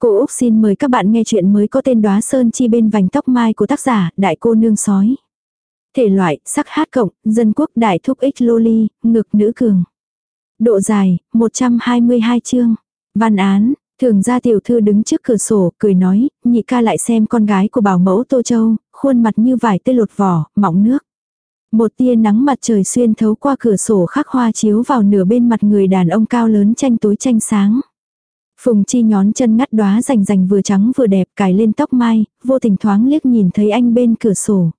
Cô Úc xin mời các bạn nghe chuyện mới có tên đóa sơn chi bên vành tóc mai của tác giả Đại cô nương sói. Thể loại, sắc hát cộng, dân quốc đại thúc ích loli, ngực nữ cường. Độ dài, 122 chương. Văn án, thường gia tiểu thư đứng trước cửa sổ, cười nói, nhị ca lại xem con gái của bảo mẫu Tô Châu, khuôn mặt như vải tê lột vỏ, mỏng nước. Một tia nắng mặt trời xuyên thấu qua cửa sổ khắc hoa chiếu vào nửa bên mặt người đàn ông cao lớn tranh tối tranh sáng. Phùng Chi nhón chân ngắt đóa rành rành vừa trắng vừa đẹp cài lên tóc mai, vô tình thoáng liếc nhìn thấy anh bên cửa sổ.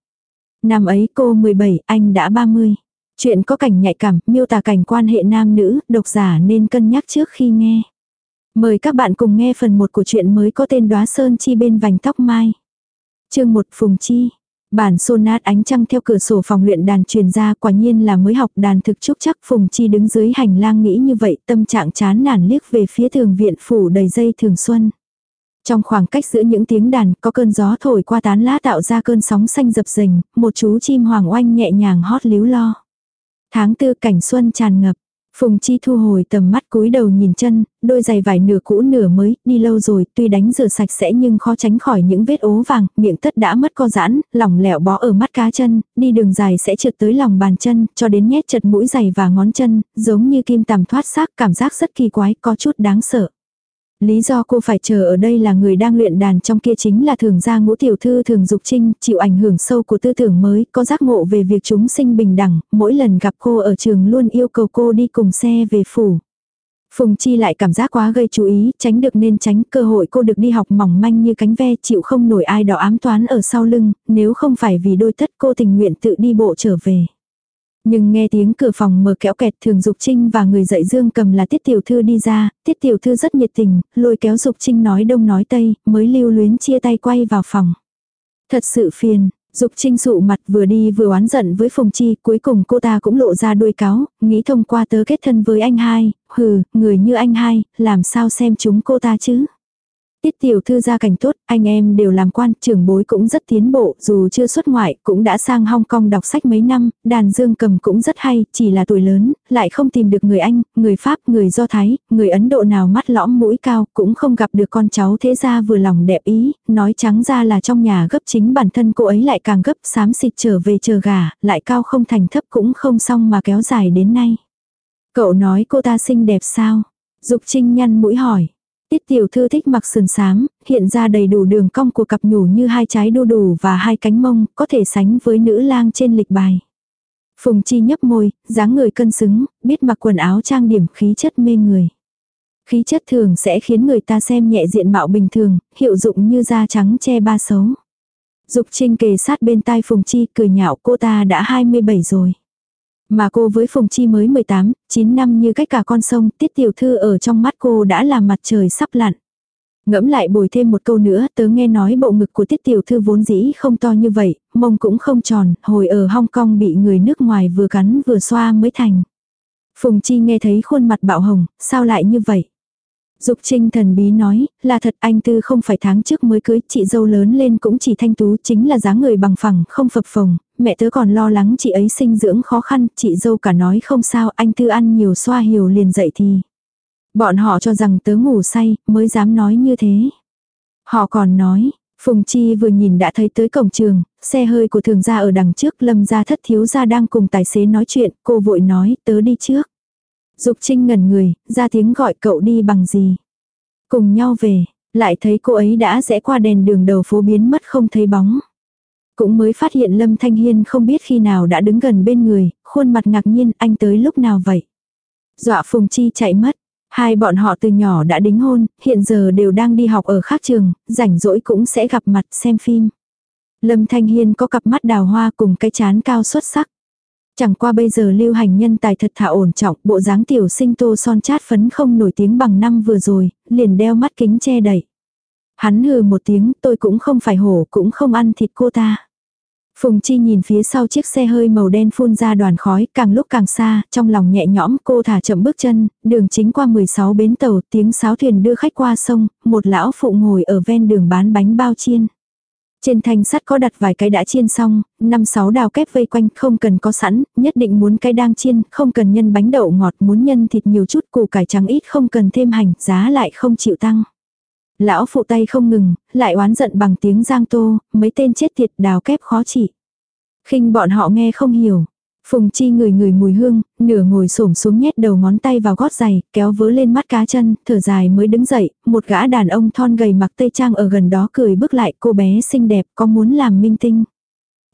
Năm ấy cô 17, anh đã 30. Chuyện có cảnh nhạy cảm, miêu tả cảnh quan hệ nam nữ, độc giả nên cân nhắc trước khi nghe. Mời các bạn cùng nghe phần 1 của chuyện mới có tên đóa sơn chi bên vành tóc mai. Chương 1 Phùng Chi Bản sonat ánh trăng theo cửa sổ phòng luyện đàn truyền ra quả nhiên là mới học đàn thực chúc chắc Phùng Chi đứng dưới hành lang nghĩ như vậy tâm trạng chán nản liếc về phía thường viện phủ đầy dây thường xuân. Trong khoảng cách giữa những tiếng đàn có cơn gió thổi qua tán lá tạo ra cơn sóng xanh dập dềnh, một chú chim hoàng oanh nhẹ nhàng hót líu lo. Tháng tư cảnh xuân tràn ngập, Phùng Chi thu hồi tầm mắt cúi đầu nhìn chân, đôi giày vải nửa cũ nửa mới, đi lâu rồi, tuy đánh rửa sạch sẽ nhưng khó tránh khỏi những vết ố vàng, miệng tất đã mất co giãn, lỏng lẻo bó ở mắt cá chân, đi đường dài sẽ trượt tới lòng bàn chân, cho đến nhét chật mũi giày và ngón chân, giống như kim tằm thoát xác, cảm giác rất kỳ quái, có chút đáng sợ. Lý do cô phải chờ ở đây là người đang luyện đàn trong kia chính là thường gia ngũ tiểu thư thường dục trinh, chịu ảnh hưởng sâu của tư tưởng mới, có giác ngộ về việc chúng sinh bình đẳng, mỗi lần gặp cô ở trường luôn yêu cầu cô đi cùng xe về phủ. Phùng Chi lại cảm giác quá gây chú ý, tránh được nên tránh cơ hội cô được đi học mỏng manh như cánh ve chịu không nổi ai đó ám toán ở sau lưng, nếu không phải vì đôi thất cô tình nguyện tự đi bộ trở về. Nhưng nghe tiếng cửa phòng mở kéo kẹt thường Dục Trinh và người dạy Dương cầm là Tiết Tiểu Thư đi ra, Tiết Tiểu Thư rất nhiệt tình, lôi kéo Dục Trinh nói đông nói tây, mới lưu luyến chia tay quay vào phòng. Thật sự phiền, Dục Trinh sụ mặt vừa đi vừa oán giận với Phùng Chi, cuối cùng cô ta cũng lộ ra đuôi cáo, nghĩ thông qua tớ kết thân với anh hai, hừ, người như anh hai, làm sao xem chúng cô ta chứ. Tiết tiểu thư gia cảnh tốt, anh em đều làm quan, trưởng bối cũng rất tiến bộ, dù chưa xuất ngoại, cũng đã sang Hong Kong đọc sách mấy năm, đàn dương cầm cũng rất hay, chỉ là tuổi lớn, lại không tìm được người Anh, người Pháp, người Do Thái, người Ấn Độ nào mắt lõm mũi cao, cũng không gặp được con cháu thế gia vừa lòng đẹp ý, nói trắng ra là trong nhà gấp chính bản thân cô ấy lại càng gấp, xám xịt trở về chờ gà, lại cao không thành thấp cũng không xong mà kéo dài đến nay. Cậu nói cô ta xinh đẹp sao? Dục trinh nhăn mũi hỏi. Tiết tiểu thư thích mặc sườn sáng, hiện ra đầy đủ đường cong của cặp nhủ như hai trái đu đủ và hai cánh mông, có thể sánh với nữ lang trên lịch bài. Phùng Chi nhấp môi, dáng người cân xứng, biết mặc quần áo trang điểm khí chất mê người. Khí chất thường sẽ khiến người ta xem nhẹ diện mạo bình thường, hiệu dụng như da trắng che ba xấu. Dục trinh kề sát bên tai Phùng Chi cười nhạo cô ta đã 27 rồi. Mà cô với Phùng Chi mới 18, 9 năm như cách cả con sông, tiết tiểu thư ở trong mắt cô đã là mặt trời sắp lặn. Ngẫm lại bồi thêm một câu nữa, tớ nghe nói bộ ngực của tiết tiểu thư vốn dĩ không to như vậy, mông cũng không tròn, hồi ở Hong Kong bị người nước ngoài vừa cắn vừa xoa mới thành. Phùng Chi nghe thấy khuôn mặt bạo hồng, sao lại như vậy? Dục trinh thần bí nói, là thật anh tư không phải tháng trước mới cưới, chị dâu lớn lên cũng chỉ thanh tú, chính là dáng người bằng phẳng, không phập phồng, mẹ tớ còn lo lắng chị ấy sinh dưỡng khó khăn, chị dâu cả nói không sao, anh tư ăn nhiều xoa hiểu liền dậy thì. Bọn họ cho rằng tớ ngủ say, mới dám nói như thế. Họ còn nói, Phùng Chi vừa nhìn đã thấy tới cổng trường, xe hơi của thường gia ở đằng trước lâm gia thất thiếu gia đang cùng tài xế nói chuyện, cô vội nói, tớ đi trước. Dục trinh ngẩn người, ra tiếng gọi cậu đi bằng gì. Cùng nhau về, lại thấy cô ấy đã rẽ qua đèn đường đầu phố biến mất không thấy bóng. Cũng mới phát hiện Lâm Thanh Hiên không biết khi nào đã đứng gần bên người, khuôn mặt ngạc nhiên anh tới lúc nào vậy. Dọa Phùng Chi chạy mất. Hai bọn họ từ nhỏ đã đính hôn, hiện giờ đều đang đi học ở khác trường, rảnh rỗi cũng sẽ gặp mặt xem phim. Lâm Thanh Hiên có cặp mắt đào hoa cùng cái chán cao xuất sắc. Chẳng qua bây giờ lưu hành nhân tài thật thà ổn trọng, bộ dáng tiểu sinh tô son chát phấn không nổi tiếng bằng năm vừa rồi, liền đeo mắt kính che đậy. Hắn hừ một tiếng, tôi cũng không phải hổ, cũng không ăn thịt cô ta. Phùng Chi nhìn phía sau chiếc xe hơi màu đen phun ra đoàn khói, càng lúc càng xa, trong lòng nhẹ nhõm cô thả chậm bước chân, đường chính qua 16 bến tàu, tiếng sáo thuyền đưa khách qua sông, một lão phụ ngồi ở ven đường bán bánh bao chiên. Trên thanh sắt có đặt vài cái đã chiên xong, năm sáu đào kép vây quanh không cần có sẵn, nhất định muốn cái đang chiên, không cần nhân bánh đậu ngọt, muốn nhân thịt nhiều chút củ cải trắng ít không cần thêm hành, giá lại không chịu tăng. Lão phụ tay không ngừng, lại oán giận bằng tiếng giang tô, mấy tên chết tiệt đào kép khó trị. khinh bọn họ nghe không hiểu. Phùng chi người người mùi hương, nửa ngồi xổm xuống nhét đầu ngón tay vào gót giày, kéo vớ lên mắt cá chân, thở dài mới đứng dậy, một gã đàn ông thon gầy mặc tây trang ở gần đó cười bước lại cô bé xinh đẹp có muốn làm minh tinh.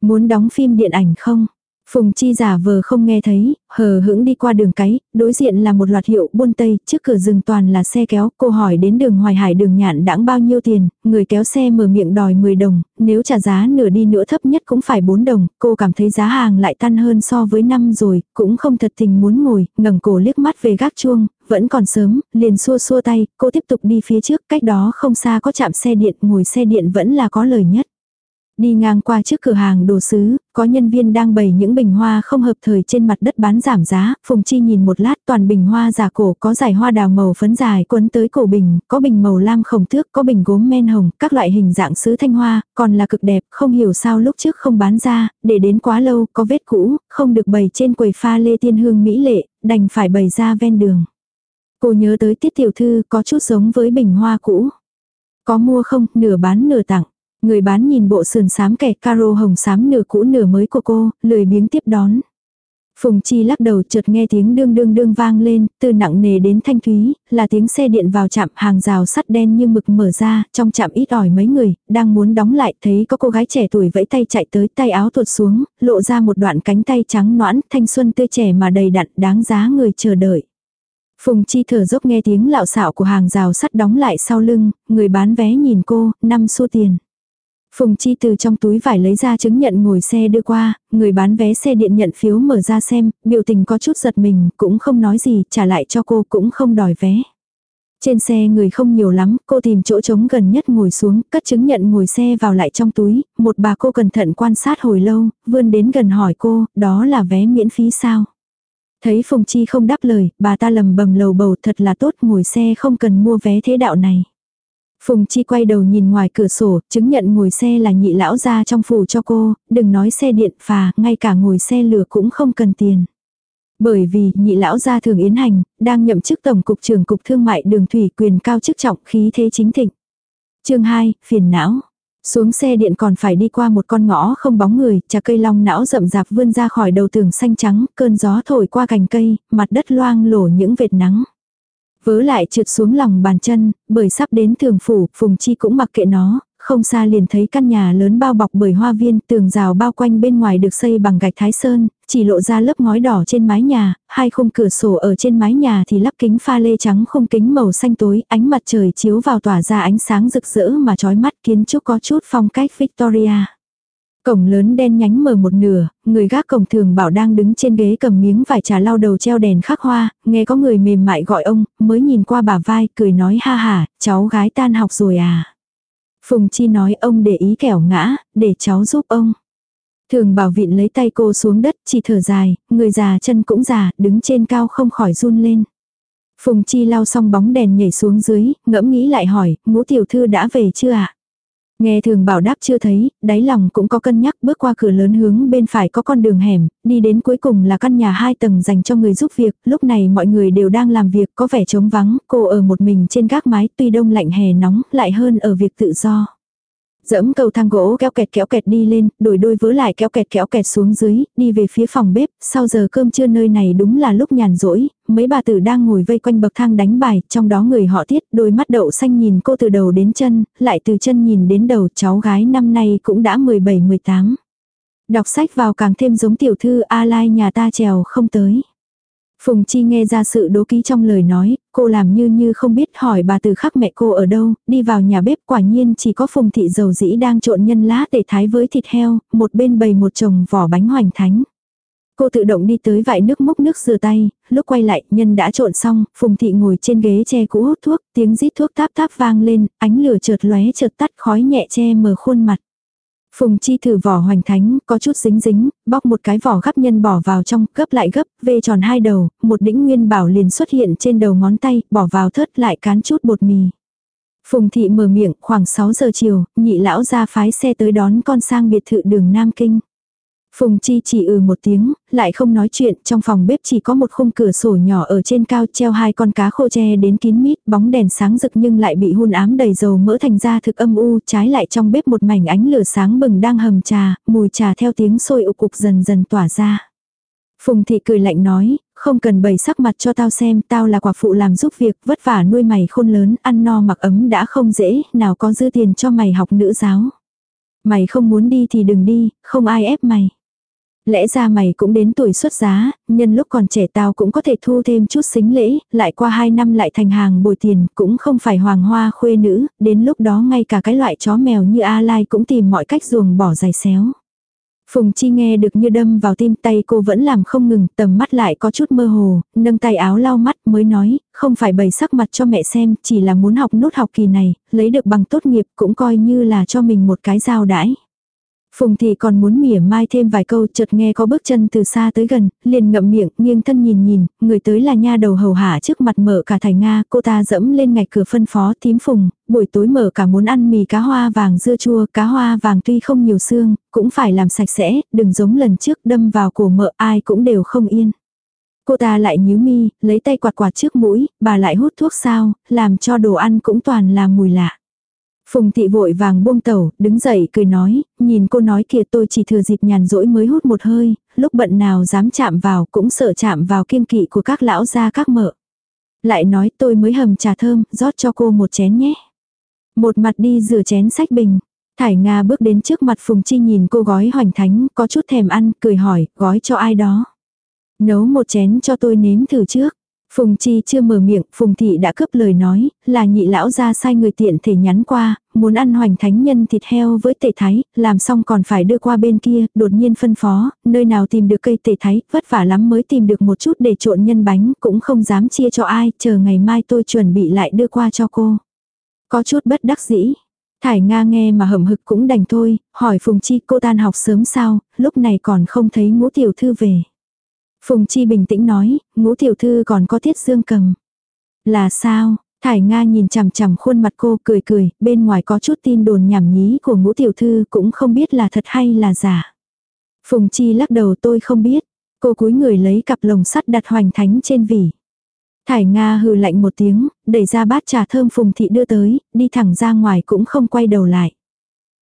Muốn đóng phim điện ảnh không? Phùng Chi giả vờ không nghe thấy, hờ hững đi qua đường cái, đối diện là một loạt hiệu buôn tây, trước cửa rừng toàn là xe kéo, cô hỏi đến đường hoài hải đường nhạn đãng bao nhiêu tiền, người kéo xe mở miệng đòi 10 đồng, nếu trả giá nửa đi nữa thấp nhất cũng phải 4 đồng, cô cảm thấy giá hàng lại tăng hơn so với năm rồi, cũng không thật tình muốn ngồi, ngẩng cổ liếc mắt về gác chuông, vẫn còn sớm, liền xua xua tay, cô tiếp tục đi phía trước, cách đó không xa có chạm xe điện, ngồi xe điện vẫn là có lời nhất. Đi ngang qua trước cửa hàng đồ sứ, có nhân viên đang bày những bình hoa không hợp thời trên mặt đất bán giảm giá, Phùng Chi nhìn một lát toàn bình hoa giả cổ có giải hoa đào màu phấn dài quấn tới cổ bình, có bình màu lam khổng thước, có bình gốm men hồng, các loại hình dạng sứ thanh hoa, còn là cực đẹp, không hiểu sao lúc trước không bán ra, để đến quá lâu, có vết cũ, không được bày trên quầy pha lê tiên hương mỹ lệ, đành phải bày ra ven đường. Cô nhớ tới tiết tiểu thư có chút giống với bình hoa cũ. Có mua không, nửa bán nửa tặng. Người bán nhìn bộ sườn xám kẻ caro hồng xám nửa cũ nửa mới của cô, lười biếng tiếp đón. Phùng Chi lắc đầu chợt nghe tiếng đương đương đương vang lên, từ nặng nề đến thanh thúy, là tiếng xe điện vào chạm hàng rào sắt đen như mực mở ra, trong chạm ít ỏi mấy người, đang muốn đóng lại, thấy có cô gái trẻ tuổi vẫy tay chạy tới, tay áo tuột xuống, lộ ra một đoạn cánh tay trắng noãn, thanh xuân tươi trẻ mà đầy đặn, đáng giá người chờ đợi. Phùng Chi thở dốc nghe tiếng lạo xạo của hàng rào sắt đóng lại sau lưng, người bán vé nhìn cô, năm xu tiền. Phùng Chi từ trong túi vải lấy ra chứng nhận ngồi xe đưa qua, người bán vé xe điện nhận phiếu mở ra xem, biểu tình có chút giật mình, cũng không nói gì, trả lại cho cô cũng không đòi vé. Trên xe người không nhiều lắm, cô tìm chỗ trống gần nhất ngồi xuống, cất chứng nhận ngồi xe vào lại trong túi, một bà cô cẩn thận quan sát hồi lâu, vươn đến gần hỏi cô, đó là vé miễn phí sao? Thấy Phùng Chi không đáp lời, bà ta lầm bầm lầu bầu thật là tốt ngồi xe không cần mua vé thế đạo này. Phùng Chi quay đầu nhìn ngoài cửa sổ, chứng nhận ngồi xe là nhị lão ra trong phủ cho cô, đừng nói xe điện phà, ngay cả ngồi xe lửa cũng không cần tiền. Bởi vì nhị lão gia thường yến hành, đang nhậm chức tổng cục trưởng cục thương mại đường thủy quyền cao chức trọng khí thế chính thịnh. chương 2, phiền não. Xuống xe điện còn phải đi qua một con ngõ không bóng người, trà cây long não rậm rạp vươn ra khỏi đầu tường xanh trắng, cơn gió thổi qua cành cây, mặt đất loang lổ những vệt nắng. Vớ lại trượt xuống lòng bàn chân, bởi sắp đến thường phủ, Phùng Chi cũng mặc kệ nó, không xa liền thấy căn nhà lớn bao bọc bởi hoa viên, tường rào bao quanh bên ngoài được xây bằng gạch thái sơn, chỉ lộ ra lớp ngói đỏ trên mái nhà, hai khung cửa sổ ở trên mái nhà thì lắp kính pha lê trắng không kính màu xanh tối, ánh mặt trời chiếu vào tỏa ra ánh sáng rực rỡ mà chói mắt kiến trúc có chút phong cách Victoria. Cổng lớn đen nhánh mở một nửa, người gác cổng thường bảo đang đứng trên ghế cầm miếng vải trà lau đầu treo đèn khắc hoa, nghe có người mềm mại gọi ông, mới nhìn qua bà vai, cười nói ha ha, cháu gái tan học rồi à. Phùng Chi nói ông để ý kẻo ngã, để cháu giúp ông. Thường bảo viện lấy tay cô xuống đất, chỉ thở dài, người già chân cũng già, đứng trên cao không khỏi run lên. Phùng Chi lau xong bóng đèn nhảy xuống dưới, ngẫm nghĩ lại hỏi, ngũ tiểu thư đã về chưa ạ? Nghe thường bảo đáp chưa thấy, đáy lòng cũng có cân nhắc bước qua cửa lớn hướng bên phải có con đường hẻm, đi đến cuối cùng là căn nhà hai tầng dành cho người giúp việc, lúc này mọi người đều đang làm việc có vẻ trống vắng, cô ở một mình trên gác mái tuy đông lạnh hè nóng lại hơn ở việc tự do. Dẫm cầu thang gỗ kéo kẹt kéo kẹt đi lên, đổi đôi vớ lại kéo kẹt kéo kẹt xuống dưới, đi về phía phòng bếp, sau giờ cơm trưa nơi này đúng là lúc nhàn rỗi, mấy bà tử đang ngồi vây quanh bậc thang đánh bài, trong đó người họ tiết, đôi mắt đậu xanh nhìn cô từ đầu đến chân, lại từ chân nhìn đến đầu cháu gái năm nay cũng đã 17-18. Đọc sách vào càng thêm giống tiểu thư A Lai nhà ta trèo không tới. Phùng Chi nghe ra sự đố ký trong lời nói, cô làm như như không biết hỏi bà từ khắc mẹ cô ở đâu, đi vào nhà bếp quả nhiên chỉ có Phùng Thị dầu dĩ đang trộn nhân lá để thái với thịt heo, một bên bầy một chồng vỏ bánh hoành thánh. Cô tự động đi tới vại nước múc nước rửa tay, lúc quay lại, nhân đã trộn xong, Phùng Thị ngồi trên ghế che cũ hút thuốc, tiếng rít thuốc táp táp vang lên, ánh lửa chợt lóe chợt tắt khói nhẹ che mờ khuôn mặt. Phùng Chi thử vỏ hoành thánh, có chút dính dính, bóc một cái vỏ gắp nhân bỏ vào trong, gấp lại gấp, vê tròn hai đầu, một đĩnh nguyên bảo liền xuất hiện trên đầu ngón tay, bỏ vào thớt lại cán chút bột mì. Phùng Thị mở miệng, khoảng 6 giờ chiều, nhị lão ra phái xe tới đón con sang biệt thự đường Nam Kinh. Phùng Chi chỉ ừ một tiếng, lại không nói chuyện, trong phòng bếp chỉ có một khung cửa sổ nhỏ ở trên cao treo hai con cá khô che đến kín mít, bóng đèn sáng rực nhưng lại bị hun ám đầy dầu mỡ thành ra thực âm u, trái lại trong bếp một mảnh ánh lửa sáng bừng đang hầm trà, mùi trà theo tiếng sôi ục cục dần dần tỏa ra. Phùng thị cười lạnh nói, không cần bày sắc mặt cho tao xem, tao là quả phụ làm giúp việc, vất vả nuôi mày khôn lớn, ăn no mặc ấm đã không dễ, nào có dư tiền cho mày học nữ giáo. Mày không muốn đi thì đừng đi, không ai ép mày. Lẽ ra mày cũng đến tuổi xuất giá, nhân lúc còn trẻ tao cũng có thể thu thêm chút xính lễ, lại qua hai năm lại thành hàng bồi tiền, cũng không phải hoàng hoa khuê nữ, đến lúc đó ngay cả cái loại chó mèo như A Lai cũng tìm mọi cách ruồng bỏ giày xéo. Phùng Chi nghe được như đâm vào tim tay cô vẫn làm không ngừng, tầm mắt lại có chút mơ hồ, nâng tay áo lau mắt mới nói, không phải bày sắc mặt cho mẹ xem, chỉ là muốn học nốt học kỳ này, lấy được bằng tốt nghiệp cũng coi như là cho mình một cái giao đãi. Phùng thị còn muốn mỉa mai thêm vài câu chợt nghe có bước chân từ xa tới gần, liền ngậm miệng, nghiêng thân nhìn nhìn, người tới là nha đầu hầu hạ trước mặt mở cả thành Nga, cô ta dẫm lên ngạch cửa phân phó tím phùng, buổi tối mở cả muốn ăn mì cá hoa vàng dưa chua, cá hoa vàng tuy không nhiều xương, cũng phải làm sạch sẽ, đừng giống lần trước đâm vào cổ mợ ai cũng đều không yên. Cô ta lại nhíu mi, lấy tay quạt quạt trước mũi, bà lại hút thuốc sao, làm cho đồ ăn cũng toàn là mùi lạ. Phùng thị vội vàng buông tẩu, đứng dậy cười nói, nhìn cô nói kìa tôi chỉ thừa dịp nhàn rỗi mới hút một hơi, lúc bận nào dám chạm vào cũng sợ chạm vào kiên kỵ của các lão gia các mợ. Lại nói tôi mới hầm trà thơm, rót cho cô một chén nhé. Một mặt đi rửa chén sách bình. Thải Nga bước đến trước mặt Phùng Chi nhìn cô gói hoành thánh, có chút thèm ăn, cười hỏi, gói cho ai đó. Nấu một chén cho tôi nếm thử trước. Phùng Chi chưa mở miệng, Phùng Thị đã cướp lời nói, là nhị lão ra sai người tiện thể nhắn qua, muốn ăn hoành thánh nhân thịt heo với tể thái, làm xong còn phải đưa qua bên kia, đột nhiên phân phó, nơi nào tìm được cây tể thái, vất vả lắm mới tìm được một chút để trộn nhân bánh, cũng không dám chia cho ai, chờ ngày mai tôi chuẩn bị lại đưa qua cho cô. Có chút bất đắc dĩ. Thải Nga nghe mà hậm hực cũng đành thôi, hỏi Phùng Chi cô tan học sớm sao, lúc này còn không thấy ngũ tiểu thư về. Phùng Chi bình tĩnh nói, ngũ tiểu thư còn có tiết dương cầm. Là sao? Thải Nga nhìn chằm chằm khuôn mặt cô cười cười, bên ngoài có chút tin đồn nhảm nhí của ngũ tiểu thư cũng không biết là thật hay là giả. Phùng Chi lắc đầu tôi không biết. Cô cúi người lấy cặp lồng sắt đặt hoành thánh trên vỉ. Thải Nga hừ lạnh một tiếng, đẩy ra bát trà thơm Phùng Thị đưa tới, đi thẳng ra ngoài cũng không quay đầu lại.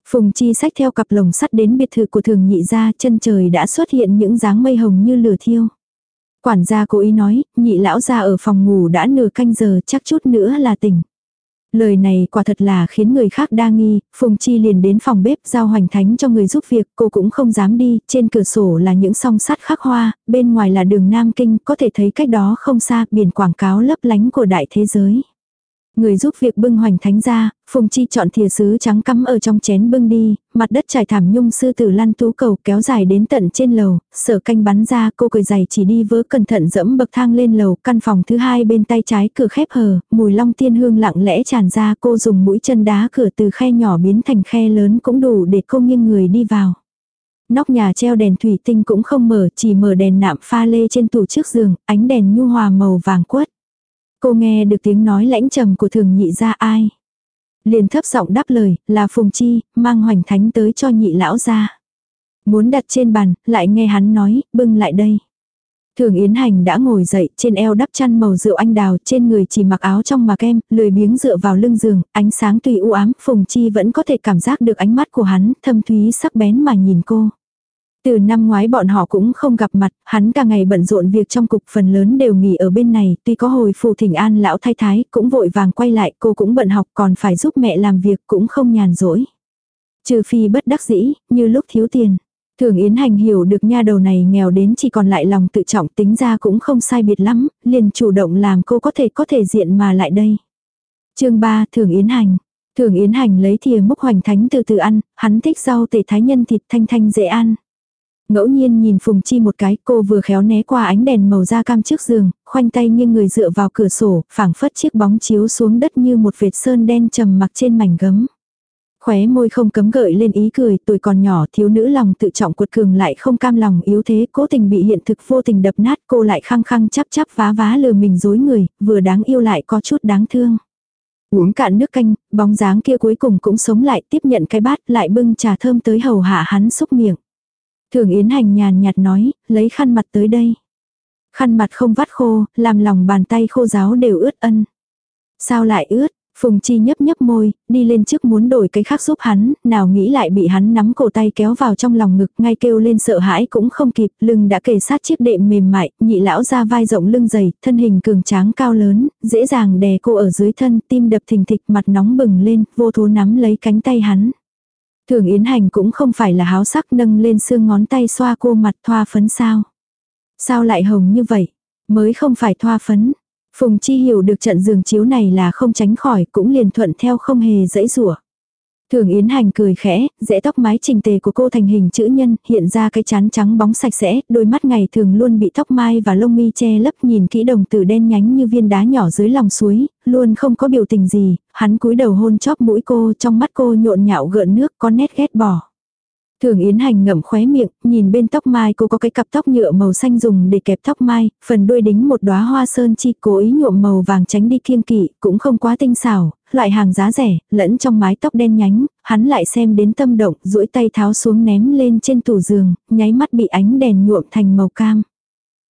Phùng Chi sách theo cặp lồng sắt đến biệt thự của thường nhị gia chân trời đã xuất hiện những dáng mây hồng như lửa thiêu. Quản gia cố ý nói, nhị lão gia ở phòng ngủ đã nửa canh giờ chắc chút nữa là tỉnh. Lời này quả thật là khiến người khác đa nghi, Phùng Chi liền đến phòng bếp giao hoành thánh cho người giúp việc, cô cũng không dám đi, trên cửa sổ là những song sắt khắc hoa, bên ngoài là đường Nam Kinh, có thể thấy cách đó không xa, biển quảng cáo lấp lánh của đại thế giới. Người giúp việc bưng hoành thánh ra, Phùng Chi chọn thìa sứ trắng cắm ở trong chén bưng đi, mặt đất trải thảm nhung sư tử lăn tú cầu kéo dài đến tận trên lầu, sở canh bắn ra cô cười dày chỉ đi vớ cẩn thận dẫm bậc thang lên lầu, căn phòng thứ hai bên tay trái cửa khép hờ, mùi long tiên hương lặng lẽ tràn ra cô dùng mũi chân đá cửa từ khe nhỏ biến thành khe lớn cũng đủ để cô nghiêng người đi vào. Nóc nhà treo đèn thủy tinh cũng không mở, chỉ mở đèn nạm pha lê trên tủ trước giường, ánh đèn nhu hòa màu vàng quất. Cô nghe được tiếng nói lãnh trầm của thường nhị ra ai. Liền thấp giọng đáp lời, là Phùng Chi, mang hoành thánh tới cho nhị lão ra. Muốn đặt trên bàn, lại nghe hắn nói, bưng lại đây. Thường Yến Hành đã ngồi dậy, trên eo đắp chăn màu rượu anh đào, trên người chỉ mặc áo trong mà kem, lười biếng dựa vào lưng giường, ánh sáng tùy u ám, Phùng Chi vẫn có thể cảm giác được ánh mắt của hắn, thâm thúy sắc bén mà nhìn cô. Từ năm ngoái bọn họ cũng không gặp mặt, hắn cả ngày bận rộn việc trong cục phần lớn đều nghỉ ở bên này, tuy có hồi phù thỉnh an lão thái thái, cũng vội vàng quay lại, cô cũng bận học còn phải giúp mẹ làm việc cũng không nhàn rỗi. Trừ phi bất đắc dĩ, như lúc thiếu tiền. Thường Yến Hành hiểu được nha đầu này nghèo đến chỉ còn lại lòng tự trọng tính ra cũng không sai biệt lắm, liền chủ động làm cô có thể có thể diện mà lại đây. chương 3 Thường Yến Hành Thường Yến Hành lấy thìa múc hoành thánh từ từ ăn, hắn thích rau tể thái nhân thịt thanh thanh dễ ăn. Ngẫu nhiên nhìn Phùng Chi một cái, cô vừa khéo né qua ánh đèn màu da cam trước giường, khoanh tay nghiêng người dựa vào cửa sổ, phảng phất chiếc bóng chiếu xuống đất như một vệt sơn đen trầm mặc trên mảnh gấm. Khóe môi không cấm gợi lên ý cười, tuổi còn nhỏ thiếu nữ lòng tự trọng cuột cường lại không cam lòng yếu thế, cố tình bị hiện thực vô tình đập nát cô lại khăng khăng chắp chắp vá vá lừa mình dối người, vừa đáng yêu lại có chút đáng thương. Uống cạn nước canh, bóng dáng kia cuối cùng cũng sống lại tiếp nhận cái bát lại bưng trà thơm tới hầu hạ hắn xúc miệng. Thường Yến Hành nhàn nhạt nói, lấy khăn mặt tới đây. Khăn mặt không vắt khô, làm lòng bàn tay khô ráo đều ướt ân. Sao lại ướt? Phùng Chi nhấp nhấp môi, đi lên trước muốn đổi cái khác giúp hắn, nào nghĩ lại bị hắn nắm cổ tay kéo vào trong lòng ngực, ngay kêu lên sợ hãi cũng không kịp, lưng đã kề sát chiếc đệm mềm mại, nhị lão ra vai rộng lưng dày, thân hình cường tráng cao lớn, dễ dàng đè cô ở dưới thân, tim đập thình thịch, mặt nóng bừng lên, vô thố nắm lấy cánh tay hắn. Thường Yến Hành cũng không phải là háo sắc nâng lên xương ngón tay xoa cô mặt thoa phấn sao. Sao lại hồng như vậy? Mới không phải thoa phấn. Phùng Chi hiểu được trận giường chiếu này là không tránh khỏi, cũng liền thuận theo không hề dãy rủa. Thường Yến Hành cười khẽ, rẽ tóc mái trình tề của cô thành hình chữ nhân, hiện ra cái chán trắng bóng sạch sẽ, đôi mắt ngày thường luôn bị tóc mai và lông mi che lấp nhìn kỹ đồng tử đen nhánh như viên đá nhỏ dưới lòng suối, luôn không có biểu tình gì, hắn cúi đầu hôn chóp mũi cô trong mắt cô nhộn nhạo gợn nước có nét ghét bỏ. Thường Yến Hành ngậm khóe miệng, nhìn bên tóc mai cô có cái cặp tóc nhựa màu xanh dùng để kẹp tóc mai, phần đuôi đính một đóa hoa sơn chi cố ý nhuộm màu vàng tránh đi kiêng kỵ, cũng không quá tinh xảo, loại hàng giá rẻ, lẫn trong mái tóc đen nhánh, hắn lại xem đến tâm động, duỗi tay tháo xuống ném lên trên tủ giường, nháy mắt bị ánh đèn nhuộm thành màu cam.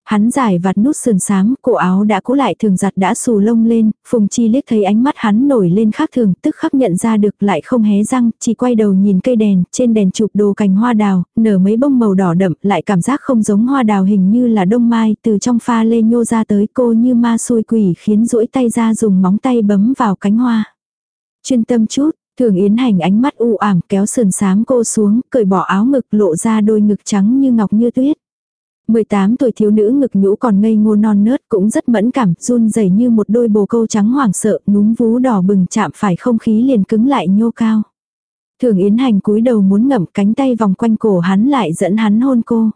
Hắn giải vạt nút sườn sám, cổ áo đã cũ lại thường giặt đã xù lông lên, Phùng Chi liếc thấy ánh mắt hắn nổi lên khác thường, tức khắc nhận ra được lại không hé răng, chỉ quay đầu nhìn cây đèn, trên đèn chụp đồ cành hoa đào, nở mấy bông màu đỏ đậm, lại cảm giác không giống hoa đào hình như là đông mai, từ trong pha lê nhô ra tới cô như ma xui quỷ khiến duỗi tay ra dùng móng tay bấm vào cánh hoa. Chuyên tâm chút, Thường Yến Hành ánh mắt u ảm kéo sườn sáng cô xuống, cởi bỏ áo ngực lộ ra đôi ngực trắng như ngọc như tuyết. 18 tuổi thiếu nữ ngực nhũ còn ngây ngô non nớt cũng rất mẫn cảm, run rẩy như một đôi bồ câu trắng hoảng sợ, núm vú đỏ bừng chạm phải không khí liền cứng lại nhô cao. Thường Yến Hành cúi đầu muốn ngậm cánh tay vòng quanh cổ hắn lại dẫn hắn hôn cô.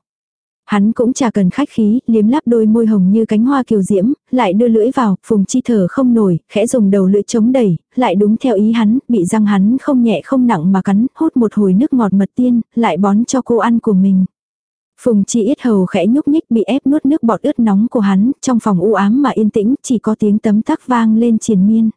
Hắn cũng chả cần khách khí, liếm lắp đôi môi hồng như cánh hoa kiều diễm, lại đưa lưỡi vào, phùng chi thở không nổi, khẽ dùng đầu lưỡi chống đẩy, lại đúng theo ý hắn, bị răng hắn không nhẹ không nặng mà cắn, hút một hồi nước ngọt mật tiên, lại bón cho cô ăn của mình. Phùng chi ít hầu khẽ nhúc nhích bị ép nuốt nước bọt ướt nóng của hắn, trong phòng u ám mà yên tĩnh chỉ có tiếng tấm tắc vang lên triền miên.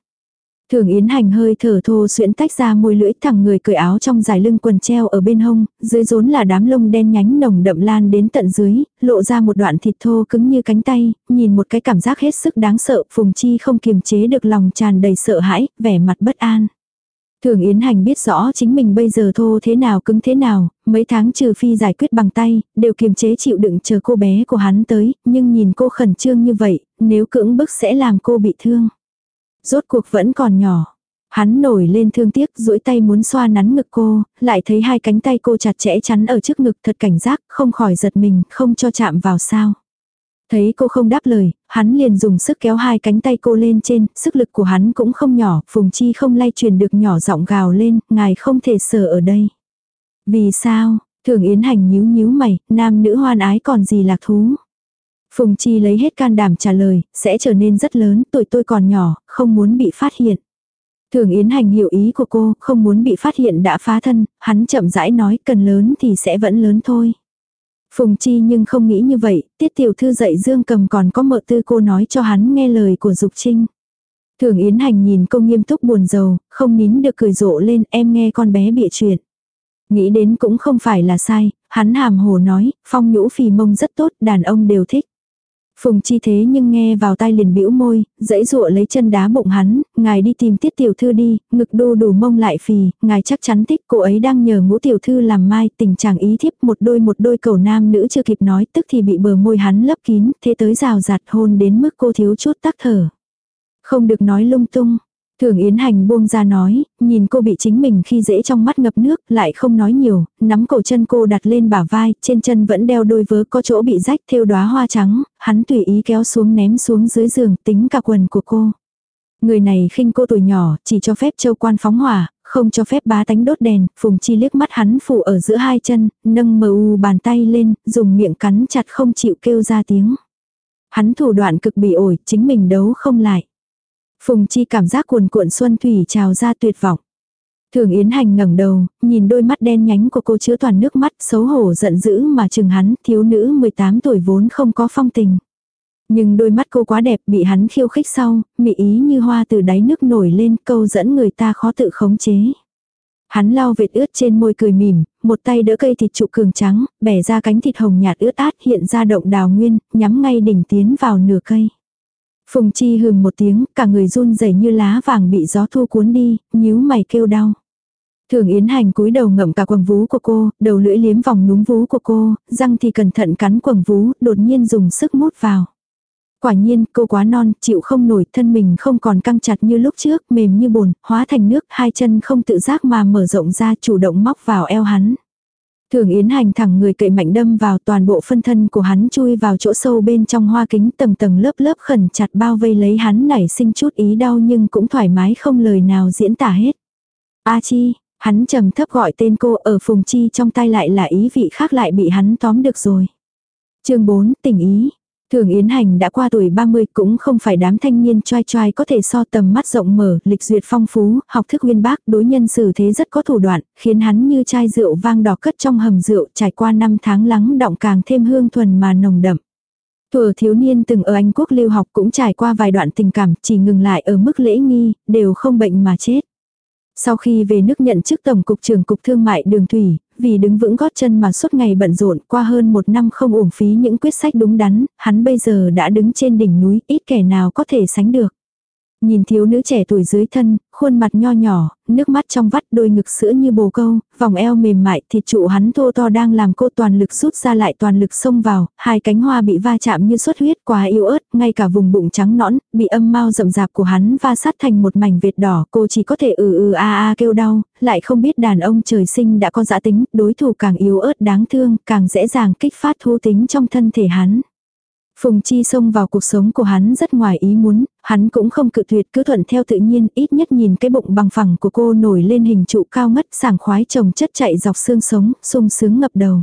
Thường Yến Hành hơi thở thô xuyễn tách ra môi lưỡi thẳng người cởi áo trong dài lưng quần treo ở bên hông, dưới rốn là đám lông đen nhánh nồng đậm lan đến tận dưới, lộ ra một đoạn thịt thô cứng như cánh tay, nhìn một cái cảm giác hết sức đáng sợ, Phùng Chi không kiềm chế được lòng tràn đầy sợ hãi, vẻ mặt bất an. Thường Yến Hành biết rõ chính mình bây giờ thô thế nào cứng thế nào, mấy tháng trừ phi giải quyết bằng tay, đều kiềm chế chịu đựng chờ cô bé của hắn tới, nhưng nhìn cô khẩn trương như vậy, nếu cưỡng bức sẽ làm cô bị thương. Rốt cuộc vẫn còn nhỏ. Hắn nổi lên thương tiếc, duỗi tay muốn xoa nắn ngực cô, lại thấy hai cánh tay cô chặt chẽ chắn ở trước ngực thật cảnh giác, không khỏi giật mình, không cho chạm vào sao. Thấy cô không đáp lời, hắn liền dùng sức kéo hai cánh tay cô lên trên, sức lực của hắn cũng không nhỏ, Phùng Chi không lay truyền được nhỏ giọng gào lên, ngài không thể sờ ở đây. Vì sao, thường yến hành nhíu nhíu mày, nam nữ hoan ái còn gì lạc thú. Phùng Chi lấy hết can đảm trả lời, sẽ trở nên rất lớn, tuổi tôi còn nhỏ, không muốn bị phát hiện. Thường Yến Hành hiểu ý của cô, không muốn bị phát hiện đã phá thân, hắn chậm rãi nói cần lớn thì sẽ vẫn lớn thôi. Phùng Chi nhưng không nghĩ như vậy, tiết tiểu thư dạy Dương cầm còn có mợ tư cô nói cho hắn nghe lời của Dục Trinh. Thường Yến Hành nhìn cô nghiêm túc buồn rầu, không nín được cười rộ lên em nghe con bé bịa chuyện. Nghĩ đến cũng không phải là sai, hắn hàm hồ nói, phong nhũ phì mông rất tốt, đàn ông đều thích. Phùng chi thế nhưng nghe vào tai liền bĩu môi, dãy dụa lấy chân đá bụng hắn, ngài đi tìm tiết tiểu thư đi, ngực đô đủ mông lại phì, ngài chắc chắn thích cô ấy đang nhờ ngũ tiểu thư làm mai, tình trạng ý thiếp một đôi một đôi cầu nam nữ chưa kịp nói tức thì bị bờ môi hắn lấp kín, thế tới rào rạt hôn đến mức cô thiếu chút tắc thở. Không được nói lung tung, Thường Yến Hành buông ra nói, nhìn cô bị chính mình khi dễ trong mắt ngập nước, lại không nói nhiều, nắm cổ chân cô đặt lên bả vai, trên chân vẫn đeo đôi vớ có chỗ bị rách thêu đóa hoa trắng, hắn tùy ý kéo xuống ném xuống dưới giường, tính cả quần của cô. Người này khinh cô tuổi nhỏ, chỉ cho phép châu quan phóng hỏa, không cho phép bá tánh đốt đèn, Phùng Chi liếc mắt hắn phủ ở giữa hai chân, nâng mờ u bàn tay lên, dùng miệng cắn chặt không chịu kêu ra tiếng. Hắn thủ đoạn cực bị ổi, chính mình đấu không lại. Phùng Chi cảm giác cuồn cuộn xuân thủy trào ra tuyệt vọng. Thường Yến Hành ngẩng đầu, nhìn đôi mắt đen nhánh của cô chứa toàn nước mắt, xấu hổ giận dữ mà chừng hắn, thiếu nữ 18 tuổi vốn không có phong tình. Nhưng đôi mắt cô quá đẹp bị hắn khiêu khích sau, mị ý như hoa từ đáy nước nổi lên câu dẫn người ta khó tự khống chế. Hắn lau vệt ướt trên môi cười mỉm, một tay đỡ cây thịt trụ cường trắng, bẻ ra cánh thịt hồng nhạt ướt át hiện ra động đào nguyên, nhắm ngay đỉnh tiến vào nửa cây. Phùng Chi hừm một tiếng, cả người run rẩy như lá vàng bị gió thu cuốn đi, nhíu mày kêu đau. Thường Yến Hành cúi đầu ngậm cả quầng vú của cô, đầu lưỡi liếm vòng núm vú của cô, răng thì cẩn thận cắn quầng vú, đột nhiên dùng sức mút vào. Quả nhiên, cô quá non, chịu không nổi, thân mình không còn căng chặt như lúc trước, mềm như bồn, hóa thành nước, hai chân không tự giác mà mở rộng ra, chủ động móc vào eo hắn. Thường Yến Hành thẳng người cậy mạnh đâm vào toàn bộ phân thân của hắn chui vào chỗ sâu bên trong hoa kính tầng tầng lớp lớp khẩn chặt bao vây lấy hắn nảy sinh chút ý đau nhưng cũng thoải mái không lời nào diễn tả hết. A chi, hắn trầm thấp gọi tên cô ở phùng chi trong tay lại là ý vị khác lại bị hắn tóm được rồi. chương 4 tình ý, Thường Yến Hành đã qua tuổi 30 cũng không phải đám thanh niên trai trai có thể so tầm mắt rộng mở, lịch duyệt phong phú, học thức uyên bác, đối nhân xử thế rất có thủ đoạn, khiến hắn như chai rượu vang đỏ cất trong hầm rượu trải qua năm tháng lắng động càng thêm hương thuần mà nồng đậm. Thuở thiếu niên từng ở Anh quốc lưu học cũng trải qua vài đoạn tình cảm chỉ ngừng lại ở mức lễ nghi, đều không bệnh mà chết. Sau khi về nước nhận chức Tổng cục trưởng Cục Thương mại Đường Thủy, vì đứng vững gót chân mà suốt ngày bận rộn qua hơn một năm không uổng phí những quyết sách đúng đắn, hắn bây giờ đã đứng trên đỉnh núi, ít kẻ nào có thể sánh được. Nhìn thiếu nữ trẻ tuổi dưới thân, khuôn mặt nho nhỏ, nước mắt trong vắt đôi ngực sữa như bồ câu, vòng eo mềm mại thịt trụ hắn thô to đang làm cô toàn lực rút ra lại toàn lực xông vào, hai cánh hoa bị va chạm như xuất huyết quá yếu ớt, ngay cả vùng bụng trắng nõn, bị âm mau rậm rạp của hắn va sát thành một mảnh vệt đỏ, cô chỉ có thể ừ ừ a a kêu đau, lại không biết đàn ông trời sinh đã có dã tính, đối thủ càng yếu ớt đáng thương, càng dễ dàng kích phát thú tính trong thân thể hắn. Phùng Chi xông vào cuộc sống của hắn rất ngoài ý muốn, hắn cũng không cự tuyệt cứ thuận theo tự nhiên, ít nhất nhìn cái bụng bằng phẳng của cô nổi lên hình trụ cao ngất sảng khoái chồng chất chạy dọc xương sống, sung sướng ngập đầu.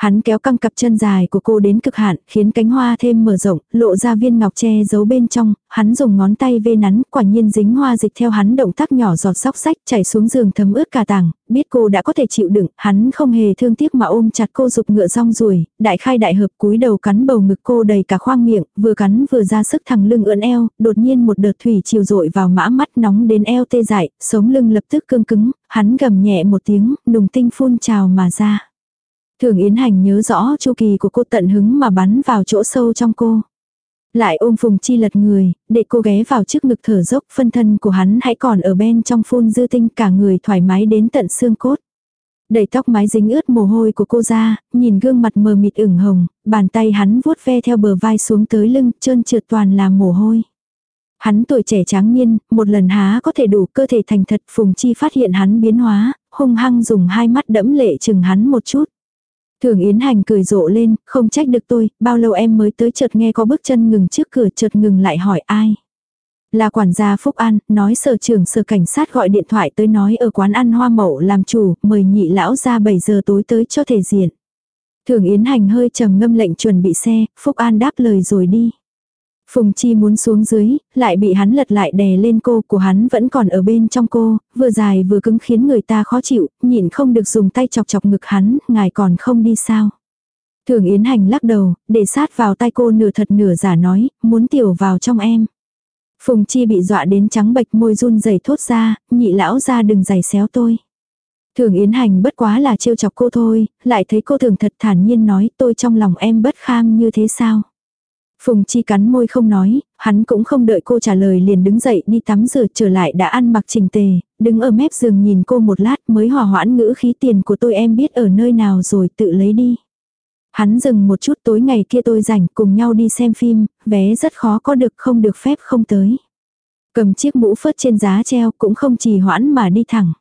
Hắn kéo căng cặp chân dài của cô đến cực hạn, khiến cánh hoa thêm mở rộng, lộ ra viên ngọc che giấu bên trong, hắn dùng ngón tay vê nắn, quả nhiên dính hoa dịch theo hắn động tác nhỏ giọt sóc sách chảy xuống giường thấm ướt cả tảng, biết cô đã có thể chịu đựng, hắn không hề thương tiếc mà ôm chặt cô dục ngựa rong ruồi, đại khai đại hợp cúi đầu cắn bầu ngực cô đầy cả khoang miệng, vừa cắn vừa ra sức thẳng lưng ưỡn eo, đột nhiên một đợt thủy chiều dội vào mã mắt nóng đến eo tê dại, sống lưng lập tức cương cứng, hắn gầm nhẹ một tiếng, nùng tinh phun trào mà ra. Thường Yến Hành nhớ rõ chu kỳ của cô tận hứng mà bắn vào chỗ sâu trong cô. Lại ôm Phùng Chi lật người, để cô ghé vào trước ngực thở dốc phân thân của hắn hãy còn ở bên trong phun dư tinh cả người thoải mái đến tận xương cốt. Đẩy tóc mái dính ướt mồ hôi của cô ra, nhìn gương mặt mờ mịt ửng hồng, bàn tay hắn vuốt ve theo bờ vai xuống tới lưng, trơn trượt toàn là mồ hôi. Hắn tuổi trẻ tráng niên, một lần há có thể đủ cơ thể thành thật Phùng Chi phát hiện hắn biến hóa, hung hăng dùng hai mắt đẫm lệ chừng hắn một chút. Thường Yến Hành cười rộ lên, không trách được tôi, bao lâu em mới tới chợt nghe có bước chân ngừng trước cửa chợt ngừng lại hỏi ai. Là quản gia Phúc An, nói sở trưởng sở cảnh sát gọi điện thoại tới nói ở quán ăn hoa mậu làm chủ, mời nhị lão ra 7 giờ tối tới cho thể diện. Thường Yến Hành hơi trầm ngâm lệnh chuẩn bị xe, Phúc An đáp lời rồi đi. Phùng Chi muốn xuống dưới, lại bị hắn lật lại đè lên cô của hắn vẫn còn ở bên trong cô, vừa dài vừa cứng khiến người ta khó chịu, nhịn không được dùng tay chọc chọc ngực hắn, ngài còn không đi sao. Thường Yến Hành lắc đầu, để sát vào tay cô nửa thật nửa giả nói, muốn tiểu vào trong em. Phùng Chi bị dọa đến trắng bệch môi run rẩy thốt ra, nhị lão ra đừng giày xéo tôi. Thường Yến Hành bất quá là trêu chọc cô thôi, lại thấy cô thường thật thản nhiên nói tôi trong lòng em bất kham như thế sao. Phùng Chi cắn môi không nói, hắn cũng không đợi cô trả lời liền đứng dậy đi tắm rửa trở lại đã ăn mặc trình tề, đứng ở mép giường nhìn cô một lát mới hòa hoãn ngữ khí tiền của tôi em biết ở nơi nào rồi tự lấy đi. Hắn dừng một chút tối ngày kia tôi rảnh cùng nhau đi xem phim, vé rất khó có được không được phép không tới. Cầm chiếc mũ phớt trên giá treo cũng không trì hoãn mà đi thẳng.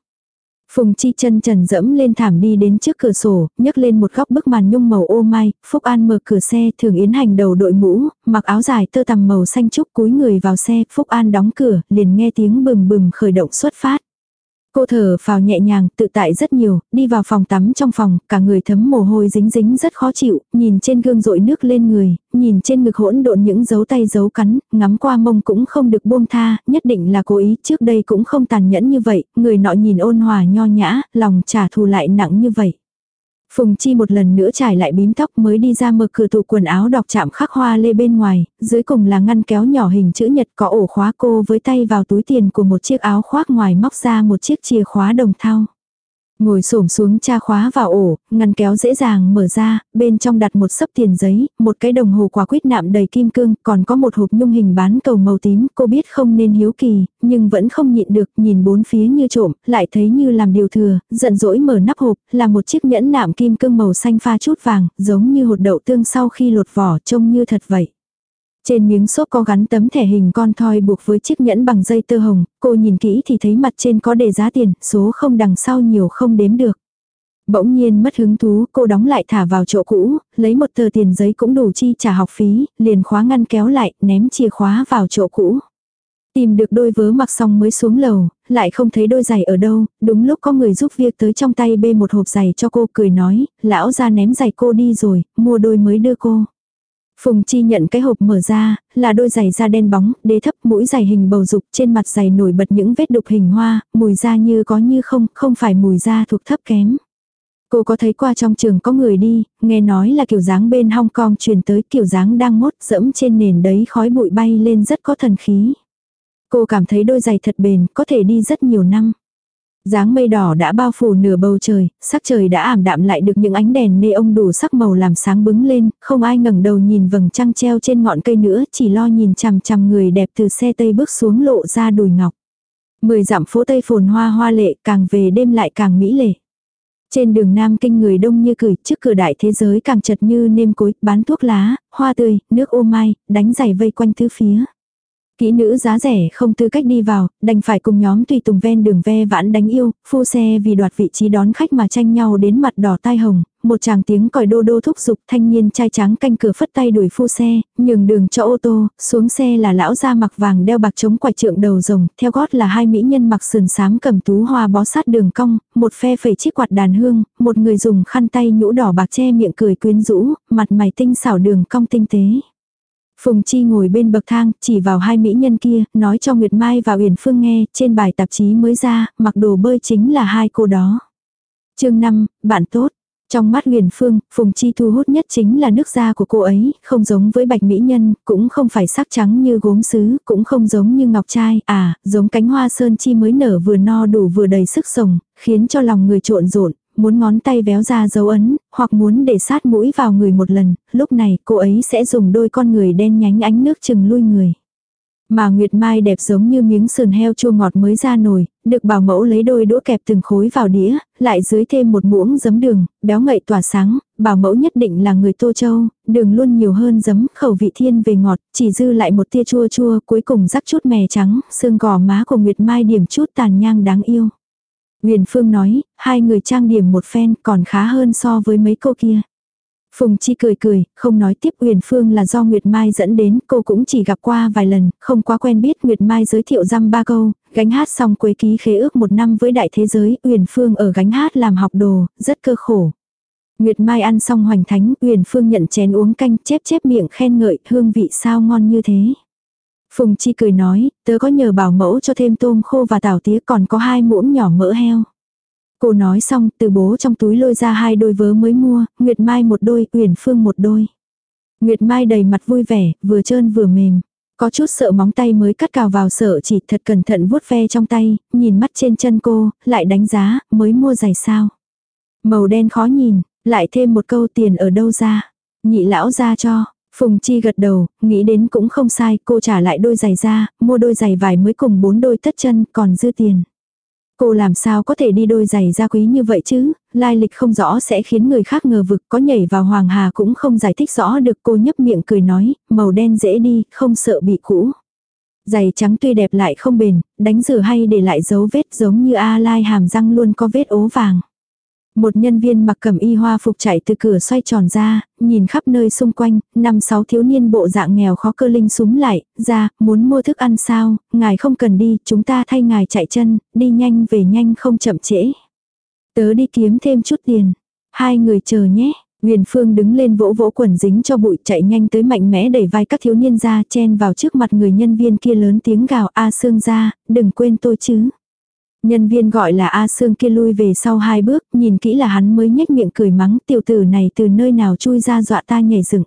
Phùng Chi chân trần dẫm lên thảm đi đến trước cửa sổ, nhấc lên một góc bức màn nhung màu ô mai, Phúc An mở cửa xe, thường yến hành đầu đội mũ, mặc áo dài tơ tằm màu xanh trúc cúi người vào xe, Phúc An đóng cửa, liền nghe tiếng bừng bừng khởi động xuất phát. Cô thở vào nhẹ nhàng, tự tại rất nhiều, đi vào phòng tắm trong phòng, cả người thấm mồ hôi dính dính rất khó chịu, nhìn trên gương rội nước lên người, nhìn trên ngực hỗn độn những dấu tay dấu cắn, ngắm qua mông cũng không được buông tha, nhất định là cố ý, trước đây cũng không tàn nhẫn như vậy, người nọ nhìn ôn hòa nho nhã, lòng trả thù lại nặng như vậy. Phùng Chi một lần nữa trải lại bím tóc mới đi ra mở cửa tủ quần áo đọc chạm khắc hoa lê bên ngoài, dưới cùng là ngăn kéo nhỏ hình chữ nhật có ổ khóa cô với tay vào túi tiền của một chiếc áo khoác ngoài móc ra một chiếc chìa khóa đồng thau. Ngồi xổm xuống tra khóa vào ổ, ngăn kéo dễ dàng mở ra, bên trong đặt một sấp tiền giấy, một cái đồng hồ quả quýt nạm đầy kim cương, còn có một hộp nhung hình bán cầu màu tím, cô biết không nên hiếu kỳ, nhưng vẫn không nhịn được, nhìn bốn phía như trộm, lại thấy như làm điều thừa, giận dỗi mở nắp hộp, là một chiếc nhẫn nạm kim cương màu xanh pha chút vàng, giống như hột đậu tương sau khi lột vỏ trông như thật vậy. Trên miếng xốp có gắn tấm thẻ hình con thoi buộc với chiếc nhẫn bằng dây tơ hồng, cô nhìn kỹ thì thấy mặt trên có đề giá tiền, số không đằng sau nhiều không đếm được. Bỗng nhiên mất hứng thú, cô đóng lại thả vào chỗ cũ, lấy một tờ tiền giấy cũng đủ chi trả học phí, liền khóa ngăn kéo lại, ném chìa khóa vào chỗ cũ. Tìm được đôi vớ mặc xong mới xuống lầu, lại không thấy đôi giày ở đâu, đúng lúc có người giúp việc tới trong tay bê một hộp giày cho cô cười nói, lão ra ném giày cô đi rồi, mua đôi mới đưa cô. Phùng Chi nhận cái hộp mở ra, là đôi giày da đen bóng, đế thấp mũi giày hình bầu dục trên mặt giày nổi bật những vết đục hình hoa, mùi da như có như không, không phải mùi da thuộc thấp kém. Cô có thấy qua trong trường có người đi, nghe nói là kiểu dáng bên Hong Kong truyền tới kiểu dáng đang mốt dẫm trên nền đấy khói bụi bay lên rất có thần khí. Cô cảm thấy đôi giày thật bền, có thể đi rất nhiều năm. Dáng mây đỏ đã bao phủ nửa bầu trời, sắc trời đã ảm đạm lại được những ánh đèn nê ông đủ sắc màu làm sáng bứng lên, không ai ngẩng đầu nhìn vầng trăng treo trên ngọn cây nữa, chỉ lo nhìn chằm chằm người đẹp từ xe tây bước xuống lộ ra đùi ngọc. Mười dặm phố tây phồn hoa hoa lệ, càng về đêm lại càng mỹ lệ. Trên đường Nam Kinh người đông như cười, trước cửa đại thế giới càng chật như nêm cối, bán thuốc lá, hoa tươi, nước ô mai, đánh giày vây quanh tứ phía. Kỹ nữ giá rẻ không tư cách đi vào, đành phải cùng nhóm tùy tùng ven đường ve vãn đánh yêu, phu xe vì đoạt vị trí đón khách mà tranh nhau đến mặt đỏ tai hồng, một chàng tiếng còi đô đô thúc giục thanh niên trai trắng canh cửa phất tay đuổi phu xe, nhường đường cho ô tô, xuống xe là lão da mặc vàng đeo bạc chống quải trượng đầu rồng, theo gót là hai mỹ nhân mặc sườn xám cầm tú hoa bó sát đường cong, một phe phẩy chiếc quạt đàn hương, một người dùng khăn tay nhũ đỏ bạc che miệng cười quyến rũ, mặt mày tinh xảo đường cong tinh tế. Phùng Chi ngồi bên bậc thang, chỉ vào hai mỹ nhân kia, nói cho Nguyệt Mai và Uyển Phương nghe, trên bài tạp chí mới ra, mặc đồ bơi chính là hai cô đó. chương 5, bạn tốt. Trong mắt Huyền Phương, Phùng Chi thu hút nhất chính là nước da của cô ấy, không giống với bạch mỹ nhân, cũng không phải sắc trắng như gốm sứ, cũng không giống như ngọc trai, à, giống cánh hoa sơn chi mới nở vừa no đủ vừa đầy sức sồng, khiến cho lòng người trộn rộn, muốn ngón tay véo ra dấu ấn, hoặc muốn để sát mũi vào người một lần, lúc này cô ấy sẽ dùng đôi con người đen nhánh ánh nước chừng lui người. Mà Nguyệt Mai đẹp giống như miếng sườn heo chua ngọt mới ra nồi, được bảo mẫu lấy đôi đũa kẹp từng khối vào đĩa, lại dưới thêm một muỗng giấm đường, béo ngậy tỏa sáng, bảo mẫu nhất định là người Tô Châu, đường luôn nhiều hơn giấm, khẩu vị thiên về ngọt, chỉ dư lại một tia chua chua, cuối cùng rắc chút mè trắng, xương gò má của Nguyệt Mai điểm chút tàn nhang đáng yêu. Nguyền Phương nói, hai người trang điểm một phen còn khá hơn so với mấy cô kia. Phùng Chi cười cười, không nói tiếp Huyền Phương là do Nguyệt Mai dẫn đến, cô cũng chỉ gặp qua vài lần, không quá quen biết Nguyệt Mai giới thiệu răm ba câu, gánh hát xong quấy ký khế ước một năm với đại thế giới, Huyền Phương ở gánh hát làm học đồ, rất cơ khổ. Nguyệt Mai ăn xong hoành thánh, Huyền Phương nhận chén uống canh, chép chép miệng khen ngợi, hương vị sao ngon như thế. Phùng Chi cười nói, tớ có nhờ bảo mẫu cho thêm tôm khô và tảo tía còn có hai muỗng nhỏ mỡ heo. Cô nói xong, từ bố trong túi lôi ra hai đôi vớ mới mua, Nguyệt Mai một đôi, Uyển Phương một đôi. Nguyệt Mai đầy mặt vui vẻ, vừa trơn vừa mềm. Có chút sợ móng tay mới cắt cào vào sợ chỉ thật cẩn thận vuốt ve trong tay, nhìn mắt trên chân cô, lại đánh giá, mới mua giày sao. Màu đen khó nhìn, lại thêm một câu tiền ở đâu ra. Nhị lão ra cho, Phùng Chi gật đầu, nghĩ đến cũng không sai, cô trả lại đôi giày ra, mua đôi giày vải mới cùng bốn đôi tất chân, còn dư tiền. Cô làm sao có thể đi đôi giày da quý như vậy chứ, lai lịch không rõ sẽ khiến người khác ngờ vực, có nhảy vào Hoàng Hà cũng không giải thích rõ được cô nhấp miệng cười nói, màu đen dễ đi, không sợ bị cũ. Giày trắng tuy đẹp lại không bền, đánh rửa hay để lại dấu vết giống như A Lai hàm răng luôn có vết ố vàng. Một nhân viên mặc cẩm y hoa phục chạy từ cửa xoay tròn ra, nhìn khắp nơi xung quanh, năm sáu thiếu niên bộ dạng nghèo khó cơ linh súng lại, ra, muốn mua thức ăn sao, ngài không cần đi, chúng ta thay ngài chạy chân, đi nhanh về nhanh không chậm trễ. Tớ đi kiếm thêm chút tiền. Hai người chờ nhé. Nguyền Phương đứng lên vỗ vỗ quần dính cho bụi chạy nhanh tới mạnh mẽ đẩy vai các thiếu niên ra chen vào trước mặt người nhân viên kia lớn tiếng gào A Sương ra, đừng quên tôi chứ. Nhân viên gọi là A Sương kia lui về sau hai bước, nhìn kỹ là hắn mới nhếch miệng cười mắng tiểu tử này từ nơi nào chui ra dọa ta nhảy dựng.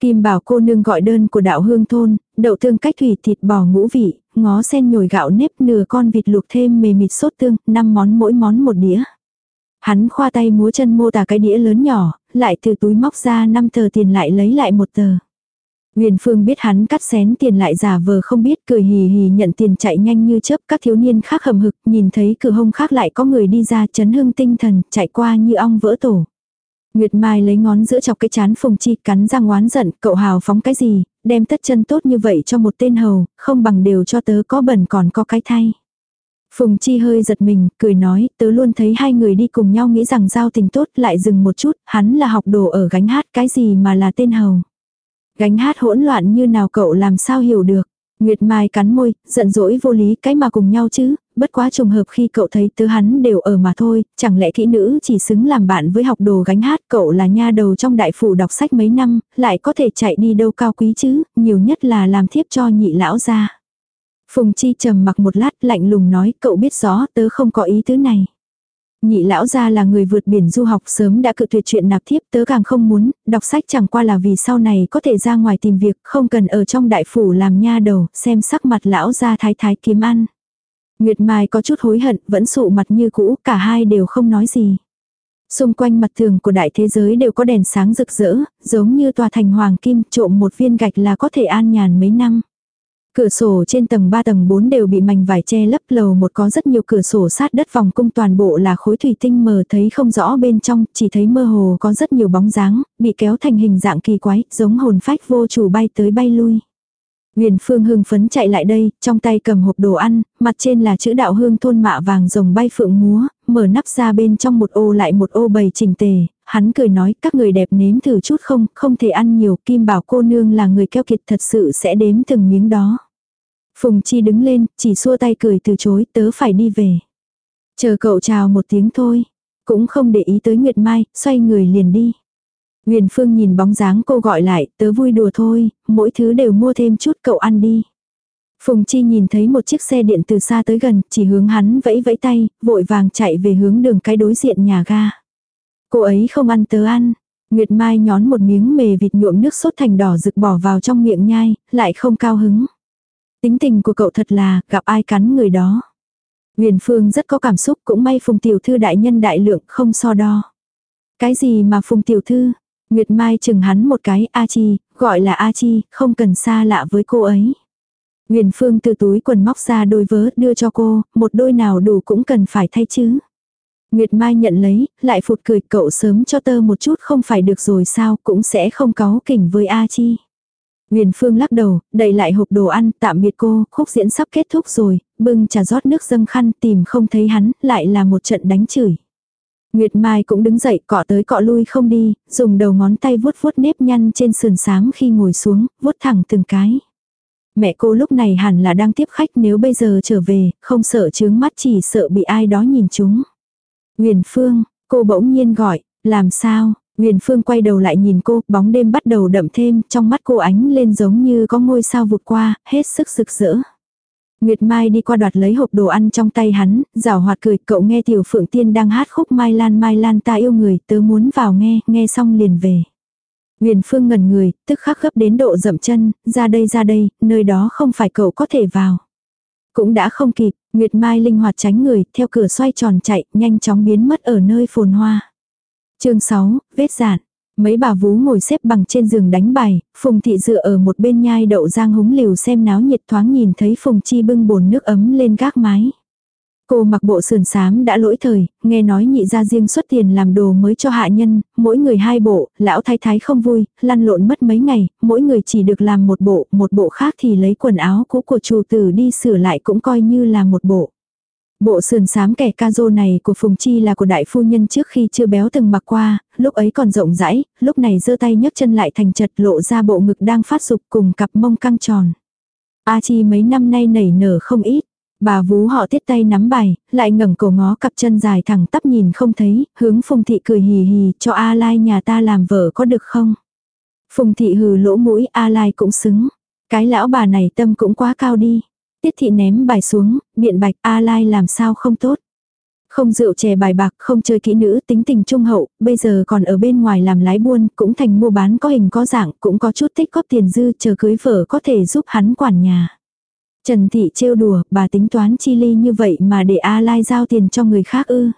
Kim bảo cô nương gọi đơn của đạo hương thôn, đậu tương cách thủy thịt bò ngũ vị, ngó sen nhồi gạo nếp nửa con vịt luộc thêm mề mịt sốt tương, năm món mỗi món một đĩa. Hắn khoa tay múa chân mô tả cái đĩa lớn nhỏ, lại từ túi móc ra năm tờ tiền lại lấy lại một tờ. Nguyên Phương biết hắn cắt xén tiền lại giả vờ không biết cười hì hì nhận tiền chạy nhanh như chớp các thiếu niên khác hầm hực nhìn thấy cửa hông khác lại có người đi ra chấn hưng tinh thần chạy qua như ong vỡ tổ. Nguyệt Mai lấy ngón giữa chọc cái chán Phùng Chi cắn răng oán giận cậu hào phóng cái gì, đem tất chân tốt như vậy cho một tên hầu, không bằng đều cho tớ có bẩn còn có cái thay. Phùng Chi hơi giật mình, cười nói, tớ luôn thấy hai người đi cùng nhau nghĩ rằng giao tình tốt, lại dừng một chút, hắn là học đồ ở gánh hát cái gì mà là tên hầu. Gánh hát hỗn loạn như nào cậu làm sao hiểu được. Nguyệt Mai cắn môi, giận dỗi vô lý cái mà cùng nhau chứ, bất quá trùng hợp khi cậu thấy tứ hắn đều ở mà thôi, chẳng lẽ kỹ nữ chỉ xứng làm bạn với học đồ gánh hát cậu là nha đầu trong đại phủ đọc sách mấy năm, lại có thể chạy đi đâu cao quý chứ, nhiều nhất là làm thiếp cho nhị lão ra. Phùng Chi trầm mặc một lát lạnh lùng nói cậu biết rõ tớ không có ý tứ này. Nhị lão gia là người vượt biển du học sớm đã cự tuyệt chuyện nạp thiếp tớ càng không muốn, đọc sách chẳng qua là vì sau này có thể ra ngoài tìm việc, không cần ở trong đại phủ làm nha đầu, xem sắc mặt lão gia thái thái kiếm ăn. Nguyệt Mai có chút hối hận, vẫn sụ mặt như cũ, cả hai đều không nói gì. Xung quanh mặt tường của đại thế giới đều có đèn sáng rực rỡ, giống như tòa thành hoàng kim trộm một viên gạch là có thể an nhàn mấy năm. Cửa sổ trên tầng 3 tầng 4 đều bị mảnh vải che lấp lầu một có rất nhiều cửa sổ sát đất vòng cung toàn bộ là khối thủy tinh mờ thấy không rõ bên trong, chỉ thấy mơ hồ có rất nhiều bóng dáng, bị kéo thành hình dạng kỳ quái, giống hồn phách vô chủ bay tới bay lui. Huyền Phương hưng phấn chạy lại đây, trong tay cầm hộp đồ ăn, mặt trên là chữ đạo hương thôn mạ vàng rồng bay phượng múa, mở nắp ra bên trong một ô lại một ô bầy chỉnh tề, hắn cười nói các người đẹp nếm thử chút không, không thể ăn nhiều, Kim bảo cô nương là người keo kiệt thật sự sẽ đếm từng miếng đó. Phùng Chi đứng lên, chỉ xua tay cười từ chối, tớ phải đi về. Chờ cậu chào một tiếng thôi, cũng không để ý tới Nguyệt Mai, xoay người liền đi. Huyền Phương nhìn bóng dáng cô gọi lại, tớ vui đùa thôi, mỗi thứ đều mua thêm chút cậu ăn đi. Phùng Chi nhìn thấy một chiếc xe điện từ xa tới gần, chỉ hướng hắn vẫy vẫy tay, vội vàng chạy về hướng đường cái đối diện nhà ga. Cô ấy không ăn tớ ăn. Nguyệt Mai nhón một miếng mề vịt nhuộm nước sốt thành đỏ rực bỏ vào trong miệng nhai, lại không cao hứng. Tính tình của cậu thật là, gặp ai cắn người đó. Huyền Phương rất có cảm xúc cũng may Phùng Tiểu Thư đại nhân đại lượng không so đo. Cái gì mà Phùng Tiểu Thư? Nguyệt Mai chừng hắn một cái A Chi, gọi là A Chi, không cần xa lạ với cô ấy. Huyền Phương từ túi quần móc ra đôi vớ đưa cho cô, một đôi nào đủ cũng cần phải thay chứ. Nguyệt Mai nhận lấy, lại phụt cười cậu sớm cho tơ một chút không phải được rồi sao cũng sẽ không có kỉnh với A Chi. Nguyền Phương lắc đầu, đẩy lại hộp đồ ăn, tạm biệt cô, khúc diễn sắp kết thúc rồi, bưng trà rót nước dâng khăn tìm không thấy hắn, lại là một trận đánh chửi. Nguyệt Mai cũng đứng dậy cọ tới cọ lui không đi, dùng đầu ngón tay vuốt vuốt nếp nhăn trên sườn sáng khi ngồi xuống, vuốt thẳng từng cái. Mẹ cô lúc này hẳn là đang tiếp khách nếu bây giờ trở về, không sợ chướng mắt chỉ sợ bị ai đó nhìn chúng. Huyền Phương, cô bỗng nhiên gọi, làm sao? Huyền Phương quay đầu lại nhìn cô, bóng đêm bắt đầu đậm thêm, trong mắt cô ánh lên giống như có ngôi sao vụt qua, hết sức rực rỡ. Nguyệt Mai đi qua đoạt lấy hộp đồ ăn trong tay hắn, rào hoạt cười, cậu nghe tiểu phượng tiên đang hát khúc Mai Lan Mai Lan ta yêu người, tớ muốn vào nghe, nghe xong liền về. Huyền Phương ngẩn người, tức khắc gấp đến độ dậm chân, ra đây ra đây, nơi đó không phải cậu có thể vào. Cũng đã không kịp, Nguyệt Mai linh hoạt tránh người, theo cửa xoay tròn chạy, nhanh chóng biến mất ở nơi phồn hoa. chương 6, vết giản. Mấy bà vú ngồi xếp bằng trên giường đánh bài, Phùng Thị dựa ở một bên nhai đậu giang húng liều xem náo nhiệt thoáng nhìn thấy Phùng Chi bưng bồn nước ấm lên gác mái. Cô mặc bộ sườn xám đã lỗi thời, nghe nói nhị ra riêng xuất tiền làm đồ mới cho hạ nhân, mỗi người hai bộ, lão thái thái không vui, lăn lộn mất mấy ngày, mỗi người chỉ được làm một bộ, một bộ khác thì lấy quần áo cũ của chủ tử đi sửa lại cũng coi như là một bộ. Bộ sườn xám kẻ ca rô này của Phùng Chi là của đại phu nhân trước khi chưa béo từng mặc qua, lúc ấy còn rộng rãi, lúc này giơ tay nhấc chân lại thành chật lộ ra bộ ngực đang phát dục cùng cặp mông căng tròn. A Chi mấy năm nay nảy nở không ít. Bà vú họ tiết tay nắm bài, lại ngẩng cổ ngó cặp chân dài thẳng tắp nhìn không thấy, hướng Phùng Thị cười hì hì, cho A Lai nhà ta làm vợ có được không? Phùng Thị hừ lỗ mũi, A Lai cũng xứng. Cái lão bà này tâm cũng quá cao đi. Tiết Thị ném bài xuống, biện bạch A Lai làm sao không tốt. Không rượu chè bài bạc, không chơi kỹ nữ, tính tình trung hậu, bây giờ còn ở bên ngoài làm lái buôn, cũng thành mua bán có hình có dạng, cũng có chút tích góp tiền dư, chờ cưới vợ có thể giúp hắn quản nhà. Trần Thị trêu đùa, bà tính toán chi ly như vậy mà để A Lai giao tiền cho người khác ư.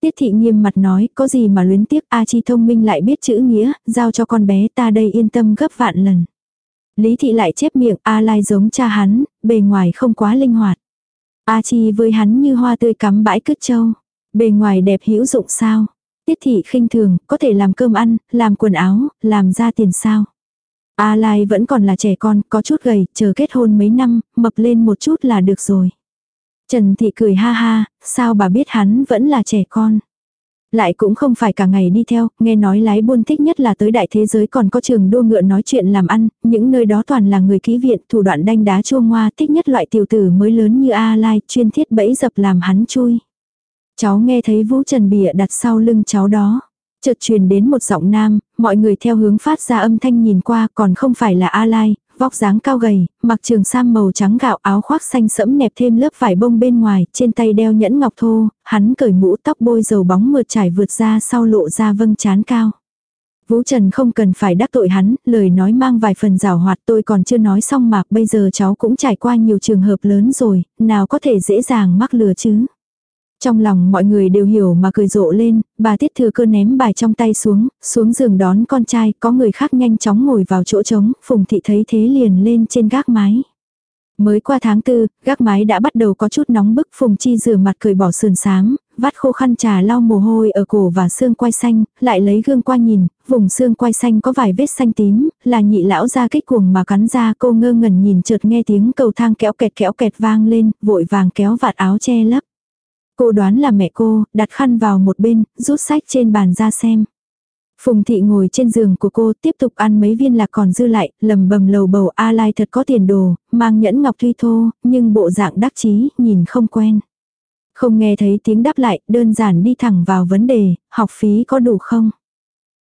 Tiết thị nghiêm mặt nói, có gì mà luyến tiếc A Chi thông minh lại biết chữ nghĩa, giao cho con bé ta đây yên tâm gấp vạn lần. Lý thị lại chép miệng, A Lai giống cha hắn, bề ngoài không quá linh hoạt. A Chi với hắn như hoa tươi cắm bãi cứt châu. Bề ngoài đẹp hữu dụng sao? Tiết thị khinh thường, có thể làm cơm ăn, làm quần áo, làm ra tiền sao? A Lai vẫn còn là trẻ con, có chút gầy, chờ kết hôn mấy năm, mập lên một chút là được rồi. Trần Thị cười ha ha, sao bà biết hắn vẫn là trẻ con. Lại cũng không phải cả ngày đi theo, nghe nói lái buôn thích nhất là tới đại thế giới còn có trường đua ngựa nói chuyện làm ăn, những nơi đó toàn là người ký viện, thủ đoạn đanh đá chua ngoa thích nhất loại tiểu tử mới lớn như A Lai, chuyên thiết bẫy dập làm hắn chui. Cháu nghe thấy Vũ Trần bịa đặt sau lưng cháu đó. Chợt truyền đến một giọng nam, mọi người theo hướng phát ra âm thanh nhìn qua còn không phải là A Lai, vóc dáng cao gầy, mặc trường sam màu trắng gạo áo khoác xanh sẫm nẹp thêm lớp vải bông bên ngoài, trên tay đeo nhẫn ngọc thô, hắn cởi mũ tóc bôi dầu bóng mượt trải vượt ra sau lộ ra vâng chán cao. Vũ Trần không cần phải đắc tội hắn, lời nói mang vài phần rào hoạt tôi còn chưa nói xong mà bây giờ cháu cũng trải qua nhiều trường hợp lớn rồi, nào có thể dễ dàng mắc lừa chứ. Trong lòng mọi người đều hiểu mà cười rộ lên, bà tiết thừa cơ ném bài trong tay xuống, xuống giường đón con trai, có người khác nhanh chóng ngồi vào chỗ trống, phùng thị thấy thế liền lên trên gác mái. Mới qua tháng tư, gác mái đã bắt đầu có chút nóng bức, phùng chi rửa mặt cười bỏ sườn sáng, vắt khô khăn trà lau mồ hôi ở cổ và xương quai xanh, lại lấy gương qua nhìn, vùng xương quai xanh có vài vết xanh tím, là nhị lão ra kích cuồng mà cắn ra cô ngơ ngẩn nhìn chợt nghe tiếng cầu thang kéo kẹt kéo kẹt vang lên, vội vàng kéo vạt áo che lấp. Cô đoán là mẹ cô, đặt khăn vào một bên, rút sách trên bàn ra xem. Phùng thị ngồi trên giường của cô tiếp tục ăn mấy viên lạc còn dư lại, lầm bầm lầu bầu A Lai thật có tiền đồ, mang nhẫn ngọc thuy thô, nhưng bộ dạng đắc chí, nhìn không quen. Không nghe thấy tiếng đáp lại, đơn giản đi thẳng vào vấn đề, học phí có đủ không?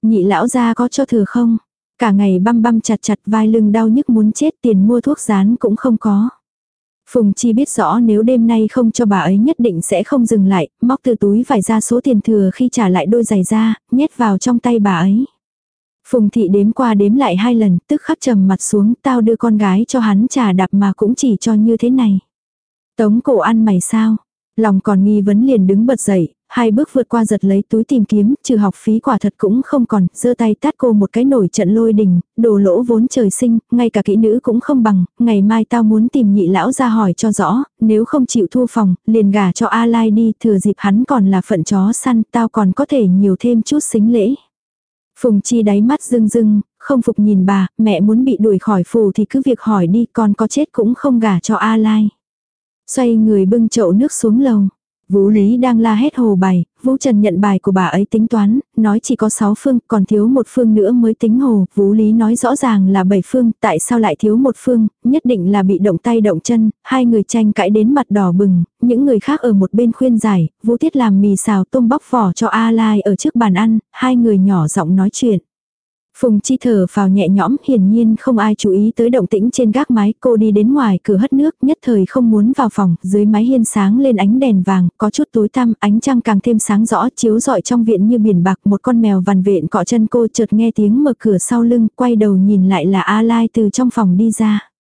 Nhị lão gia có cho thừa không? Cả ngày băm băm chặt chặt vai lưng đau nhức muốn chết tiền mua thuốc rán cũng không có. Phùng Chi biết rõ nếu đêm nay không cho bà ấy nhất định sẽ không dừng lại, móc từ túi vải ra số tiền thừa khi trả lại đôi giày ra, nhét vào trong tay bà ấy. Phùng thị đếm qua đếm lại hai lần, tức khắc trầm mặt xuống, tao đưa con gái cho hắn trà đạp mà cũng chỉ cho như thế này. Tống cổ ăn mày sao? Lòng còn nghi vấn liền đứng bật dậy, hai bước vượt qua giật lấy túi tìm kiếm, trừ học phí quả thật cũng không còn, giơ tay tát cô một cái nổi trận lôi đình, đồ lỗ vốn trời sinh, ngay cả kỹ nữ cũng không bằng, ngày mai tao muốn tìm nhị lão ra hỏi cho rõ, nếu không chịu thu phòng, liền gả cho A Lai đi, thừa dịp hắn còn là phận chó săn, tao còn có thể nhiều thêm chút xính lễ. Phùng Chi đáy mắt rưng rưng, không phục nhìn bà, mẹ muốn bị đuổi khỏi phù thì cứ việc hỏi đi, con có chết cũng không gả cho A Lai. Xoay người bưng chậu nước xuống lầu. Vũ Lý đang la hét hồ bài, Vũ Trần nhận bài của bà ấy tính toán, nói chỉ có 6 phương, còn thiếu một phương nữa mới tính hồ. Vũ Lý nói rõ ràng là 7 phương, tại sao lại thiếu một phương, nhất định là bị động tay động chân, hai người tranh cãi đến mặt đỏ bừng, những người khác ở một bên khuyên giải, Vũ Tiết làm mì xào tôm bóc vỏ cho A Lai ở trước bàn ăn, hai người nhỏ giọng nói chuyện. Phùng Chi thở vào nhẹ nhõm, hiển nhiên không ai chú ý tới động tĩnh trên gác mái, cô đi đến ngoài cửa hất nước, nhất thời không muốn vào phòng, dưới mái hiên sáng lên ánh đèn vàng, có chút tối tăm, ánh trăng càng thêm sáng rõ, chiếu rọi trong viện như biển bạc, một con mèo vằn vện cọ chân cô chợt nghe tiếng mở cửa sau lưng, quay đầu nhìn lại là A Lai từ trong phòng đi ra.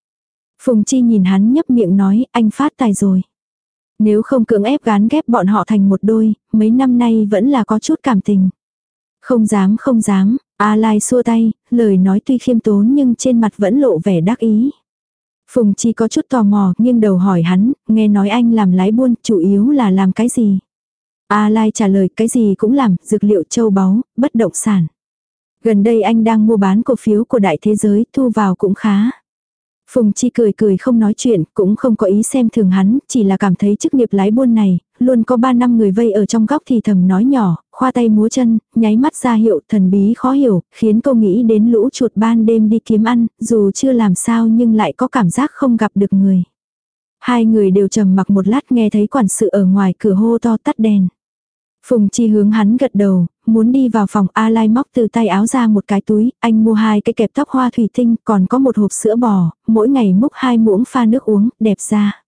Phùng Chi nhìn hắn nhấp miệng nói, anh phát tài rồi. Nếu không cưỡng ép gán ghép bọn họ thành một đôi, mấy năm nay vẫn là có chút cảm tình. Không dám không dám, A Lai xua tay, lời nói tuy khiêm tốn nhưng trên mặt vẫn lộ vẻ đắc ý. Phùng Chi có chút tò mò, nhưng đầu hỏi hắn, nghe nói anh làm lái buôn, chủ yếu là làm cái gì? A Lai trả lời, cái gì cũng làm, dược liệu châu báu, bất động sản. Gần đây anh đang mua bán cổ phiếu của đại thế giới, thu vào cũng khá. Phùng Chi cười cười không nói chuyện, cũng không có ý xem thường hắn, chỉ là cảm thấy chức nghiệp lái buôn này, luôn có ba năm người vây ở trong góc thì thầm nói nhỏ, khoa tay múa chân, nháy mắt ra hiệu thần bí khó hiểu, khiến cô nghĩ đến lũ chuột ban đêm đi kiếm ăn, dù chưa làm sao nhưng lại có cảm giác không gặp được người. Hai người đều trầm mặc một lát nghe thấy quản sự ở ngoài cửa hô to tắt đèn. Phùng Chi hướng hắn gật đầu, muốn đi vào phòng A Lai móc từ tay áo ra một cái túi, anh mua hai cái kẹp tóc hoa thủy tinh, còn có một hộp sữa bò, mỗi ngày múc hai muỗng pha nước uống, đẹp ra.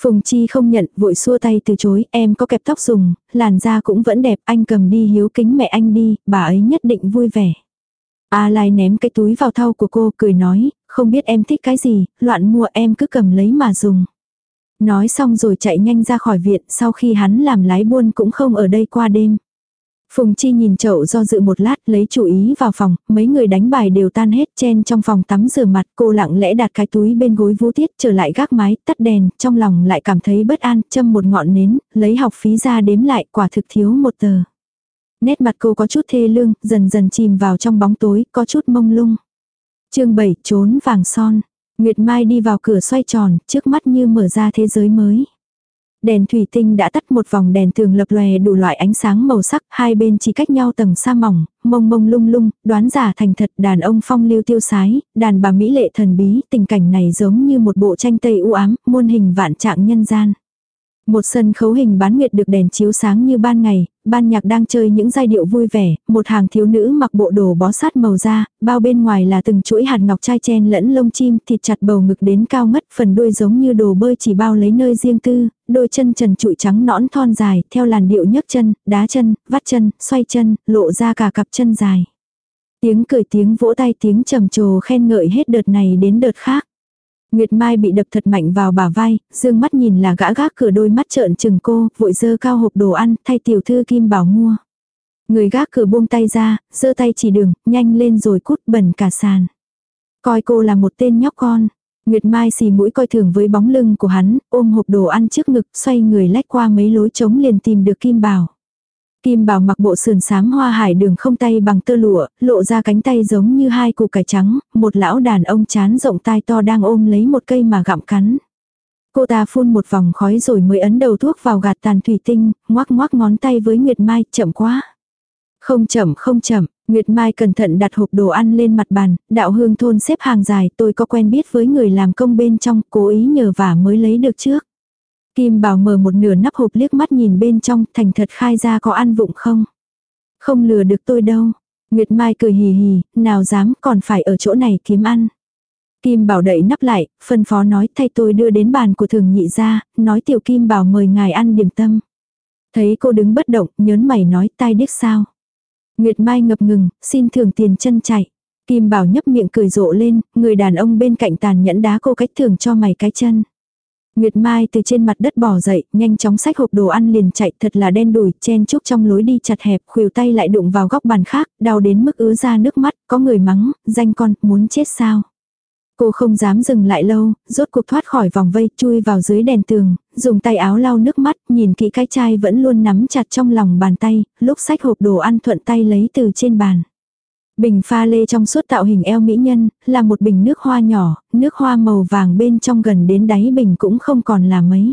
Phùng Chi không nhận, vội xua tay từ chối, em có kẹp tóc dùng, làn da cũng vẫn đẹp, anh cầm đi hiếu kính mẹ anh đi, bà ấy nhất định vui vẻ. A Lai ném cái túi vào thau của cô, cười nói, không biết em thích cái gì, loạn mua em cứ cầm lấy mà dùng. Nói xong rồi chạy nhanh ra khỏi viện, sau khi hắn làm lái buôn cũng không ở đây qua đêm. Phùng Chi nhìn chậu do dự một lát lấy chủ ý vào phòng, mấy người đánh bài đều tan hết chen trong phòng tắm rửa mặt cô lặng lẽ đặt cái túi bên gối vũ tiết trở lại gác mái, tắt đèn, trong lòng lại cảm thấy bất an, châm một ngọn nến, lấy học phí ra đếm lại quả thực thiếu một tờ. Nét mặt cô có chút thê lương, dần dần chìm vào trong bóng tối, có chút mông lung. chương 7 trốn vàng son. Nguyệt Mai đi vào cửa xoay tròn, trước mắt như mở ra thế giới mới. Đèn thủy tinh đã tắt một vòng đèn tường lập lòe đủ loại ánh sáng màu sắc, hai bên chỉ cách nhau tầng sa mỏng, mông mông lung lung, đoán giả thành thật đàn ông phong lưu tiêu sái, đàn bà mỹ lệ thần bí, tình cảnh này giống như một bộ tranh tây u ám, muôn hình vạn trạng nhân gian. Một sân khấu hình bán nguyệt được đèn chiếu sáng như ban ngày, ban nhạc đang chơi những giai điệu vui vẻ, một hàng thiếu nữ mặc bộ đồ bó sát màu da, bao bên ngoài là từng chuỗi hạt ngọc trai chen lẫn lông chim, thịt chặt bầu ngực đến cao ngất, phần đuôi giống như đồ bơi chỉ bao lấy nơi riêng tư, đôi chân trần trụi trắng nõn thon dài, theo làn điệu nhấc chân, đá chân, vắt chân, xoay chân, lộ ra cả cặp chân dài. Tiếng cười tiếng vỗ tay tiếng trầm trồ khen ngợi hết đợt này đến đợt khác. Nguyệt Mai bị đập thật mạnh vào bả vai, dương mắt nhìn là gã gác cửa đôi mắt trợn chừng cô, vội dơ cao hộp đồ ăn, thay tiểu thư Kim Bảo mua. Người gác cửa buông tay ra, giơ tay chỉ đường, nhanh lên rồi cút bẩn cả sàn. Coi cô là một tên nhóc con. Nguyệt Mai xì mũi coi thường với bóng lưng của hắn, ôm hộp đồ ăn trước ngực, xoay người lách qua mấy lối trống liền tìm được Kim Bảo. Kim Bảo mặc bộ sườn xám hoa hải đường không tay bằng tơ lụa, lộ ra cánh tay giống như hai củ cải trắng, một lão đàn ông chán rộng tai to đang ôm lấy một cây mà gặm cắn. Cô ta phun một vòng khói rồi mới ấn đầu thuốc vào gạt tàn thủy tinh, ngoắc ngoắc ngón tay với Nguyệt Mai, chậm quá. Không chậm không chậm, Nguyệt Mai cẩn thận đặt hộp đồ ăn lên mặt bàn, đạo hương thôn xếp hàng dài, tôi có quen biết với người làm công bên trong, cố ý nhờ vả mới lấy được trước. Kim Bảo mở một nửa nắp hộp liếc mắt nhìn bên trong, thành thật khai ra có ăn vụng không? Không lừa được tôi đâu. Nguyệt Mai cười hì hì, nào dám còn phải ở chỗ này kiếm ăn. Kim Bảo đậy nắp lại, phân phó nói thay tôi đưa đến bàn của thường nhị ra, nói tiểu Kim Bảo mời ngài ăn điểm tâm. Thấy cô đứng bất động, nhớn mày nói tai điếc sao. Nguyệt Mai ngập ngừng, xin thường tiền chân chạy. Kim Bảo nhấp miệng cười rộ lên, người đàn ông bên cạnh tàn nhẫn đá cô cách thường cho mày cái chân. Nguyệt Mai từ trên mặt đất bò dậy, nhanh chóng xách hộp đồ ăn liền chạy thật là đen đủi, chen chúc trong lối đi chặt hẹp, khuỷu tay lại đụng vào góc bàn khác, đau đến mức ứa ra nước mắt, có người mắng, danh con, muốn chết sao. Cô không dám dừng lại lâu, rốt cuộc thoát khỏi vòng vây, chui vào dưới đèn tường, dùng tay áo lau nước mắt, nhìn kỹ cái chai vẫn luôn nắm chặt trong lòng bàn tay, lúc xách hộp đồ ăn thuận tay lấy từ trên bàn. Bình pha lê trong suốt tạo hình eo mỹ nhân, là một bình nước hoa nhỏ, nước hoa màu vàng bên trong gần đến đáy bình cũng không còn là mấy.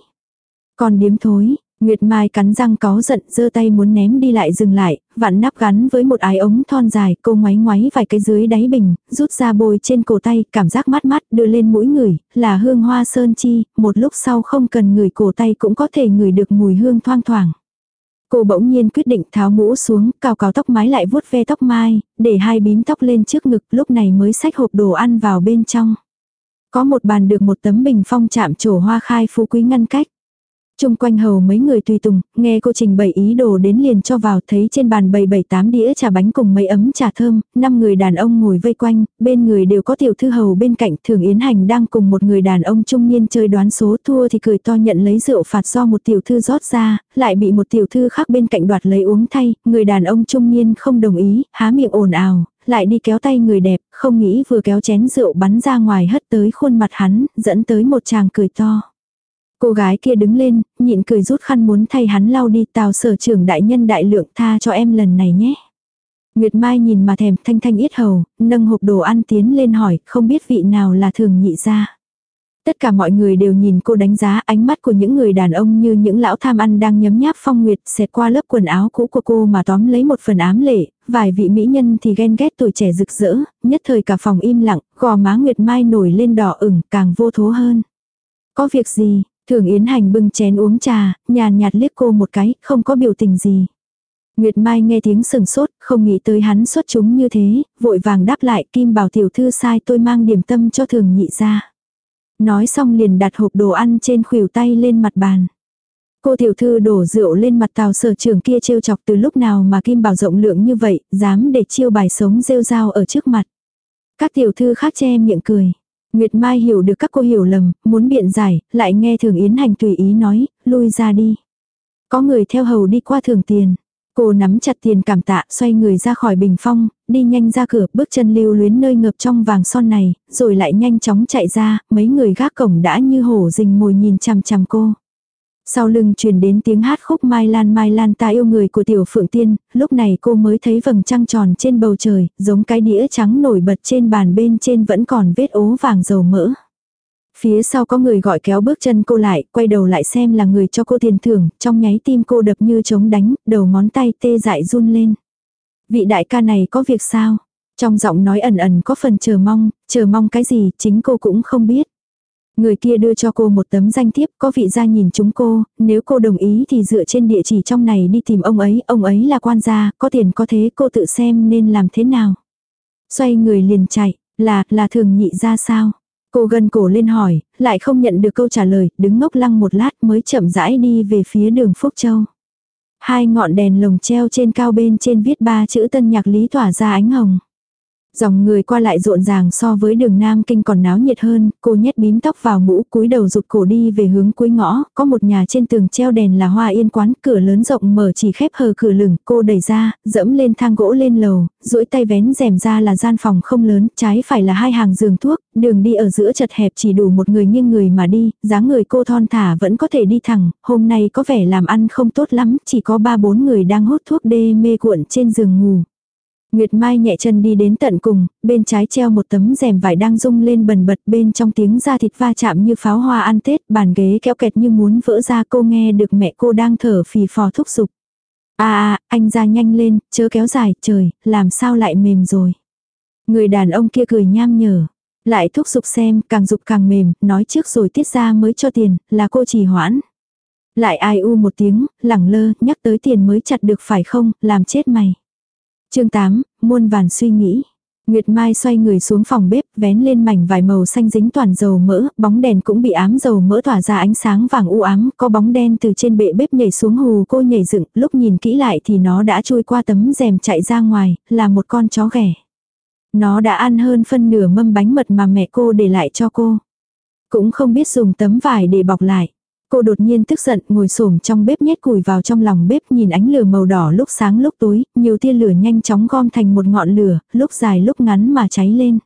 Còn điếm thối, Nguyệt Mai cắn răng có giận giơ tay muốn ném đi lại dừng lại, vặn nắp gắn với một ái ống thon dài, cô ngoáy ngoáy vài cái dưới đáy bình, rút ra bôi trên cổ tay, cảm giác mát mát đưa lên mũi người, là hương hoa sơn chi, một lúc sau không cần người cổ tay cũng có thể ngửi được mùi hương thoang thoảng. Cô bỗng nhiên quyết định tháo mũ xuống, cào cào tóc mái lại vuốt ve tóc mai, để hai bím tóc lên trước ngực, lúc này mới xách hộp đồ ăn vào bên trong. Có một bàn được một tấm bình phong chạm trổ hoa khai phú quý ngăn cách. Trung quanh hầu mấy người tùy tùng, nghe cô trình bày ý đồ đến liền cho vào, thấy trên bàn bày bảy tám đĩa trà bánh cùng mấy ấm trà thơm, năm người đàn ông ngồi vây quanh, bên người đều có tiểu thư hầu bên cạnh, thường Yến Hành đang cùng một người đàn ông trung niên chơi đoán số thua thì cười to nhận lấy rượu phạt do một tiểu thư rót ra, lại bị một tiểu thư khác bên cạnh đoạt lấy uống thay, người đàn ông trung niên không đồng ý, há miệng ồn ào, lại đi kéo tay người đẹp, không nghĩ vừa kéo chén rượu bắn ra ngoài hất tới khuôn mặt hắn, dẫn tới một chàng cười to. Cô gái kia đứng lên, nhịn cười rút khăn muốn thay hắn lau đi tào sở trưởng đại nhân đại lượng tha cho em lần này nhé. Nguyệt Mai nhìn mà thèm thanh thanh yết hầu, nâng hộp đồ ăn tiến lên hỏi, không biết vị nào là thường nhị ra. Tất cả mọi người đều nhìn cô đánh giá ánh mắt của những người đàn ông như những lão tham ăn đang nhấm nháp phong nguyệt xẹt qua lớp quần áo cũ của cô mà tóm lấy một phần ám lệ, vài vị mỹ nhân thì ghen ghét tuổi trẻ rực rỡ, nhất thời cả phòng im lặng, gò má Nguyệt Mai nổi lên đỏ ửng càng vô thố hơn. Có việc gì, Thường Yến Hành bưng chén uống trà, nhàn nhạt liếc cô một cái, không có biểu tình gì. Nguyệt Mai nghe tiếng sừng sốt, không nghĩ tới hắn xuất chúng như thế, vội vàng đáp lại Kim bảo tiểu thư sai tôi mang điểm tâm cho thường nhị ra. Nói xong liền đặt hộp đồ ăn trên khuỷu tay lên mặt bàn. Cô tiểu thư đổ rượu lên mặt tàu sở trưởng kia trêu chọc từ lúc nào mà Kim bảo rộng lượng như vậy, dám để chiêu bài sống rêu rao ở trước mặt. Các tiểu thư khác che miệng cười. Nguyệt Mai hiểu được các cô hiểu lầm, muốn biện giải, lại nghe Thường Yến Hành tùy ý nói, lui ra đi. Có người theo hầu đi qua thường tiền. Cô nắm chặt tiền cảm tạ, xoay người ra khỏi bình phong, đi nhanh ra cửa, bước chân lưu luyến nơi ngập trong vàng son này, rồi lại nhanh chóng chạy ra, mấy người gác cổng đã như hổ rình mồi nhìn chằm chằm cô. Sau lưng truyền đến tiếng hát khúc Mai Lan Mai Lan ta yêu người của tiểu phượng tiên, lúc này cô mới thấy vầng trăng tròn trên bầu trời, giống cái đĩa trắng nổi bật trên bàn bên trên vẫn còn vết ố vàng dầu mỡ. Phía sau có người gọi kéo bước chân cô lại, quay đầu lại xem là người cho cô tiền thưởng, trong nháy tim cô đập như trống đánh, đầu ngón tay tê dại run lên. Vị đại ca này có việc sao? Trong giọng nói ẩn ẩn có phần chờ mong, chờ mong cái gì chính cô cũng không biết. Người kia đưa cho cô một tấm danh thiếp, có vị gia nhìn chúng cô, nếu cô đồng ý thì dựa trên địa chỉ trong này đi tìm ông ấy, ông ấy là quan gia, có tiền có thế cô tự xem nên làm thế nào. Xoay người liền chạy, là, là thường nhị ra sao? Cô gần cổ lên hỏi, lại không nhận được câu trả lời, đứng ngốc lăng một lát mới chậm rãi đi về phía đường Phúc Châu. Hai ngọn đèn lồng treo trên cao bên trên viết ba chữ tân nhạc lý tỏa ra ánh hồng. Dòng người qua lại rộn ràng so với đường Nam Kinh còn náo nhiệt hơn, cô nhét bím tóc vào mũ cúi đầu rụt cổ đi về hướng cuối ngõ, có một nhà trên tường treo đèn là hoa yên quán, cửa lớn rộng mở chỉ khép hờ cửa lửng, cô đẩy ra, dẫm lên thang gỗ lên lầu, duỗi tay vén rèm ra là gian phòng không lớn, trái phải là hai hàng giường thuốc, đường đi ở giữa chật hẹp chỉ đủ một người nghiêng người mà đi, dáng người cô thon thả vẫn có thể đi thẳng, hôm nay có vẻ làm ăn không tốt lắm, chỉ có ba bốn người đang hút thuốc đê mê cuộn trên giường ngủ. Nguyệt Mai nhẹ chân đi đến tận cùng, bên trái treo một tấm rèm vải đang rung lên bần bật bên trong tiếng da thịt va chạm như pháo hoa ăn Tết, bàn ghế kéo kẹt như muốn vỡ ra cô nghe được mẹ cô đang thở phì phò thúc giục. À à, anh ra nhanh lên, chớ kéo dài, trời, làm sao lại mềm rồi. Người đàn ông kia cười nham nhở. Lại thúc giục xem, càng dục càng mềm, nói trước rồi tiết ra mới cho tiền, là cô trì hoãn. Lại ai u một tiếng, lẳng lơ, nhắc tới tiền mới chặt được phải không, làm chết mày chương 8, muôn vàn suy nghĩ. Nguyệt Mai xoay người xuống phòng bếp, vén lên mảnh vải màu xanh dính toàn dầu mỡ, bóng đèn cũng bị ám dầu mỡ tỏa ra ánh sáng vàng u ám, có bóng đen từ trên bệ bếp nhảy xuống hù cô nhảy dựng, lúc nhìn kỹ lại thì nó đã chui qua tấm rèm chạy ra ngoài, là một con chó ghẻ. Nó đã ăn hơn phân nửa mâm bánh mật mà mẹ cô để lại cho cô. Cũng không biết dùng tấm vải để bọc lại. Cô đột nhiên tức giận ngồi xổm trong bếp nhét củi vào trong lòng bếp nhìn ánh lửa màu đỏ lúc sáng lúc tối, nhiều tia lửa nhanh chóng gom thành một ngọn lửa, lúc dài lúc ngắn mà cháy lên.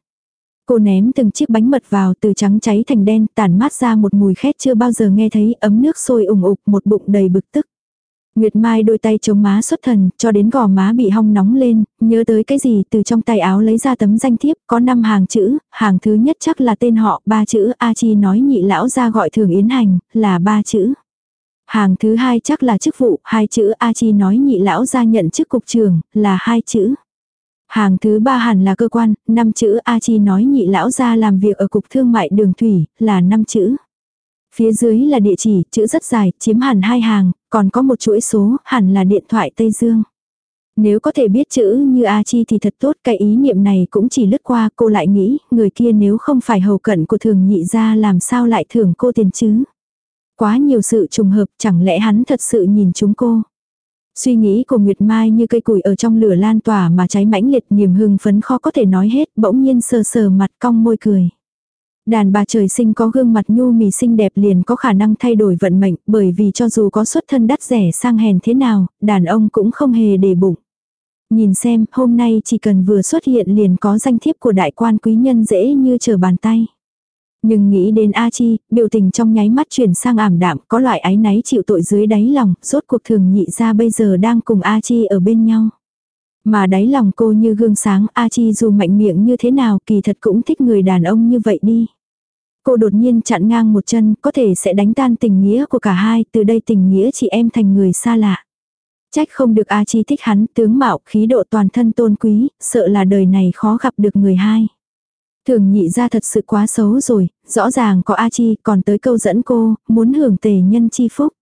Cô ném từng chiếc bánh mật vào từ trắng cháy thành đen tản mát ra một mùi khét chưa bao giờ nghe thấy ấm nước sôi ủng ục một bụng đầy bực tức. Nguyệt Mai đôi tay chống má xuất thần, cho đến gò má bị hong nóng lên, nhớ tới cái gì từ trong tay áo lấy ra tấm danh thiếp, có 5 hàng chữ, hàng thứ nhất chắc là tên họ, ba chữ A Chi nói nhị lão ra gọi thường yến hành, là ba chữ. Hàng thứ hai chắc là chức vụ, hai chữ A Chi nói nhị lão ra nhận chức cục trưởng, là hai chữ. Hàng thứ ba hẳn là cơ quan, năm chữ A Chi nói nhị lão ra làm việc ở cục thương mại đường thủy, là năm chữ. Phía dưới là địa chỉ, chữ rất dài, chiếm hẳn hai hàng, còn có một chuỗi số, hẳn là điện thoại Tây Dương. Nếu có thể biết chữ như A Chi thì thật tốt, cái ý niệm này cũng chỉ lướt qua, cô lại nghĩ, người kia nếu không phải hầu cận của thường nhị ra làm sao lại thưởng cô tiền chứ. Quá nhiều sự trùng hợp, chẳng lẽ hắn thật sự nhìn chúng cô. Suy nghĩ của Nguyệt Mai như cây củi ở trong lửa lan tỏa mà cháy mãnh liệt niềm hưng phấn khó có thể nói hết, bỗng nhiên sờ sờ mặt cong môi cười. Đàn bà trời sinh có gương mặt nhu mì xinh đẹp liền có khả năng thay đổi vận mệnh bởi vì cho dù có xuất thân đắt rẻ sang hèn thế nào, đàn ông cũng không hề để bụng. Nhìn xem, hôm nay chỉ cần vừa xuất hiện liền có danh thiếp của đại quan quý nhân dễ như trở bàn tay. Nhưng nghĩ đến A Chi, biểu tình trong nháy mắt chuyển sang ảm đạm, có loại ái náy chịu tội dưới đáy lòng, rốt cuộc thường nhị ra bây giờ đang cùng A Chi ở bên nhau. Mà đáy lòng cô như gương sáng, A Chi dù mạnh miệng như thế nào kỳ thật cũng thích người đàn ông như vậy đi. Cô đột nhiên chặn ngang một chân, có thể sẽ đánh tan tình nghĩa của cả hai, từ đây tình nghĩa chị em thành người xa lạ. Trách không được A Chi thích hắn, tướng mạo, khí độ toàn thân tôn quý, sợ là đời này khó gặp được người hai. Thường nhị ra thật sự quá xấu rồi, rõ ràng có A Chi còn tới câu dẫn cô, muốn hưởng tề nhân chi phúc.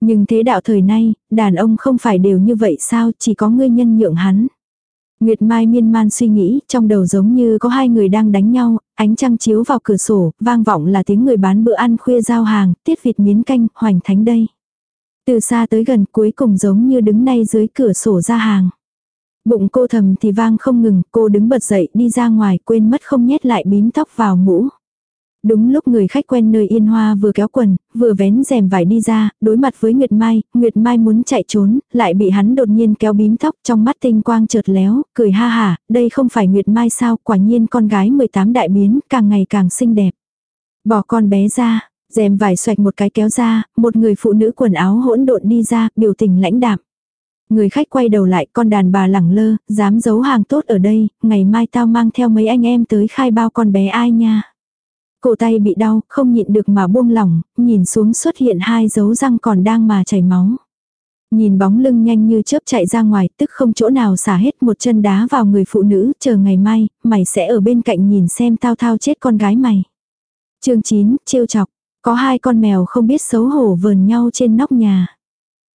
Nhưng thế đạo thời nay, đàn ông không phải đều như vậy sao, chỉ có ngươi nhân nhượng hắn. Nguyệt Mai miên man suy nghĩ, trong đầu giống như có hai người đang đánh nhau, ánh trăng chiếu vào cửa sổ, vang vọng là tiếng người bán bữa ăn khuya giao hàng, tiết vịt miến canh, hoành thánh đây. Từ xa tới gần cuối cùng giống như đứng nay dưới cửa sổ ra hàng. Bụng cô thầm thì vang không ngừng, cô đứng bật dậy đi ra ngoài quên mất không nhét lại bím tóc vào mũ. Đúng lúc người khách quen nơi yên hoa vừa kéo quần, vừa vén rèm vải đi ra, đối mặt với Nguyệt Mai, Nguyệt Mai muốn chạy trốn, lại bị hắn đột nhiên kéo bím tóc trong mắt tinh quang chợt léo, cười ha hả, đây không phải Nguyệt Mai sao, quả nhiên con gái 18 đại biến, càng ngày càng xinh đẹp. Bỏ con bé ra, rèm vải xoạch một cái kéo ra, một người phụ nữ quần áo hỗn độn đi ra, biểu tình lãnh đạm. Người khách quay đầu lại con đàn bà lẳng lơ, dám giấu hàng tốt ở đây, ngày mai tao mang theo mấy anh em tới khai bao con bé ai nha. Cổ tay bị đau, không nhịn được mà buông lỏng, nhìn xuống xuất hiện hai dấu răng còn đang mà chảy máu. Nhìn bóng lưng nhanh như chớp chạy ra ngoài, tức không chỗ nào xả hết một chân đá vào người phụ nữ, chờ ngày mai, mày sẽ ở bên cạnh nhìn xem tao thao chết con gái mày. chương 9, trêu chọc, có hai con mèo không biết xấu hổ vờn nhau trên nóc nhà.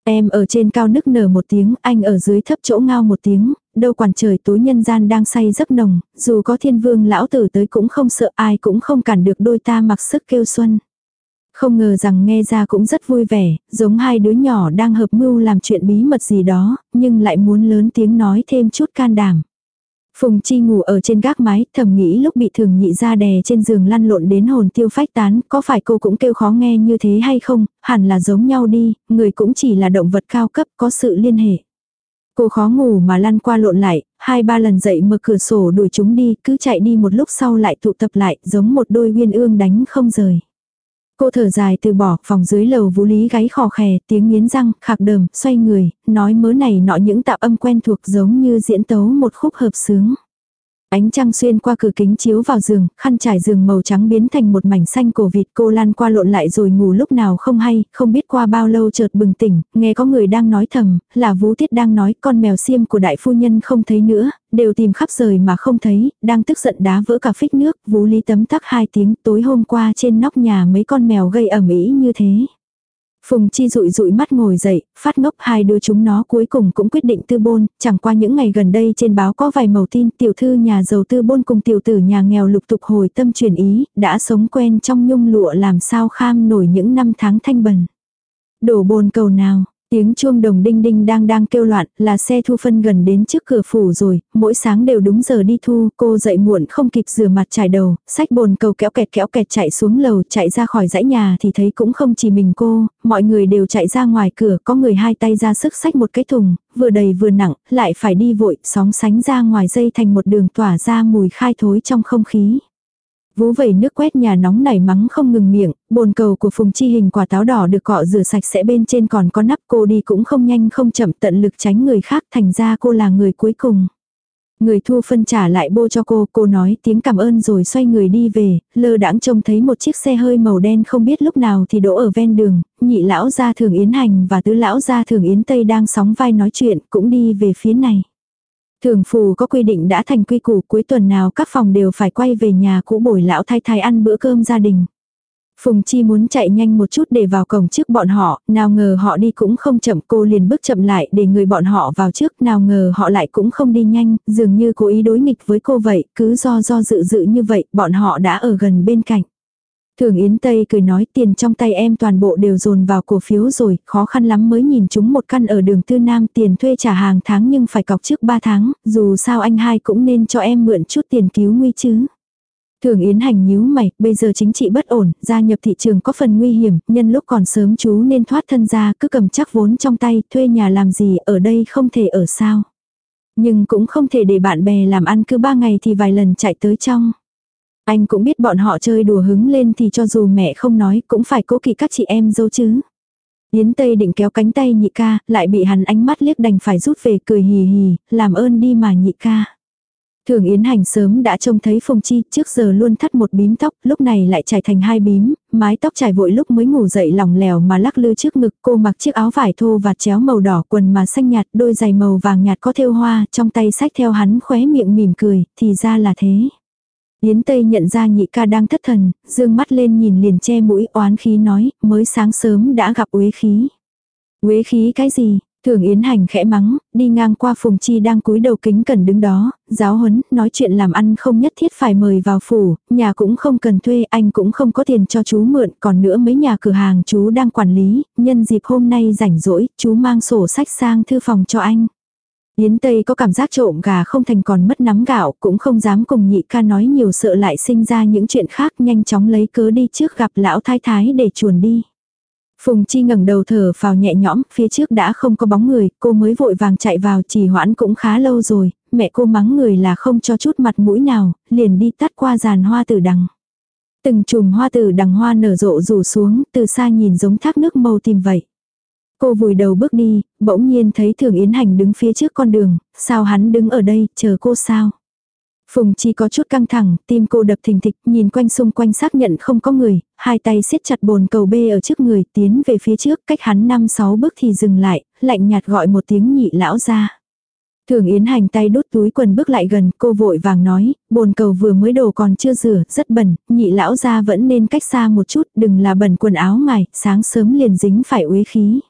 Em ở trên cao nức nở một tiếng, anh ở dưới thấp chỗ ngao một tiếng, đâu quản trời tối nhân gian đang say giấc nồng, dù có thiên vương lão tử tới cũng không sợ ai cũng không cản được đôi ta mặc sức kêu xuân. Không ngờ rằng nghe ra cũng rất vui vẻ, giống hai đứa nhỏ đang hợp mưu làm chuyện bí mật gì đó, nhưng lại muốn lớn tiếng nói thêm chút can đảm. Phùng Chi ngủ ở trên gác mái, thầm nghĩ lúc bị thường nhị ra đè trên giường lăn lộn đến hồn tiêu phách tán, có phải cô cũng kêu khó nghe như thế hay không, hẳn là giống nhau đi, người cũng chỉ là động vật cao cấp có sự liên hệ. Cô khó ngủ mà lăn qua lộn lại, hai ba lần dậy mở cửa sổ đuổi chúng đi, cứ chạy đi một lúc sau lại tụ tập lại, giống một đôi uyên ương đánh không rời. Cô thở dài từ bỏ, phòng dưới lầu vũ lý gáy khò khè, tiếng nghiến răng, khạc đờm, xoay người, nói mớ này nọ những tạo âm quen thuộc giống như diễn tấu một khúc hợp sướng. Ánh trăng xuyên qua cửa kính chiếu vào giường, khăn trải giường màu trắng biến thành một mảnh xanh cổ vịt cô lăn qua lộn lại rồi ngủ lúc nào không hay, không biết qua bao lâu chợt bừng tỉnh, nghe có người đang nói thầm, là Vũ Tiết đang nói con mèo xiêm của đại phu nhân không thấy nữa, đều tìm khắp rời mà không thấy, đang tức giận đá vỡ cả phích nước, Vũ Lý tấm tắc hai tiếng tối hôm qua trên nóc nhà mấy con mèo gây ẩm ý như thế. Phùng Chi rụi rụi mắt ngồi dậy, phát ngốc hai đứa chúng nó cuối cùng cũng quyết định tư bôn, chẳng qua những ngày gần đây trên báo có vài màu tin tiểu thư nhà giàu tư bôn cùng tiểu tử nhà nghèo lục tục hồi tâm truyền ý, đã sống quen trong nhung lụa làm sao kham nổi những năm tháng thanh bần. Đổ bồn cầu nào, Tiếng chuông đồng đinh đinh đang đang kêu loạn, là xe thu phân gần đến trước cửa phủ rồi, mỗi sáng đều đúng giờ đi thu, cô dậy muộn không kịp rửa mặt trải đầu, sách bồn cầu kéo kẹt kéo kẹt chạy xuống lầu, chạy ra khỏi dãy nhà thì thấy cũng không chỉ mình cô, mọi người đều chạy ra ngoài cửa, có người hai tay ra sức sách một cái thùng, vừa đầy vừa nặng, lại phải đi vội, sóng sánh ra ngoài dây thành một đường tỏa ra mùi khai thối trong không khí. Vú vẩy nước quét nhà nóng nảy mắng không ngừng miệng, bồn cầu của Phùng Chi hình quả táo đỏ được cọ rửa sạch sẽ bên trên còn có nắp cô đi cũng không nhanh không chậm tận lực tránh người khác thành ra cô là người cuối cùng. Người thu phân trả lại bô cho cô, cô nói tiếng cảm ơn rồi xoay người đi về, lơ đãng trông thấy một chiếc xe hơi màu đen không biết lúc nào thì đỗ ở ven đường, nhị lão gia thường yến hành và tứ lão gia thường yến tây đang sóng vai nói chuyện cũng đi về phía này. Thường phù có quy định đã thành quy củ cuối tuần nào các phòng đều phải quay về nhà cũ bồi lão thay thái ăn bữa cơm gia đình. Phùng Chi muốn chạy nhanh một chút để vào cổng trước bọn họ, nào ngờ họ đi cũng không chậm cô liền bước chậm lại để người bọn họ vào trước, nào ngờ họ lại cũng không đi nhanh, dường như cố ý đối nghịch với cô vậy, cứ do do dự dự như vậy, bọn họ đã ở gần bên cạnh. Thường Yến Tây cười nói tiền trong tay em toàn bộ đều dồn vào cổ phiếu rồi, khó khăn lắm mới nhìn chúng một căn ở đường Tư Nam tiền thuê trả hàng tháng nhưng phải cọc trước 3 tháng, dù sao anh hai cũng nên cho em mượn chút tiền cứu nguy chứ. Thường Yến Hành nhíu mày, bây giờ chính trị bất ổn, gia nhập thị trường có phần nguy hiểm, nhân lúc còn sớm chú nên thoát thân ra cứ cầm chắc vốn trong tay, thuê nhà làm gì, ở đây không thể ở sao. Nhưng cũng không thể để bạn bè làm ăn cứ ba ngày thì vài lần chạy tới trong. Anh cũng biết bọn họ chơi đùa hứng lên thì cho dù mẹ không nói cũng phải cố kỵ các chị em dâu chứ. Yến Tây định kéo cánh tay nhị ca, lại bị hắn ánh mắt liếc đành phải rút về cười hì hì, làm ơn đi mà nhị ca. Thường Yến Hành sớm đã trông thấy Phùng Chi trước giờ luôn thắt một bím tóc, lúc này lại trải thành hai bím, mái tóc trải vội lúc mới ngủ dậy lỏng lẻo mà lắc lư trước ngực cô mặc chiếc áo vải thô và chéo màu đỏ quần mà xanh nhạt đôi giày màu vàng nhạt có thêu hoa trong tay sách theo hắn khóe miệng mỉm cười, thì ra là thế. Yến Tây nhận ra nhị ca đang thất thần, dương mắt lên nhìn liền che mũi oán khí nói, mới sáng sớm đã gặp uế khí. Uế khí cái gì? Thường Yến Hành khẽ mắng, đi ngang qua Phùng Chi đang cúi đầu kính cần đứng đó, giáo huấn, nói chuyện làm ăn không nhất thiết phải mời vào phủ, nhà cũng không cần thuê, anh cũng không có tiền cho chú mượn, còn nữa mấy nhà cửa hàng chú đang quản lý, nhân dịp hôm nay rảnh rỗi, chú mang sổ sách sang thư phòng cho anh. Yến Tây có cảm giác trộm gà không thành còn mất nắm gạo, cũng không dám cùng nhị ca nói nhiều sợ lại sinh ra những chuyện khác nhanh chóng lấy cớ đi trước gặp lão thái thái để chuồn đi. Phùng Chi ngẩng đầu thở vào nhẹ nhõm, phía trước đã không có bóng người, cô mới vội vàng chạy vào trì hoãn cũng khá lâu rồi, mẹ cô mắng người là không cho chút mặt mũi nào, liền đi tắt qua giàn hoa tử đằng. Từng chùm hoa tử đằng hoa nở rộ rủ xuống, từ xa nhìn giống thác nước màu tìm vậy. Cô vùi đầu bước đi, bỗng nhiên thấy Thường Yến Hành đứng phía trước con đường, sao hắn đứng ở đây, chờ cô sao? Phùng Chi có chút căng thẳng, tim cô đập thình thịch, nhìn quanh xung quanh xác nhận không có người, hai tay siết chặt bồn cầu bê ở trước người, tiến về phía trước, cách hắn năm sáu bước thì dừng lại, lạnh nhạt gọi một tiếng nhị lão ra. Thường Yến Hành tay đút túi quần bước lại gần, cô vội vàng nói, bồn cầu vừa mới đổ còn chưa rửa, rất bẩn, nhị lão ra vẫn nên cách xa một chút, đừng là bẩn quần áo ngài, sáng sớm liền dính phải uế khí.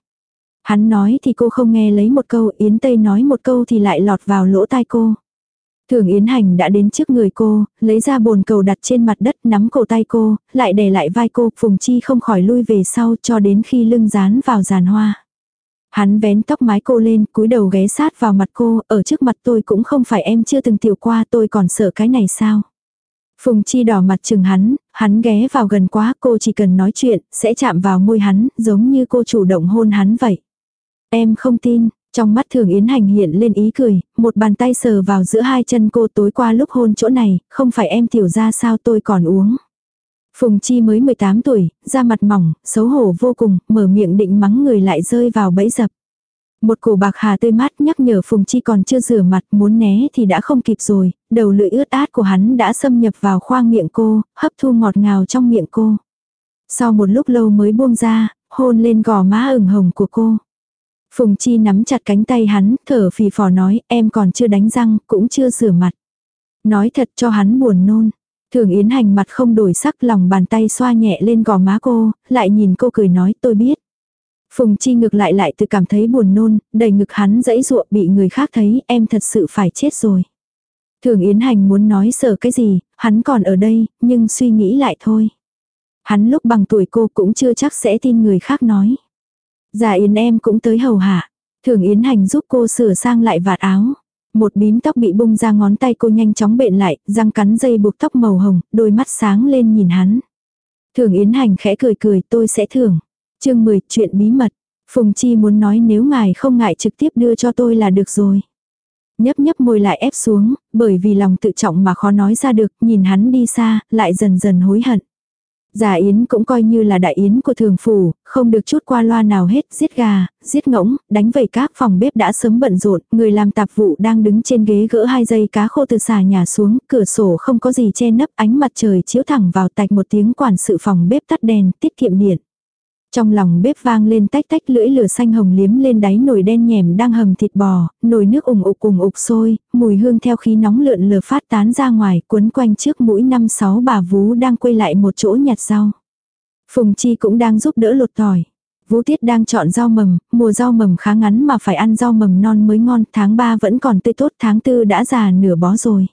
Hắn nói thì cô không nghe lấy một câu, Yến Tây nói một câu thì lại lọt vào lỗ tai cô. Thường Yến Hành đã đến trước người cô, lấy ra bồn cầu đặt trên mặt đất nắm cổ tay cô, lại đè lại vai cô, Phùng Chi không khỏi lui về sau cho đến khi lưng dán vào giàn hoa. Hắn vén tóc mái cô lên, cúi đầu ghé sát vào mặt cô, ở trước mặt tôi cũng không phải em chưa từng tiểu qua tôi còn sợ cái này sao. Phùng Chi đỏ mặt chừng hắn, hắn ghé vào gần quá cô chỉ cần nói chuyện, sẽ chạm vào môi hắn, giống như cô chủ động hôn hắn vậy. Em không tin, trong mắt thường Yến Hành hiện lên ý cười, một bàn tay sờ vào giữa hai chân cô tối qua lúc hôn chỗ này, không phải em tiểu ra sao tôi còn uống. Phùng Chi mới 18 tuổi, da mặt mỏng, xấu hổ vô cùng, mở miệng định mắng người lại rơi vào bẫy dập. Một cổ bạc hà tươi mát nhắc nhở Phùng Chi còn chưa rửa mặt muốn né thì đã không kịp rồi, đầu lưỡi ướt át của hắn đã xâm nhập vào khoang miệng cô, hấp thu ngọt ngào trong miệng cô. Sau một lúc lâu mới buông ra, hôn lên gò má ửng hồng của cô. Phùng Chi nắm chặt cánh tay hắn, thở phì phò nói, em còn chưa đánh răng, cũng chưa rửa mặt. Nói thật cho hắn buồn nôn. Thường Yến Hành mặt không đổi sắc lòng bàn tay xoa nhẹ lên gò má cô, lại nhìn cô cười nói tôi biết. Phùng Chi ngược lại lại tự cảm thấy buồn nôn, đầy ngực hắn dẫy ruộng bị người khác thấy em thật sự phải chết rồi. Thường Yến Hành muốn nói sợ cái gì, hắn còn ở đây, nhưng suy nghĩ lại thôi. Hắn lúc bằng tuổi cô cũng chưa chắc sẽ tin người khác nói. Già Yến em cũng tới hầu hạ. Thường Yến Hành giúp cô sửa sang lại vạt áo. Một bím tóc bị bung ra ngón tay cô nhanh chóng bện lại, răng cắn dây buộc tóc màu hồng, đôi mắt sáng lên nhìn hắn. Thường Yến Hành khẽ cười cười tôi sẽ thưởng. chương 10 chuyện bí mật. Phùng Chi muốn nói nếu ngài không ngại trực tiếp đưa cho tôi là được rồi. Nhấp nhấp môi lại ép xuống, bởi vì lòng tự trọng mà khó nói ra được, nhìn hắn đi xa, lại dần dần hối hận. Già yến cũng coi như là đại yến của thường phủ, không được chút qua loa nào hết, giết gà, giết ngỗng, đánh vẩy các phòng bếp đã sớm bận rộn, người làm tạp vụ đang đứng trên ghế gỡ hai dây cá khô từ xà nhà xuống, cửa sổ không có gì che nấp ánh mặt trời chiếu thẳng vào tạch một tiếng quản sự phòng bếp tắt đèn, tiết kiệm điện. Trong lòng bếp vang lên tách tách lưỡi lửa xanh hồng liếm lên đáy nồi đen nhèm đang hầm thịt bò, nồi nước ủng ục cùng ục sôi, mùi hương theo khí nóng lượn lờ phát tán ra ngoài, cuốn quanh trước mũi năm sáu bà vú đang quay lại một chỗ nhặt rau. Phùng Chi cũng đang giúp đỡ lột tỏi. Vũ Tiết đang chọn rau mầm, mùa rau mầm khá ngắn mà phải ăn rau mầm non mới ngon, tháng 3 vẫn còn tươi tốt, tháng 4 đã già nửa bó rồi.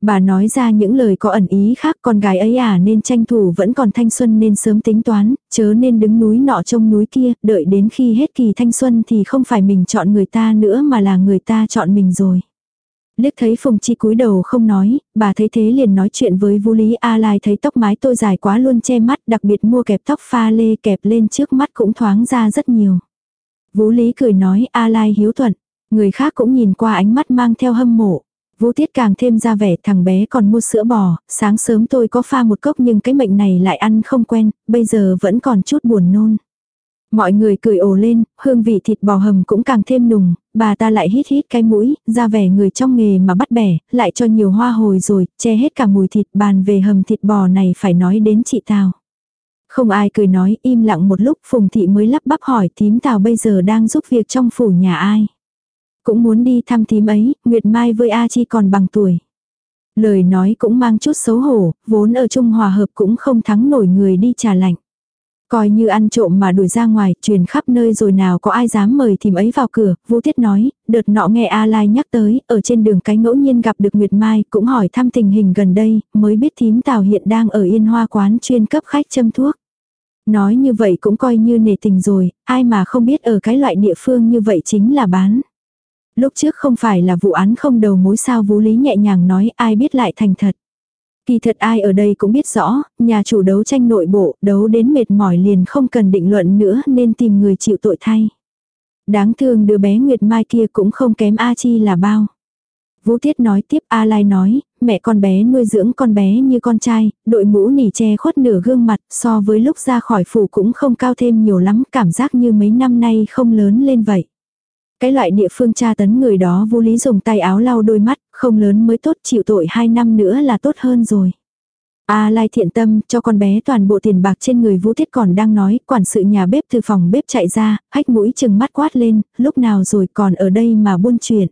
Bà nói ra những lời có ẩn ý khác con gái ấy à nên tranh thủ vẫn còn thanh xuân nên sớm tính toán, chớ nên đứng núi nọ trông núi kia, đợi đến khi hết kỳ thanh xuân thì không phải mình chọn người ta nữa mà là người ta chọn mình rồi. Liếc thấy Phùng Chi cúi đầu không nói, bà thấy thế liền nói chuyện với Vũ Lý A Lai thấy tóc mái tôi dài quá luôn che mắt, đặc biệt mua kẹp tóc pha lê kẹp lên trước mắt cũng thoáng ra rất nhiều. Vũ Lý cười nói A Lai hiếu thuận, người khác cũng nhìn qua ánh mắt mang theo hâm mộ. Vũ Tiết càng thêm ra vẻ thằng bé còn mua sữa bò, sáng sớm tôi có pha một cốc nhưng cái mệnh này lại ăn không quen, bây giờ vẫn còn chút buồn nôn. Mọi người cười ồ lên, hương vị thịt bò hầm cũng càng thêm nùng, bà ta lại hít hít cái mũi, ra vẻ người trong nghề mà bắt bẻ, lại cho nhiều hoa hồi rồi, che hết cả mùi thịt bàn về hầm thịt bò này phải nói đến chị Tào. Không ai cười nói, im lặng một lúc Phùng Thị mới lắp bắp hỏi tím Tào bây giờ đang giúp việc trong phủ nhà ai. Cũng muốn đi thăm thím ấy, Nguyệt Mai với A Chi còn bằng tuổi. Lời nói cũng mang chút xấu hổ, vốn ở chung Hòa Hợp cũng không thắng nổi người đi trà lạnh. Coi như ăn trộm mà đuổi ra ngoài, truyền khắp nơi rồi nào có ai dám mời thím ấy vào cửa, Vũ Tiết nói, đợt nọ nghe A Lai nhắc tới, ở trên đường cái ngẫu nhiên gặp được Nguyệt Mai, cũng hỏi thăm tình hình gần đây, mới biết thím Tào hiện đang ở Yên Hoa quán chuyên cấp khách châm thuốc. Nói như vậy cũng coi như nể tình rồi, ai mà không biết ở cái loại địa phương như vậy chính là bán. Lúc trước không phải là vụ án không đầu mối sao Vũ Lý nhẹ nhàng nói ai biết lại thành thật. Kỳ thật ai ở đây cũng biết rõ, nhà chủ đấu tranh nội bộ, đấu đến mệt mỏi liền không cần định luận nữa nên tìm người chịu tội thay. Đáng thương đứa bé Nguyệt Mai kia cũng không kém A Chi là bao. Vũ Tiết nói tiếp A Lai nói, mẹ con bé nuôi dưỡng con bé như con trai, đội mũ nỉ che khuất nửa gương mặt so với lúc ra khỏi phủ cũng không cao thêm nhiều lắm, cảm giác như mấy năm nay không lớn lên vậy. Cái loại địa phương tra tấn người đó vô lý dùng tay áo lau đôi mắt, không lớn mới tốt chịu tội hai năm nữa là tốt hơn rồi. A Lai thiện tâm cho con bé toàn bộ tiền bạc trên người Vũ Tiết còn đang nói, quản sự nhà bếp từ phòng bếp chạy ra, hách mũi chừng mắt quát lên, lúc nào rồi còn ở đây mà buôn chuyện.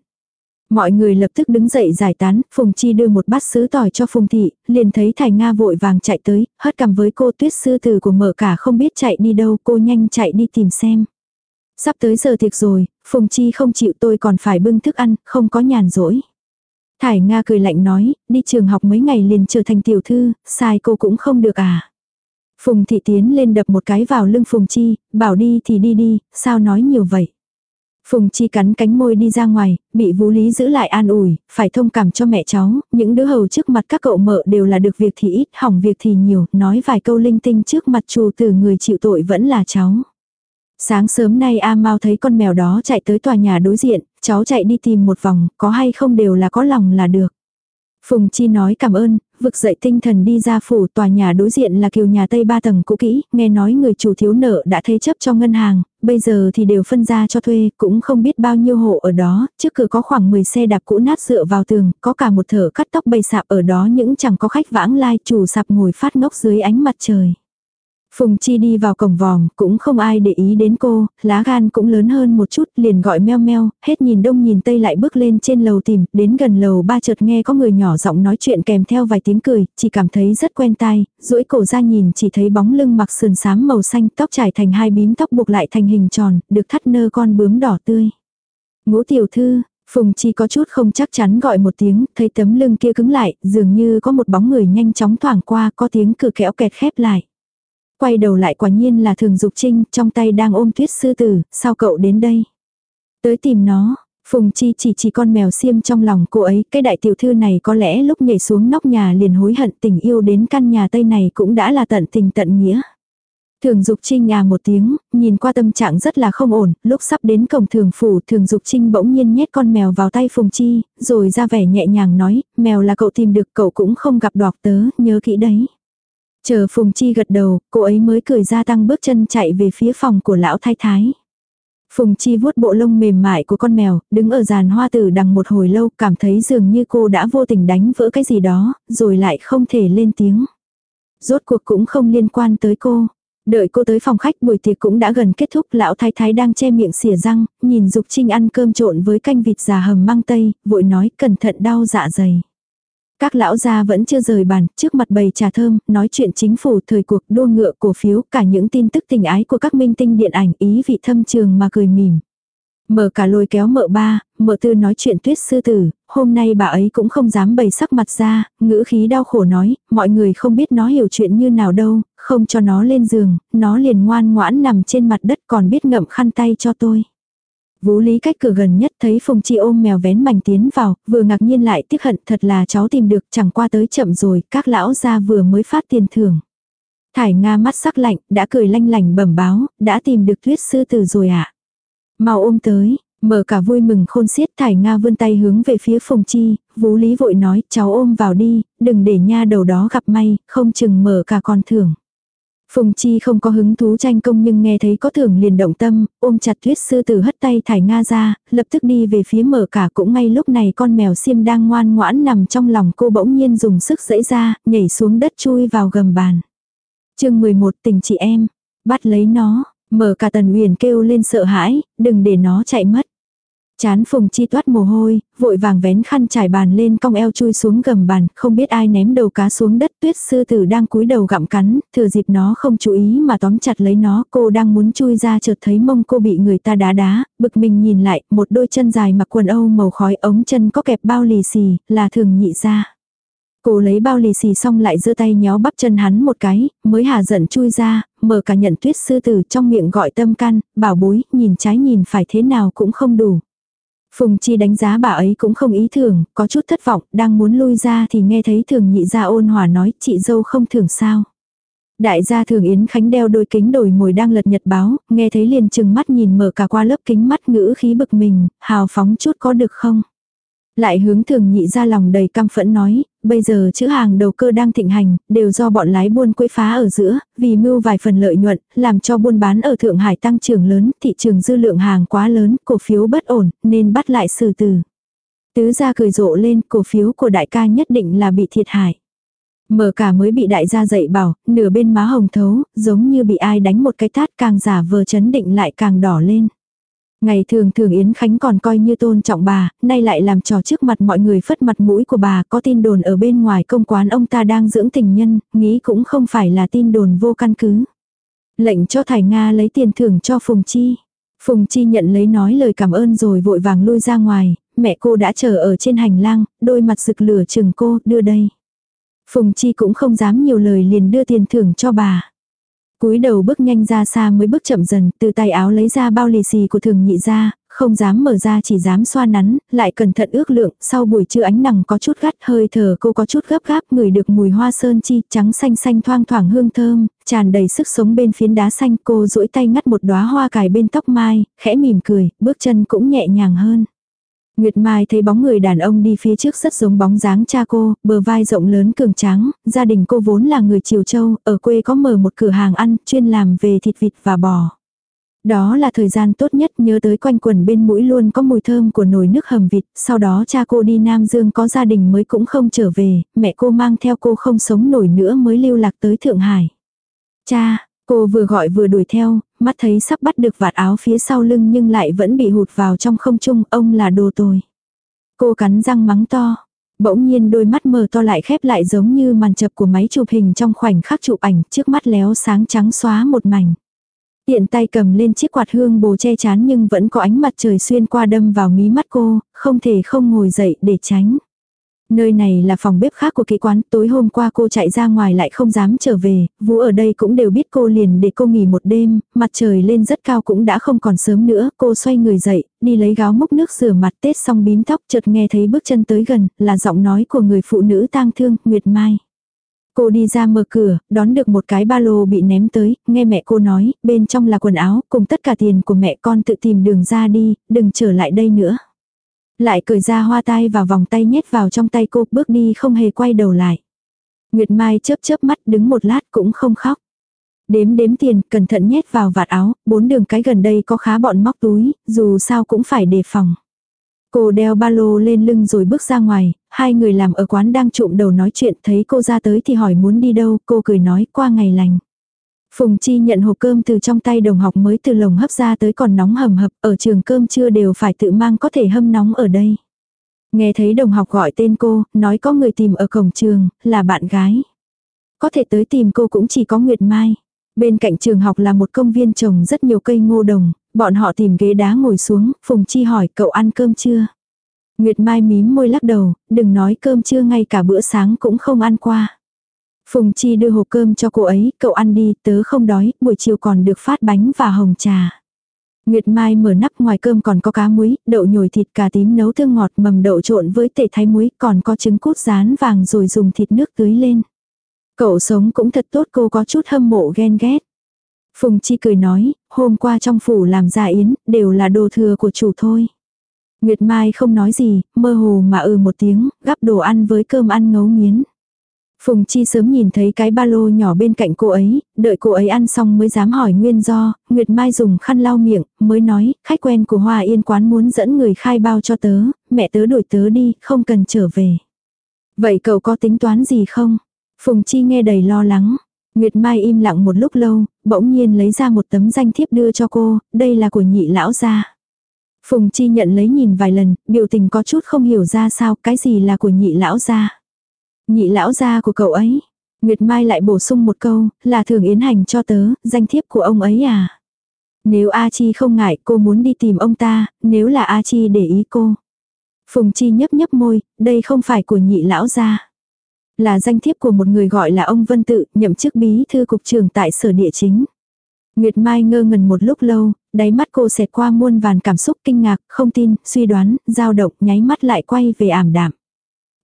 Mọi người lập tức đứng dậy giải tán, Phùng Chi đưa một bát sứ tỏi cho Phùng Thị, liền thấy Thải Nga vội vàng chạy tới, hất cầm với cô tuyết sư tử của mở cả không biết chạy đi đâu, cô nhanh chạy đi tìm xem. Sắp tới giờ tiệc rồi, Phùng Chi không chịu tôi còn phải bưng thức ăn, không có nhàn rỗi. Thải Nga cười lạnh nói, đi trường học mấy ngày liền trở thành tiểu thư, sai cô cũng không được à. Phùng Thị tiến lên đập một cái vào lưng Phùng Chi, bảo đi thì đi đi, sao nói nhiều vậy. Phùng Chi cắn cánh môi đi ra ngoài, bị Vũ Lý giữ lại an ủi, phải thông cảm cho mẹ cháu, những đứa hầu trước mặt các cậu mợ đều là được việc thì ít, hỏng việc thì nhiều, nói vài câu linh tinh trước mặt chủ tử người chịu tội vẫn là cháu. Sáng sớm nay A Mau thấy con mèo đó chạy tới tòa nhà đối diện, cháu chạy đi tìm một vòng, có hay không đều là có lòng là được. Phùng Chi nói cảm ơn, vực dậy tinh thần đi ra phủ tòa nhà đối diện là kiều nhà Tây ba tầng cũ kỹ, nghe nói người chủ thiếu nợ đã thế chấp cho ngân hàng, bây giờ thì đều phân ra cho thuê, cũng không biết bao nhiêu hộ ở đó, trước cửa có khoảng 10 xe đạp cũ nát dựa vào tường, có cả một thở cắt tóc bầy sạp ở đó những chẳng có khách vãng lai chủ sạp ngồi phát ngốc dưới ánh mặt trời. Phùng Chi đi vào cổng vòm, cũng không ai để ý đến cô, lá gan cũng lớn hơn một chút, liền gọi meo meo, hết nhìn đông nhìn tây lại bước lên trên lầu tìm, đến gần lầu ba chợt nghe có người nhỏ giọng nói chuyện kèm theo vài tiếng cười, chỉ cảm thấy rất quen tai, duỗi cổ ra nhìn chỉ thấy bóng lưng mặc sườn xám màu xanh, tóc trải thành hai bím tóc buộc lại thành hình tròn, được thắt nơ con bướm đỏ tươi. Ngũ tiểu thư, Phùng Chi có chút không chắc chắn gọi một tiếng, thấy tấm lưng kia cứng lại, dường như có một bóng người nhanh chóng thoảng qua, có tiếng cửa kẽo kẹt khép lại. Quay đầu lại quả nhiên là thường dục trinh, trong tay đang ôm tuyết sư tử, sao cậu đến đây? Tới tìm nó, Phùng Chi chỉ chỉ con mèo xiêm trong lòng cô ấy, cái đại tiểu thư này có lẽ lúc nhảy xuống nóc nhà liền hối hận tình yêu đến căn nhà tây này cũng đã là tận tình tận nghĩa. Thường Dục Trinh à một tiếng, nhìn qua tâm trạng rất là không ổn, lúc sắp đến cổng thường phủ Thường Dục Trinh bỗng nhiên nhét con mèo vào tay Phùng Chi, rồi ra vẻ nhẹ nhàng nói, mèo là cậu tìm được cậu cũng không gặp đọc tớ, nhớ kỹ đấy. Chờ Phùng Chi gật đầu, cô ấy mới cười ra tăng bước chân chạy về phía phòng của lão thái thái. Phùng Chi vuốt bộ lông mềm mại của con mèo, đứng ở giàn hoa tử đằng một hồi lâu, cảm thấy dường như cô đã vô tình đánh vỡ cái gì đó, rồi lại không thể lên tiếng. Rốt cuộc cũng không liên quan tới cô. Đợi cô tới phòng khách buổi tiệc cũng đã gần kết thúc, lão thái thái đang che miệng xỉa răng, nhìn Dục Trinh ăn cơm trộn với canh vịt già hầm măng tây, vội nói cẩn thận đau dạ dày. Các lão gia vẫn chưa rời bàn, trước mặt bầy trà thơm, nói chuyện chính phủ, thời cuộc, đua ngựa, cổ phiếu, cả những tin tức tình ái của các minh tinh điện ảnh ý vị thâm trường mà cười mỉm. Mở cả lôi kéo mợ ba, mợ tư nói chuyện tuyết sư tử, hôm nay bà ấy cũng không dám bày sắc mặt ra, ngữ khí đau khổ nói, mọi người không biết nó hiểu chuyện như nào đâu, không cho nó lên giường, nó liền ngoan ngoãn nằm trên mặt đất còn biết ngậm khăn tay cho tôi. Vũ Lý cách cửa gần nhất thấy Phùng Chi ôm mèo vén mảnh tiến vào, vừa ngạc nhiên lại tiếc hận thật là cháu tìm được chẳng qua tới chậm rồi, các lão gia vừa mới phát tiền thưởng. Thải Nga mắt sắc lạnh, đã cười lanh lành bẩm báo, đã tìm được tuyết sư tử rồi ạ. À? Mau ôm tới, mở cả vui mừng khôn xiết Thải Nga vươn tay hướng về phía Phùng Chi, Vũ Lý vội nói cháu ôm vào đi, đừng để nha đầu đó gặp may, không chừng mở cả con thưởng. Phùng Chi không có hứng thú tranh công nhưng nghe thấy có thưởng liền động tâm, ôm chặt tuyết sư tử hất tay thải Nga ra, lập tức đi về phía mở cả cũng ngay lúc này con mèo xiêm đang ngoan ngoãn nằm trong lòng cô bỗng nhiên dùng sức dẫy ra, nhảy xuống đất chui vào gầm bàn. chương 11 tình chị em, bắt lấy nó, mở cả tần huyền kêu lên sợ hãi, đừng để nó chạy mất. Chán phùng chi toát mồ hôi, vội vàng vén khăn trải bàn lên cong eo chui xuống gầm bàn, không biết ai ném đầu cá xuống đất tuyết sư tử đang cúi đầu gặm cắn, thừa dịp nó không chú ý mà tóm chặt lấy nó, cô đang muốn chui ra chợt thấy mông cô bị người ta đá đá, bực mình nhìn lại, một đôi chân dài mặc quần âu màu khói ống chân có kẹp bao lì xì, là thường nhị ra. Cô lấy bao lì xì xong lại giơ tay nhéo bắp chân hắn một cái, mới hà giận chui ra, mở cả nhận tuyết sư tử trong miệng gọi tâm can, bảo bối, nhìn trái nhìn phải thế nào cũng không đủ. Phùng Chi đánh giá bà ấy cũng không ý thường, có chút thất vọng, đang muốn lui ra thì nghe thấy thường nhị gia ôn hòa nói chị dâu không thường sao. Đại gia thường Yến Khánh đeo đôi kính đổi mồi đang lật nhật báo, nghe thấy liền chừng mắt nhìn mở cả qua lớp kính mắt ngữ khí bực mình, hào phóng chút có được không. Lại hướng thường nhị ra lòng đầy căm phẫn nói, bây giờ chữ hàng đầu cơ đang thịnh hành, đều do bọn lái buôn quấy phá ở giữa, vì mưu vài phần lợi nhuận, làm cho buôn bán ở Thượng Hải tăng trưởng lớn, thị trường dư lượng hàng quá lớn, cổ phiếu bất ổn, nên bắt lại xử tử. Tứ ra cười rộ lên, cổ phiếu của đại ca nhất định là bị thiệt hại. Mở cả mới bị đại gia dạy bảo, nửa bên má hồng thấu, giống như bị ai đánh một cái tát càng giả vờ chấn định lại càng đỏ lên. Ngày thường thường Yến Khánh còn coi như tôn trọng bà, nay lại làm trò trước mặt mọi người phất mặt mũi của bà, có tin đồn ở bên ngoài công quán ông ta đang dưỡng tình nhân, nghĩ cũng không phải là tin đồn vô căn cứ. Lệnh cho Thải Nga lấy tiền thưởng cho Phùng Chi. Phùng Chi nhận lấy nói lời cảm ơn rồi vội vàng lui ra ngoài, mẹ cô đã chờ ở trên hành lang, đôi mặt rực lửa chừng cô, đưa đây. Phùng Chi cũng không dám nhiều lời liền đưa tiền thưởng cho bà cúi đầu bước nhanh ra xa mới bước chậm dần, từ tay áo lấy ra bao lì xì của thường nhị ra, không dám mở ra chỉ dám xoa nắn, lại cẩn thận ước lượng, sau buổi trưa ánh nắng có chút gắt, hơi thở cô có chút gấp gáp, ngửi được mùi hoa sơn chi, trắng xanh xanh thoang thoảng hương thơm, tràn đầy sức sống bên phiến đá xanh, cô duỗi tay ngắt một đóa hoa cài bên tóc mai, khẽ mỉm cười, bước chân cũng nhẹ nhàng hơn. Nguyệt Mai thấy bóng người đàn ông đi phía trước rất giống bóng dáng cha cô, bờ vai rộng lớn cường tráng, gia đình cô vốn là người Triều Châu, ở quê có mở một cửa hàng ăn, chuyên làm về thịt vịt và bò. Đó là thời gian tốt nhất nhớ tới quanh quần bên mũi luôn có mùi thơm của nồi nước hầm vịt, sau đó cha cô đi Nam Dương có gia đình mới cũng không trở về, mẹ cô mang theo cô không sống nổi nữa mới lưu lạc tới Thượng Hải. Cha, Cô vừa gọi vừa đuổi theo, mắt thấy sắp bắt được vạt áo phía sau lưng nhưng lại vẫn bị hụt vào trong không trung, ông là đồ tồi. Cô cắn răng mắng to. Bỗng nhiên đôi mắt mờ to lại khép lại giống như màn chập của máy chụp hình trong khoảnh khắc chụp ảnh trước mắt léo sáng trắng xóa một mảnh. Tiện tay cầm lên chiếc quạt hương bồ che chán nhưng vẫn có ánh mặt trời xuyên qua đâm vào mí mắt cô, không thể không ngồi dậy để tránh. Nơi này là phòng bếp khác của kỹ quán, tối hôm qua cô chạy ra ngoài lại không dám trở về, Vũ ở đây cũng đều biết cô liền để cô nghỉ một đêm, mặt trời lên rất cao cũng đã không còn sớm nữa, cô xoay người dậy, đi lấy gáo múc nước rửa mặt tết xong bím tóc chợt nghe thấy bước chân tới gần, là giọng nói của người phụ nữ tang thương, Nguyệt Mai. Cô đi ra mở cửa, đón được một cái ba lô bị ném tới, nghe mẹ cô nói, bên trong là quần áo, cùng tất cả tiền của mẹ con tự tìm đường ra đi, đừng trở lại đây nữa. Lại cởi ra hoa tai và vòng tay nhét vào trong tay cô bước đi không hề quay đầu lại. Nguyệt Mai chớp chớp mắt đứng một lát cũng không khóc. Đếm đếm tiền, cẩn thận nhét vào vạt áo, bốn đường cái gần đây có khá bọn móc túi, dù sao cũng phải đề phòng. Cô đeo ba lô lên lưng rồi bước ra ngoài, hai người làm ở quán đang trụm đầu nói chuyện thấy cô ra tới thì hỏi muốn đi đâu, cô cười nói qua ngày lành. Phùng Chi nhận hộp cơm từ trong tay đồng học mới từ lồng hấp ra tới còn nóng hầm hập, ở trường cơm chưa đều phải tự mang có thể hâm nóng ở đây. Nghe thấy đồng học gọi tên cô, nói có người tìm ở cổng trường, là bạn gái. Có thể tới tìm cô cũng chỉ có Nguyệt Mai. Bên cạnh trường học là một công viên trồng rất nhiều cây ngô đồng, bọn họ tìm ghế đá ngồi xuống, Phùng Chi hỏi cậu ăn cơm chưa? Nguyệt Mai mím môi lắc đầu, đừng nói cơm chưa ngay cả bữa sáng cũng không ăn qua. Phùng Chi đưa hộp cơm cho cô ấy, cậu ăn đi, tớ không đói, buổi chiều còn được phát bánh và hồng trà. Nguyệt Mai mở nắp ngoài cơm còn có cá muối, đậu nhồi thịt cà tím nấu thương ngọt mầm đậu trộn với tể thái muối, còn có trứng cút rán vàng rồi dùng thịt nước tưới lên. Cậu sống cũng thật tốt cô có chút hâm mộ ghen ghét. Phùng Chi cười nói, hôm qua trong phủ làm gia yến, đều là đồ thừa của chủ thôi. Nguyệt Mai không nói gì, mơ hồ mà ừ một tiếng, gắp đồ ăn với cơm ăn ngấu nghiến. Phùng Chi sớm nhìn thấy cái ba lô nhỏ bên cạnh cô ấy, đợi cô ấy ăn xong mới dám hỏi nguyên do, Nguyệt Mai dùng khăn lau miệng, mới nói, khách quen của Hoa Yên quán muốn dẫn người khai bao cho tớ, mẹ tớ đuổi tớ đi, không cần trở về. Vậy cậu có tính toán gì không? Phùng Chi nghe đầy lo lắng. Nguyệt Mai im lặng một lúc lâu, bỗng nhiên lấy ra một tấm danh thiếp đưa cho cô, đây là của nhị lão gia. Phùng Chi nhận lấy nhìn vài lần, biểu tình có chút không hiểu ra sao, cái gì là của nhị lão gia. Nhị lão gia của cậu ấy. Nguyệt Mai lại bổ sung một câu, là thường yến hành cho tớ, danh thiếp của ông ấy à. Nếu A Chi không ngại cô muốn đi tìm ông ta, nếu là A Chi để ý cô. Phùng Chi nhấp nhấp môi, đây không phải của nhị lão gia. Là danh thiếp của một người gọi là ông Vân Tự, nhậm chức bí thư cục trưởng tại sở địa chính. Nguyệt Mai ngơ ngẩn một lúc lâu, đáy mắt cô xẹt qua muôn vàn cảm xúc kinh ngạc, không tin, suy đoán, dao động, nháy mắt lại quay về ảm đạm.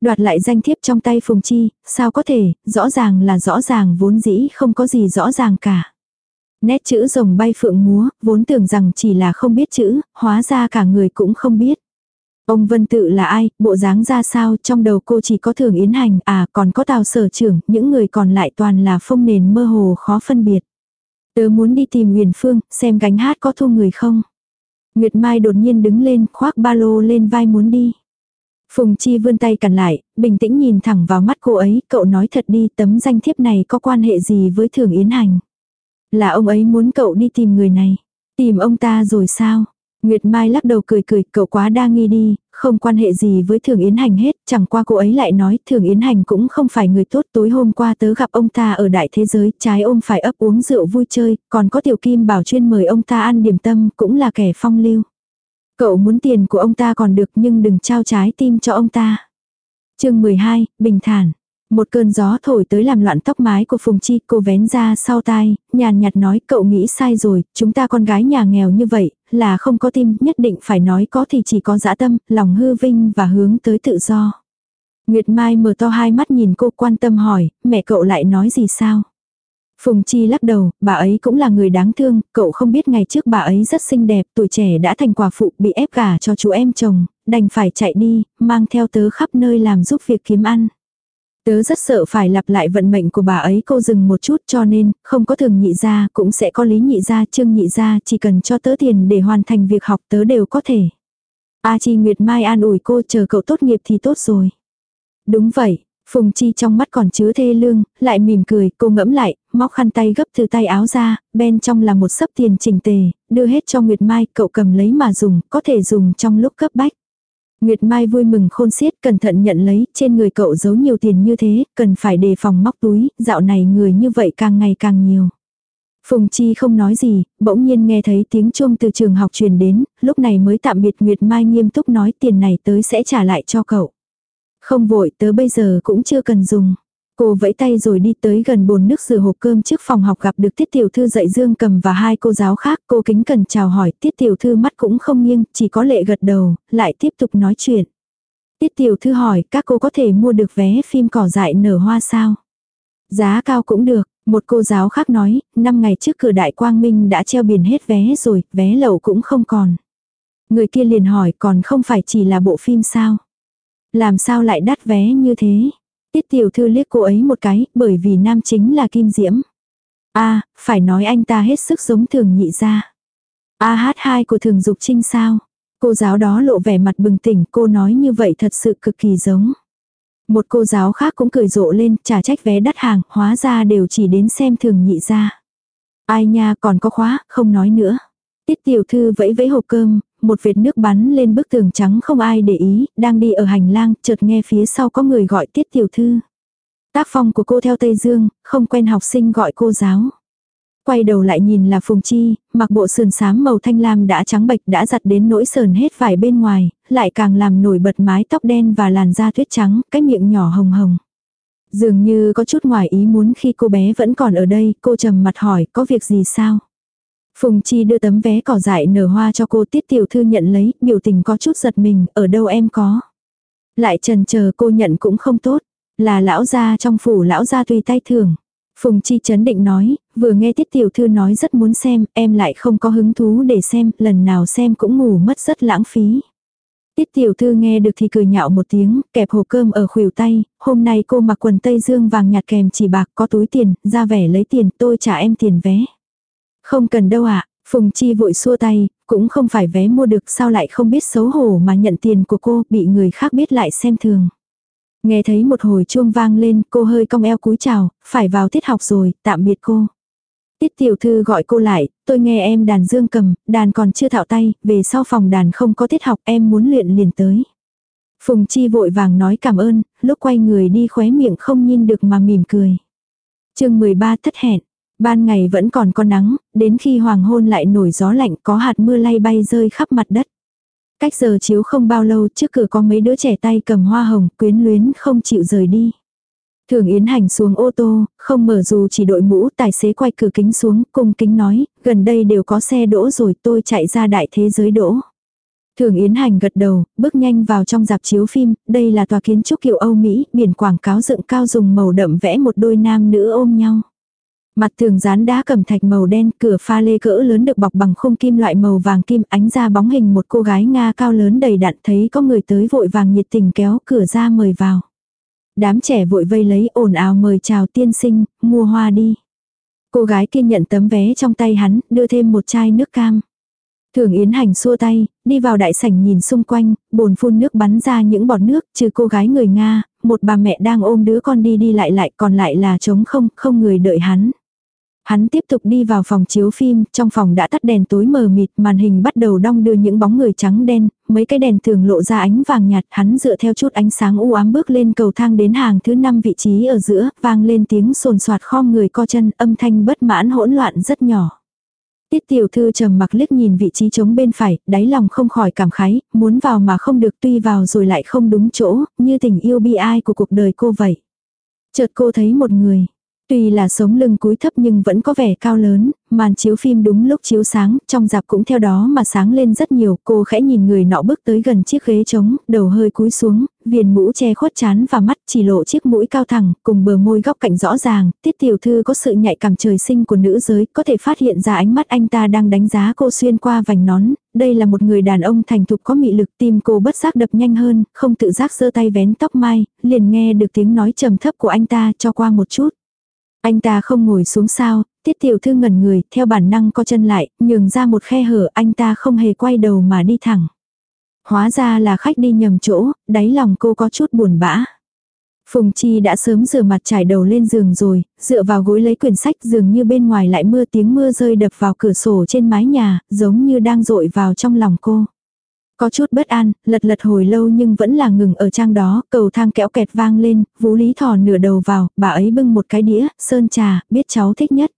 Đoạt lại danh thiếp trong tay Phùng Chi, sao có thể, rõ ràng là rõ ràng vốn dĩ không có gì rõ ràng cả. Nét chữ rồng bay phượng múa, vốn tưởng rằng chỉ là không biết chữ, hóa ra cả người cũng không biết. Ông Vân Tự là ai, bộ dáng ra sao, trong đầu cô chỉ có thường yến hành, à còn có tào sở trưởng, những người còn lại toàn là phong nền mơ hồ khó phân biệt. Tớ muốn đi tìm Huyền Phương, xem gánh hát có thu người không. Nguyệt Mai đột nhiên đứng lên, khoác ba lô lên vai muốn đi. Phùng Chi vươn tay cản lại, bình tĩnh nhìn thẳng vào mắt cô ấy, cậu nói thật đi, tấm danh thiếp này có quan hệ gì với Thường Yến Hành. Là ông ấy muốn cậu đi tìm người này. Tìm ông ta rồi sao? Nguyệt Mai lắc đầu cười cười, cậu quá đa nghi đi, không quan hệ gì với Thường Yến Hành hết, chẳng qua cô ấy lại nói Thường Yến Hành cũng không phải người tốt. Tối hôm qua tớ gặp ông ta ở đại thế giới, trái ôm phải ấp uống rượu vui chơi, còn có tiểu kim bảo chuyên mời ông ta ăn điểm tâm, cũng là kẻ phong lưu. Cậu muốn tiền của ông ta còn được nhưng đừng trao trái tim cho ông ta. chương 12, bình thản. Một cơn gió thổi tới làm loạn tóc mái của Phùng Chi, cô vén ra sau tai, nhàn nhạt nói cậu nghĩ sai rồi, chúng ta con gái nhà nghèo như vậy, là không có tim, nhất định phải nói có thì chỉ có dã tâm, lòng hư vinh và hướng tới tự do. Nguyệt Mai mở to hai mắt nhìn cô quan tâm hỏi, mẹ cậu lại nói gì sao? Phùng Chi lắc đầu, bà ấy cũng là người đáng thương, cậu không biết ngày trước bà ấy rất xinh đẹp, tuổi trẻ đã thành quả phụ bị ép gả cho chú em chồng, đành phải chạy đi, mang theo tớ khắp nơi làm giúp việc kiếm ăn. Tớ rất sợ phải lặp lại vận mệnh của bà ấy cô dừng một chút cho nên, không có thường nhị ra, cũng sẽ có lý nhị ra, trương nhị ra, chỉ cần cho tớ tiền để hoàn thành việc học tớ đều có thể. A Chi Nguyệt Mai an ủi cô chờ cậu tốt nghiệp thì tốt rồi. Đúng vậy, Phùng Chi trong mắt còn chứa thê lương, lại mỉm cười, cô ngẫm lại, móc khăn tay gấp từ tay áo ra, bên trong là một sấp tiền chỉnh tề, đưa hết cho Nguyệt Mai, cậu cầm lấy mà dùng, có thể dùng trong lúc cấp bách. Nguyệt Mai vui mừng khôn xiết cẩn thận nhận lấy, trên người cậu giấu nhiều tiền như thế, cần phải đề phòng móc túi, dạo này người như vậy càng ngày càng nhiều. Phùng Chi không nói gì, bỗng nhiên nghe thấy tiếng chuông từ trường học truyền đến, lúc này mới tạm biệt Nguyệt Mai nghiêm túc nói tiền này tới sẽ trả lại cho cậu. Không vội tớ bây giờ cũng chưa cần dùng. Cô vẫy tay rồi đi tới gần bồn nước rửa hộp cơm trước phòng học gặp được tiết tiểu thư dạy dương cầm và hai cô giáo khác. Cô kính cần chào hỏi tiết tiểu thư mắt cũng không nghiêng, chỉ có lệ gật đầu, lại tiếp tục nói chuyện. Tiết tiểu thư hỏi các cô có thể mua được vé phim cỏ dại nở hoa sao? Giá cao cũng được, một cô giáo khác nói, năm ngày trước cửa đại quang minh đã treo biển hết vé rồi, vé lậu cũng không còn. Người kia liền hỏi còn không phải chỉ là bộ phim sao? Làm sao lại đắt vé như thế? Tiết tiểu thư liếc cô ấy một cái, bởi vì nam chính là Kim Diễm. a phải nói anh ta hết sức giống thường nhị ra. A hát hai của thường dục trinh sao? Cô giáo đó lộ vẻ mặt bừng tỉnh, cô nói như vậy thật sự cực kỳ giống. Một cô giáo khác cũng cười rộ lên, trả trách vé đắt hàng, hóa ra đều chỉ đến xem thường nhị ra. Ai nha còn có khóa, không nói nữa. Tiết tiểu thư vẫy vẫy hộp cơm, một vệt nước bắn lên bức tường trắng không ai để ý, đang đi ở hành lang, chợt nghe phía sau có người gọi tiết tiểu thư. Tác phong của cô theo Tây Dương, không quen học sinh gọi cô giáo. Quay đầu lại nhìn là Phùng Chi, mặc bộ sườn xám màu thanh lam đã trắng bệch đã giặt đến nỗi sờn hết vải bên ngoài, lại càng làm nổi bật mái tóc đen và làn da tuyết trắng, cái miệng nhỏ hồng hồng. Dường như có chút ngoài ý muốn khi cô bé vẫn còn ở đây, cô trầm mặt hỏi có việc gì sao? Phùng Chi đưa tấm vé cỏ dại nở hoa cho cô tiết tiểu thư nhận lấy, biểu tình có chút giật mình, ở đâu em có. Lại trần chờ cô nhận cũng không tốt, là lão gia trong phủ lão gia tùy tay thường. Phùng Chi chấn định nói, vừa nghe tiết tiểu thư nói rất muốn xem, em lại không có hứng thú để xem, lần nào xem cũng ngủ mất rất lãng phí. Tiết tiểu thư nghe được thì cười nhạo một tiếng, kẹp hộp cơm ở khuỷu tay, hôm nay cô mặc quần tây dương vàng nhạt kèm chỉ bạc có túi tiền, ra vẻ lấy tiền, tôi trả em tiền vé. Không cần đâu ạ, Phùng Chi vội xua tay, cũng không phải vé mua được sao lại không biết xấu hổ mà nhận tiền của cô, bị người khác biết lại xem thường. Nghe thấy một hồi chuông vang lên, cô hơi cong eo cúi chào, phải vào tiết học rồi, tạm biệt cô. Tiết tiểu thư gọi cô lại, tôi nghe em đàn dương cầm, đàn còn chưa thạo tay, về sau phòng đàn không có tiết học em muốn luyện liền tới. Phùng Chi vội vàng nói cảm ơn, lúc quay người đi khóe miệng không nhìn được mà mỉm cười. chương 13 thất hẹn. Ban ngày vẫn còn có nắng, đến khi hoàng hôn lại nổi gió lạnh có hạt mưa lay bay rơi khắp mặt đất. Cách giờ chiếu không bao lâu trước cửa có mấy đứa trẻ tay cầm hoa hồng quyến luyến không chịu rời đi. Thường Yến Hành xuống ô tô, không mở dù chỉ đội mũ, tài xế quay cửa kính xuống, cung kính nói, gần đây đều có xe đỗ rồi tôi chạy ra đại thế giới đỗ. Thường Yến Hành gật đầu, bước nhanh vào trong dạp chiếu phim, đây là tòa kiến trúc kiểu Âu Mỹ, biển quảng cáo dựng cao dùng màu đậm vẽ một đôi nam nữ ôm nhau. Mặt tường dán đá cẩm thạch màu đen, cửa pha lê cỡ lớn được bọc bằng khung kim loại màu vàng kim, ánh ra bóng hình một cô gái Nga cao lớn đầy đặn thấy có người tới vội vàng nhiệt tình kéo cửa ra mời vào. Đám trẻ vội vây lấy ồn ào mời chào tiên sinh, mua hoa đi. Cô gái kia nhận tấm vé trong tay hắn, đưa thêm một chai nước cam. Thường Yến Hành xua tay, đi vào đại sảnh nhìn xung quanh, bồn phun nước bắn ra những bọt nước, trừ cô gái người Nga, một bà mẹ đang ôm đứa con đi đi lại lại còn lại là trống không, không người đợi hắn. Hắn tiếp tục đi vào phòng chiếu phim, trong phòng đã tắt đèn tối mờ mịt, màn hình bắt đầu đong đưa những bóng người trắng đen, mấy cái đèn thường lộ ra ánh vàng nhạt, hắn dựa theo chút ánh sáng u ám bước lên cầu thang đến hàng thứ năm vị trí ở giữa, vang lên tiếng sồn soạt khom người co chân, âm thanh bất mãn hỗn loạn rất nhỏ. Tiết tiểu thư trầm mặc liếc nhìn vị trí trống bên phải, đáy lòng không khỏi cảm khái, muốn vào mà không được tuy vào rồi lại không đúng chỗ, như tình yêu bi ai của cuộc đời cô vậy. Chợt cô thấy một người, Tuy là sống lưng cúi thấp nhưng vẫn có vẻ cao lớn, màn chiếu phim đúng lúc chiếu sáng, trong dạp cũng theo đó mà sáng lên rất nhiều, cô khẽ nhìn người nọ bước tới gần chiếc ghế trống, đầu hơi cúi xuống, viền mũ che khuất chán và mắt chỉ lộ chiếc mũi cao thẳng, cùng bờ môi góc cạnh rõ ràng, tiết tiểu thư có sự nhạy cảm trời sinh của nữ giới, có thể phát hiện ra ánh mắt anh ta đang đánh giá cô xuyên qua vành nón, đây là một người đàn ông thành thục có mị lực tim cô bất giác đập nhanh hơn, không tự giác giơ tay vén tóc mai, liền nghe được tiếng nói trầm thấp của anh ta cho qua một chút. Anh ta không ngồi xuống sao, tiết tiểu thư ngẩn người, theo bản năng co chân lại, nhường ra một khe hở, anh ta không hề quay đầu mà đi thẳng. Hóa ra là khách đi nhầm chỗ, đáy lòng cô có chút buồn bã. Phùng Chi đã sớm rửa mặt trải đầu lên giường rồi, dựa vào gối lấy quyển sách dường như bên ngoài lại mưa tiếng mưa rơi đập vào cửa sổ trên mái nhà, giống như đang rội vào trong lòng cô. Có chút bất an, lật lật hồi lâu nhưng vẫn là ngừng ở trang đó, cầu thang kéo kẹt vang lên, Vũ Lý thò nửa đầu vào, bà ấy bưng một cái đĩa, sơn trà, biết cháu thích nhất.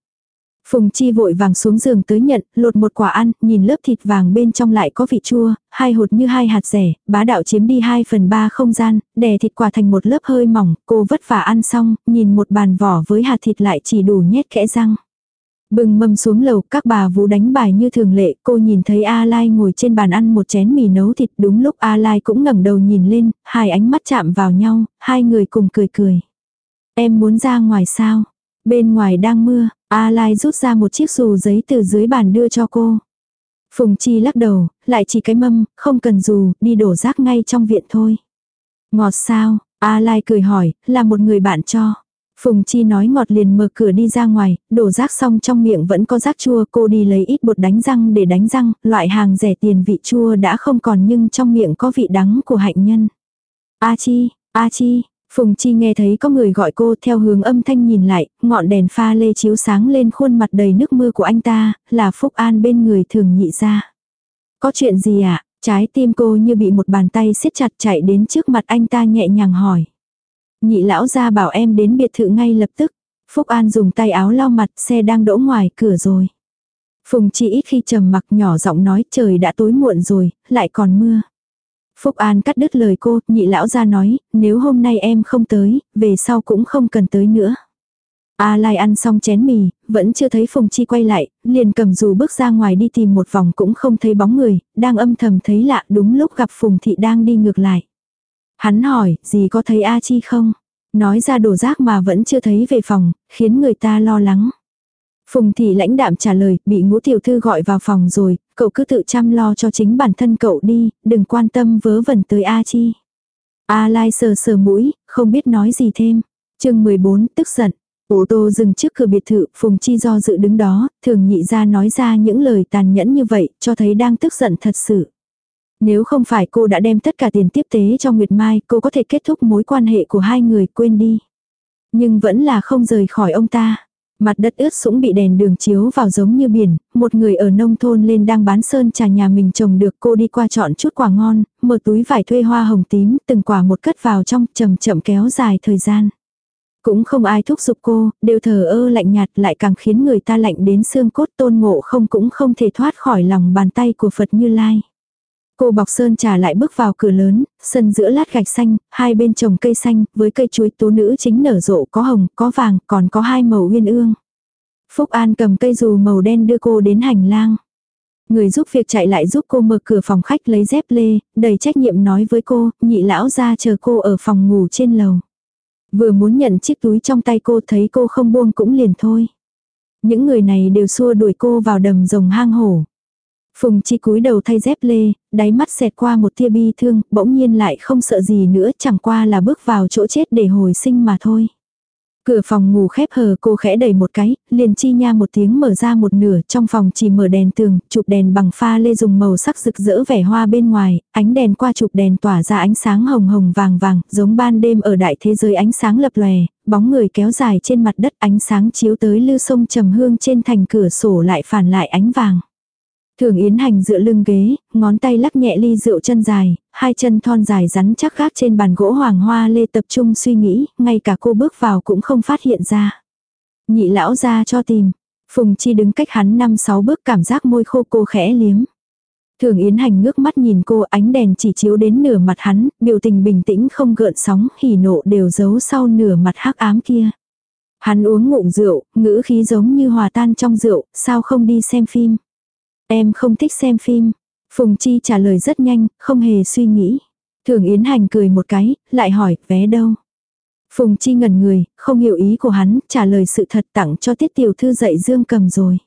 Phùng Chi vội vàng xuống giường tới nhận, lột một quả ăn, nhìn lớp thịt vàng bên trong lại có vị chua, hai hột như hai hạt rẻ, bá đạo chiếm đi 2 phần 3 không gian, đè thịt quả thành một lớp hơi mỏng, cô vất vả ăn xong, nhìn một bàn vỏ với hạt thịt lại chỉ đủ nhét kẽ răng. Bừng mâm xuống lầu, các bà vũ đánh bài như thường lệ, cô nhìn thấy A Lai ngồi trên bàn ăn một chén mì nấu thịt, đúng lúc A Lai cũng ngẩng đầu nhìn lên, hai ánh mắt chạm vào nhau, hai người cùng cười cười. Em muốn ra ngoài sao? Bên ngoài đang mưa, A Lai rút ra một chiếc dù giấy từ dưới bàn đưa cho cô. Phùng Chi lắc đầu, lại chỉ cái mâm, không cần dù, đi đổ rác ngay trong viện thôi. Ngọt sao? A Lai cười hỏi, là một người bạn cho. Phùng Chi nói ngọt liền mở cửa đi ra ngoài, đổ rác xong trong miệng vẫn có rác chua, cô đi lấy ít bột đánh răng để đánh răng, loại hàng rẻ tiền vị chua đã không còn nhưng trong miệng có vị đắng của hạnh nhân. A Chi, A Chi, Phùng Chi nghe thấy có người gọi cô theo hướng âm thanh nhìn lại, ngọn đèn pha lê chiếu sáng lên khuôn mặt đầy nước mưa của anh ta, là Phúc An bên người thường nhị ra. Có chuyện gì ạ? À? Trái tim cô như bị một bàn tay siết chặt chạy đến trước mặt anh ta nhẹ nhàng hỏi. Nhị lão ra bảo em đến biệt thự ngay lập tức. Phúc An dùng tay áo lau mặt, xe đang đỗ ngoài cửa rồi. Phùng Chi ít khi trầm mặc nhỏ giọng nói trời đã tối muộn rồi, lại còn mưa. Phúc An cắt đứt lời cô, nhị lão ra nói, nếu hôm nay em không tới, về sau cũng không cần tới nữa. A Lai ăn xong chén mì, vẫn chưa thấy Phùng Chi quay lại, liền cầm dù bước ra ngoài đi tìm một vòng cũng không thấy bóng người, đang âm thầm thấy lạ đúng lúc gặp Phùng Thị đang đi ngược lại. Hắn hỏi, gì có thấy A Chi không? Nói ra đổ rác mà vẫn chưa thấy về phòng, khiến người ta lo lắng. Phùng thị lãnh đạm trả lời, bị ngũ tiểu thư gọi vào phòng rồi, cậu cứ tự chăm lo cho chính bản thân cậu đi, đừng quan tâm vớ vẩn tới A Chi. A Lai sờ sờ mũi, không biết nói gì thêm. chương 14, tức giận. Ô tô dừng trước cửa biệt thự, Phùng Chi do dự đứng đó, thường nhị ra nói ra những lời tàn nhẫn như vậy, cho thấy đang tức giận thật sự. Nếu không phải cô đã đem tất cả tiền tiếp tế cho Nguyệt Mai, cô có thể kết thúc mối quan hệ của hai người quên đi. Nhưng vẫn là không rời khỏi ông ta. Mặt đất ướt sũng bị đèn đường chiếu vào giống như biển, một người ở nông thôn lên đang bán sơn trà nhà mình trồng được cô đi qua chọn chút quả ngon, mở túi vải thuê hoa hồng tím, từng quả một cất vào trong chậm chậm kéo dài thời gian. Cũng không ai thúc giục cô, đều thờ ơ lạnh nhạt lại càng khiến người ta lạnh đến xương cốt tôn ngộ không cũng không thể thoát khỏi lòng bàn tay của Phật Như Lai. Cô bọc sơn trà lại bước vào cửa lớn, sân giữa lát gạch xanh, hai bên trồng cây xanh, với cây chuối tố nữ chính nở rộ có hồng, có vàng, còn có hai màu uyên ương. Phúc An cầm cây dù màu đen đưa cô đến hành lang. Người giúp việc chạy lại giúp cô mở cửa phòng khách lấy dép lê, đầy trách nhiệm nói với cô, nhị lão ra chờ cô ở phòng ngủ trên lầu. Vừa muốn nhận chiếc túi trong tay cô thấy cô không buông cũng liền thôi. Những người này đều xua đuổi cô vào đầm rồng hang hổ. Phùng chi cúi đầu thay dép lê, đáy mắt xẹt qua một tia bi thương, bỗng nhiên lại không sợ gì nữa, chẳng qua là bước vào chỗ chết để hồi sinh mà thôi. Cửa phòng ngủ khép hờ cô khẽ đẩy một cái, liền chi nha một tiếng mở ra một nửa, trong phòng chỉ mở đèn tường, chụp đèn bằng pha lê dùng màu sắc rực rỡ vẻ hoa bên ngoài, ánh đèn qua chụp đèn tỏa ra ánh sáng hồng hồng vàng vàng, giống ban đêm ở đại thế giới ánh sáng lập lòe, bóng người kéo dài trên mặt đất ánh sáng chiếu tới lưu sông trầm hương trên thành cửa sổ lại phản lại ánh vàng. Thường Yến Hành dựa lưng ghế, ngón tay lắc nhẹ ly rượu chân dài, hai chân thon dài rắn chắc gác trên bàn gỗ hoàng hoa lê tập trung suy nghĩ, ngay cả cô bước vào cũng không phát hiện ra. Nhị lão ra cho tìm. Phùng Chi đứng cách hắn năm sáu bước cảm giác môi khô cô khẽ liếm. Thường Yến Hành ngước mắt nhìn cô ánh đèn chỉ chiếu đến nửa mặt hắn, biểu tình bình tĩnh không gợn sóng, hỉ nộ đều giấu sau nửa mặt hắc ám kia. Hắn uống ngụm rượu, ngữ khí giống như hòa tan trong rượu, sao không đi xem phim. Em không thích xem phim. Phùng Chi trả lời rất nhanh, không hề suy nghĩ. Thường Yến Hành cười một cái, lại hỏi, vé đâu? Phùng Chi ngẩn người, không hiểu ý của hắn, trả lời sự thật tặng cho tiết tiểu thư dạy dương cầm rồi.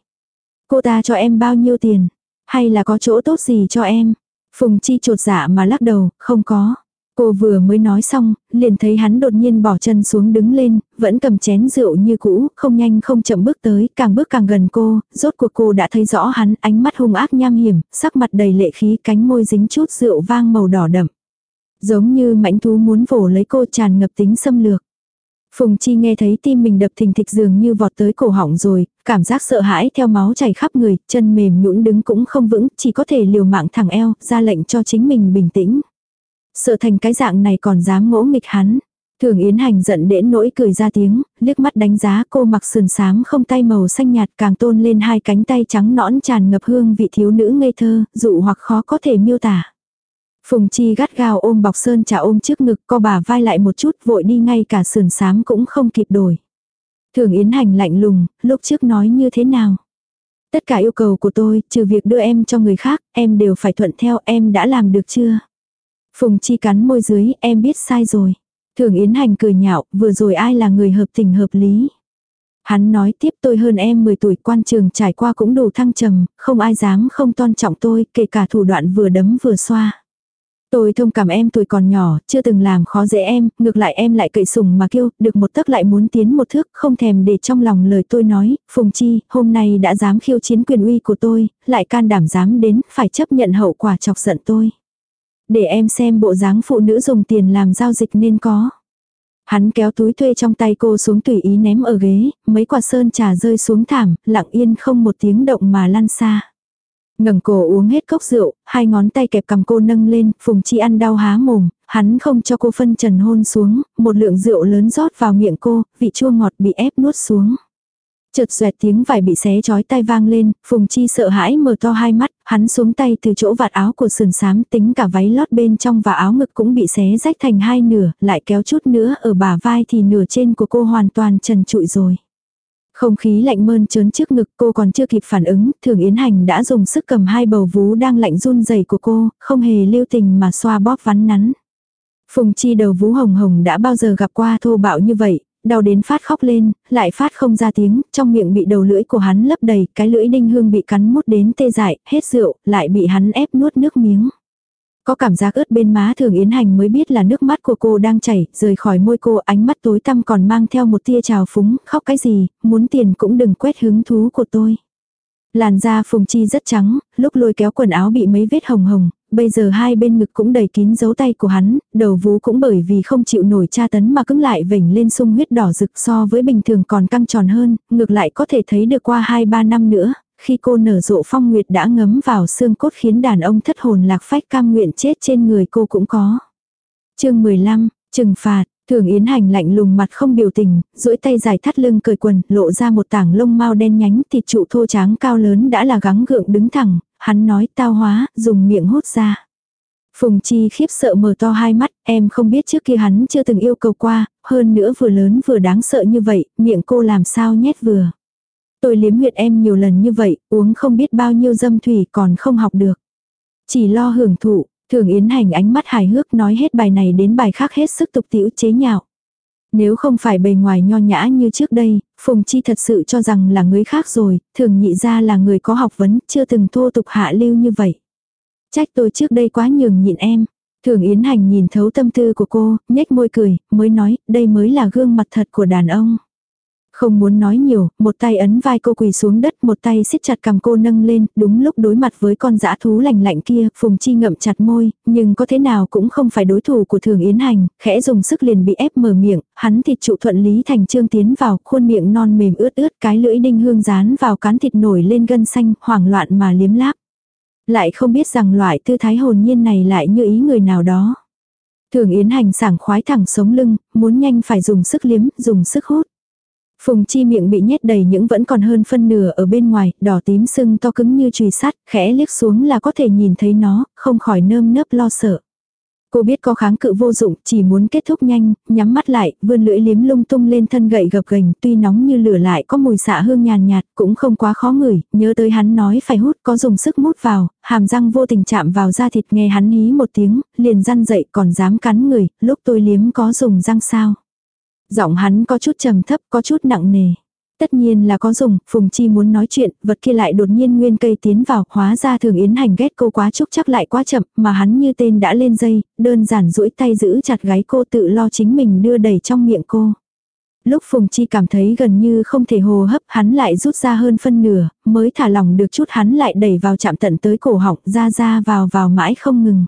Cô ta cho em bao nhiêu tiền? Hay là có chỗ tốt gì cho em? Phùng Chi trột dạ mà lắc đầu, không có. Cô vừa mới nói xong, liền thấy hắn đột nhiên bỏ chân xuống đứng lên, vẫn cầm chén rượu như cũ, không nhanh không chậm bước tới, càng bước càng gần cô, rốt cuộc cô đã thấy rõ hắn, ánh mắt hung ác nham hiểm, sắc mặt đầy lệ khí, cánh môi dính chút rượu vang màu đỏ đậm. Giống như mãnh thú muốn vồ lấy cô tràn ngập tính xâm lược. Phùng Chi nghe thấy tim mình đập thình thịch dường như vọt tới cổ họng rồi, cảm giác sợ hãi theo máu chảy khắp người, chân mềm nhũn đứng cũng không vững, chỉ có thể liều mạng thẳng eo, ra lệnh cho chính mình bình tĩnh. Sợ thành cái dạng này còn dám ngỗ nghịch hắn. Thường Yến Hành giận đến nỗi cười ra tiếng, liếc mắt đánh giá cô mặc sườn sáng không tay màu xanh nhạt càng tôn lên hai cánh tay trắng nõn tràn ngập hương vị thiếu nữ ngây thơ, dụ hoặc khó có thể miêu tả. Phùng Chi gắt gao ôm bọc sơn trà ôm trước ngực co bà vai lại một chút vội đi ngay cả sườn sáng cũng không kịp đổi. Thường Yến Hành lạnh lùng, lúc trước nói như thế nào? Tất cả yêu cầu của tôi, trừ việc đưa em cho người khác, em đều phải thuận theo em đã làm được chưa? Phùng Chi cắn môi dưới, em biết sai rồi. Thường Yến Hành cười nhạo, vừa rồi ai là người hợp tình hợp lý. Hắn nói tiếp tôi hơn em 10 tuổi quan trường trải qua cũng đủ thăng trầm, không ai dám không tôn trọng tôi, kể cả thủ đoạn vừa đấm vừa xoa. Tôi thông cảm em tuổi còn nhỏ, chưa từng làm khó dễ em, ngược lại em lại cậy sùng mà kêu, được một tấc lại muốn tiến một thước, không thèm để trong lòng lời tôi nói, Phùng Chi, hôm nay đã dám khiêu chiến quyền uy của tôi, lại can đảm dám đến, phải chấp nhận hậu quả chọc giận tôi. Để em xem bộ dáng phụ nữ dùng tiền làm giao dịch nên có. Hắn kéo túi thuê trong tay cô xuống tùy ý ném ở ghế, mấy quả sơn trà rơi xuống thảm, lặng yên không một tiếng động mà lăn xa. ngẩng cổ uống hết cốc rượu, hai ngón tay kẹp cầm cô nâng lên, phùng chi ăn đau há mồm, hắn không cho cô phân trần hôn xuống, một lượng rượu lớn rót vào miệng cô, vị chua ngọt bị ép nuốt xuống. Chợt xoẹt tiếng vải bị xé chói tai vang lên, Phùng Chi sợ hãi mở to hai mắt, hắn xuống tay từ chỗ vạt áo của sườn xám tính cả váy lót bên trong và áo ngực cũng bị xé rách thành hai nửa, lại kéo chút nữa ở bả vai thì nửa trên của cô hoàn toàn trần trụi rồi. Không khí lạnh mơn trớn trước ngực cô còn chưa kịp phản ứng, thường Yến Hành đã dùng sức cầm hai bầu vú đang lạnh run rẩy của cô, không hề lưu tình mà xoa bóp vắn nắn. Phùng Chi đầu vú hồng hồng đã bao giờ gặp qua thô bạo như vậy, đau đến phát khóc lên, lại phát không ra tiếng, trong miệng bị đầu lưỡi của hắn lấp đầy, cái lưỡi đinh hương bị cắn mút đến tê dại, hết rượu, lại bị hắn ép nuốt nước miếng. Có cảm giác ướt bên má thường yến hành mới biết là nước mắt của cô đang chảy, rời khỏi môi cô ánh mắt tối tăm còn mang theo một tia trào phúng, khóc cái gì, muốn tiền cũng đừng quét hứng thú của tôi. Làn da phùng chi rất trắng, lúc lôi kéo quần áo bị mấy vết hồng hồng, bây giờ hai bên ngực cũng đầy kín dấu tay của hắn, đầu vú cũng bởi vì không chịu nổi tra tấn mà cứng lại vểnh lên sung huyết đỏ rực so với bình thường còn căng tròn hơn, ngược lại có thể thấy được qua 2-3 năm nữa, khi cô nở rộ phong nguyệt đã ngấm vào xương cốt khiến đàn ông thất hồn lạc phách cam nguyện chết trên người cô cũng có. chương 15, trừng phạt, Thường Yến Hành lạnh lùng mặt không biểu tình, duỗi tay dài thắt lưng cởi quần, lộ ra một tảng lông mau đen nhánh thịt trụ thô tráng cao lớn đã là gắng gượng đứng thẳng, hắn nói tao hóa, dùng miệng hút ra. Phùng Chi khiếp sợ mở to hai mắt, em không biết trước kia hắn chưa từng yêu cầu qua, hơn nữa vừa lớn vừa đáng sợ như vậy, miệng cô làm sao nhét vừa. Tôi liếm huyệt em nhiều lần như vậy, uống không biết bao nhiêu dâm thủy còn không học được. Chỉ lo hưởng thụ, thường yến hành ánh mắt hài hước nói hết bài này đến bài khác hết sức tục tiểu chế nhạo. Nếu không phải bề ngoài nho nhã như trước đây, Phùng Chi thật sự cho rằng là người khác rồi, thường nhị ra là người có học vấn, chưa từng thô tục hạ lưu như vậy. Trách tôi trước đây quá nhường nhịn em. Thường Yến Hành nhìn thấu tâm tư của cô, nhếch môi cười, mới nói, đây mới là gương mặt thật của đàn ông. Không muốn nói nhiều, một tay ấn vai cô quỳ xuống đất, một tay siết chặt cầm cô nâng lên, đúng lúc đối mặt với con dã thú lành lạnh kia, Phùng Chi ngậm chặt môi, nhưng có thế nào cũng không phải đối thủ của Thường Yến Hành, khẽ dùng sức liền bị ép mở miệng, hắn thịt trụ thuận lý thành trương tiến vào, khuôn miệng non mềm ướt ướt, cái lưỡi đinh hương dán vào cán thịt nổi lên gân xanh, hoảng loạn mà liếm láp. Lại không biết rằng loại tư thái hồn nhiên này lại như ý người nào đó. Thường Yến Hành sảng khoái thẳng sống lưng, muốn nhanh phải dùng sức liếm, dùng sức hút. Phùng chi miệng bị nhét đầy những vẫn còn hơn phân nửa ở bên ngoài, đỏ tím sưng to cứng như chùy sắt, khẽ liếc xuống là có thể nhìn thấy nó, không khỏi nơm nớp lo sợ. Cô biết có kháng cự vô dụng, chỉ muốn kết thúc nhanh, nhắm mắt lại, vươn lưỡi liếm lung tung lên thân gậy gập gành, tuy nóng như lửa lại có mùi xạ hương nhàn nhạt, cũng không quá khó ngửi, nhớ tới hắn nói phải hút, có dùng sức mút vào, hàm răng vô tình chạm vào da thịt nghe hắn hí một tiếng, liền răn dậy còn dám cắn người, lúc tôi liếm có dùng răng sao. Giọng hắn có chút trầm thấp, có chút nặng nề. Tất nhiên là có dùng, Phùng Chi muốn nói chuyện, vật kia lại đột nhiên nguyên cây tiến vào, hóa ra thường yến hành ghét cô quá chúc chắc lại quá chậm, mà hắn như tên đã lên dây, đơn giản duỗi tay giữ chặt gáy cô tự lo chính mình đưa đẩy trong miệng cô. Lúc Phùng Chi cảm thấy gần như không thể hồ hấp, hắn lại rút ra hơn phân nửa, mới thả lỏng được chút hắn lại đẩy vào chạm tận tới cổ họng, ra ra vào vào mãi không ngừng.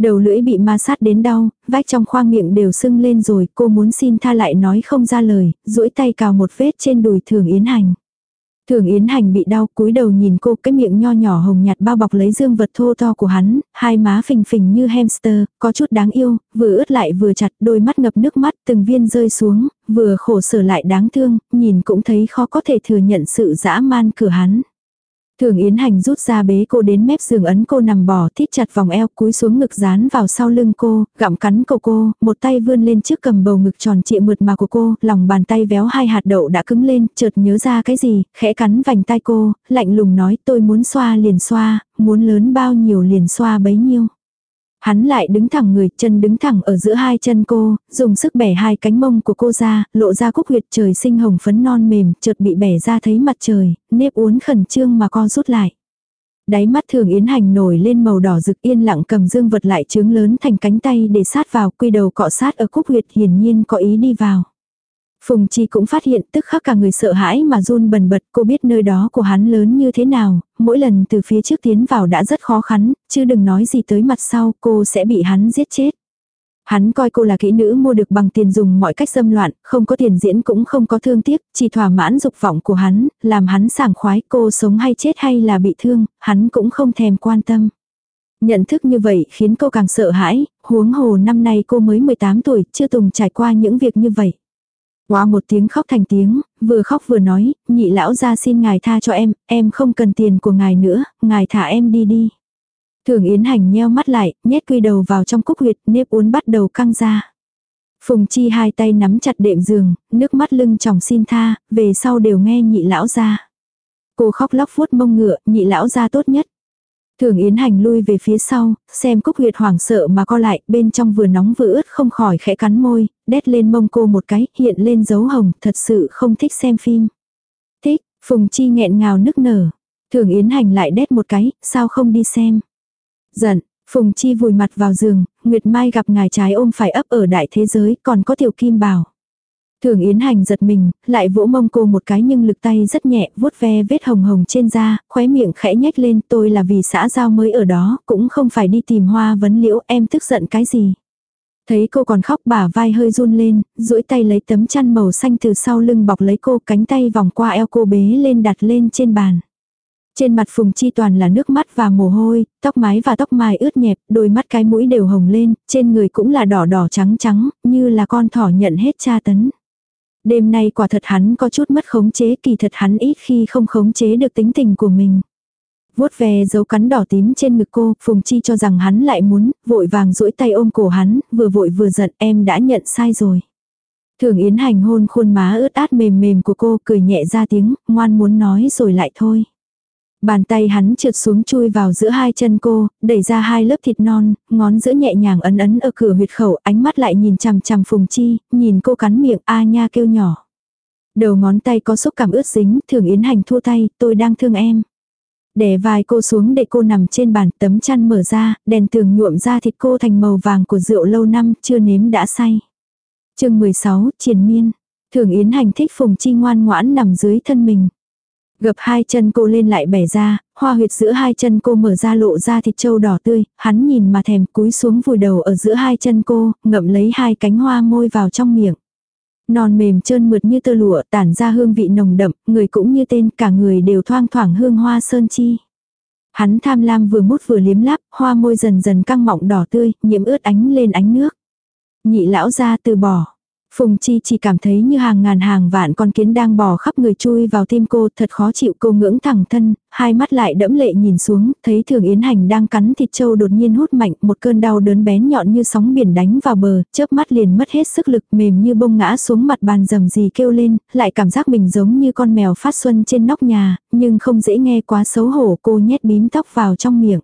Đầu lưỡi bị ma sát đến đau, vách trong khoang miệng đều sưng lên rồi, cô muốn xin tha lại nói không ra lời, duỗi tay cào một vết trên đùi Thường Yến Hành. Thường Yến Hành bị đau, cúi đầu nhìn cô, cái miệng nho nhỏ hồng nhạt bao bọc lấy dương vật thô to của hắn, hai má phình phình như hamster, có chút đáng yêu, vừa ướt lại vừa chặt, đôi mắt ngập nước mắt, từng viên rơi xuống, vừa khổ sở lại đáng thương, nhìn cũng thấy khó có thể thừa nhận sự dã man cửa hắn. Thường Yến Hành rút ra bế cô đến mép giường ấn cô nằm bò thít chặt vòng eo cúi xuống ngực dán vào sau lưng cô, gặm cắn cổ cô, một tay vươn lên trước cầm bầu ngực tròn trịa mượt mà của cô, lòng bàn tay véo hai hạt đậu đã cứng lên, chợt nhớ ra cái gì, khẽ cắn vành tay cô, lạnh lùng nói tôi muốn xoa liền xoa, muốn lớn bao nhiêu liền xoa bấy nhiêu. Hắn lại đứng thẳng người, chân đứng thẳng ở giữa hai chân cô, dùng sức bẻ hai cánh mông của cô ra, lộ ra cúc huyệt trời sinh hồng phấn non mềm, chợt bị bẻ ra thấy mặt trời, nếp uốn khẩn trương mà co rút lại. Đáy mắt thường yến hành nổi lên màu đỏ rực yên lặng cầm dương vật lại trướng lớn thành cánh tay để sát vào quy đầu cọ sát ở cúc huyệt hiển nhiên có ý đi vào. Phùng Chi cũng phát hiện tức khắc cả người sợ hãi mà run bần bật cô biết nơi đó của hắn lớn như thế nào, mỗi lần từ phía trước tiến vào đã rất khó khăn, chứ đừng nói gì tới mặt sau cô sẽ bị hắn giết chết. Hắn coi cô là kỹ nữ mua được bằng tiền dùng mọi cách xâm loạn, không có tiền diễn cũng không có thương tiếc, chỉ thỏa mãn dục vọng của hắn, làm hắn sảng khoái cô sống hay chết hay là bị thương, hắn cũng không thèm quan tâm. Nhận thức như vậy khiến cô càng sợ hãi, huống hồ năm nay cô mới 18 tuổi, chưa từng trải qua những việc như vậy. Quá một tiếng khóc thành tiếng, vừa khóc vừa nói, nhị lão ra xin ngài tha cho em, em không cần tiền của ngài nữa, ngài thả em đi đi. Thường Yến Hành nheo mắt lại, nhét quy đầu vào trong cúc huyệt, nếp uốn bắt đầu căng ra. Phùng Chi hai tay nắm chặt đệm giường, nước mắt lưng tròng xin tha, về sau đều nghe nhị lão ra. Cô khóc lóc vuốt mông ngựa, nhị lão ra tốt nhất. Thường Yến Hành lui về phía sau, xem Cúc nguyệt hoảng sợ mà co lại, bên trong vừa nóng vừa ướt không khỏi khẽ cắn môi, đét lên mông cô một cái, hiện lên dấu hồng, thật sự không thích xem phim. Thích, Phùng Chi nghẹn ngào nức nở. Thường Yến Hành lại đét một cái, sao không đi xem. Giận, Phùng Chi vùi mặt vào giường, Nguyệt Mai gặp ngài trái ôm phải ấp ở đại thế giới, còn có tiểu kim bảo. Thường Yến Hành giật mình, lại vỗ mông cô một cái nhưng lực tay rất nhẹ, vuốt ve vết hồng hồng trên da, khóe miệng khẽ nhếch lên, tôi là vì xã giao mới ở đó, cũng không phải đi tìm hoa vấn liễu, em tức giận cái gì. Thấy cô còn khóc bả vai hơi run lên, duỗi tay lấy tấm chăn màu xanh từ sau lưng bọc lấy cô, cánh tay vòng qua eo cô bế lên đặt lên trên bàn. Trên mặt Phùng Chi toàn là nước mắt và mồ hôi, tóc mái và tóc mai ướt nhẹp, đôi mắt cái mũi đều hồng lên, trên người cũng là đỏ đỏ trắng trắng, như là con thỏ nhận hết tra tấn. Đêm nay quả thật hắn có chút mất khống chế kỳ thật hắn ít khi không khống chế được tính tình của mình. vuốt ve dấu cắn đỏ tím trên ngực cô, Phùng Chi cho rằng hắn lại muốn, vội vàng duỗi tay ôm cổ hắn, vừa vội vừa giận em đã nhận sai rồi. Thường Yến Hành hôn khuôn má ướt át mềm mềm của cô cười nhẹ ra tiếng, ngoan muốn nói rồi lại thôi. Bàn tay hắn trượt xuống chui vào giữa hai chân cô, đẩy ra hai lớp thịt non, ngón giữa nhẹ nhàng ấn ấn ở cửa huyệt khẩu, ánh mắt lại nhìn chằm chằm Phùng Chi, nhìn cô cắn miệng a nha kêu nhỏ. Đầu ngón tay có xúc cảm ướt dính, thường Yến Hành thua tay, tôi đang thương em. Đè vai cô xuống để cô nằm trên bàn, tấm chăn mở ra, đèn tường nhuộm ra thịt cô thành màu vàng của rượu lâu năm, chưa nếm đã say. chương 16, triền miên. Thường Yến Hành thích Phùng Chi ngoan ngoãn nằm dưới thân mình. Gập hai chân cô lên lại bẻ ra, hoa huyệt giữa hai chân cô mở ra lộ ra thịt trâu đỏ tươi, hắn nhìn mà thèm cúi xuống vùi đầu ở giữa hai chân cô, ngậm lấy hai cánh hoa môi vào trong miệng. Non mềm trơn mượt như tơ lụa tản ra hương vị nồng đậm, người cũng như tên cả người đều thoang thoảng hương hoa sơn chi. Hắn tham lam vừa mút vừa liếm láp, hoa môi dần dần căng mọng đỏ tươi, nhiễm ướt ánh lên ánh nước. Nhị lão ra từ bỏ. Phùng Chi chỉ cảm thấy như hàng ngàn hàng vạn con kiến đang bò khắp người chui vào tim cô, thật khó chịu cô ngưỡng thẳng thân, hai mắt lại đẫm lệ nhìn xuống, thấy Thường Yến Hành đang cắn thịt trâu đột nhiên hút mạnh, một cơn đau đớn bén nhọn như sóng biển đánh vào bờ, chớp mắt liền mất hết sức lực mềm như bông ngã xuống mặt bàn rầm gì kêu lên, lại cảm giác mình giống như con mèo phát xuân trên nóc nhà, nhưng không dễ nghe quá xấu hổ cô nhét bím tóc vào trong miệng.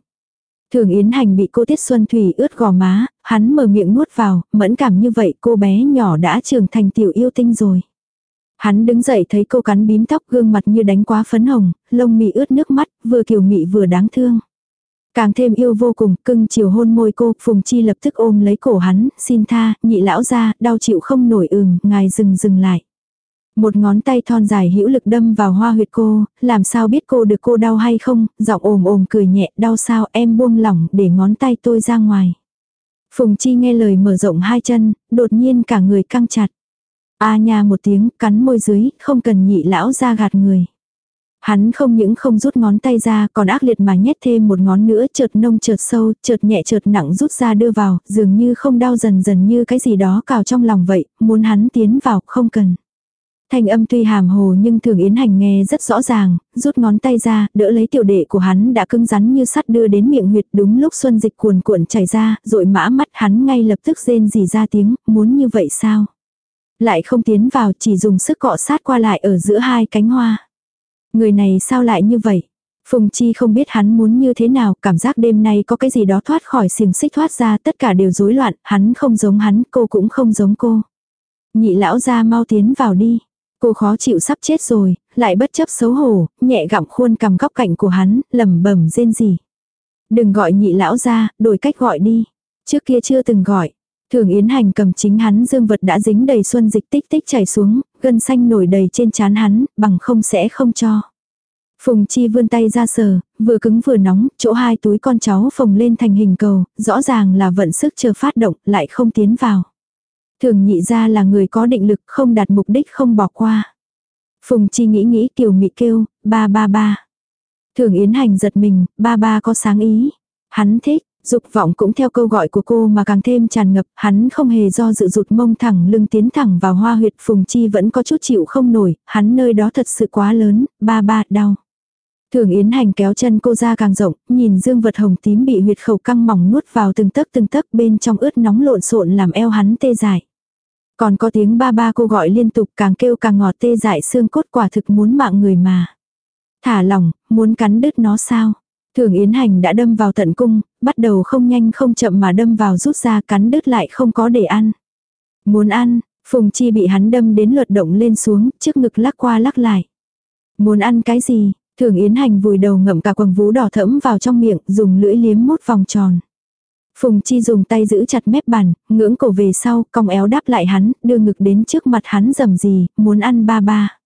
Thường Yến Hành bị cô Tiết Xuân Thủy ướt gò má, hắn mở miệng nuốt vào, mẫn cảm như vậy cô bé nhỏ đã trưởng thành tiểu yêu tinh rồi. Hắn đứng dậy thấy cô cắn bím tóc gương mặt như đánh quá phấn hồng, lông mị ướt nước mắt, vừa kiều mị vừa đáng thương. Càng thêm yêu vô cùng, cưng chiều hôn môi cô, Phùng Chi lập tức ôm lấy cổ hắn, xin tha, nhị lão ra, đau chịu không nổi ừm, ngài dừng dừng lại. Một ngón tay thon dài hữu lực đâm vào hoa huyệt cô, làm sao biết cô được cô đau hay không, giọng ồm ồm cười nhẹ, đau sao em buông lỏng để ngón tay tôi ra ngoài. Phùng Chi nghe lời mở rộng hai chân, đột nhiên cả người căng chặt. A nha một tiếng, cắn môi dưới, không cần nhị lão ra gạt người. Hắn không những không rút ngón tay ra còn ác liệt mà nhét thêm một ngón nữa chợt nông chợt sâu, chợt nhẹ chợt nặng rút ra đưa vào, dường như không đau dần dần như cái gì đó cào trong lòng vậy, muốn hắn tiến vào, không cần. Thanh âm tuy hàm hồ nhưng thường Yến Hành nghe rất rõ ràng, rút ngón tay ra, đỡ lấy tiểu đệ của hắn đã cứng rắn như sắt đưa đến miệng huyệt đúng lúc xuân dịch cuồn cuộn chảy ra, rồi mã mắt hắn ngay lập tức rên rỉ ra tiếng, muốn như vậy sao? Lại không tiến vào chỉ dùng sức cọ sát qua lại ở giữa hai cánh hoa. Người này sao lại như vậy? Phùng Chi không biết hắn muốn như thế nào, cảm giác đêm nay có cái gì đó thoát khỏi xiềng xích thoát ra, tất cả đều rối loạn, hắn không giống hắn, cô cũng không giống cô. Nhị lão ra mau tiến vào đi. Cô khó chịu sắp chết rồi, lại bất chấp xấu hổ, nhẹ gặm khuôn cầm góc cạnh của hắn, lẩm bẩm rên gì. Đừng gọi nhị lão ra, đổi cách gọi đi. Trước kia chưa từng gọi. Thường Yến Hành cầm chính hắn dương vật đã dính đầy xuân dịch tích tích chảy xuống, gân xanh nổi đầy trên trán hắn, bằng không sẽ không cho. Phùng Chi vươn tay ra sờ, vừa cứng vừa nóng, chỗ hai túi con cháu phồng lên thành hình cầu, rõ ràng là vận sức chờ phát động, lại không tiến vào. Thường nhị ra là người có định lực không đạt mục đích không bỏ qua. Phùng chi nghĩ nghĩ kiều mị kêu, ba ba ba. Thường yến hành giật mình, ba ba có sáng ý. Hắn thích, dục vọng cũng theo câu gọi của cô mà càng thêm tràn ngập, hắn không hề do dự rụt mông thẳng lưng tiến thẳng vào hoa huyệt phùng chi vẫn có chút chịu không nổi, hắn nơi đó thật sự quá lớn, ba ba đau. Thường Yến Hành kéo chân cô ra càng rộng, nhìn dương vật hồng tím bị huyệt khẩu căng mỏng nuốt vào từng tấc từng tấc bên trong ướt nóng lộn xộn làm eo hắn tê dại. Còn có tiếng ba ba cô gọi liên tục càng kêu càng ngọt tê dại xương cốt quả thực muốn mạng người mà. Thả lỏng, muốn cắn đứt nó sao? Thường Yến Hành đã đâm vào tận cung, bắt đầu không nhanh không chậm mà đâm vào rút ra cắn đứt lại không có để ăn. Muốn ăn, Phùng Chi bị hắn đâm đến luật động lên xuống, trước ngực lắc qua lắc lại. Muốn ăn cái gì? Thường Yến Hành vùi đầu ngậm cả quầng vú đỏ thẫm vào trong miệng, dùng lưỡi liếm mốt vòng tròn. Phùng Chi dùng tay giữ chặt mép bàn, ngưỡng cổ về sau, cong éo đáp lại hắn, đưa ngực đến trước mặt hắn rầm gì, muốn ăn ba ba.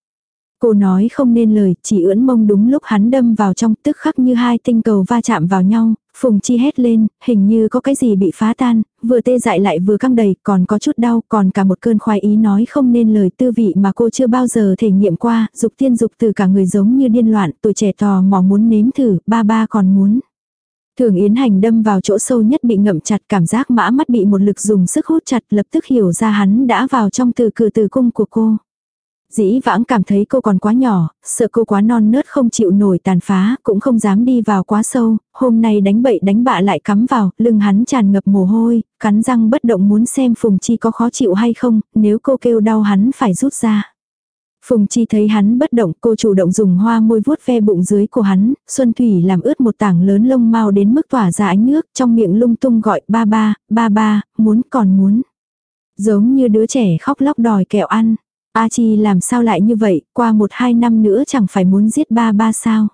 Cô nói không nên lời, chỉ ưỡn mông đúng lúc hắn đâm vào trong tức khắc như hai tinh cầu va chạm vào nhau, Phùng Chi hét lên, hình như có cái gì bị phá tan, vừa tê dại lại vừa căng đầy, còn có chút đau, còn cả một cơn khoái ý nói không nên lời tư vị mà cô chưa bao giờ thể nghiệm qua, dục tiên dục từ cả người giống như điên loạn, tuổi trẻ tò mò muốn nếm thử, ba ba còn muốn. Thường Yến Hành đâm vào chỗ sâu nhất bị ngậm chặt cảm giác mã mắt bị một lực dùng sức hút chặt lập tức hiểu ra hắn đã vào trong từ cử từ cung của cô. Dĩ vãng cảm thấy cô còn quá nhỏ, sợ cô quá non nớt không chịu nổi tàn phá, cũng không dám đi vào quá sâu, hôm nay đánh bậy đánh bạ lại cắm vào, lưng hắn tràn ngập mồ hôi, cắn răng bất động muốn xem Phùng Chi có khó chịu hay không, nếu cô kêu đau hắn phải rút ra. Phùng Chi thấy hắn bất động, cô chủ động dùng hoa môi vuốt ve bụng dưới của hắn, Xuân Thủy làm ướt một tảng lớn lông mau đến mức tỏa ra ánh nước, trong miệng lung tung gọi ba ba, ba ba, muốn còn muốn. Giống như đứa trẻ khóc lóc đòi kẹo ăn. A Chi làm sao lại như vậy, qua một hai năm nữa chẳng phải muốn giết ba ba sao.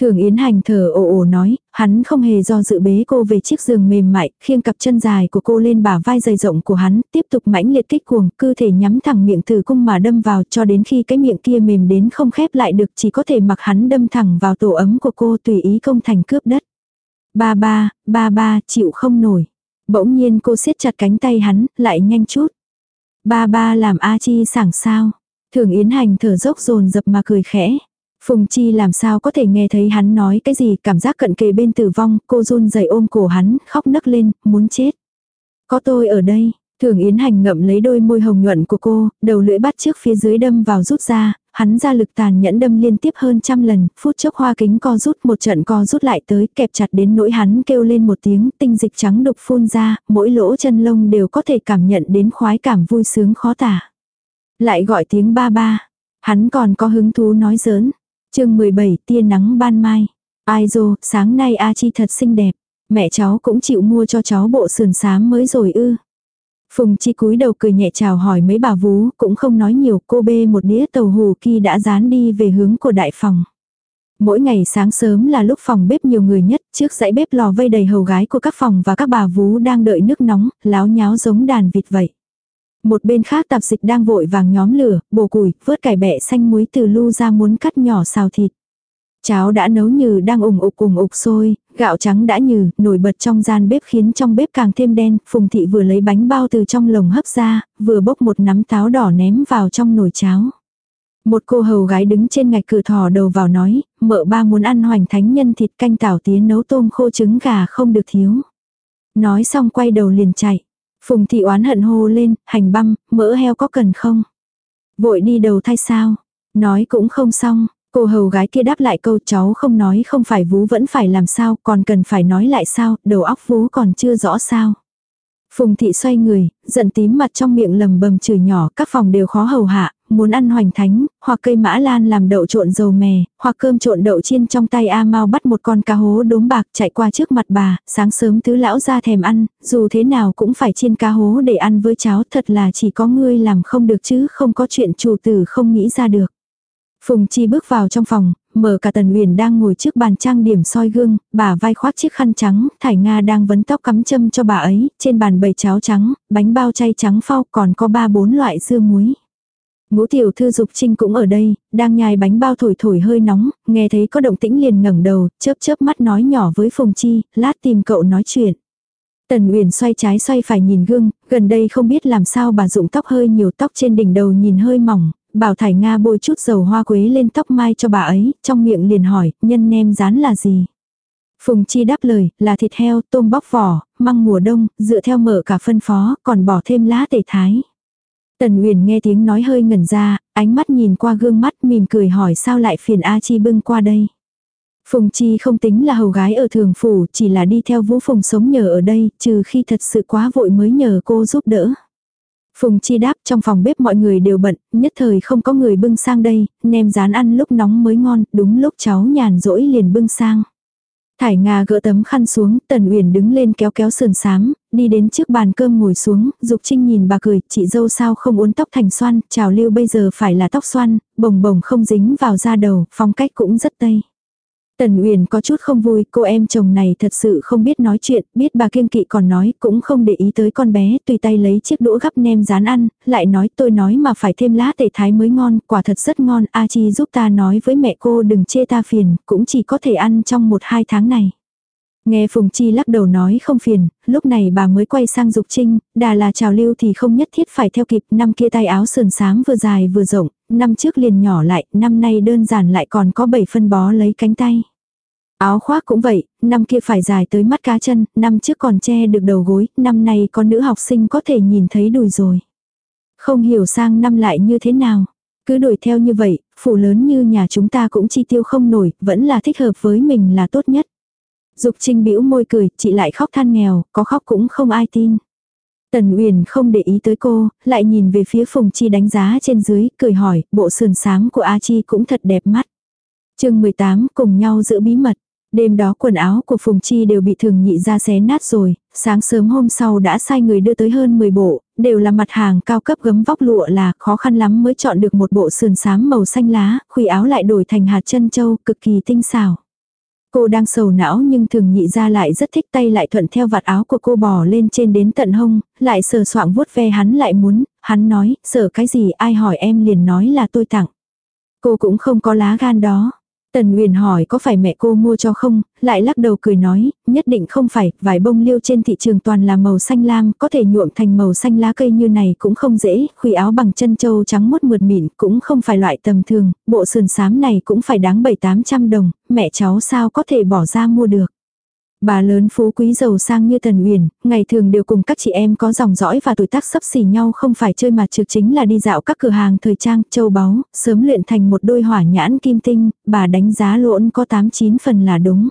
Thường Yến Hành thở ồ ồ nói, hắn không hề do dự bế cô về chiếc giường mềm mại, khiêng cặp chân dài của cô lên bả vai dày rộng của hắn, tiếp tục mãnh liệt kích cuồng, cơ thể nhắm thẳng miệng thử cung mà đâm vào cho đến khi cái miệng kia mềm đến không khép lại được chỉ có thể mặc hắn đâm thẳng vào tổ ấm của cô tùy ý công thành cướp đất. Ba ba, ba ba, chịu không nổi. Bỗng nhiên cô siết chặt cánh tay hắn, lại nhanh chút. Ba ba làm A Chi sảng sao. Thường Yến Hành thở dốc dồn dập mà cười khẽ. Phùng Chi làm sao có thể nghe thấy hắn nói cái gì, cảm giác cận kề bên tử vong, cô run rẩy ôm cổ hắn, khóc nấc lên, muốn chết. Có tôi ở đây, Thường Yến Hành ngậm lấy đôi môi hồng nhuận của cô, đầu lưỡi bắt trước phía dưới đâm vào rút ra, hắn ra lực tàn nhẫn đâm liên tiếp hơn trăm lần, phút chốc hoa kính co rút một trận co rút lại tới, kẹp chặt đến nỗi hắn kêu lên một tiếng, tinh dịch trắng đục phun ra, mỗi lỗ chân lông đều có thể cảm nhận đến khoái cảm vui sướng khó tả. Lại gọi tiếng ba ba, hắn còn có hứng thú nói giỡn chương 17 tia nắng ban mai. Ai dô, sáng nay A Chi thật xinh đẹp. Mẹ cháu cũng chịu mua cho cháu bộ sườn xám mới rồi ư. Phùng Chi cúi đầu cười nhẹ chào hỏi mấy bà vú, cũng không nói nhiều, cô bê một đĩa tàu hù kia đã dán đi về hướng của đại phòng. Mỗi ngày sáng sớm là lúc phòng bếp nhiều người nhất, trước dãy bếp lò vây đầy hầu gái của các phòng và các bà vú đang đợi nước nóng, láo nháo giống đàn vịt vậy. Một bên khác tạp dịch đang vội vàng nhóm lửa, bổ củi, vớt cải bẹ xanh muối từ lu ra muốn cắt nhỏ xào thịt. Cháo đã nấu như đang ủng ục cùng ục sôi, gạo trắng đã nhừ, nổi bật trong gian bếp khiến trong bếp càng thêm đen, phùng thị vừa lấy bánh bao từ trong lồng hấp ra, vừa bốc một nắm táo đỏ ném vào trong nồi cháo. Một cô hầu gái đứng trên ngạch cửa thò đầu vào nói, mợ ba muốn ăn hoành thánh nhân thịt canh tảo tía nấu tôm khô trứng gà không được thiếu. Nói xong quay đầu liền chạy. Phùng thị oán hận hô lên, hành băm, mỡ heo có cần không? Vội đi đầu thay sao? Nói cũng không xong, cô hầu gái kia đáp lại câu cháu không nói không phải vú vẫn phải làm sao, còn cần phải nói lại sao, đầu óc vú còn chưa rõ sao. Phùng thị xoay người, giận tím mặt trong miệng lầm bầm chửi nhỏ, các phòng đều khó hầu hạ, muốn ăn hoành thánh, hoặc cây mã lan làm đậu trộn dầu mè, hoặc cơm trộn đậu chiên trong tay A Mau bắt một con cá hố đốm bạc chạy qua trước mặt bà, sáng sớm tứ lão ra thèm ăn, dù thế nào cũng phải chiên cá hố để ăn với cháo, thật là chỉ có ngươi làm không được chứ không có chuyện chủ tử không nghĩ ra được. Phùng Chi bước vào trong phòng, mở cả Tần Uyển đang ngồi trước bàn trang điểm soi gương, bà vai khoác chiếc khăn trắng, Thải Nga đang vấn tóc cắm châm cho bà ấy, trên bàn bày cháo trắng, bánh bao chay trắng phao còn có ba bốn loại dưa muối. Ngũ tiểu thư dục trinh cũng ở đây, đang nhai bánh bao thổi thổi hơi nóng, nghe thấy có động tĩnh liền ngẩng đầu, chớp chớp mắt nói nhỏ với Phùng Chi, lát tìm cậu nói chuyện. Tần Uyển xoay trái xoay phải nhìn gương, gần đây không biết làm sao bà dụng tóc hơi nhiều tóc trên đỉnh đầu nhìn hơi mỏng, bảo Thải Nga bôi chút dầu hoa quế lên tóc mai cho bà ấy, trong miệng liền hỏi, nhân nem rán là gì? Phùng Chi đáp lời, là thịt heo, tôm bóc vỏ, măng mùa đông, dựa theo mở cả phân phó, còn bỏ thêm lá tể thái. Tần Uyển nghe tiếng nói hơi ngẩn ra, ánh mắt nhìn qua gương mắt mỉm cười hỏi sao lại phiền A Chi bưng qua đây. Phùng Chi không tính là hầu gái ở thường phủ, chỉ là đi theo Vũ Phùng sống nhờ ở đây, trừ khi thật sự quá vội mới nhờ cô giúp đỡ. Phùng Chi đáp trong phòng bếp mọi người đều bận, nhất thời không có người bưng sang đây, nem rán ăn lúc nóng mới ngon, đúng lúc cháu nhàn rỗi liền bưng sang. Thải Nga gỡ tấm khăn xuống, Tần Uyển đứng lên kéo kéo sườn sám, đi đến trước bàn cơm ngồi xuống, Dục Trinh nhìn bà cười, chị dâu sao không uốn tóc thành xoăn, chào lưu bây giờ phải là tóc xoăn, bồng bồng không dính vào da đầu, phong cách cũng rất tây. Tần Uyển có chút không vui, cô em chồng này thật sự không biết nói chuyện, biết bà kiêng kỵ còn nói, cũng không để ý tới con bé, tùy tay lấy chiếc đũa gắp nem rán ăn, lại nói tôi nói mà phải thêm lá tẩy thái mới ngon, quả thật rất ngon, A Chi giúp ta nói với mẹ cô đừng chê ta phiền, cũng chỉ có thể ăn trong một hai tháng này. Nghe Phùng Chi lắc đầu nói không phiền, lúc này bà mới quay sang Dục Trinh, đà là trào lưu thì không nhất thiết phải theo kịp, năm kia tay áo sườn sáng vừa dài vừa rộng, năm trước liền nhỏ lại, năm nay đơn giản lại còn có bảy phân bó lấy cánh tay. Áo khoác cũng vậy, năm kia phải dài tới mắt cá chân, năm trước còn che được đầu gối, năm nay con nữ học sinh có thể nhìn thấy đùi rồi. Không hiểu sang năm lại như thế nào. Cứ đuổi theo như vậy, phủ lớn như nhà chúng ta cũng chi tiêu không nổi, vẫn là thích hợp với mình là tốt nhất. Dục trinh bĩu môi cười, chị lại khóc than nghèo, có khóc cũng không ai tin. Tần Uyển không để ý tới cô, lại nhìn về phía Phùng Chi đánh giá trên dưới, cười hỏi, bộ sườn sáng của A Chi cũng thật đẹp mắt. chương 18, cùng nhau giữ bí mật. Đêm đó quần áo của Phùng Chi đều bị thường nhị ra xé nát rồi, sáng sớm hôm sau đã sai người đưa tới hơn 10 bộ, đều là mặt hàng cao cấp gấm vóc lụa là khó khăn lắm mới chọn được một bộ sườn xám màu xanh lá, khuy áo lại đổi thành hạt chân châu, cực kỳ tinh xảo. Cô đang sầu não nhưng thường nhị ra lại rất thích tay lại thuận theo vạt áo của cô bò lên trên đến tận hông, lại sờ soạng vuốt ve hắn lại muốn, hắn nói, sợ cái gì ai hỏi em liền nói là tôi tặng. Cô cũng không có lá gan đó. Tần Nguyền hỏi có phải mẹ cô mua cho không, lại lắc đầu cười nói, nhất định không phải, vải bông liêu trên thị trường toàn là màu xanh lam, có thể nhuộm thành màu xanh lá cây như này cũng không dễ, khuy áo bằng chân châu trắng mốt mượt mịn cũng không phải loại tầm thường, bộ sườn xám này cũng phải đáng 7-800 đồng, mẹ cháu sao có thể bỏ ra mua được. Bà lớn phú quý giàu sang như Tần Uyển, ngày thường đều cùng các chị em có dòng dõi và tuổi tác sấp xỉ nhau không phải chơi mà trực chính là đi dạo các cửa hàng thời trang, châu báu, sớm luyện thành một đôi hỏa nhãn kim tinh, bà đánh giá lộn có 8-9 phần là đúng.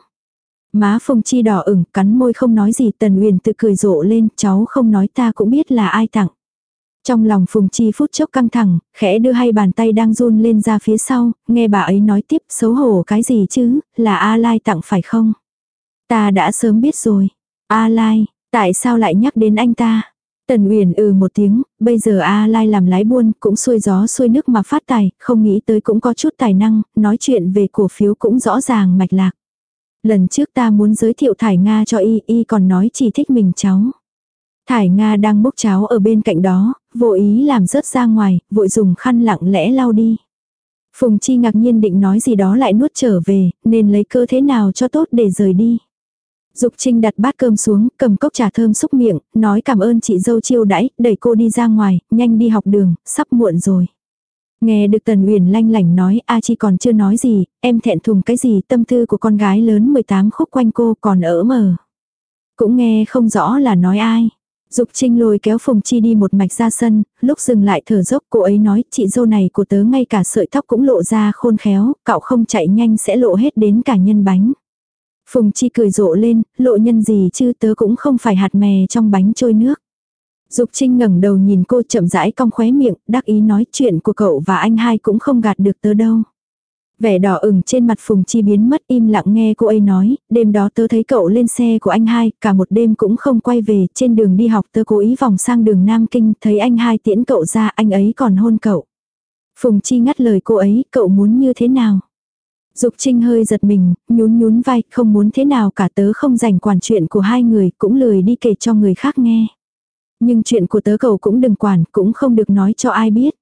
Má Phùng Chi đỏ ửng, cắn môi không nói gì, Tần Uyển tự cười rộ lên, cháu không nói ta cũng biết là ai tặng. Trong lòng Phùng Chi phút chốc căng thẳng, khẽ đưa hai bàn tay đang run lên ra phía sau, nghe bà ấy nói tiếp, xấu hổ cái gì chứ, là A Lai tặng phải không? Ta đã sớm biết rồi. A Lai, tại sao lại nhắc đến anh ta? Tần Uyển ừ một tiếng, bây giờ A Lai làm lái buôn cũng xuôi gió xuôi nước mà phát tài, không nghĩ tới cũng có chút tài năng, nói chuyện về cổ phiếu cũng rõ ràng mạch lạc. Lần trước ta muốn giới thiệu Thải Nga cho y, y còn nói chỉ thích mình cháu. Thải Nga đang bốc cháo ở bên cạnh đó, vô ý làm rớt ra ngoài, vội dùng khăn lặng lẽ lau đi. Phùng Chi ngạc nhiên định nói gì đó lại nuốt trở về, nên lấy cơ thế nào cho tốt để rời đi. Dục Trinh đặt bát cơm xuống, cầm cốc trà thơm xúc miệng, nói cảm ơn chị dâu chiêu đãi, đẩy cô đi ra ngoài, nhanh đi học đường, sắp muộn rồi. Nghe được Tần Uyển lanh lảnh nói, a chi còn chưa nói gì, em thẹn thùng cái gì, tâm tư của con gái lớn 18 khúc quanh cô còn ở mờ. Cũng nghe không rõ là nói ai. Dục Trinh lôi kéo Phùng Chi đi một mạch ra sân, lúc dừng lại thở dốc cô ấy nói chị dâu này của tớ ngay cả sợi tóc cũng lộ ra khôn khéo, cậu không chạy nhanh sẽ lộ hết đến cả nhân bánh. Phùng Chi cười rộ lên, lộ nhân gì chứ tớ cũng không phải hạt mè trong bánh trôi nước. Dục Trinh ngẩng đầu nhìn cô chậm rãi cong khóe miệng, đắc ý nói chuyện của cậu và anh hai cũng không gạt được tớ đâu. Vẻ đỏ ửng trên mặt Phùng Chi biến mất im lặng nghe cô ấy nói, đêm đó tớ thấy cậu lên xe của anh hai, cả một đêm cũng không quay về, trên đường đi học tớ cố ý vòng sang đường Nam Kinh, thấy anh hai tiễn cậu ra, anh ấy còn hôn cậu. Phùng Chi ngắt lời cô ấy, cậu muốn như thế nào? Dục Trinh hơi giật mình, nhún nhún vai, không muốn thế nào cả tớ không dành quản chuyện của hai người, cũng lười đi kể cho người khác nghe. Nhưng chuyện của tớ cầu cũng đừng quản, cũng không được nói cho ai biết.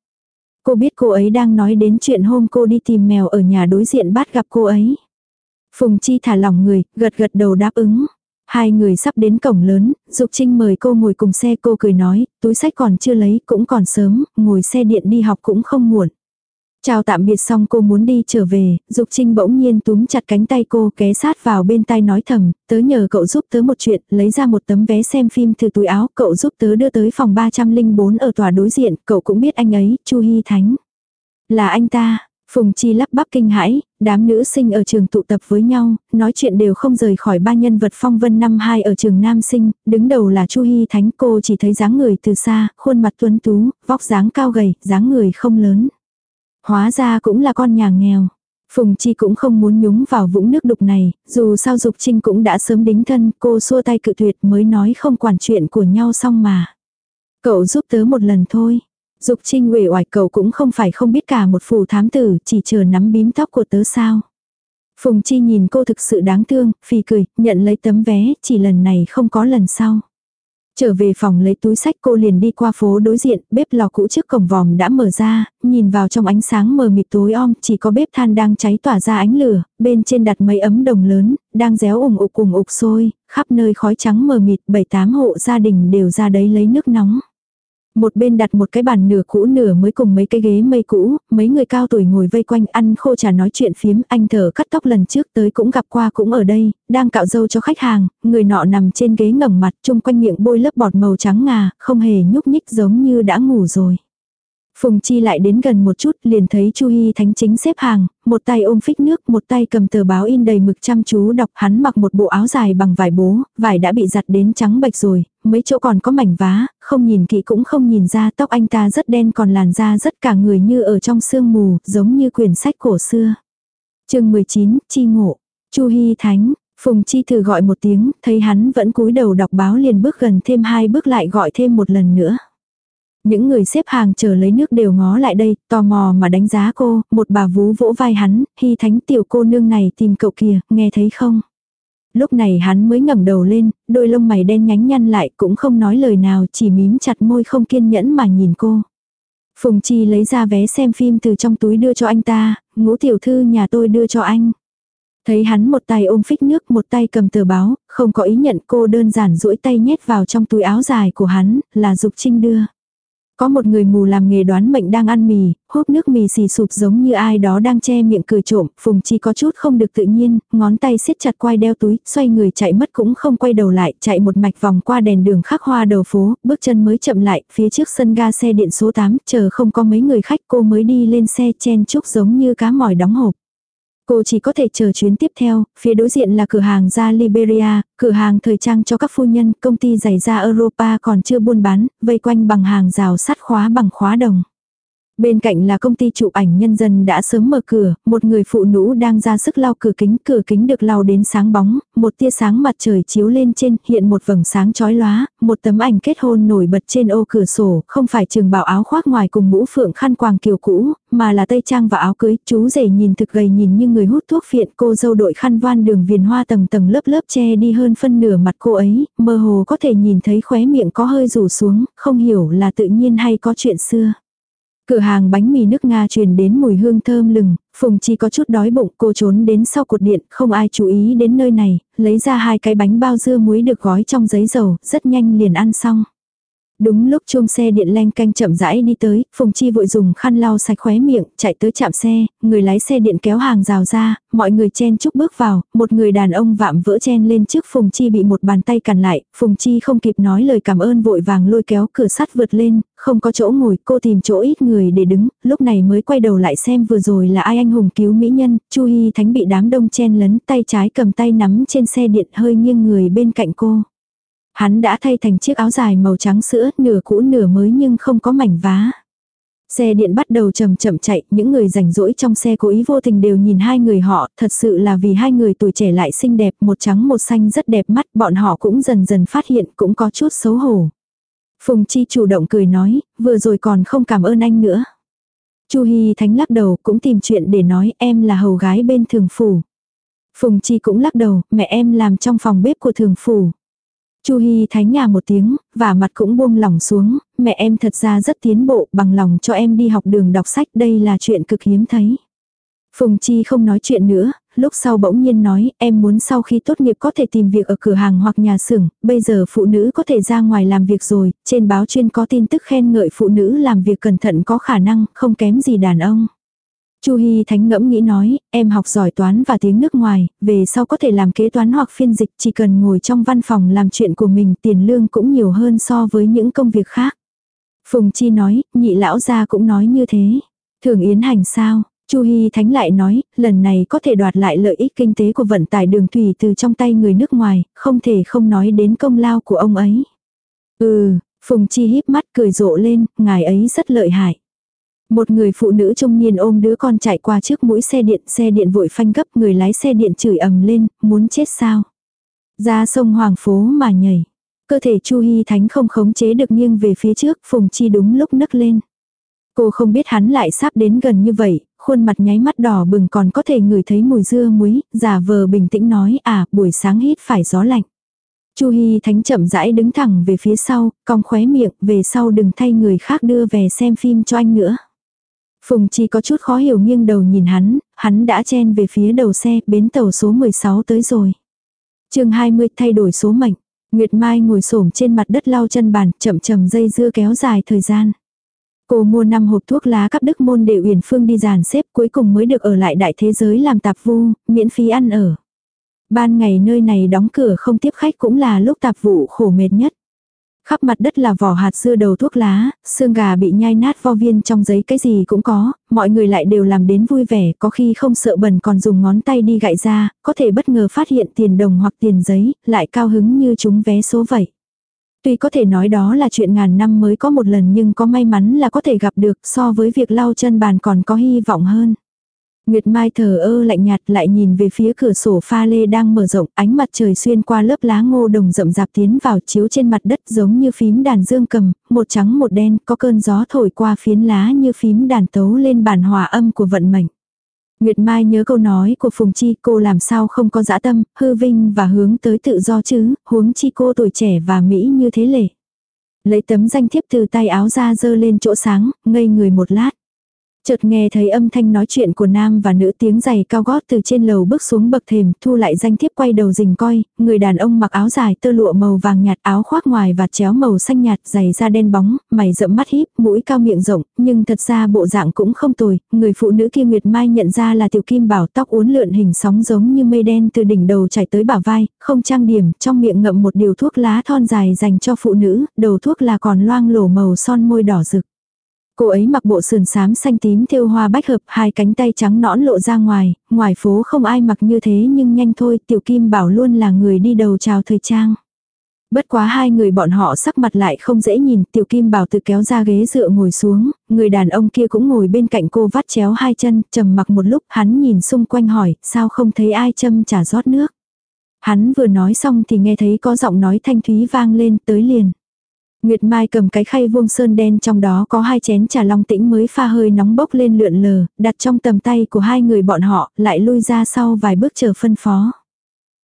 Cô biết cô ấy đang nói đến chuyện hôm cô đi tìm mèo ở nhà đối diện bắt gặp cô ấy. Phùng Chi thả lỏng người, gật gật đầu đáp ứng. Hai người sắp đến cổng lớn, Dục Trinh mời cô ngồi cùng xe cô cười nói, túi sách còn chưa lấy cũng còn sớm, ngồi xe điện đi học cũng không muộn. Chào tạm biệt xong cô muốn đi trở về, Dục Trinh bỗng nhiên túm chặt cánh tay cô ké sát vào bên tai nói thầm, tớ nhờ cậu giúp tớ một chuyện, lấy ra một tấm vé xem phim từ túi áo, cậu giúp tớ đưa tới phòng 304 ở tòa đối diện, cậu cũng biết anh ấy, Chu Hy Thánh. Là anh ta, Phùng Chi lắp bắp kinh hãi, đám nữ sinh ở trường tụ tập với nhau, nói chuyện đều không rời khỏi ba nhân vật phong vân năm hai ở trường nam sinh, đứng đầu là Chu Hy Thánh cô chỉ thấy dáng người từ xa, khuôn mặt tuấn tú, vóc dáng cao gầy, dáng người không lớn. Hóa ra cũng là con nhà nghèo. Phùng Chi cũng không muốn nhúng vào vũng nước đục này, dù sao Dục Trinh cũng đã sớm đính thân, cô xua tay cự tuyệt mới nói không quản chuyện của nhau xong mà. Cậu giúp tớ một lần thôi. Dục Trinh uể oải cậu cũng không phải không biết cả một phù thám tử, chỉ chờ nắm bím tóc của tớ sao. Phùng Chi nhìn cô thực sự đáng thương, phì cười, nhận lấy tấm vé, chỉ lần này không có lần sau. Trở về phòng lấy túi sách cô liền đi qua phố đối diện, bếp lò cũ trước cổng vòm đã mở ra, nhìn vào trong ánh sáng mờ mịt tối om, chỉ có bếp than đang cháy tỏa ra ánh lửa, bên trên đặt mấy ấm đồng lớn, đang réo ủng ục cùng ục sôi, khắp nơi khói trắng mờ mịt, bảy tám hộ gia đình đều ra đấy lấy nước nóng. Một bên đặt một cái bàn nửa cũ nửa mới cùng mấy cái ghế mây cũ, mấy người cao tuổi ngồi vây quanh ăn khô trà nói chuyện phiếm, anh thở cắt tóc lần trước tới cũng gặp qua cũng ở đây, đang cạo dâu cho khách hàng, người nọ nằm trên ghế ngẩng mặt chung quanh miệng bôi lớp bọt màu trắng ngà, không hề nhúc nhích giống như đã ngủ rồi. Phùng Chi lại đến gần một chút liền thấy Chu Hy Thánh chính xếp hàng, một tay ôm phích nước, một tay cầm tờ báo in đầy mực chăm chú đọc hắn mặc một bộ áo dài bằng vải bố, vải đã bị giặt đến trắng bệch rồi, mấy chỗ còn có mảnh vá, không nhìn kỹ cũng không nhìn ra tóc anh ta rất đen còn làn da rất cả người như ở trong sương mù, giống như quyển sách cổ xưa. chương 19, Chi Ngộ, Chu Hy Thánh, Phùng Chi thử gọi một tiếng, thấy hắn vẫn cúi đầu đọc báo liền bước gần thêm hai bước lại gọi thêm một lần nữa. Những người xếp hàng chờ lấy nước đều ngó lại đây, tò mò mà đánh giá cô, một bà vú vỗ vai hắn, hy thánh tiểu cô nương này tìm cậu kìa, nghe thấy không? Lúc này hắn mới ngẩng đầu lên, đôi lông mày đen nhánh nhăn lại cũng không nói lời nào chỉ mím chặt môi không kiên nhẫn mà nhìn cô. Phùng Chi lấy ra vé xem phim từ trong túi đưa cho anh ta, ngũ tiểu thư nhà tôi đưa cho anh. Thấy hắn một tay ôm phích nước một tay cầm tờ báo, không có ý nhận cô đơn giản duỗi tay nhét vào trong túi áo dài của hắn, là Dục Trinh đưa. Có một người mù làm nghề đoán mệnh đang ăn mì, hút nước mì xì sụp giống như ai đó đang che miệng cười trộm, Phùng Chi có chút không được tự nhiên, ngón tay siết chặt quai đeo túi, xoay người chạy mất cũng không quay đầu lại, chạy một mạch vòng qua đèn đường khắc hoa đầu phố, bước chân mới chậm lại, phía trước sân ga xe điện số 8, chờ không có mấy người khách cô mới đi lên xe chen chúc giống như cá mỏi đóng hộp. Cô chỉ có thể chờ chuyến tiếp theo, phía đối diện là cửa hàng da Liberia, cửa hàng thời trang cho các phu nhân, công ty giày da Europa còn chưa buôn bán, vây quanh bằng hàng rào sắt khóa bằng khóa đồng. Bên cạnh là công ty chụp ảnh nhân dân đã sớm mở cửa, một người phụ nữ đang ra sức lau cửa kính, cửa kính được lau đến sáng bóng, một tia sáng mặt trời chiếu lên trên, hiện một vầng sáng chói lóa, một tấm ảnh kết hôn nổi bật trên ô cửa sổ, không phải trường bảo áo khoác ngoài cùng mũ phượng khăn quàng kiều cũ, mà là tây trang và áo cưới, chú rể nhìn thực gầy nhìn như người hút thuốc phiện, cô dâu đội khăn voan đường viền hoa tầng tầng lớp lớp che đi hơn phân nửa mặt cô ấy, mơ hồ có thể nhìn thấy khóe miệng có hơi rủ xuống, không hiểu là tự nhiên hay có chuyện xưa. Cửa hàng bánh mì nước Nga truyền đến mùi hương thơm lừng, Phùng Chi có chút đói bụng, cô trốn đến sau cột điện, không ai chú ý đến nơi này, lấy ra hai cái bánh bao dưa muối được gói trong giấy dầu, rất nhanh liền ăn xong. Đúng lúc chuông xe điện len canh chậm rãi đi tới, Phùng Chi vội dùng khăn lau sạch khóe miệng, chạy tới chạm xe, người lái xe điện kéo hàng rào ra, mọi người chen chúc bước vào, một người đàn ông vạm vỡ chen lên trước Phùng Chi bị một bàn tay cản lại, Phùng Chi không kịp nói lời cảm ơn vội vàng lôi kéo cửa sắt vượt lên, không có chỗ ngồi, cô tìm chỗ ít người để đứng, lúc này mới quay đầu lại xem vừa rồi là ai anh hùng cứu mỹ nhân, Chu Hi Thánh bị đám đông chen lấn, tay trái cầm tay nắm trên xe điện hơi nghiêng người bên cạnh cô. Hắn đã thay thành chiếc áo dài màu trắng sữa, nửa cũ nửa mới nhưng không có mảnh vá. Xe điện bắt đầu chậm chậm chạy, những người rảnh rỗi trong xe cố ý vô tình đều nhìn hai người họ, thật sự là vì hai người tuổi trẻ lại xinh đẹp, một trắng một xanh rất đẹp mắt, bọn họ cũng dần dần phát hiện, cũng có chút xấu hổ. Phùng Chi chủ động cười nói, vừa rồi còn không cảm ơn anh nữa. Chu Hi Thánh lắc đầu cũng tìm chuyện để nói em là hầu gái bên thường phủ. Phùng Chi cũng lắc đầu, mẹ em làm trong phòng bếp của thường phủ. Chu Hi Thánh nhà một tiếng, và mặt cũng buông lỏng xuống, mẹ em thật ra rất tiến bộ, bằng lòng cho em đi học đường đọc sách, đây là chuyện cực hiếm thấy. Phùng Chi không nói chuyện nữa, lúc sau bỗng nhiên nói, em muốn sau khi tốt nghiệp có thể tìm việc ở cửa hàng hoặc nhà xưởng, bây giờ phụ nữ có thể ra ngoài làm việc rồi, trên báo chuyên có tin tức khen ngợi phụ nữ làm việc cẩn thận có khả năng, không kém gì đàn ông. Chu Hi Thánh ngẫm nghĩ nói, em học giỏi toán và tiếng nước ngoài, về sau có thể làm kế toán hoặc phiên dịch, chỉ cần ngồi trong văn phòng làm chuyện của mình, tiền lương cũng nhiều hơn so với những công việc khác. Phùng Chi nói, nhị lão gia cũng nói như thế. Thường Yến Hành sao? Chu Hi Thánh lại nói, lần này có thể đoạt lại lợi ích kinh tế của vận tải đường thủy từ trong tay người nước ngoài, không thể không nói đến công lao của ông ấy. Ừ, Phùng Chi híp mắt cười rộ lên, ngài ấy rất lợi hại. Một người phụ nữ trung niên ôm đứa con chạy qua trước mũi xe điện, xe điện vội phanh gấp, người lái xe điện chửi ầm lên, muốn chết sao. Ra sông Hoàng phố mà nhảy. Cơ thể Chu Hi Thánh không khống chế được nghiêng về phía trước, Phùng Chi đúng lúc nấc lên. Cô không biết hắn lại sắp đến gần như vậy, khuôn mặt nháy mắt đỏ bừng còn có thể ngửi thấy mùi dưa muối, giả vờ bình tĩnh nói à buổi sáng hít phải gió lạnh. Chu Hi Thánh chậm rãi đứng thẳng về phía sau, cong khóe miệng, về sau đừng thay người khác đưa về xem phim cho anh nữa. Phùng Chi có chút khó hiểu nghiêng đầu nhìn hắn, hắn đã chen về phía đầu xe, bến tàu số 16 tới rồi. chương 20 thay đổi số mệnh. Nguyệt Mai ngồi xổm trên mặt đất lau chân bàn, chậm chậm dây dưa kéo dài thời gian. Cô mua 5 hộp thuốc lá cấp đức môn để Uyển Phương đi dàn xếp cuối cùng mới được ở lại đại thế giới làm tạp vu, miễn phí ăn ở. Ban ngày nơi này đóng cửa không tiếp khách cũng là lúc tạp vụ khổ mệt nhất. Khắp mặt đất là vỏ hạt dưa đầu thuốc lá, xương gà bị nhai nát vo viên trong giấy cái gì cũng có, mọi người lại đều làm đến vui vẻ, có khi không sợ bẩn còn dùng ngón tay đi gại ra, có thể bất ngờ phát hiện tiền đồng hoặc tiền giấy, lại cao hứng như chúng vé số vậy. Tuy có thể nói đó là chuyện ngàn năm mới có một lần nhưng có may mắn là có thể gặp được so với việc lau chân bàn còn có hy vọng hơn. Nguyệt Mai thờ ơ lạnh nhạt lại nhìn về phía cửa sổ pha lê đang mở rộng, ánh mặt trời xuyên qua lớp lá ngô đồng rậm rạp tiến vào chiếu trên mặt đất giống như phím đàn dương cầm, một trắng một đen, có cơn gió thổi qua phiến lá như phím đàn tấu lên bản hòa âm của vận mệnh. Nguyệt Mai nhớ câu nói của Phùng Chi cô làm sao không có dã tâm, hư vinh và hướng tới tự do chứ, huống chi cô tuổi trẻ và mỹ như thế lệ. Lấy tấm danh thiếp từ tay áo ra dơ lên chỗ sáng, ngây người một lát. Chợt nghe thấy âm thanh nói chuyện của nam và nữ tiếng giày cao gót từ trên lầu bước xuống bậc thềm, thu lại danh thiếp quay đầu rình coi, người đàn ông mặc áo dài tơ lụa màu vàng nhạt áo khoác ngoài và chéo màu xanh nhạt, giày da đen bóng, mày rậm mắt híp, mũi cao miệng rộng, nhưng thật ra bộ dạng cũng không tồi, người phụ nữ kia Nguyệt Mai nhận ra là tiểu kim bảo tóc uốn lượn hình sóng giống như mây đen từ đỉnh đầu chảy tới bả vai, không trang điểm, trong miệng ngậm một điều thuốc lá thon dài dành cho phụ nữ, đầu thuốc là còn loang lổ màu son môi đỏ rực. Cô ấy mặc bộ sườn xám xanh tím thêu hoa bách hợp, hai cánh tay trắng nõn lộ ra ngoài, ngoài phố không ai mặc như thế nhưng nhanh thôi, tiểu kim bảo luôn là người đi đầu chào thời trang. Bất quá hai người bọn họ sắc mặt lại không dễ nhìn, tiểu kim bảo tự kéo ra ghế dựa ngồi xuống, người đàn ông kia cũng ngồi bên cạnh cô vắt chéo hai chân, trầm mặc một lúc, hắn nhìn xung quanh hỏi, sao không thấy ai châm trả rót nước. Hắn vừa nói xong thì nghe thấy có giọng nói thanh thúy vang lên tới liền. Nguyệt Mai cầm cái khay vuông sơn đen trong đó có hai chén trà long tĩnh mới pha hơi nóng bốc lên lượn lờ, đặt trong tầm tay của hai người bọn họ, lại lui ra sau vài bước chờ phân phó.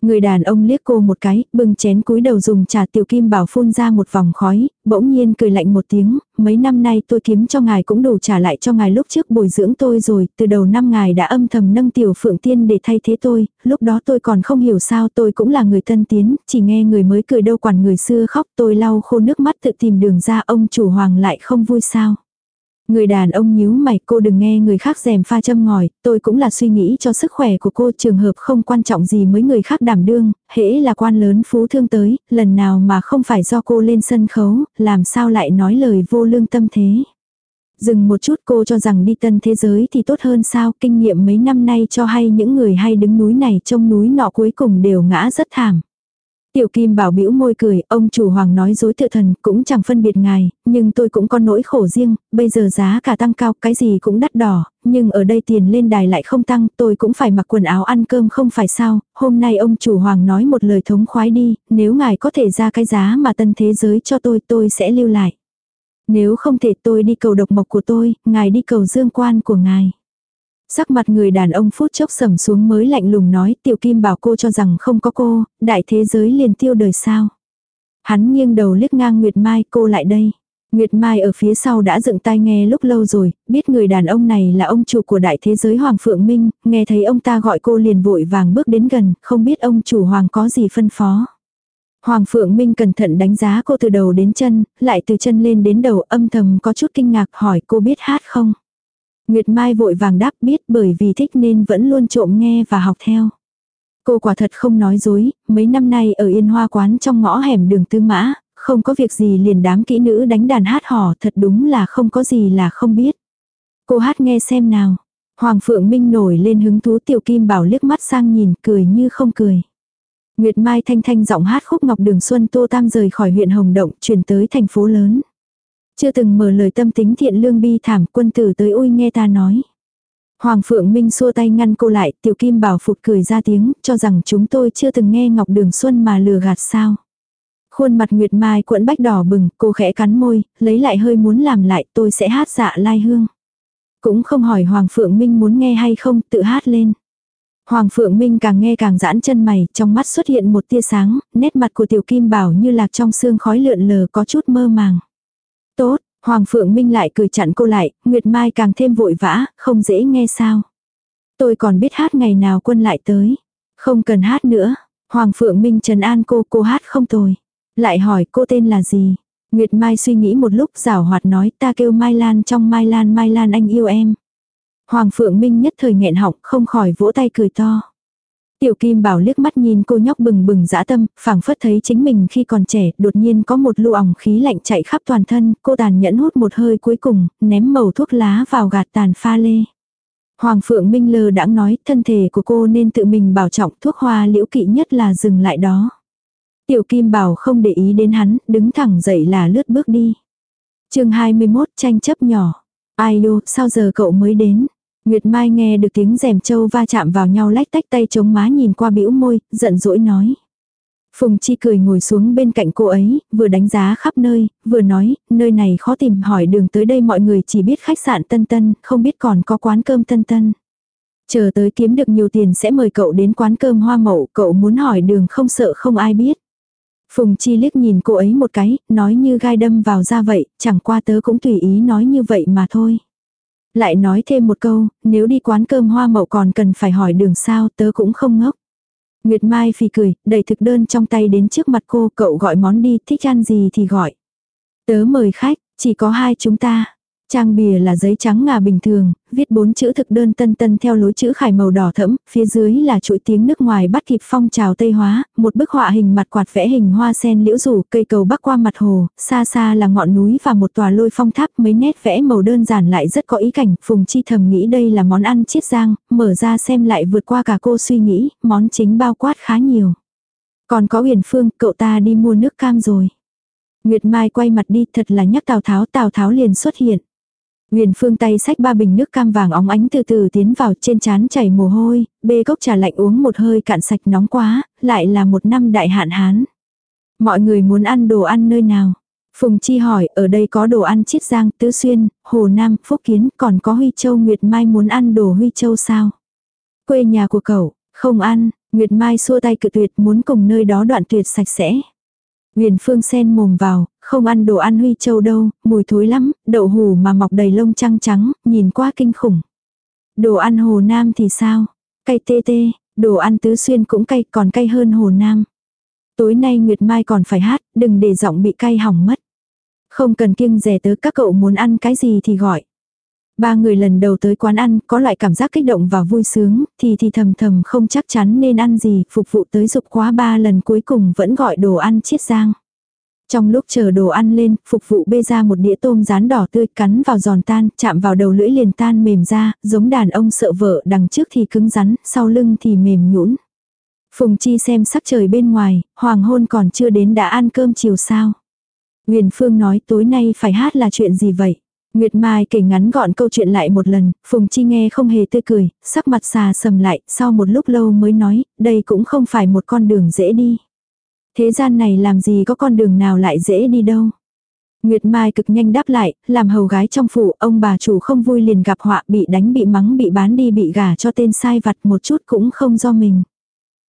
Người đàn ông liếc cô một cái, bưng chén cúi đầu dùng trà tiểu kim bảo phun ra một vòng khói, bỗng nhiên cười lạnh một tiếng, mấy năm nay tôi kiếm cho ngài cũng đủ trả lại cho ngài lúc trước bồi dưỡng tôi rồi, từ đầu năm ngài đã âm thầm nâng tiểu phượng tiên để thay thế tôi, lúc đó tôi còn không hiểu sao tôi cũng là người tân tiến, chỉ nghe người mới cười đâu quản người xưa khóc tôi lau khô nước mắt tự tìm đường ra ông chủ hoàng lại không vui sao. Người đàn ông nhíu mày cô đừng nghe người khác rèm pha châm ngòi, tôi cũng là suy nghĩ cho sức khỏe của cô trường hợp không quan trọng gì mới người khác đảm đương, hễ là quan lớn phú thương tới, lần nào mà không phải do cô lên sân khấu, làm sao lại nói lời vô lương tâm thế. Dừng một chút cô cho rằng đi tân thế giới thì tốt hơn sao, kinh nghiệm mấy năm nay cho hay những người hay đứng núi này trông núi nọ cuối cùng đều ngã rất thảm. Tiểu Kim bảo bĩu môi cười, ông chủ hoàng nói dối tự thần, cũng chẳng phân biệt ngài, nhưng tôi cũng có nỗi khổ riêng, bây giờ giá cả tăng cao, cái gì cũng đắt đỏ, nhưng ở đây tiền lên đài lại không tăng, tôi cũng phải mặc quần áo ăn cơm không phải sao, hôm nay ông chủ hoàng nói một lời thống khoái đi, nếu ngài có thể ra cái giá mà tân thế giới cho tôi, tôi sẽ lưu lại. Nếu không thể tôi đi cầu độc mộc của tôi, ngài đi cầu dương quan của ngài. Sắc mặt người đàn ông phút chốc sầm xuống mới lạnh lùng nói tiểu kim bảo cô cho rằng không có cô, đại thế giới liền tiêu đời sao. Hắn nghiêng đầu liếc ngang Nguyệt Mai cô lại đây. Nguyệt Mai ở phía sau đã dựng tai nghe lúc lâu rồi, biết người đàn ông này là ông chủ của đại thế giới Hoàng Phượng Minh, nghe thấy ông ta gọi cô liền vội vàng bước đến gần, không biết ông chủ Hoàng có gì phân phó. Hoàng Phượng Minh cẩn thận đánh giá cô từ đầu đến chân, lại từ chân lên đến đầu âm thầm có chút kinh ngạc hỏi cô biết hát không. Nguyệt Mai vội vàng đáp biết bởi vì thích nên vẫn luôn trộm nghe và học theo. Cô quả thật không nói dối, mấy năm nay ở Yên Hoa quán trong ngõ hẻm đường Tư Mã, không có việc gì liền đám kỹ nữ đánh đàn hát hò thật đúng là không có gì là không biết. Cô hát nghe xem nào. Hoàng Phượng Minh nổi lên hứng thú tiểu kim bảo liếc mắt sang nhìn cười như không cười. Nguyệt Mai thanh thanh giọng hát khúc ngọc đường xuân tô tam rời khỏi huyện Hồng Động chuyển tới thành phố lớn. Chưa từng mở lời tâm tính thiện lương bi thảm quân tử tới ui nghe ta nói. Hoàng Phượng Minh xua tay ngăn cô lại, tiểu kim bảo phụt cười ra tiếng, cho rằng chúng tôi chưa từng nghe Ngọc Đường Xuân mà lừa gạt sao. Khuôn mặt Nguyệt Mai cuộn bách đỏ bừng, cô khẽ cắn môi, lấy lại hơi muốn làm lại, tôi sẽ hát dạ lai hương. Cũng không hỏi Hoàng Phượng Minh muốn nghe hay không, tự hát lên. Hoàng Phượng Minh càng nghe càng giãn chân mày, trong mắt xuất hiện một tia sáng, nét mặt của tiểu kim bảo như lạc trong xương khói lượn lờ có chút mơ màng. Tốt, Hoàng Phượng Minh lại cười chặn cô lại, Nguyệt Mai càng thêm vội vã, không dễ nghe sao. Tôi còn biết hát ngày nào quân lại tới. Không cần hát nữa. Hoàng Phượng Minh trần an cô, cô hát không tồi. Lại hỏi cô tên là gì. Nguyệt Mai suy nghĩ một lúc rảo hoạt nói ta kêu Mai Lan trong Mai Lan Mai Lan anh yêu em. Hoàng Phượng Minh nhất thời nghẹn họng không khỏi vỗ tay cười to. Tiểu Kim Bảo liếc mắt nhìn cô nhóc bừng bừng dã tâm, phảng phất thấy chính mình khi còn trẻ, đột nhiên có một lu ỏng khí lạnh chạy khắp toàn thân, cô tàn nhẫn hút một hơi cuối cùng, ném mẩu thuốc lá vào gạt tàn pha lê. Hoàng Phượng Minh lơ đã nói, thân thể của cô nên tự mình bảo trọng thuốc hoa liễu kỵ nhất là dừng lại đó. Tiểu Kim Bảo không để ý đến hắn, đứng thẳng dậy là lướt bước đi. chương 21 tranh chấp nhỏ. Ai yêu, sao giờ cậu mới đến? Nguyệt Mai nghe được tiếng rèm châu va chạm vào nhau lách tách tay chống má nhìn qua bĩu môi, giận dỗi nói. Phùng Chi cười ngồi xuống bên cạnh cô ấy, vừa đánh giá khắp nơi, vừa nói, nơi này khó tìm hỏi đường tới đây mọi người chỉ biết khách sạn Tân Tân, không biết còn có quán cơm Tân Tân. Chờ tới kiếm được nhiều tiền sẽ mời cậu đến quán cơm hoa mậu, cậu muốn hỏi đường không sợ không ai biết. Phùng Chi liếc nhìn cô ấy một cái, nói như gai đâm vào ra vậy, chẳng qua tớ cũng tùy ý nói như vậy mà thôi. Lại nói thêm một câu, nếu đi quán cơm hoa mậu còn cần phải hỏi đường sao tớ cũng không ngốc. Nguyệt Mai phì cười, đẩy thực đơn trong tay đến trước mặt cô, cậu gọi món đi, thích ăn gì thì gọi. Tớ mời khách, chỉ có hai chúng ta. Trang bìa là giấy trắng ngà bình thường, viết bốn chữ thực đơn tân tân theo lối chữ khải màu đỏ thẫm, phía dưới là chuỗi tiếng nước ngoài bắt kịp phong trào Tây Hóa, một bức họa hình mặt quạt vẽ hình hoa sen liễu rủ, cây cầu bắc qua mặt hồ, xa xa là ngọn núi và một tòa lôi phong tháp mấy nét vẽ màu đơn giản lại rất có ý cảnh, Phùng Chi thầm nghĩ đây là món ăn chiết giang, mở ra xem lại vượt qua cả cô suy nghĩ, món chính bao quát khá nhiều. Còn có huyền phương, cậu ta đi mua nước cam rồi. Nguyệt Mai quay mặt đi thật là nhắc Tào Tháo, Tào Tháo liền xuất hiện. Nguyền Phương tay xách ba bình nước cam vàng óng ánh từ từ tiến vào trên chán chảy mồ hôi, bê cốc trà lạnh uống một hơi cạn sạch nóng quá, lại là một năm đại hạn hán. Mọi người muốn ăn đồ ăn nơi nào? Phùng Chi hỏi, ở đây có đồ ăn Chiết Giang, Tứ Xuyên, Hồ Nam, Phúc Kiến, còn có Huy Châu Nguyệt Mai muốn ăn đồ Huy Châu sao? Quê nhà của cậu, không ăn, Nguyệt Mai xua tay cự tuyệt muốn cùng nơi đó đoạn tuyệt sạch sẽ. Nguyền Phương sen mồm vào, không ăn đồ ăn Huy Châu đâu, mùi thối lắm, đậu hủ mà mọc đầy lông trăng trắng, nhìn quá kinh khủng. Đồ ăn Hồ Nam thì sao? Cay tê tê, đồ ăn Tứ Xuyên cũng cay còn cay hơn Hồ Nam. Tối nay Nguyệt Mai còn phải hát, đừng để giọng bị cay hỏng mất. Không cần kiêng rẻ tớ các cậu muốn ăn cái gì thì gọi. Ba người lần đầu tới quán ăn có loại cảm giác kích động và vui sướng, thì thì thầm thầm không chắc chắn nên ăn gì, phục vụ tới dục quá ba lần cuối cùng vẫn gọi đồ ăn chiết giang. Trong lúc chờ đồ ăn lên, phục vụ bê ra một đĩa tôm rán đỏ tươi cắn vào giòn tan, chạm vào đầu lưỡi liền tan mềm ra, giống đàn ông sợ vợ đằng trước thì cứng rắn, sau lưng thì mềm nhũn. Phùng Chi xem sắc trời bên ngoài, hoàng hôn còn chưa đến đã ăn cơm chiều sao. Huyền Phương nói tối nay phải hát là chuyện gì vậy? Nguyệt Mai kể ngắn gọn câu chuyện lại một lần, Phùng Chi nghe không hề tươi cười, sắc mặt xà sầm lại, sau một lúc lâu mới nói, đây cũng không phải một con đường dễ đi. Thế gian này làm gì có con đường nào lại dễ đi đâu. Nguyệt Mai cực nhanh đáp lại, làm hầu gái trong phủ, ông bà chủ không vui liền gặp họa bị đánh bị mắng bị bán đi bị gả cho tên sai vặt một chút cũng không do mình.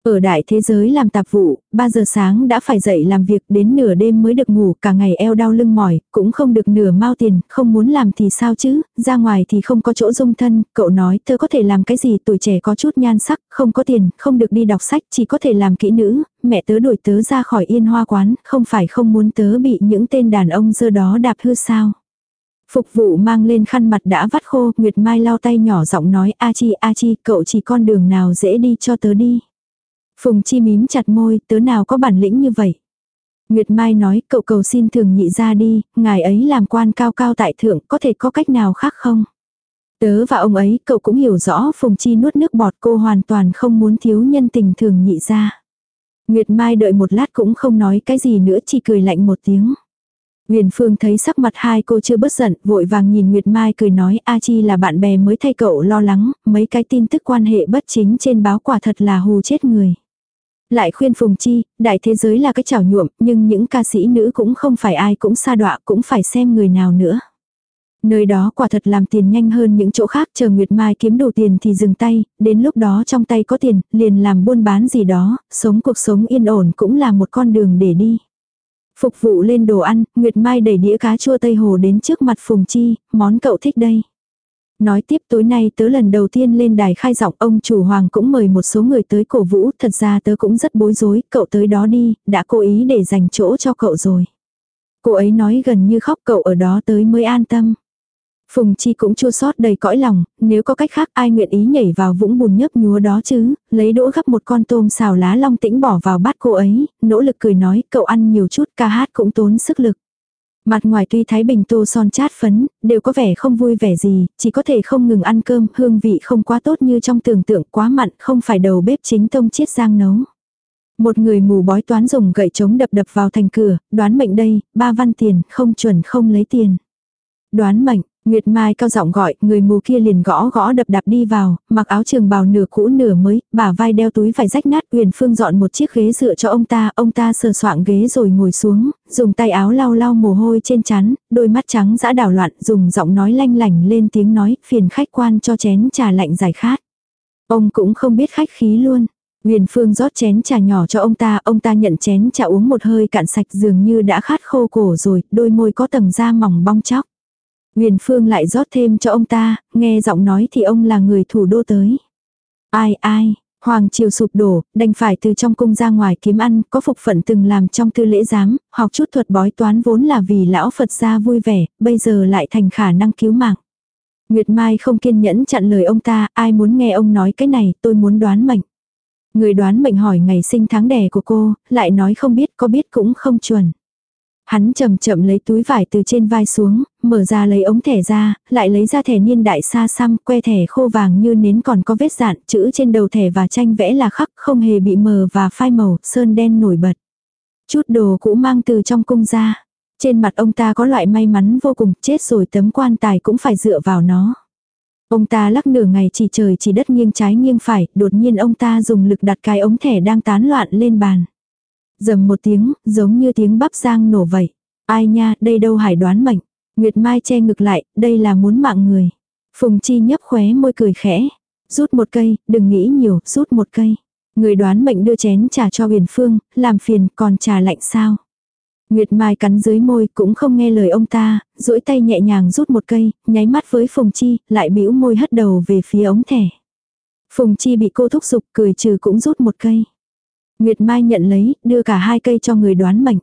Ở đại thế giới làm tạp vụ, 3 giờ sáng đã phải dậy làm việc đến nửa đêm mới được ngủ, cả ngày eo đau lưng mỏi, cũng không được nửa mao tiền, không muốn làm thì sao chứ, ra ngoài thì không có chỗ dung thân, cậu nói tớ có thể làm cái gì tuổi trẻ có chút nhan sắc, không có tiền, không được đi đọc sách, chỉ có thể làm kỹ nữ, mẹ tớ đuổi tớ ra khỏi yên hoa quán, không phải không muốn tớ bị những tên đàn ông dơ đó đạp hư sao. Phục vụ mang lên khăn mặt đã vắt khô, Nguyệt Mai lau tay nhỏ giọng nói A Chi A Chi, cậu chỉ con đường nào dễ đi cho tớ đi. Phùng Chi mím chặt môi, tớ nào có bản lĩnh như vậy. Nguyệt Mai nói, cậu cầu xin thường nhị ra đi, ngài ấy làm quan cao cao tại thượng, có thể có cách nào khác không? Tớ và ông ấy, cậu cũng hiểu rõ Phùng Chi nuốt nước bọt cô hoàn toàn không muốn thiếu nhân tình thường nhị ra. Nguyệt Mai đợi một lát cũng không nói cái gì nữa chỉ cười lạnh một tiếng. Huyền Phương thấy sắc mặt hai cô chưa bớt giận, vội vàng nhìn Nguyệt Mai cười nói A Chi là bạn bè mới thay cậu lo lắng, mấy cái tin tức quan hệ bất chính trên báo quả thật là hù chết người. Lại khuyên Phùng Chi, đại thế giới là cái chảo nhuộm, nhưng những ca sĩ nữ cũng không phải ai cũng xa đọa cũng phải xem người nào nữa. Nơi đó quả thật làm tiền nhanh hơn những chỗ khác chờ Nguyệt Mai kiếm đủ tiền thì dừng tay, đến lúc đó trong tay có tiền, liền làm buôn bán gì đó, sống cuộc sống yên ổn cũng là một con đường để đi. Phục vụ lên đồ ăn, Nguyệt Mai đẩy đĩa cá chua Tây Hồ đến trước mặt Phùng Chi, món cậu thích đây. Nói tiếp tối nay tớ lần đầu tiên lên đài khai giọng ông chủ hoàng cũng mời một số người tới cổ vũ, thật ra tớ cũng rất bối rối, cậu tới đó đi, đã cố ý để dành chỗ cho cậu rồi. Cô ấy nói gần như khóc cậu ở đó tới mới an tâm. Phùng Chi cũng chua sót đầy cõi lòng, nếu có cách khác ai nguyện ý nhảy vào vũng bùn nhấp nhúa đó chứ, lấy đũa gấp một con tôm xào lá long tĩnh bỏ vào bát cô ấy, nỗ lực cười nói cậu ăn nhiều chút ca hát cũng tốn sức lực. Mặt ngoài tuy Thái Bình tô son chát phấn, đều có vẻ không vui vẻ gì, chỉ có thể không ngừng ăn cơm, hương vị không quá tốt như trong tưởng tượng quá mặn, không phải đầu bếp chính tông chiết giang nấu. Một người mù bói toán dùng gậy chống đập đập vào thành cửa, đoán mệnh đây, ba văn tiền, không chuẩn không lấy tiền. Đoán mệnh, Nguyệt Mai cao giọng gọi, người mù kia liền gõ gõ đập đạp đi vào, mặc áo trường bào nửa cũ nửa mới, bả vai đeo túi phải rách nát, Huyền Phương dọn một chiếc ghế dựa cho ông ta, ông ta sờ soạng ghế rồi ngồi xuống, dùng tay áo lau lau mồ hôi trên chắn, đôi mắt trắng dã đảo loạn, dùng giọng nói lanh lảnh lên tiếng nói, phiền khách quan cho chén trà lạnh giải khát. Ông cũng không biết khách khí luôn. Huyền Phương rót chén trà nhỏ cho ông ta, ông ta nhận chén trà uống một hơi cạn sạch dường như đã khát khô cổ rồi, đôi môi có tầng da mỏng bong chóc. Nguyền Phương lại rót thêm cho ông ta, nghe giọng nói thì ông là người thủ đô tới. Ai ai, Hoàng triều sụp đổ, đành phải từ trong cung ra ngoài kiếm ăn, có phục phận từng làm trong tư lễ giám, học chút thuật bói toán vốn là vì lão Phật gia vui vẻ, bây giờ lại thành khả năng cứu mạng. Nguyệt Mai không kiên nhẫn chặn lời ông ta, ai muốn nghe ông nói cái này, tôi muốn đoán mệnh. Người đoán mệnh hỏi ngày sinh tháng đẻ của cô, lại nói không biết có biết cũng không chuẩn. Hắn chậm chậm lấy túi vải từ trên vai xuống, mở ra lấy ống thẻ ra, lại lấy ra thẻ niên đại xa xăm, que thẻ khô vàng như nến còn có vết dạn, chữ trên đầu thẻ và tranh vẽ là khắc, không hề bị mờ và phai màu, sơn đen nổi bật. Chút đồ cũ mang từ trong cung ra. Trên mặt ông ta có loại may mắn vô cùng, chết rồi tấm quan tài cũng phải dựa vào nó. Ông ta lắc nửa ngày chỉ trời chỉ đất nghiêng trái nghiêng phải, đột nhiên ông ta dùng lực đặt cái ống thẻ đang tán loạn lên bàn. Dầm một tiếng, giống như tiếng bắp giang nổ vậy. Ai nha, đây đâu hải đoán mệnh. Nguyệt Mai che ngực lại, đây là muốn mạng người. Phùng Chi nhấp khóe môi cười khẽ. Rút một cây, đừng nghĩ nhiều, rút một cây. Người đoán mệnh đưa chén trà cho huyền phương, làm phiền, còn trà lạnh sao. Nguyệt Mai cắn dưới môi cũng không nghe lời ông ta, duỗi tay nhẹ nhàng rút một cây, nháy mắt với Phùng Chi, lại bĩu môi hất đầu về phía ống thẻ. Phùng Chi bị cô thúc giục cười trừ cũng rút một cây. Nguyệt Mai nhận lấy, đưa cả hai cây cho người đoán mệnh.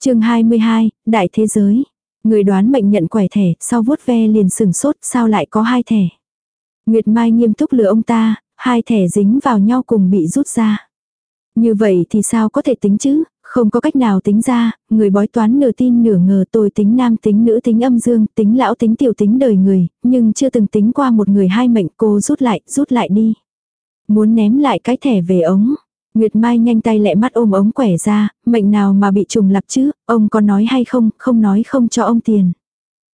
chương 22, Đại Thế Giới. Người đoán mệnh nhận quẻ thẻ, sau vuốt ve liền sừng sốt, sao lại có hai thẻ. Nguyệt Mai nghiêm túc lừa ông ta, hai thẻ dính vào nhau cùng bị rút ra. Như vậy thì sao có thể tính chứ, không có cách nào tính ra, người bói toán nửa tin nửa ngờ tôi tính nam tính nữ tính âm dương, tính lão tính tiểu tính đời người, nhưng chưa từng tính qua một người hai mệnh cô rút lại, rút lại đi. Muốn ném lại cái thẻ về ống, Nguyệt Mai nhanh tay lẹ mắt ôm ống quẻ ra, mệnh nào mà bị trùng lập chứ, ông có nói hay không, không nói không cho ông tiền.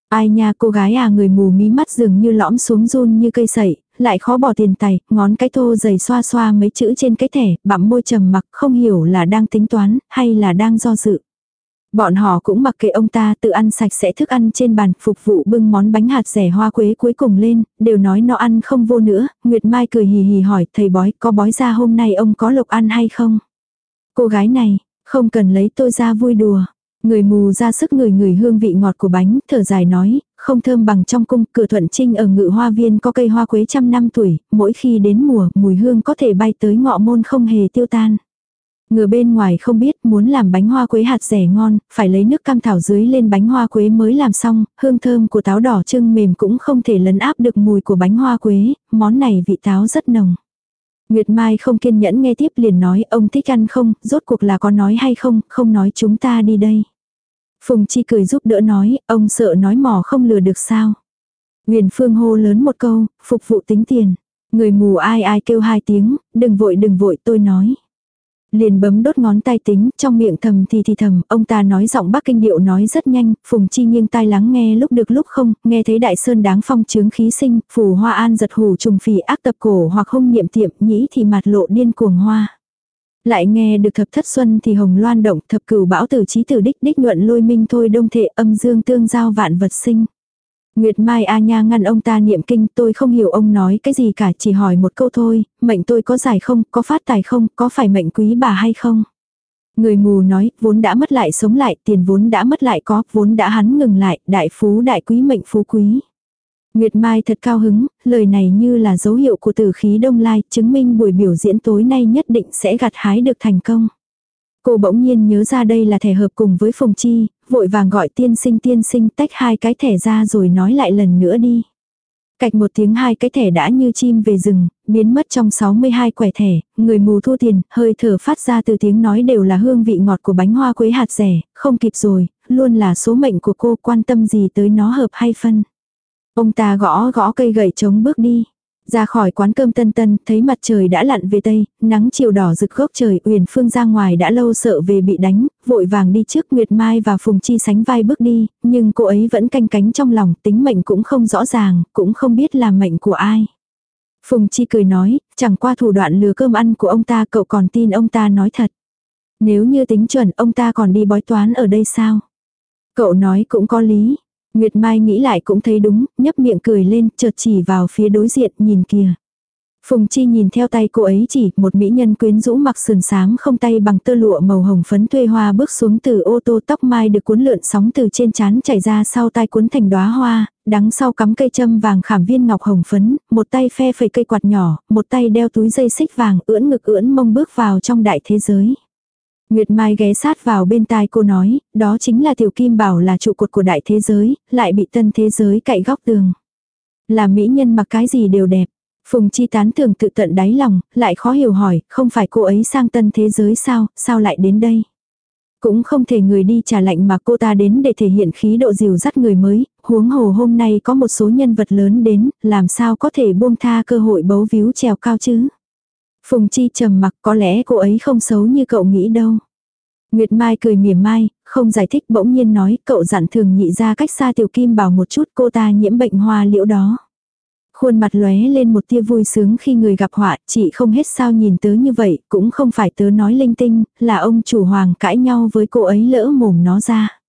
Ai nha cô gái à người mù mí mắt dường như lõm xuống run như cây sậy, lại khó bỏ tiền tài, ngón cái thô dày xoa xoa mấy chữ trên cái thẻ, bặm môi trầm mặc không hiểu là đang tính toán, hay là đang do dự. Bọn họ cũng mặc kệ ông ta tự ăn sạch sẽ thức ăn trên bàn, phục vụ bưng món bánh hạt rẻ hoa quế cuối cùng lên, đều nói nó ăn không vô nữa, Nguyệt Mai cười hì hì hỏi thầy bói có bói ra hôm nay ông có lộc ăn hay không? Cô gái này, không cần lấy tôi ra vui đùa. Người mù ra sức người người hương vị ngọt của bánh, thở dài nói, không thơm bằng trong cung, cửa thuận trinh ở ngự hoa viên có cây hoa quế trăm năm tuổi, mỗi khi đến mùa, mùi hương có thể bay tới ngọ môn không hề tiêu tan. Người bên ngoài không biết muốn làm bánh hoa quế hạt rẻ ngon, phải lấy nước cam thảo dưới lên bánh hoa quế mới làm xong, hương thơm của táo đỏ trưng mềm cũng không thể lấn áp được mùi của bánh hoa quế, món này vị táo rất nồng. Nguyệt Mai không kiên nhẫn nghe tiếp liền nói ông thích ăn không, rốt cuộc là có nói hay không, không nói chúng ta đi đây. Phùng Chi cười giúp đỡ nói, ông sợ nói mò không lừa được sao. Huyền Phương hô lớn một câu, phục vụ tính tiền. Người mù ai ai kêu hai tiếng, đừng vội đừng vội tôi nói. Liền bấm đốt ngón tay tính, trong miệng thầm thì thì thầm, ông ta nói giọng Bắc Kinh điệu nói rất nhanh, Phùng Chi nghiêng tai lắng nghe lúc được lúc không, nghe thấy đại sơn đáng phong chướng khí sinh, phù hoa an giật hủ trùng phì ác tập cổ hoặc hung niệm tiệm, nhĩ thì mặt lộ điên cuồng hoa. Lại nghe được thập thất xuân thì hồng loan động, thập cửu bão tử trí tử đích đích nhuận lôi minh thôi đông thệ âm dương tương giao vạn vật sinh. Nguyệt Mai A Nha ngăn ông ta niệm kinh tôi không hiểu ông nói cái gì cả chỉ hỏi một câu thôi, mệnh tôi có giải không, có phát tài không, có phải mệnh quý bà hay không. Người mù nói, vốn đã mất lại sống lại, tiền vốn đã mất lại có, vốn đã hắn ngừng lại, đại phú đại quý mệnh phú quý. Nguyệt Mai thật cao hứng, lời này như là dấu hiệu của tử khí đông lai, chứng minh buổi biểu diễn tối nay nhất định sẽ gặt hái được thành công. Cô bỗng nhiên nhớ ra đây là thẻ hợp cùng với Phùng Chi, vội vàng gọi tiên sinh tiên sinh tách hai cái thẻ ra rồi nói lại lần nữa đi. Cạch một tiếng hai cái thẻ đã như chim về rừng, biến mất trong 62 quẻ thẻ, người mù thu tiền, hơi thở phát ra từ tiếng nói đều là hương vị ngọt của bánh hoa quế hạt rẻ, không kịp rồi, luôn là số mệnh của cô quan tâm gì tới nó hợp hay phân. Ông ta gõ gõ cây gậy chống bước đi. Ra khỏi quán cơm tân tân, thấy mặt trời đã lặn về tây, nắng chiều đỏ rực gốc trời, Uyển Phương ra ngoài đã lâu sợ về bị đánh, vội vàng đi trước Nguyệt Mai và Phùng Chi sánh vai bước đi, nhưng cô ấy vẫn canh cánh trong lòng, tính mệnh cũng không rõ ràng, cũng không biết là mệnh của ai. Phùng Chi cười nói, chẳng qua thủ đoạn lừa cơm ăn của ông ta cậu còn tin ông ta nói thật. Nếu như tính chuẩn ông ta còn đi bói toán ở đây sao? Cậu nói cũng có lý, Nguyệt Mai nghĩ lại cũng thấy đúng, nhấp miệng cười lên, chợt chỉ vào phía đối diện, nhìn kìa. Phùng Chi nhìn theo tay cô ấy chỉ, một mỹ nhân quyến rũ mặc sườn sáng không tay bằng tơ lụa màu hồng phấn thuê hoa bước xuống từ ô tô tóc mai được cuốn lượn sóng từ trên trán chảy ra sau tay cuốn thành đóa hoa, đằng sau cắm cây châm vàng khảm viên ngọc hồng phấn, một tay phe phẩy cây quạt nhỏ, một tay đeo túi dây xích vàng ưỡn ngực ưỡn mông bước vào trong đại thế giới. Nguyệt Mai ghé sát vào bên tai cô nói, đó chính là tiểu kim bảo là trụ cột của đại thế giới, lại bị tân thế giới cậy góc tường. Là mỹ nhân mặc cái gì đều đẹp. Phùng Chi tán thường tự tận đáy lòng, lại khó hiểu hỏi, không phải cô ấy sang tân thế giới sao, sao lại đến đây? Cũng không thể người đi trả lạnh mà cô ta đến để thể hiện khí độ dìu dắt người mới, huống hồ hôm nay có một số nhân vật lớn đến, làm sao có thể buông tha cơ hội bấu víu trèo cao chứ? Phùng Chi trầm mặc có lẽ cô ấy không xấu như cậu nghĩ đâu. Nguyệt Mai cười mỉa mai, không giải thích bỗng nhiên nói cậu dặn thường nhị ra cách xa tiểu kim bảo một chút cô ta nhiễm bệnh hoa liễu đó. Khuôn mặt lóe lên một tia vui sướng khi người gặp họa, chị không hết sao nhìn tớ như vậy, cũng không phải tớ nói linh tinh, là ông chủ hoàng cãi nhau với cô ấy lỡ mồm nó ra.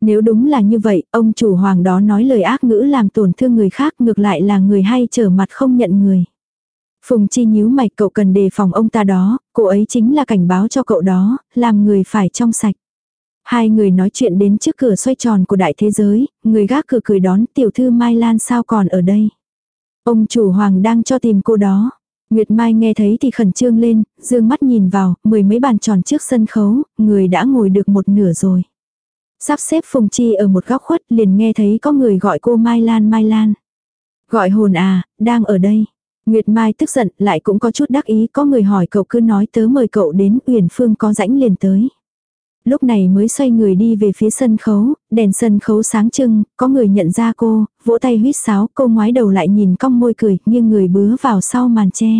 Nếu đúng là như vậy, ông chủ hoàng đó nói lời ác ngữ làm tổn thương người khác ngược lại là người hay trở mặt không nhận người. Phùng Chi nhíu mày cậu cần đề phòng ông ta đó, cô ấy chính là cảnh báo cho cậu đó, làm người phải trong sạch. Hai người nói chuyện đến trước cửa xoay tròn của đại thế giới, người gác cửa cười đón tiểu thư Mai Lan sao còn ở đây. Ông chủ hoàng đang cho tìm cô đó. Nguyệt Mai nghe thấy thì khẩn trương lên, dương mắt nhìn vào, mười mấy bàn tròn trước sân khấu, người đã ngồi được một nửa rồi. Sắp xếp Phùng Chi ở một góc khuất liền nghe thấy có người gọi cô Mai Lan Mai Lan. Gọi hồn à, đang ở đây. Nguyệt Mai tức giận, lại cũng có chút đắc ý, có người hỏi cậu cứ nói tớ mời cậu đến, Uyển Phương có rãnh liền tới. Lúc này mới xoay người đi về phía sân khấu, đèn sân khấu sáng trưng, có người nhận ra cô, vỗ tay huýt sáo, cô ngoái đầu lại nhìn cong môi cười, nhưng người bứa vào sau màn che.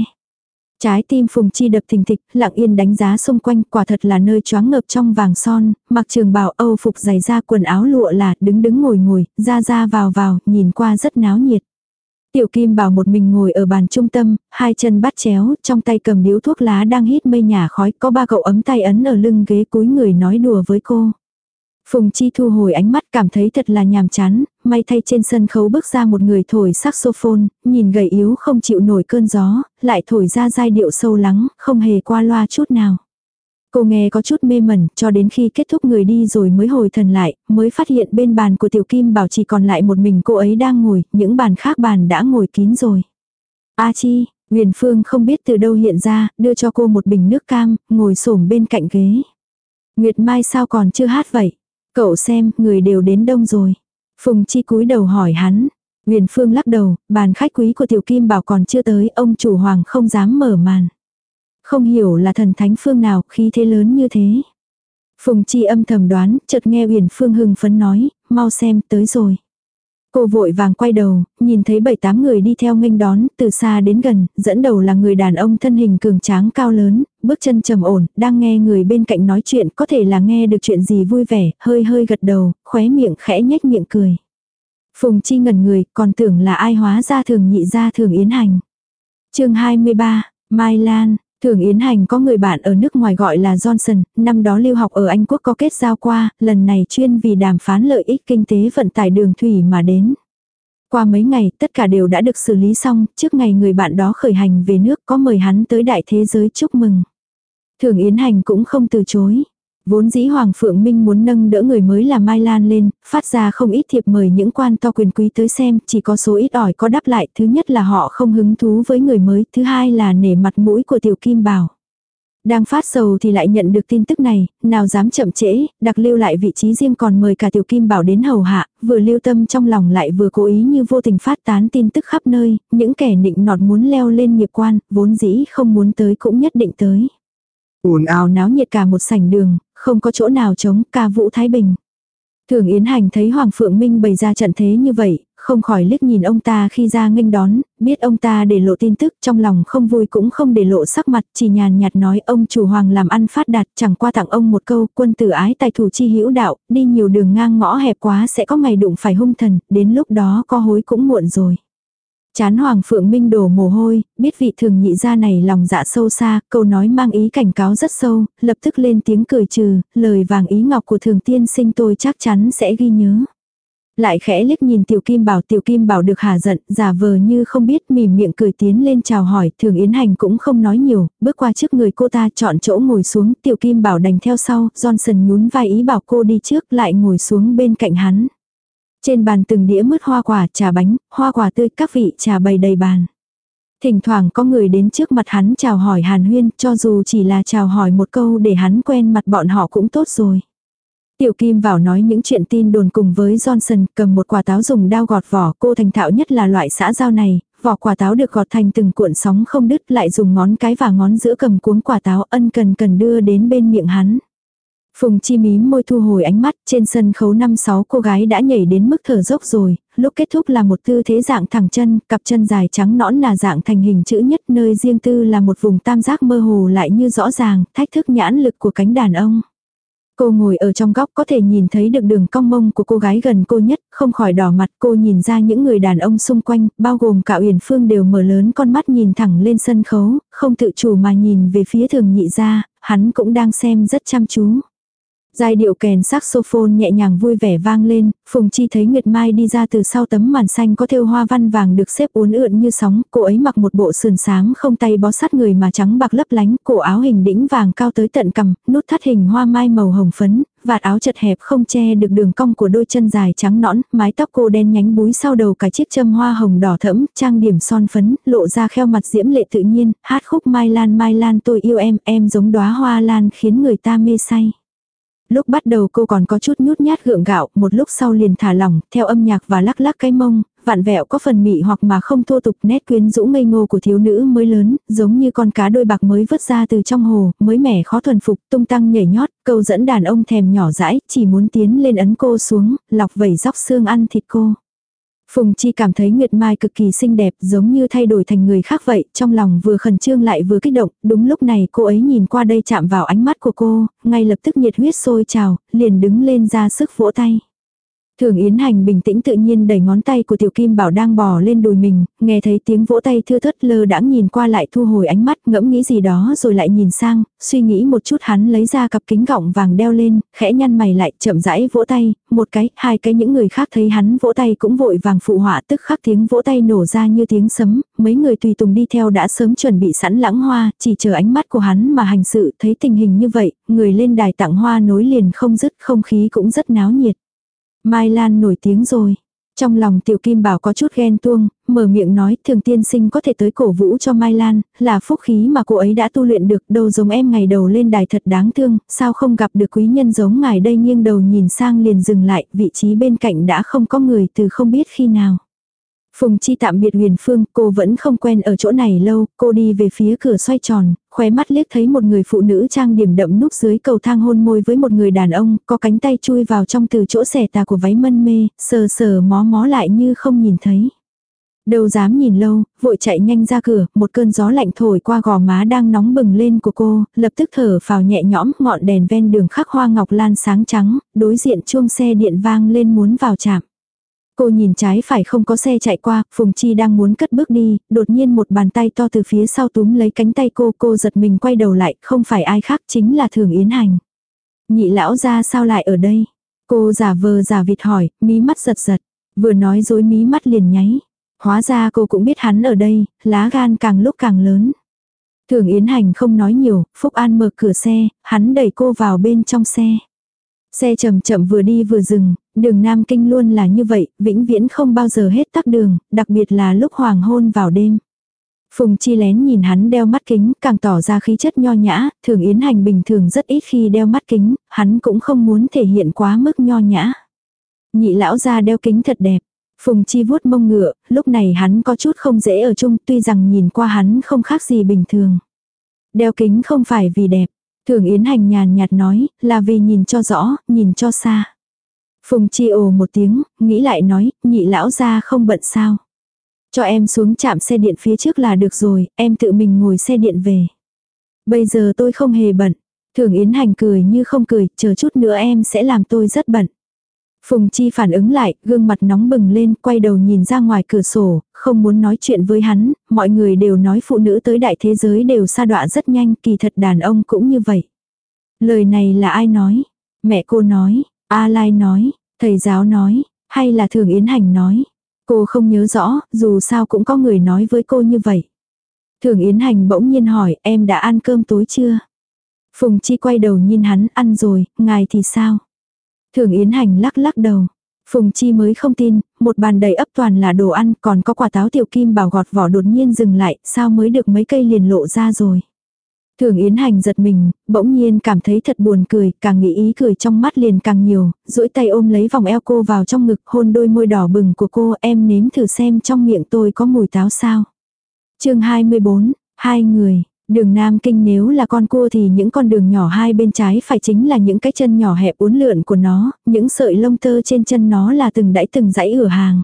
Trái tim Phùng Chi đập thình thịch, lặng yên đánh giá xung quanh, quả thật là nơi choáng ngập trong vàng son, mặc trường bào Âu phục dày da quần áo lụa là, đứng đứng ngồi ngồi, ra ra vào vào, nhìn qua rất náo nhiệt. Tiểu Kim bảo một mình ngồi ở bàn trung tâm, hai chân bắt chéo, trong tay cầm điếu thuốc lá đang hít mây nhà khói, có ba cậu ấm tay ấn ở lưng ghế cúi người nói đùa với cô. Phùng Chi thu hồi ánh mắt cảm thấy thật là nhàm chán, may thay trên sân khấu bước ra một người thổi saxophone, nhìn gầy yếu không chịu nổi cơn gió, lại thổi ra giai điệu sâu lắng, không hề qua loa chút nào. Cô nghe có chút mê mẩn, cho đến khi kết thúc người đi rồi mới hồi thần lại, mới phát hiện bên bàn của Tiểu Kim Bảo chỉ còn lại một mình cô ấy đang ngồi, những bàn khác bàn đã ngồi kín rồi. A chi, Huyền Phương không biết từ đâu hiện ra, đưa cho cô một bình nước cam, ngồi xổm bên cạnh ghế. Nguyệt Mai sao còn chưa hát vậy? Cậu xem, người đều đến đông rồi. Phùng Chi cúi đầu hỏi hắn. Huyền Phương lắc đầu, bàn khách quý của Tiểu Kim Bảo còn chưa tới, ông chủ hoàng không dám mở màn. Không hiểu là thần thánh phương nào khí thế lớn như thế. Phùng Chi âm thầm đoán, chợt nghe Uyển Phương hưng phấn nói, mau xem, tới rồi. Cô vội vàng quay đầu, nhìn thấy bảy tám người đi theo nghênh đón, từ xa đến gần, dẫn đầu là người đàn ông thân hình cường tráng cao lớn, bước chân trầm ổn, đang nghe người bên cạnh nói chuyện, có thể là nghe được chuyện gì vui vẻ, hơi hơi gật đầu, khóe miệng khẽ nhếch miệng cười. Phùng Chi ngẩn người, còn tưởng là ai hóa ra thường nhị ra thường yến hành. chương 23, Mai Lan, Thường Yến Hành có người bạn ở nước ngoài gọi là Johnson, năm đó lưu học ở Anh Quốc có kết giao qua, lần này chuyên vì đàm phán lợi ích kinh tế vận tải đường thủy mà đến. Qua mấy ngày, tất cả đều đã được xử lý xong, trước ngày người bạn đó khởi hành về nước có mời hắn tới đại thế giới chúc mừng. Thường Yến Hành cũng không từ chối. Vốn dĩ Hoàng Phượng Minh muốn nâng đỡ người mới là Mai Lan lên, phát ra không ít thiệp mời những quan to quyền quý tới xem, chỉ có số ít ỏi có đáp lại, thứ nhất là họ không hứng thú với người mới, thứ hai là nể mặt mũi của Tiểu Kim Bảo. Đang phát sầu thì lại nhận được tin tức này, nào dám chậm trễ, đặc lưu lại vị trí riêng còn mời cả tiểu kim bảo đến hầu hạ, vừa lưu tâm trong lòng lại vừa cố ý như vô tình phát tán tin tức khắp nơi, những kẻ nịnh nọt muốn leo lên nghiệp quan, vốn dĩ không muốn tới cũng nhất định tới ồn ào náo nhiệt cả một sảnh đường, không có chỗ nào chống ca vũ Thái Bình. Thường Yến Hành thấy Hoàng Phượng Minh bày ra trận thế như vậy, không khỏi liếc nhìn ông ta khi ra nghênh đón, biết ông ta để lộ tin tức trong lòng không vui cũng không để lộ sắc mặt, chỉ nhàn nhạt nói ông chủ hoàng làm ăn phát đạt chẳng qua tặng ông một câu quân tử ái tài thủ chi hữu đạo, đi nhiều đường ngang ngõ hẹp quá sẽ có ngày đụng phải hung thần, đến lúc đó có hối cũng muộn rồi. Chán Hoàng Phượng Minh đổ mồ hôi, biết vị thường nhị gia này lòng dạ sâu xa, câu nói mang ý cảnh cáo rất sâu, lập tức lên tiếng cười trừ, lời vàng ý ngọc của thường tiên sinh tôi chắc chắn sẽ ghi nhớ. Lại khẽ liếc nhìn tiểu kim bảo tiểu kim bảo được hà giận, giả vờ như không biết mỉm miệng cười tiến lên chào hỏi, thường yến hành cũng không nói nhiều, bước qua trước người cô ta chọn chỗ ngồi xuống, tiểu kim bảo đành theo sau, Johnson nhún vai ý bảo cô đi trước lại ngồi xuống bên cạnh hắn. Trên bàn từng đĩa mứt hoa quả, trà bánh, hoa quả tươi, các vị trà bày đầy bàn. Thỉnh thoảng có người đến trước mặt hắn chào hỏi Hàn Huyên, cho dù chỉ là chào hỏi một câu để hắn quen mặt bọn họ cũng tốt rồi. Tiểu Kim vào nói những chuyện tin đồn cùng với Johnson, cầm một quả táo dùng đao gọt vỏ, cô thành thạo nhất là loại xã giao này, vỏ quả táo được gọt thành từng cuộn sóng không đứt, lại dùng ngón cái và ngón giữa cầm cuống quả táo ân cần cần đưa đến bên miệng hắn. Phùng chi mím môi thu hồi ánh mắt, trên sân khấu năm sáu cô gái đã nhảy đến mức thở dốc rồi, lúc kết thúc là một tư thế dạng thẳng chân, cặp chân dài trắng nõn là dạng thành hình chữ nhất nơi riêng tư là một vùng tam giác mơ hồ lại như rõ ràng, thách thức nhãn lực của cánh đàn ông. Cô ngồi ở trong góc có thể nhìn thấy được đường cong mông của cô gái gần cô nhất, không khỏi đỏ mặt cô nhìn ra những người đàn ông xung quanh, bao gồm cả Uyển Phương đều mở lớn con mắt nhìn thẳng lên sân khấu, không tự chủ mà nhìn về phía thường nhị ra, hắn cũng đang xem rất chăm chú. Giai điệu kèn saxophone nhẹ nhàng vui vẻ vang lên, Phùng Chi thấy Nguyệt Mai đi ra từ sau tấm màn xanh có thêu hoa văn vàng được xếp uốn ượn như sóng, cô ấy mặc một bộ sườn sáng không tay bó sát người mà trắng bạc lấp lánh, cổ áo hình đĩnh vàng cao tới tận cằm, nút thắt hình hoa mai màu hồng phấn, vạt áo chật hẹp không che được đường cong của đôi chân dài trắng nõn, mái tóc cô đen nhánh búi sau đầu cả chiếc châm hoa hồng đỏ thẫm, trang điểm son phấn, lộ ra kheo mặt diễm lệ tự nhiên, hát khúc Mai Lan Mai Lan tôi yêu em, em giống đóa hoa lan khiến người ta mê say. Lúc bắt đầu cô còn có chút nhút nhát gượng gạo, một lúc sau liền thả lỏng, theo âm nhạc và lắc lắc cái mông, vạn vẹo có phần mị hoặc mà không thô tục nét quyến rũ ngây ngô của thiếu nữ mới lớn, giống như con cá đôi bạc mới vớt ra từ trong hồ, mới mẻ khó thuần phục, tung tăng nhảy nhót, câu dẫn đàn ông thèm nhỏ dãi, chỉ muốn tiến lên ấn cô xuống, lọc vẩy dóc xương ăn thịt cô. Phùng Chi cảm thấy Nguyệt Mai cực kỳ xinh đẹp giống như thay đổi thành người khác vậy, trong lòng vừa khẩn trương lại vừa kích động, đúng lúc này cô ấy nhìn qua đây chạm vào ánh mắt của cô, ngay lập tức nhiệt huyết sôi trào, liền đứng lên ra sức vỗ tay. Thường Yến Hành bình tĩnh tự nhiên đẩy ngón tay của Tiểu Kim Bảo đang bò lên đùi mình, nghe thấy tiếng vỗ tay thưa thất lơ đãng nhìn qua lại thu hồi ánh mắt ngẫm nghĩ gì đó rồi lại nhìn sang, suy nghĩ một chút hắn lấy ra cặp kính gọng vàng đeo lên, khẽ nhăn mày lại chậm rãi vỗ tay, một cái, hai cái những người khác thấy hắn vỗ tay cũng vội vàng phụ họa tức khắc tiếng vỗ tay nổ ra như tiếng sấm, mấy người tùy tùng đi theo đã sớm chuẩn bị sẵn lãng hoa, chỉ chờ ánh mắt của hắn mà hành sự thấy tình hình như vậy, người lên đài tặng hoa nối liền không dứt không khí cũng rất náo nhiệt. Mai Lan nổi tiếng rồi. Trong lòng tiểu kim bảo có chút ghen tuông, mở miệng nói thường tiên sinh có thể tới cổ vũ cho Mai Lan, là phúc khí mà cô ấy đã tu luyện được đâu giống em ngày đầu lên đài thật đáng thương, sao không gặp được quý nhân giống ngài đây nghiêng đầu nhìn sang liền dừng lại, vị trí bên cạnh đã không có người từ không biết khi nào. Phùng Chi tạm biệt Huyền Phương, cô vẫn không quen ở chỗ này lâu, cô đi về phía cửa xoay tròn, khóe mắt liếc thấy một người phụ nữ trang điểm đậm núp dưới cầu thang hôn môi với một người đàn ông, có cánh tay chui vào trong từ chỗ xẻ tà của váy mân mê, sờ sờ mó mó lại như không nhìn thấy. Đâu dám nhìn lâu, vội chạy nhanh ra cửa, một cơn gió lạnh thổi qua gò má đang nóng bừng lên của cô, lập tức thở phào nhẹ nhõm, ngọn đèn ven đường khắc hoa ngọc lan sáng trắng, đối diện chuông xe điện vang lên muốn vào chạm. Cô nhìn trái phải không có xe chạy qua, Phùng Chi đang muốn cất bước đi, đột nhiên một bàn tay to từ phía sau túm lấy cánh tay cô, cô giật mình quay đầu lại, không phải ai khác chính là Thường Yến Hành. Nhị lão ra sao lại ở đây? Cô giả vờ giả vịt hỏi, mí mắt giật giật, vừa nói dối mí mắt liền nháy. Hóa ra cô cũng biết hắn ở đây, lá gan càng lúc càng lớn. Thường Yến Hành không nói nhiều, Phúc An mở cửa xe, hắn đẩy cô vào bên trong xe. Xe chậm chậm vừa đi vừa dừng, đường Nam Kinh luôn là như vậy, vĩnh viễn không bao giờ hết tắc đường, đặc biệt là lúc hoàng hôn vào đêm. Phùng Chi lén nhìn hắn đeo mắt kính, càng tỏ ra khí chất nho nhã, thường Yến Hành bình thường rất ít khi đeo mắt kính, hắn cũng không muốn thể hiện quá mức nho nhã. Nhị lão ra đeo kính thật đẹp. Phùng Chi vuốt mông ngựa, lúc này hắn có chút không dễ ở chung tuy rằng nhìn qua hắn không khác gì bình thường. Đeo kính không phải vì đẹp. Thường Yến Hành nhàn nhạt nói, là vì nhìn cho rõ, nhìn cho xa. Phùng Chi ồ một tiếng, nghĩ lại nói, nhị lão ra không bận sao. Cho em xuống chạm xe điện phía trước là được rồi, em tự mình ngồi xe điện về. Bây giờ tôi không hề bận. Thường Yến Hành cười như không cười, chờ chút nữa em sẽ làm tôi rất bận. Phùng Chi phản ứng lại, gương mặt nóng bừng lên, quay đầu nhìn ra ngoài cửa sổ, không muốn nói chuyện với hắn, mọi người đều nói phụ nữ tới đại thế giới đều sa đọa rất nhanh, kỳ thật đàn ông cũng như vậy. Lời này là ai nói? Mẹ cô nói, A Lai nói, thầy giáo nói, hay là Thường Yến Hành nói? Cô không nhớ rõ, dù sao cũng có người nói với cô như vậy. Thường Yến Hành bỗng nhiên hỏi, em đã ăn cơm tối chưa? Phùng Chi quay đầu nhìn hắn, ăn rồi, ngài thì sao? Thường Yến Hành lắc lắc đầu. Phùng Chi mới không tin, một bàn đầy ấp toàn là đồ ăn, còn có quả táo tiểu kim bảo gọt vỏ đột nhiên dừng lại, sao mới được mấy cây liền lộ ra rồi. Thường Yến Hành giật mình, bỗng nhiên cảm thấy thật buồn cười, càng nghĩ ý cười trong mắt liền càng nhiều, duỗi tay ôm lấy vòng eo cô vào trong ngực, hôn đôi môi đỏ bừng của cô, em nếm thử xem trong miệng tôi có mùi táo sao. chương 24, hai người, Đường Nam Kinh nếu là con cua thì những con đường nhỏ hai bên trái phải chính là những cái chân nhỏ hẹp uốn lượn của nó, những sợi lông tơ trên chân nó là từng đãi từng dãy ửa hàng.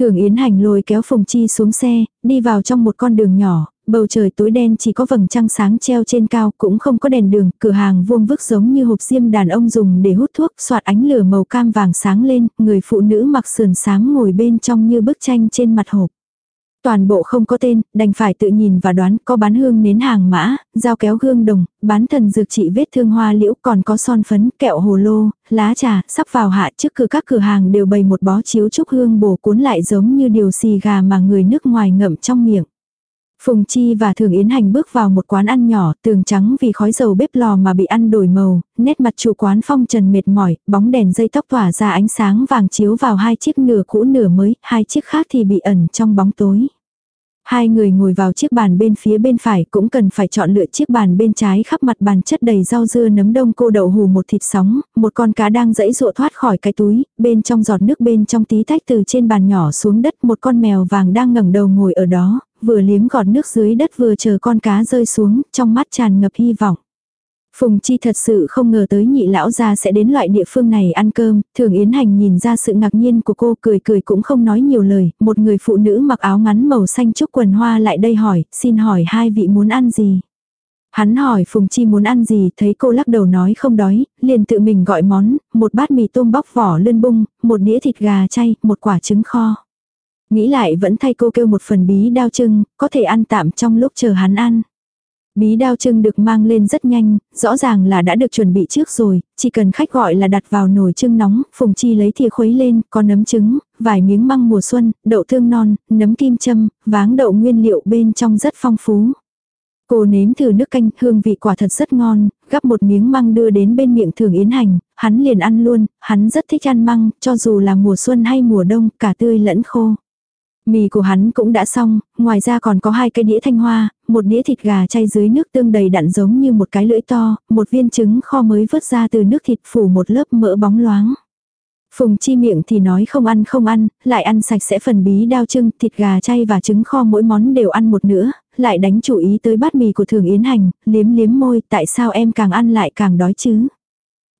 Thường Yến Hành lôi kéo Phùng Chi xuống xe, đi vào trong một con đường nhỏ, bầu trời tối đen chỉ có vầng trăng sáng treo trên cao, cũng không có đèn đường, cửa hàng vuông vức giống như hộp diêm đàn ông dùng để hút thuốc, soạt ánh lửa màu cam vàng sáng lên, người phụ nữ mặc sườn sáng ngồi bên trong như bức tranh trên mặt hộp. Toàn bộ không có tên, đành phải tự nhìn và đoán có bán hương nến hàng mã, dao kéo gương đồng, bán thần dược trị vết thương hoa liễu còn có son phấn, kẹo hồ lô, lá trà, sắp vào hạ trước cửa các cửa hàng đều bày một bó chiếu trúc hương bổ cuốn lại giống như điều xì gà mà người nước ngoài ngậm trong miệng. Phùng Chi và Thường Yến Hành bước vào một quán ăn nhỏ, tường trắng vì khói dầu bếp lò mà bị ăn đổi màu, nét mặt chủ quán phong trần mệt mỏi, bóng đèn dây tóc tỏa ra ánh sáng vàng chiếu vào hai chiếc nửa cũ nửa mới, hai chiếc khác thì bị ẩn trong bóng tối. Hai người ngồi vào chiếc bàn bên phía bên phải cũng cần phải chọn lựa chiếc bàn bên trái khắp mặt bàn chất đầy rau dưa nấm đông cô đậu hù một thịt sóng, một con cá đang dẫy dụa thoát khỏi cái túi, bên trong giọt nước bên trong tí tách từ trên bàn nhỏ xuống đất một con mèo vàng đang ngẩng đầu ngồi ở đó, vừa liếm gọt nước dưới đất vừa chờ con cá rơi xuống, trong mắt tràn ngập hy vọng. Phùng Chi thật sự không ngờ tới nhị lão gia sẽ đến loại địa phương này ăn cơm, thường Yến Hành nhìn ra sự ngạc nhiên của cô cười cười cũng không nói nhiều lời, một người phụ nữ mặc áo ngắn màu xanh trúc quần hoa lại đây hỏi, xin hỏi hai vị muốn ăn gì. Hắn hỏi Phùng Chi muốn ăn gì, thấy cô lắc đầu nói không đói, liền tự mình gọi món, một bát mì tôm bóc vỏ lươn bung, một đĩa thịt gà chay, một quả trứng kho. Nghĩ lại vẫn thay cô kêu một phần bí đao trưng, có thể ăn tạm trong lúc chờ hắn ăn. Bí đao trưng được mang lên rất nhanh, rõ ràng là đã được chuẩn bị trước rồi, chỉ cần khách gọi là đặt vào nồi trưng nóng, Phùng Chi lấy thìa khuấy lên, có nấm trứng, vài miếng măng mùa xuân, đậu thương non, nấm kim châm, váng đậu nguyên liệu bên trong rất phong phú. Cô nếm thử nước canh, hương vị quả thật rất ngon, gắp một miếng măng đưa đến bên miệng thường yến hành, hắn liền ăn luôn, hắn rất thích ăn măng, cho dù là mùa xuân hay mùa đông, cả tươi lẫn khô. Mì của hắn cũng đã xong, ngoài ra còn có hai cái đĩa thanh hoa, một đĩa thịt gà chay dưới nước tương đầy đặn giống như một cái lưỡi to, một viên trứng kho mới vớt ra từ nước thịt phủ một lớp mỡ bóng loáng. Phùng chi miệng thì nói không ăn không ăn, lại ăn sạch sẽ phần bí đao trưng, thịt gà chay và trứng kho mỗi món đều ăn một nữa, lại đánh chủ ý tới bát mì của thường yến hành, liếm liếm môi, tại sao em càng ăn lại càng đói chứ.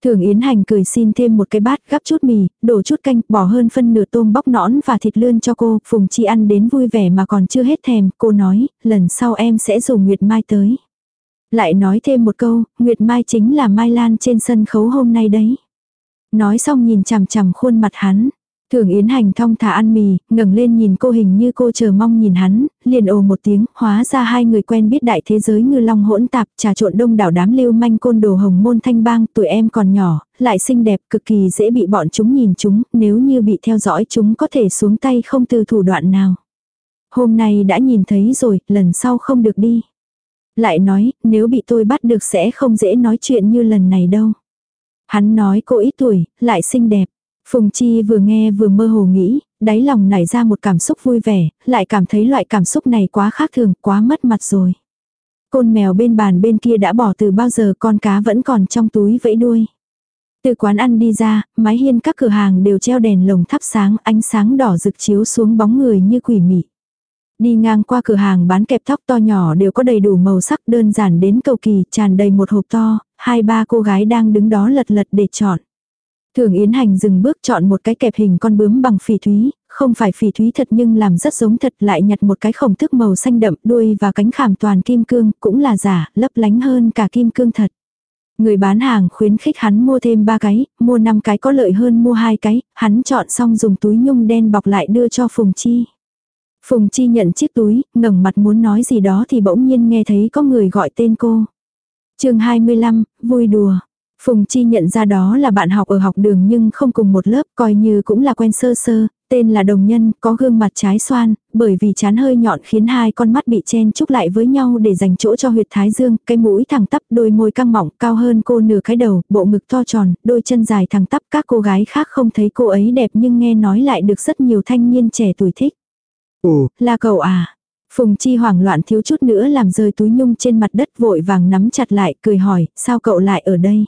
Thường Yến Hành cười xin thêm một cái bát gắp chút mì, đổ chút canh, bỏ hơn phân nửa tôm bóc nõn và thịt lươn cho cô, Phùng Chi ăn đến vui vẻ mà còn chưa hết thèm, cô nói, lần sau em sẽ dùng Nguyệt Mai tới. Lại nói thêm một câu, Nguyệt Mai chính là Mai Lan trên sân khấu hôm nay đấy. Nói xong nhìn chằm chằm khuôn mặt hắn, Thường Yến Hành thong thả ăn mì, ngẩng lên nhìn cô hình như cô chờ mong nhìn hắn, liền ồ một tiếng, hóa ra hai người quen biết đại thế giới ngư long hỗn tạp, trà trộn đông đảo đám lưu manh côn đồ hồng môn thanh bang, tuổi em còn nhỏ, lại xinh đẹp, cực kỳ dễ bị bọn chúng nhìn chúng, nếu như bị theo dõi chúng có thể xuống tay không từ thủ đoạn nào. Hôm nay đã nhìn thấy rồi, lần sau không được đi. Lại nói, nếu bị tôi bắt được sẽ không dễ nói chuyện như lần này đâu. Hắn nói cô ít tuổi, lại xinh đẹp. Phùng Chi vừa nghe vừa mơ hồ nghĩ, đáy lòng nảy ra một cảm xúc vui vẻ, lại cảm thấy loại cảm xúc này quá khác thường, quá mất mặt rồi. Côn mèo bên bàn bên kia đã bỏ từ bao giờ con cá vẫn còn trong túi vẫy đuôi. Từ quán ăn đi ra, mái hiên các cửa hàng đều treo đèn lồng thắp sáng, ánh sáng đỏ rực chiếu xuống bóng người như quỷ mị. Đi ngang qua cửa hàng bán kẹp tóc to nhỏ đều có đầy đủ màu sắc đơn giản đến cầu kỳ, tràn đầy một hộp to, hai ba cô gái đang đứng đó lật lật để chọn. Thường Yến Hành dừng bước chọn một cái kẹp hình con bướm bằng phỉ thúy, không phải phỉ thúy thật nhưng làm rất giống thật lại nhặt một cái khổng thức màu xanh đậm đuôi và cánh khảm toàn kim cương cũng là giả, lấp lánh hơn cả kim cương thật. Người bán hàng khuyến khích hắn mua thêm ba cái, mua năm cái có lợi hơn mua hai cái, hắn chọn xong dùng túi nhung đen bọc lại đưa cho Phùng Chi. Phùng Chi nhận chiếc túi, ngẩng mặt muốn nói gì đó thì bỗng nhiên nghe thấy có người gọi tên cô. chương 25, vui đùa. Phùng Chi nhận ra đó là bạn học ở học đường nhưng không cùng một lớp, coi như cũng là quen sơ sơ, tên là đồng nhân, có gương mặt trái xoan, bởi vì chán hơi nhọn khiến hai con mắt bị chen chúc lại với nhau để dành chỗ cho huyệt thái dương, cái mũi thẳng tắp, đôi môi căng mỏng, cao hơn cô nửa cái đầu, bộ ngực to tròn, đôi chân dài thẳng tắp, các cô gái khác không thấy cô ấy đẹp nhưng nghe nói lại được rất nhiều thanh niên trẻ tuổi thích. Ồ, là cậu à? Phùng Chi hoảng loạn thiếu chút nữa làm rơi túi nhung trên mặt đất vội vàng nắm chặt lại, cười hỏi, sao cậu lại ở đây?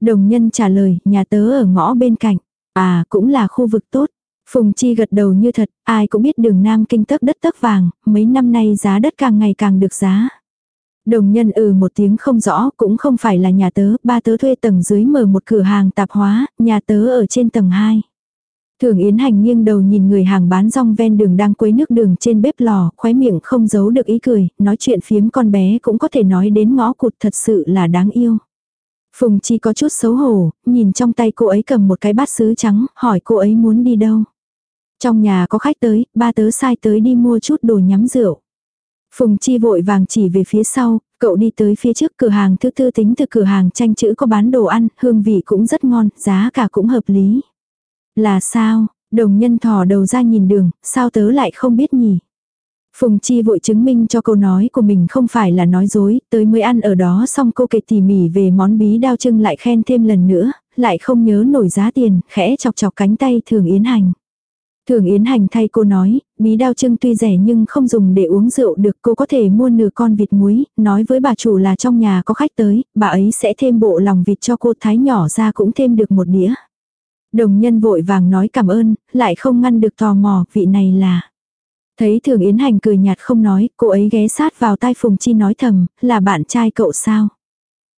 Đồng nhân trả lời, nhà tớ ở ngõ bên cạnh. À, cũng là khu vực tốt. Phùng Chi gật đầu như thật, ai cũng biết đường Nam Kinh tấc đất tấc vàng, mấy năm nay giá đất càng ngày càng được giá. Đồng nhân ừ một tiếng không rõ, cũng không phải là nhà tớ, ba tớ thuê tầng dưới mở một cửa hàng tạp hóa, nhà tớ ở trên tầng 2. Thường Yến Hành nghiêng đầu nhìn người hàng bán rong ven đường đang quấy nước đường trên bếp lò, khóe miệng không giấu được ý cười, nói chuyện phiếm con bé cũng có thể nói đến ngõ cụt thật sự là đáng yêu. Phùng Chi có chút xấu hổ, nhìn trong tay cô ấy cầm một cái bát sứ trắng, hỏi cô ấy muốn đi đâu. Trong nhà có khách tới, ba tớ sai tới đi mua chút đồ nhắm rượu. Phùng Chi vội vàng chỉ về phía sau, cậu đi tới phía trước cửa hàng thứ tư tính từ cửa hàng tranh chữ có bán đồ ăn, hương vị cũng rất ngon, giá cả cũng hợp lý. Là sao, đồng nhân thò đầu ra nhìn đường, sao tớ lại không biết nhỉ? Phùng Chi vội chứng minh cho câu nói của mình không phải là nói dối, tới mới ăn ở đó xong cô kể tỉ mỉ về món bí đao trưng lại khen thêm lần nữa, lại không nhớ nổi giá tiền, khẽ chọc chọc cánh tay Thường Yến Hành. Thường Yến Hành thay cô nói, bí đao trưng tuy rẻ nhưng không dùng để uống rượu được cô có thể mua nửa con vịt muối, nói với bà chủ là trong nhà có khách tới, bà ấy sẽ thêm bộ lòng vịt cho cô thái nhỏ ra cũng thêm được một đĩa. Đồng nhân vội vàng nói cảm ơn, lại không ngăn được tò mò, vị này là. Thấy Thường Yến Hành cười nhạt không nói, cô ấy ghé sát vào tai Phùng Chi nói thầm, là bạn trai cậu sao?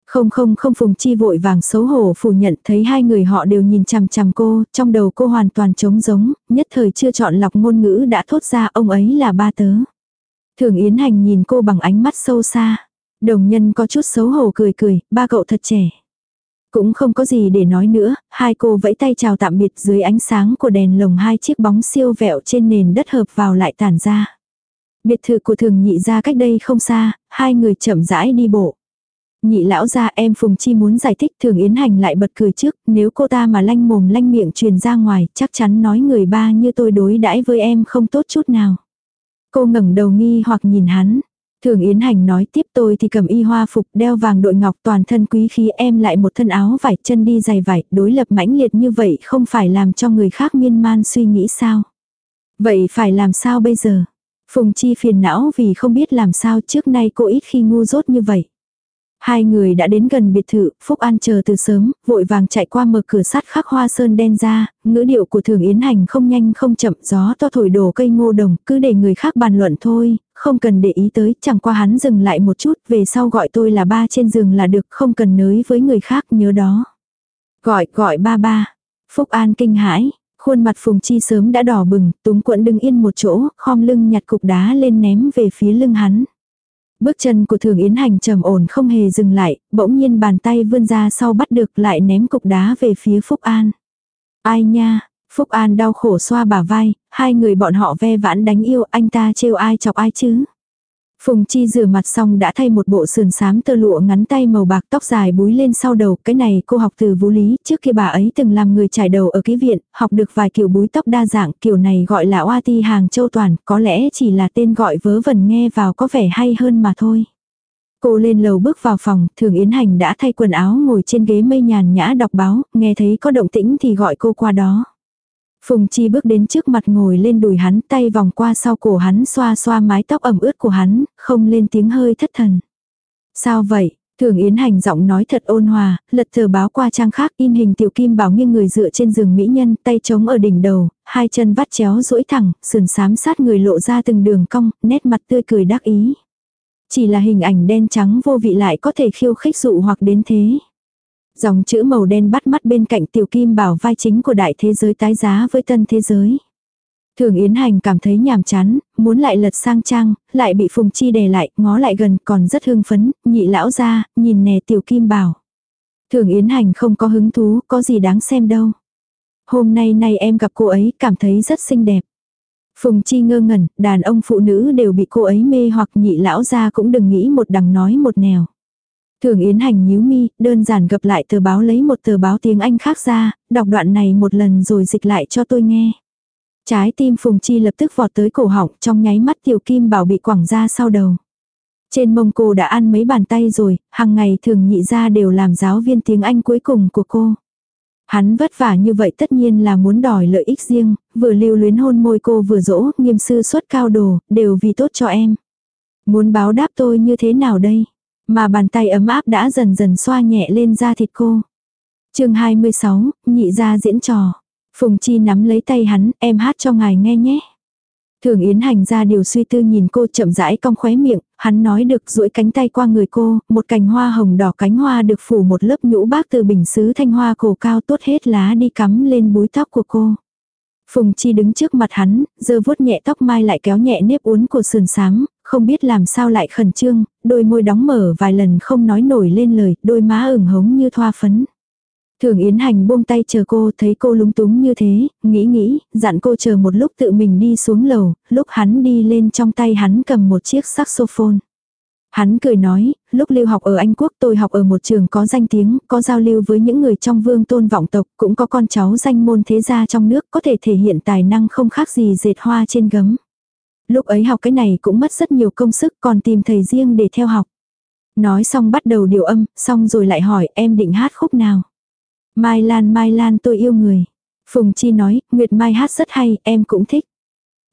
Không không không Phùng Chi vội vàng xấu hổ phủ nhận thấy hai người họ đều nhìn chằm chằm cô, trong đầu cô hoàn toàn trống giống, nhất thời chưa chọn lọc ngôn ngữ đã thốt ra ông ấy là ba tớ. Thường Yến Hành nhìn cô bằng ánh mắt sâu xa. Đồng nhân có chút xấu hổ cười cười, ba cậu thật trẻ. Cũng không có gì để nói nữa, hai cô vẫy tay chào tạm biệt dưới ánh sáng của đèn lồng hai chiếc bóng siêu vẹo trên nền đất hợp vào lại tản ra. Biệt thự của thường nhị ra cách đây không xa, hai người chậm rãi đi bộ. Nhị lão ra em Phùng Chi muốn giải thích thường Yến Hành lại bật cười trước, nếu cô ta mà lanh mồm lanh miệng truyền ra ngoài, chắc chắn nói người ba như tôi đối đãi với em không tốt chút nào. Cô ngẩng đầu nghi hoặc nhìn hắn, Thường Yến Hành nói tiếp tôi thì cầm y hoa phục, đeo vàng đội ngọc toàn thân quý khí, em lại một thân áo vải, chân đi giày vải, đối lập mãnh liệt như vậy, không phải làm cho người khác miên man suy nghĩ sao. Vậy phải làm sao bây giờ? Phùng Chi phiền não vì không biết làm sao trước nay cô ít khi ngu dốt như vậy. Hai người đã đến gần biệt thự, Phúc An chờ từ sớm, vội vàng chạy qua mở cửa sắt khắc hoa sơn đen ra, ngữ điệu của thường yến hành không nhanh không chậm gió to thổi đổ cây ngô đồng, cứ để người khác bàn luận thôi, không cần để ý tới, chẳng qua hắn dừng lại một chút, về sau gọi tôi là ba trên giường là được, không cần nới với người khác nhớ đó. Gọi, gọi ba ba. Phúc An kinh hãi, khuôn mặt Phùng Chi sớm đã đỏ bừng, túng quận đứng yên một chỗ, khom lưng nhặt cục đá lên ném về phía lưng hắn. Bước chân của thường yến hành trầm ổn không hề dừng lại, bỗng nhiên bàn tay vươn ra sau bắt được lại ném cục đá về phía Phúc An. Ai nha, Phúc An đau khổ xoa bả vai, hai người bọn họ ve vãn đánh yêu anh ta trêu ai chọc ai chứ. Phùng Chi rửa mặt xong đã thay một bộ sườn xám tơ lụa ngắn tay màu bạc tóc dài búi lên sau đầu. Cái này cô học từ vũ lý, trước khi bà ấy từng làm người trải đầu ở ký viện, học được vài kiểu búi tóc đa dạng, kiểu này gọi là oa ti hàng châu toàn, có lẽ chỉ là tên gọi vớ vẩn nghe vào có vẻ hay hơn mà thôi. Cô lên lầu bước vào phòng, thường Yến Hành đã thay quần áo ngồi trên ghế mây nhàn nhã đọc báo, nghe thấy có động tĩnh thì gọi cô qua đó. Phùng Chi bước đến trước mặt ngồi lên đùi hắn tay vòng qua sau cổ hắn xoa xoa mái tóc ẩm ướt của hắn, không lên tiếng hơi thất thần. Sao vậy? Thường Yến Hành giọng nói thật ôn hòa, lật tờ báo qua trang khác in hình tiểu kim bảo nghiêng người dựa trên giường mỹ nhân, tay trống ở đỉnh đầu, hai chân vắt chéo duỗi thẳng, sườn sám sát người lộ ra từng đường cong, nét mặt tươi cười đắc ý. Chỉ là hình ảnh đen trắng vô vị lại có thể khiêu khích dụ hoặc đến thế. Dòng chữ màu đen bắt mắt bên cạnh tiểu kim bảo vai chính của đại thế giới tái giá với tân thế giới. Thường Yến Hành cảm thấy nhàm chán, muốn lại lật sang trang, lại bị Phùng Chi đè lại, ngó lại gần, còn rất hưng phấn, nhị lão ra, nhìn nè tiểu kim bảo. Thường Yến Hành không có hứng thú, có gì đáng xem đâu. Hôm nay nay em gặp cô ấy, cảm thấy rất xinh đẹp. Phùng Chi ngơ ngẩn, đàn ông phụ nữ đều bị cô ấy mê hoặc nhị lão ra cũng đừng nghĩ một đằng nói một nẻo. Thường Yến Hành nhíu mi, đơn giản gập lại tờ báo lấy một tờ báo tiếng Anh khác ra, đọc đoạn này một lần rồi dịch lại cho tôi nghe. Trái tim Phùng Chi lập tức vọt tới cổ họng trong nháy mắt tiểu kim bảo bị quẳng ra sau đầu. Trên mông cô đã ăn mấy bàn tay rồi, hàng ngày thường nhị ra đều làm giáo viên tiếng Anh cuối cùng của cô. Hắn vất vả như vậy tất nhiên là muốn đòi lợi ích riêng, vừa lưu luyến hôn môi cô vừa dỗ, nghiêm sư xuất cao đồ, đều vì tốt cho em. Muốn báo đáp tôi như thế nào đây? Mà bàn tay ấm áp đã dần dần xoa nhẹ lên da thịt cô. chương 26, nhị ra diễn trò. Phùng Chi nắm lấy tay hắn, em hát cho ngài nghe nhé. Thường Yến Hành ra điều suy tư nhìn cô chậm rãi cong khóe miệng, hắn nói được duỗi cánh tay qua người cô, một cành hoa hồng đỏ cánh hoa được phủ một lớp nhũ bác từ bình xứ thanh hoa cổ cao tốt hết lá đi cắm lên búi tóc của cô. Phùng Chi đứng trước mặt hắn, giơ vuốt nhẹ tóc mai lại kéo nhẹ nếp uốn của sườn sáng, không biết làm sao lại khẩn trương, đôi môi đóng mở vài lần không nói nổi lên lời, đôi má ửng hống như thoa phấn. Thường Yến Hành buông tay chờ cô thấy cô lúng túng như thế, nghĩ nghĩ, dặn cô chờ một lúc tự mình đi xuống lầu, lúc hắn đi lên trong tay hắn cầm một chiếc saxophone. Hắn cười nói, lúc lưu học ở Anh Quốc tôi học ở một trường có danh tiếng, có giao lưu với những người trong vương tôn vọng tộc, cũng có con cháu danh môn thế gia trong nước có thể thể hiện tài năng không khác gì dệt hoa trên gấm. Lúc ấy học cái này cũng mất rất nhiều công sức còn tìm thầy riêng để theo học. Nói xong bắt đầu điều âm, xong rồi lại hỏi em định hát khúc nào. Mai Lan Mai Lan tôi yêu người. Phùng Chi nói, Nguyệt Mai hát rất hay, em cũng thích.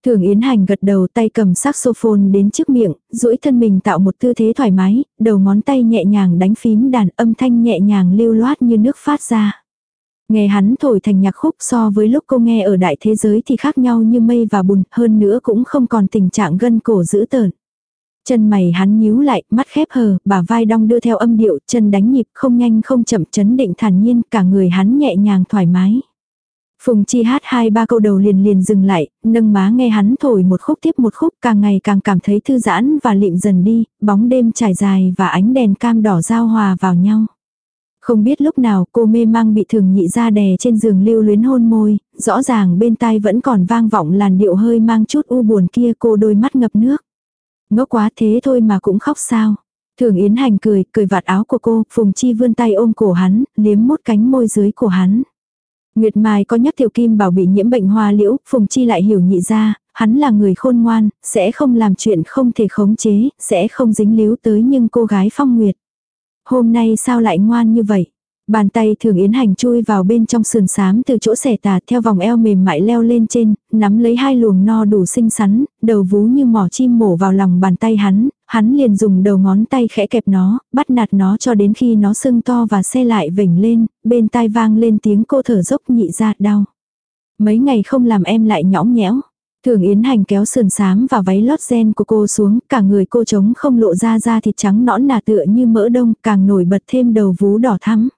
Thường Yến Hành gật đầu tay cầm saxophone đến trước miệng, duỗi thân mình tạo một tư thế thoải mái, đầu ngón tay nhẹ nhàng đánh phím đàn âm thanh nhẹ nhàng lưu loát như nước phát ra. Nghe hắn thổi thành nhạc khúc so với lúc cô nghe ở đại thế giới thì khác nhau như mây và bùn, hơn nữa cũng không còn tình trạng gân cổ dữ tợn. Chân mày hắn nhíu lại, mắt khép hờ, bả vai đong đưa theo âm điệu, chân đánh nhịp không nhanh không chậm chấn định thản nhiên, cả người hắn nhẹ nhàng thoải mái. Phùng Chi hát hai ba câu đầu liền liền dừng lại, nâng má nghe hắn thổi một khúc tiếp một khúc càng ngày càng cảm thấy thư giãn và lịm dần đi, bóng đêm trải dài và ánh đèn cam đỏ giao hòa vào nhau. Không biết lúc nào cô mê mang bị thường nhị ra đè trên giường lưu luyến hôn môi, rõ ràng bên tai vẫn còn vang vọng làn điệu hơi mang chút u buồn kia cô đôi mắt ngập nước. Ngốc quá thế thôi mà cũng khóc sao. Thường Yến Hành cười, cười vạt áo của cô, Phùng Chi vươn tay ôm cổ hắn, liếm mút cánh môi dưới của hắn. Nguyệt Mai có nhắc Tiểu Kim bảo bị nhiễm bệnh hoa liễu, Phùng Chi lại hiểu nhị ra, hắn là người khôn ngoan, sẽ không làm chuyện không thể khống chế, sẽ không dính líu tới nhưng cô gái phong nguyệt. Hôm nay sao lại ngoan như vậy? Bàn tay thường yến hành chui vào bên trong sườn sám từ chỗ xẻ tà theo vòng eo mềm mại leo lên trên, nắm lấy hai luồng no đủ xinh xắn, đầu vú như mỏ chim mổ vào lòng bàn tay hắn, hắn liền dùng đầu ngón tay khẽ kẹp nó, bắt nạt nó cho đến khi nó sưng to và xe lại vểnh lên, bên tai vang lên tiếng cô thở dốc nhị ra đau. Mấy ngày không làm em lại nhõng nhẽo. Thường Yến Hành kéo sườn sám và váy lót gen của cô xuống, cả người cô trống không lộ ra da thịt trắng nõn nà tựa như mỡ đông, càng nổi bật thêm đầu vú đỏ thắm.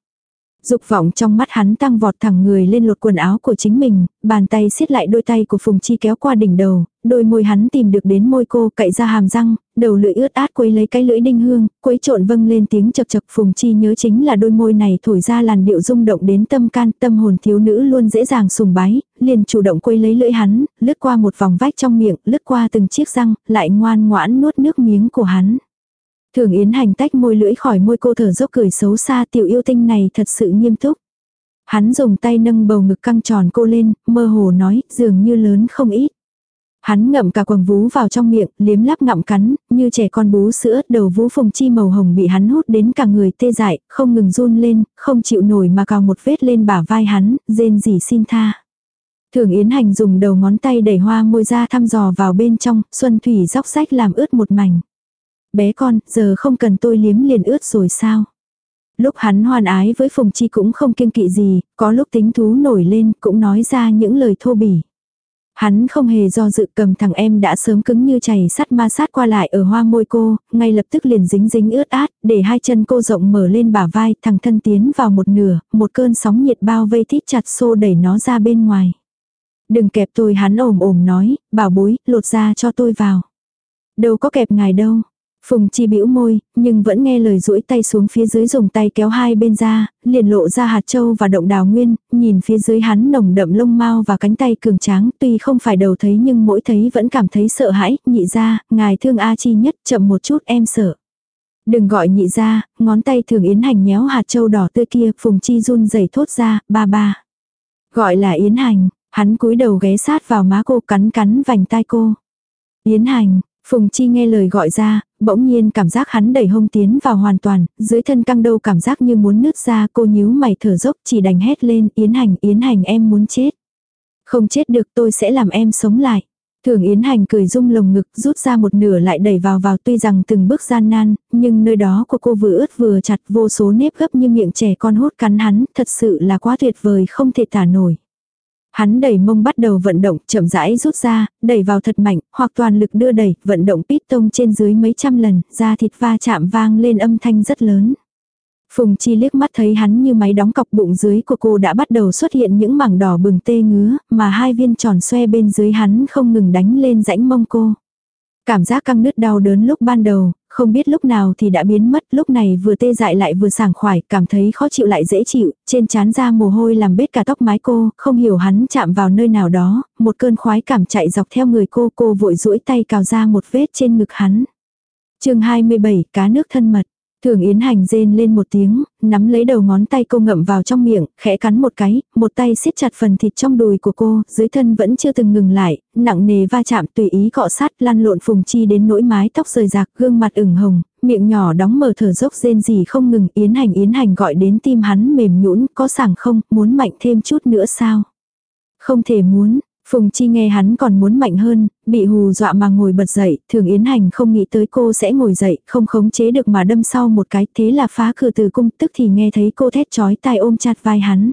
Dục vọng trong mắt hắn tăng vọt thẳng người lên lột quần áo của chính mình, bàn tay siết lại đôi tay của Phùng Chi kéo qua đỉnh đầu, đôi môi hắn tìm được đến môi cô cậy ra hàm răng, đầu lưỡi ướt át quấy lấy cái lưỡi đinh hương, quấy trộn vâng lên tiếng chập chập Phùng Chi nhớ chính là đôi môi này thổi ra làn điệu rung động đến tâm can, tâm hồn thiếu nữ luôn dễ dàng sùng bái, liền chủ động quấy lấy lưỡi hắn, lướt qua một vòng vách trong miệng, lướt qua từng chiếc răng, lại ngoan ngoãn nuốt nước miếng của hắn. Thường Yến Hành tách môi lưỡi khỏi môi cô thở dốc cười xấu xa tiểu yêu tinh này thật sự nghiêm túc. Hắn dùng tay nâng bầu ngực căng tròn cô lên, mơ hồ nói, dường như lớn không ít. Hắn ngậm cả quầng vú vào trong miệng, liếm lắp ngậm cắn, như trẻ con bú sữa, đầu vú phồng chi màu hồng bị hắn hút đến cả người tê dại, không ngừng run lên, không chịu nổi mà cào một vết lên bả vai hắn, rên rỉ xin tha. Thường Yến Hành dùng đầu ngón tay đẩy hoa môi ra thăm dò vào bên trong, Xuân Thủy róc rách làm ướt một mảnh. Bé con, giờ không cần tôi liếm liền ướt rồi sao? Lúc hắn hoan ái với Phùng Chi cũng không kiêng kỵ gì, có lúc tính thú nổi lên cũng nói ra những lời thô bỉ. Hắn không hề do dự cầm thằng em đã sớm cứng như chảy sắt ma sát qua lại ở hoa môi cô, ngay lập tức liền dính dính ướt át, để hai chân cô rộng mở lên bả vai, thằng thân tiến vào một nửa, một cơn sóng nhiệt bao vây thít chặt xô đẩy nó ra bên ngoài. Đừng kẹp tôi hắn ồm ồm nói, bảo bối, lột ra cho tôi vào. Đâu có kẹp ngài đâu, Phùng Chi bĩu môi, nhưng vẫn nghe lời duỗi tay xuống phía dưới dùng tay kéo hai bên ra, liền lộ ra hạt châu và động đào nguyên, nhìn phía dưới hắn nồng đậm lông mau và cánh tay cường tráng, tuy không phải đầu thấy nhưng mỗi thấy vẫn cảm thấy sợ hãi, nhị ra, ngài thương A Chi nhất, chậm một chút em sợ. Đừng gọi nhị ra, ngón tay thường yến hành nhéo hạt châu đỏ tươi kia, Phùng Chi run rẩy thốt ra, ba ba. Gọi là yến hành, hắn cúi đầu ghé sát vào má cô cắn cắn vành tai cô. Yến hành, Phùng Chi nghe lời gọi ra, bỗng nhiên cảm giác hắn đẩy hông tiến vào hoàn toàn, dưới thân căng đâu cảm giác như muốn nứt ra cô nhíu mày thở dốc chỉ đành hét lên Yến Hành Yến Hành em muốn chết. Không chết được tôi sẽ làm em sống lại. Thường Yến Hành cười rung lồng ngực rút ra một nửa lại đẩy vào vào tuy rằng từng bước gian nan, nhưng nơi đó của cô vừa ướt vừa chặt vô số nếp gấp như miệng trẻ con hút cắn hắn, thật sự là quá tuyệt vời không thể tả nổi. Hắn đẩy mông bắt đầu vận động, chậm rãi rút ra, đẩy vào thật mạnh, hoặc toàn lực đưa đẩy, vận động pít tông trên dưới mấy trăm lần, da thịt va chạm vang lên âm thanh rất lớn. Phùng Chi liếc mắt thấy hắn như máy đóng cọc bụng dưới của cô đã bắt đầu xuất hiện những mảng đỏ bừng tê ngứa, mà hai viên tròn xoe bên dưới hắn không ngừng đánh lên rãnh mông cô. Cảm giác căng nứt đau đớn lúc ban đầu, không biết lúc nào thì đã biến mất, lúc này vừa tê dại lại vừa sảng khoái, cảm thấy khó chịu lại dễ chịu, trên trán ra mồ hôi làm bết cả tóc mái cô, không hiểu hắn chạm vào nơi nào đó, một cơn khoái cảm chạy dọc theo người cô, cô vội duỗi tay cào ra một vết trên ngực hắn. chương 27, cá nước thân mật. Thường Yến Hành rên lên một tiếng, nắm lấy đầu ngón tay cô ngậm vào trong miệng, khẽ cắn một cái, một tay siết chặt phần thịt trong đùi của cô, dưới thân vẫn chưa từng ngừng lại, nặng nề va chạm tùy ý cọ sát lăn lộn phùng chi đến nỗi mái tóc rời rạc, gương mặt ửng hồng, miệng nhỏ đóng mở thở dốc rên gì không ngừng, Yến Hành Yến Hành gọi đến tim hắn mềm nhũn, có sảng không, muốn mạnh thêm chút nữa sao? Không thể muốn, Phùng Chi nghe hắn còn muốn mạnh hơn, bị hù dọa mà ngồi bật dậy, thường Yến Hành không nghĩ tới cô sẽ ngồi dậy, không khống chế được mà đâm sau một cái, thế là phá cửa từ cung, tức thì nghe thấy cô thét chói tai ôm chặt vai hắn.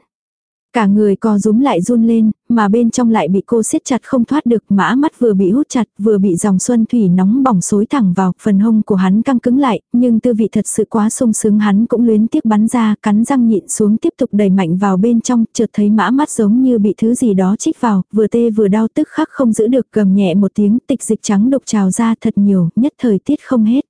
Cả người co rúm lại run lên, mà bên trong lại bị cô siết chặt không thoát được, mã mắt vừa bị hút chặt, vừa bị dòng xuân thủy nóng bỏng xối thẳng vào, phần hông của hắn căng cứng lại, nhưng tư vị thật sự quá sung sướng hắn cũng luyến tiếc bắn ra, cắn răng nhịn xuống tiếp tục đẩy mạnh vào bên trong, chợt thấy mã mắt giống như bị thứ gì đó chích vào, vừa tê vừa đau tức khắc không giữ được gầm nhẹ một tiếng, tịch dịch trắng đục trào ra thật nhiều, nhất thời tiết không hết.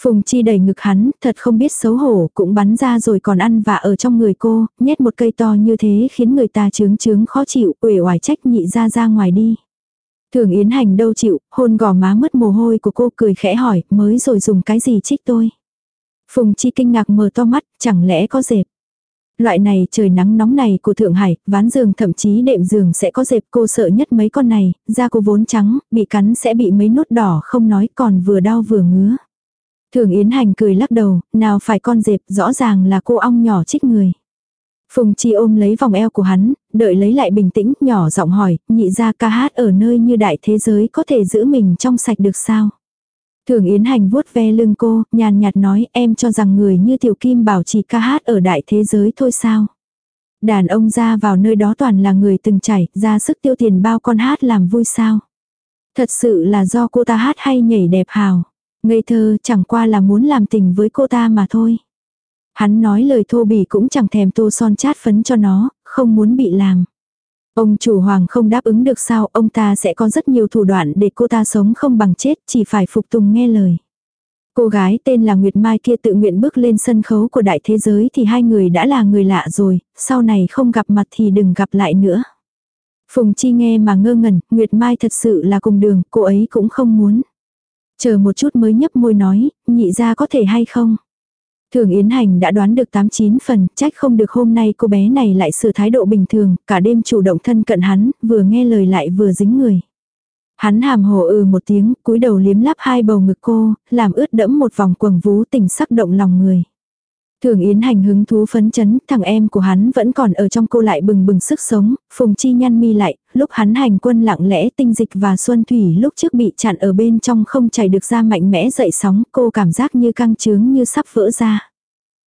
Phùng Chi đầy ngực hắn, thật không biết xấu hổ, cũng bắn ra rồi còn ăn và ở trong người cô, nhét một cây to như thế khiến người ta chướng chướng khó chịu, uể oải trách nhị ra ra ngoài đi. Thường Yến Hành đâu chịu, hôn gò má mất mồ hôi của cô cười khẽ hỏi, mới rồi dùng cái gì trích tôi. Phùng Chi kinh ngạc mở to mắt, chẳng lẽ có dẹp. Loại này trời nắng nóng này của Thượng Hải, ván giường thậm chí đệm giường sẽ có dẹp cô sợ nhất mấy con này, da cô vốn trắng, bị cắn sẽ bị mấy nốt đỏ không nói còn vừa đau vừa ngứa. Thường Yến Hành cười lắc đầu, nào phải con dẹp, rõ ràng là cô ong nhỏ trích người. Phùng Chi ôm lấy vòng eo của hắn, đợi lấy lại bình tĩnh, nhỏ giọng hỏi, nhị ra ca hát ở nơi như đại thế giới có thể giữ mình trong sạch được sao? Thường Yến Hành vuốt ve lưng cô, nhàn nhạt nói em cho rằng người như Tiểu Kim bảo chỉ ca hát ở đại thế giới thôi sao? Đàn ông ra vào nơi đó toàn là người từng chảy, ra sức tiêu tiền bao con hát làm vui sao? Thật sự là do cô ta hát hay nhảy đẹp hào. Ngây thơ chẳng qua là muốn làm tình với cô ta mà thôi. Hắn nói lời thô bỉ cũng chẳng thèm tô son chát phấn cho nó, không muốn bị làm. Ông chủ hoàng không đáp ứng được sao, ông ta sẽ có rất nhiều thủ đoạn để cô ta sống không bằng chết, chỉ phải phục tùng nghe lời. Cô gái tên là Nguyệt Mai kia tự nguyện bước lên sân khấu của đại thế giới thì hai người đã là người lạ rồi, sau này không gặp mặt thì đừng gặp lại nữa. Phùng Chi nghe mà ngơ ngẩn, Nguyệt Mai thật sự là cùng đường, cô ấy cũng không muốn. Chờ một chút mới nhấp môi nói, nhị ra có thể hay không? Thường Yến Hành đã đoán được 89 phần, trách không được hôm nay cô bé này lại sửa thái độ bình thường, cả đêm chủ động thân cận hắn, vừa nghe lời lại vừa dính người. Hắn hàm hồ ừ một tiếng, cúi đầu liếm láp hai bầu ngực cô, làm ướt đẫm một vòng quầng vú tình sắc động lòng người. Thường Yến Hành hứng thú phấn chấn, thằng em của hắn vẫn còn ở trong cô lại bừng bừng sức sống, Phùng Chi nhăn mi lại, lúc hắn hành quân lặng lẽ tinh dịch và xuân thủy lúc trước bị chặn ở bên trong không chảy được ra mạnh mẽ dậy sóng, cô cảm giác như căng trướng như sắp vỡ ra.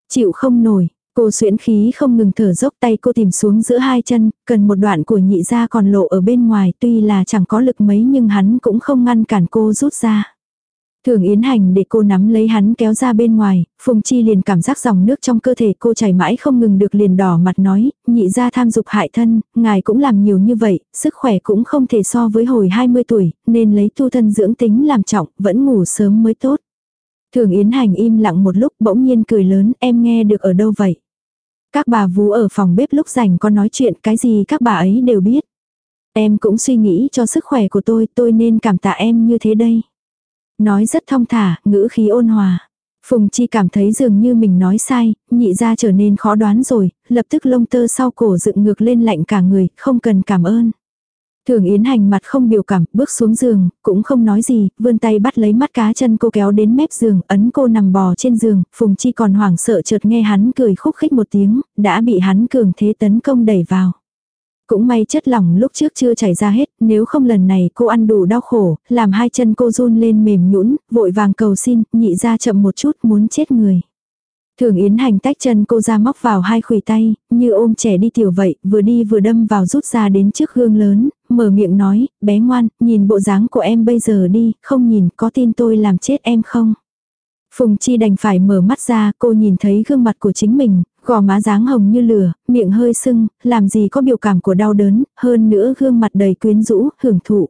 Chịu không nổi, cô xuyễn khí không ngừng thở dốc tay cô tìm xuống giữa hai chân, cần một đoạn của nhị ra còn lộ ở bên ngoài tuy là chẳng có lực mấy nhưng hắn cũng không ngăn cản cô rút ra. Thường Yến Hành để cô nắm lấy hắn kéo ra bên ngoài, Phùng Chi liền cảm giác dòng nước trong cơ thể cô chảy mãi không ngừng được liền đỏ mặt nói, nhị ra tham dục hại thân, ngài cũng làm nhiều như vậy, sức khỏe cũng không thể so với hồi 20 tuổi, nên lấy tu thân dưỡng tính làm trọng, vẫn ngủ sớm mới tốt. Thường Yến Hành im lặng một lúc bỗng nhiên cười lớn, em nghe được ở đâu vậy? Các bà vú ở phòng bếp lúc rảnh có nói chuyện cái gì các bà ấy đều biết. Em cũng suy nghĩ cho sức khỏe của tôi, tôi nên cảm tạ em như thế đây. Nói rất thong thả, ngữ khí ôn hòa. Phùng Chi cảm thấy dường như mình nói sai, nhị ra trở nên khó đoán rồi, lập tức lông tơ sau cổ dựng ngược lên lạnh cả người, không cần cảm ơn. Thường Yến Hành mặt không biểu cảm, bước xuống giường, cũng không nói gì, vươn tay bắt lấy mắt cá chân cô kéo đến mép giường, ấn cô nằm bò trên giường, Phùng Chi còn hoảng sợ chợt nghe hắn cười khúc khích một tiếng, đã bị hắn cường thế tấn công đẩy vào. Cũng may chất lỏng lúc trước chưa chảy ra hết, nếu không lần này cô ăn đủ đau khổ, làm hai chân cô run lên mềm nhũn, vội vàng cầu xin, nhị ra chậm một chút muốn chết người. Thường Yến Hành tách chân cô ra móc vào hai khủy tay, như ôm trẻ đi tiểu vậy, vừa đi vừa đâm vào rút ra đến trước gương lớn, mở miệng nói, bé ngoan, nhìn bộ dáng của em bây giờ đi, không nhìn, có tin tôi làm chết em không? Phùng Chi đành phải mở mắt ra, cô nhìn thấy gương mặt của chính mình, gò má dáng hồng như lửa, miệng hơi sưng, làm gì có biểu cảm của đau đớn, hơn nữa gương mặt đầy quyến rũ, hưởng thụ.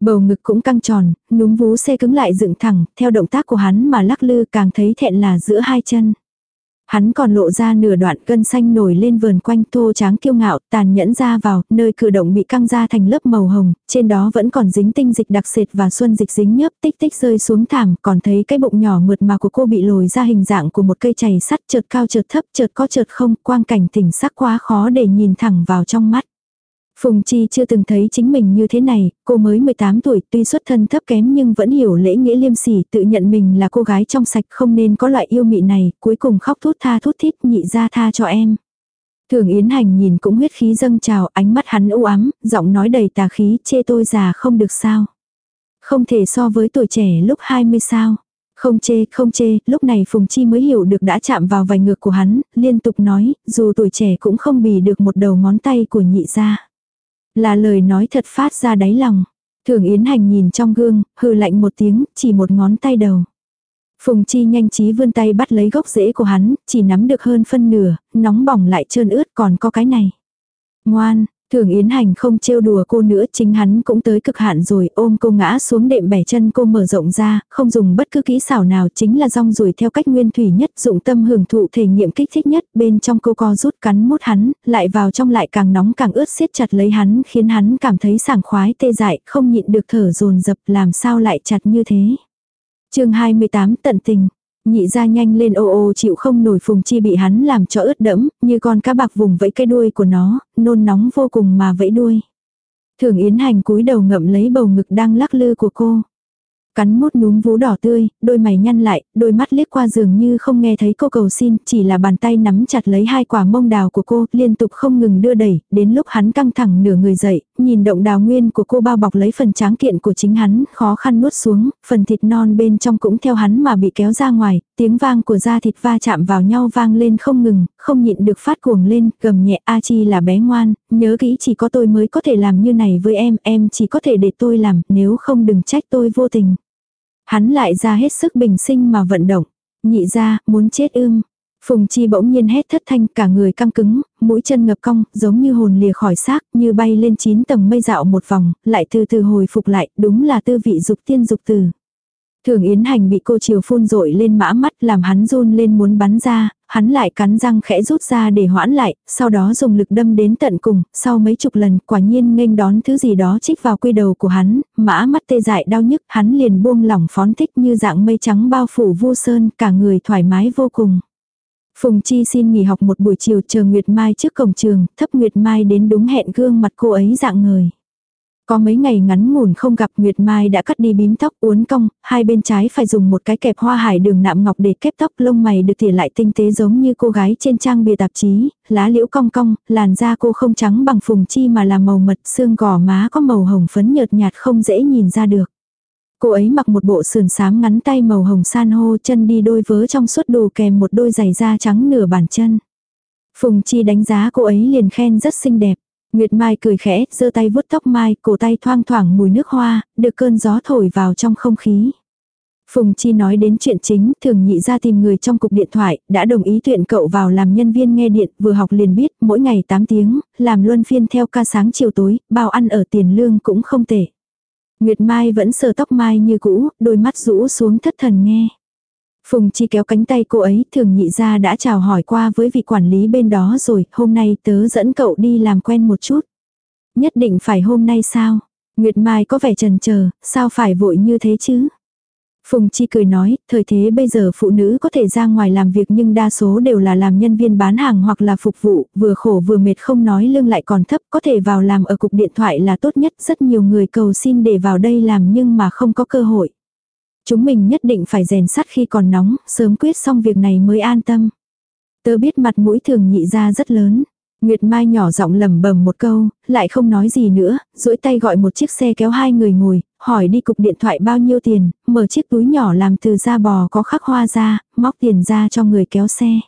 Bầu ngực cũng căng tròn, núm vú xe cứng lại dựng thẳng, theo động tác của hắn mà lắc lư càng thấy thẹn là giữa hai chân. Hắn còn lộ ra nửa đoạn gân xanh nổi lên vườn quanh thô tráng kiêu ngạo, tàn nhẫn ra vào, nơi cử động bị căng ra thành lớp màu hồng, trên đó vẫn còn dính tinh dịch đặc sệt và xuân dịch dính nhớp tích tích rơi xuống thảm, còn thấy cái bụng nhỏ mượt mà của cô bị lồi ra hình dạng của một cây chày sắt chợt cao chợt thấp chợt có chợt không, quang cảnh tỉnh sắc quá khó để nhìn thẳng vào trong mắt. Phùng Chi chưa từng thấy chính mình như thế này, cô mới 18 tuổi tuy xuất thân thấp kém nhưng vẫn hiểu lễ nghĩa liêm sỉ tự nhận mình là cô gái trong sạch không nên có loại yêu mị này, cuối cùng khóc thút tha thút thít nhị ra tha cho em. Thường Yến Hành nhìn cũng huyết khí dâng trào ánh mắt hắn u ám, giọng nói đầy tà khí chê tôi già không được sao. Không thể so với tuổi trẻ lúc 20 sao. Không chê, không chê, lúc này Phùng Chi mới hiểu được đã chạm vào vành ngược của hắn, liên tục nói, dù tuổi trẻ cũng không bì được một đầu ngón tay của nhị gia. Là lời nói thật phát ra đáy lòng. Thường Yến Hành nhìn trong gương, hừ lạnh một tiếng, chỉ một ngón tay đầu. Phùng Chi nhanh trí vươn tay bắt lấy gốc rễ của hắn, chỉ nắm được hơn phân nửa, nóng bỏng lại trơn ướt còn có cái này. Ngoan, Thường Yến Hành không trêu đùa cô nữa, chính hắn cũng tới cực hạn rồi, ôm cô ngã xuống đệm bẻ chân cô mở rộng ra, không dùng bất cứ kỹ xảo nào, chính là rong rủi theo cách nguyên thủy nhất, dụng tâm hưởng thụ thể nghiệm kích thích nhất, bên trong cô co rút cắn mút hắn, lại vào trong lại càng nóng càng ướt siết chặt lấy hắn, khiến hắn cảm thấy sảng khoái tê dại, không nhịn được thở dồn dập làm sao lại chặt như thế. chương 28 tận tình Nhị ra nhanh lên ô ô chịu không nổi phùng chi bị hắn làm cho ướt đẫm, như con cá bạc vùng vẫy cái đuôi của nó, nôn nóng vô cùng mà vẫy đuôi. Thường Yến Hành cúi đầu ngậm lấy bầu ngực đang lắc lư của cô. Cắn mút núm vú đỏ tươi, đôi mày nhăn lại, đôi mắt liếc qua giường như không nghe thấy cô cầu xin, chỉ là bàn tay nắm chặt lấy hai quả mông đào của cô, liên tục không ngừng đưa đẩy, đến lúc hắn căng thẳng nửa người dậy, nhìn động đào nguyên của cô bao bọc lấy phần tráng kiện của chính hắn, khó khăn nuốt xuống, phần thịt non bên trong cũng theo hắn mà bị kéo ra ngoài, tiếng vang của da thịt va chạm vào nhau vang lên không ngừng, không nhịn được phát cuồng lên, gầm nhẹ A Chi là bé ngoan, nhớ kỹ chỉ có tôi mới có thể làm như này với em, em chỉ có thể để tôi làm, nếu không đừng trách tôi vô tình. Hắn lại ra hết sức bình sinh mà vận động. Nhị ra, muốn chết ưm. Phùng Chi bỗng nhiên hét thất thanh cả người căng cứng, mũi chân ngập cong, giống như hồn lìa khỏi xác, như bay lên chín tầng mây dạo một vòng, lại từ từ hồi phục lại, đúng là tư vị dục tiên dục tử. Thường Yến Hành bị cô chiều phun rội lên mã mắt làm hắn run lên muốn bắn ra, hắn lại cắn răng khẽ rút ra để hoãn lại, sau đó dùng lực đâm đến tận cùng, sau mấy chục lần quả nhiên nghênh đón thứ gì đó chích vào quy đầu của hắn, mã mắt tê dại đau nhức, hắn liền buông lỏng phón thích như dạng mây trắng bao phủ vu sơn, cả người thoải mái vô cùng. Phùng Chi xin nghỉ học một buổi chiều chờ Nguyệt Mai trước cổng trường, thấp Nguyệt Mai đến đúng hẹn gương mặt cô ấy dạng người. Có mấy ngày ngắn ngủn không gặp Nguyệt Mai đã cắt đi bím tóc uốn cong, hai bên trái phải dùng một cái kẹp hoa hải đường nạm ngọc để kép tóc lông mày được tỉa lại tinh tế giống như cô gái trên trang bìa tạp chí, lá liễu cong cong, làn da cô không trắng bằng phùng chi mà là màu mật, xương gò má có màu hồng phấn nhợt nhạt không dễ nhìn ra được. Cô ấy mặc một bộ sườn xám ngắn tay màu hồng san hô chân đi đôi vớ trong suốt đồ kèm một đôi giày da trắng nửa bàn chân. Phùng Chi đánh giá cô ấy liền khen rất xinh đẹp. Nguyệt Mai cười khẽ, giơ tay vuốt tóc Mai, cổ tay thoang thoảng mùi nước hoa, được cơn gió thổi vào trong không khí. Phùng Chi nói đến chuyện chính, thường nhị ra tìm người trong cục điện thoại, đã đồng ý tuyển cậu vào làm nhân viên nghe điện, vừa học liền biết, mỗi ngày 8 tiếng, làm luân phiên theo ca sáng chiều tối, bao ăn ở tiền lương cũng không tệ. Nguyệt Mai vẫn sờ tóc Mai như cũ, đôi mắt rũ xuống thất thần nghe. Phùng Chi kéo cánh tay cô ấy, thường nhị ra đã chào hỏi qua với vị quản lý bên đó rồi, hôm nay tớ dẫn cậu đi làm quen một chút. Nhất định phải hôm nay sao? Nguyệt Mai có vẻ trần chờ sao phải vội như thế chứ? Phùng Chi cười nói, thời thế bây giờ phụ nữ có thể ra ngoài làm việc nhưng đa số đều là làm nhân viên bán hàng hoặc là phục vụ, vừa khổ vừa mệt không nói lương lại còn thấp, có thể vào làm ở cục điện thoại là tốt nhất, rất nhiều người cầu xin để vào đây làm nhưng mà không có cơ hội. Chúng mình nhất định phải rèn sắt khi còn nóng, sớm quyết xong việc này mới an tâm. Tớ biết mặt mũi thường nhị ra rất lớn. Nguyệt Mai nhỏ giọng lẩm bẩm một câu, lại không nói gì nữa, duỗi tay gọi một chiếc xe kéo hai người ngồi, hỏi đi cục điện thoại bao nhiêu tiền, mở chiếc túi nhỏ làm từ da bò có khắc hoa ra, móc tiền ra cho người kéo xe.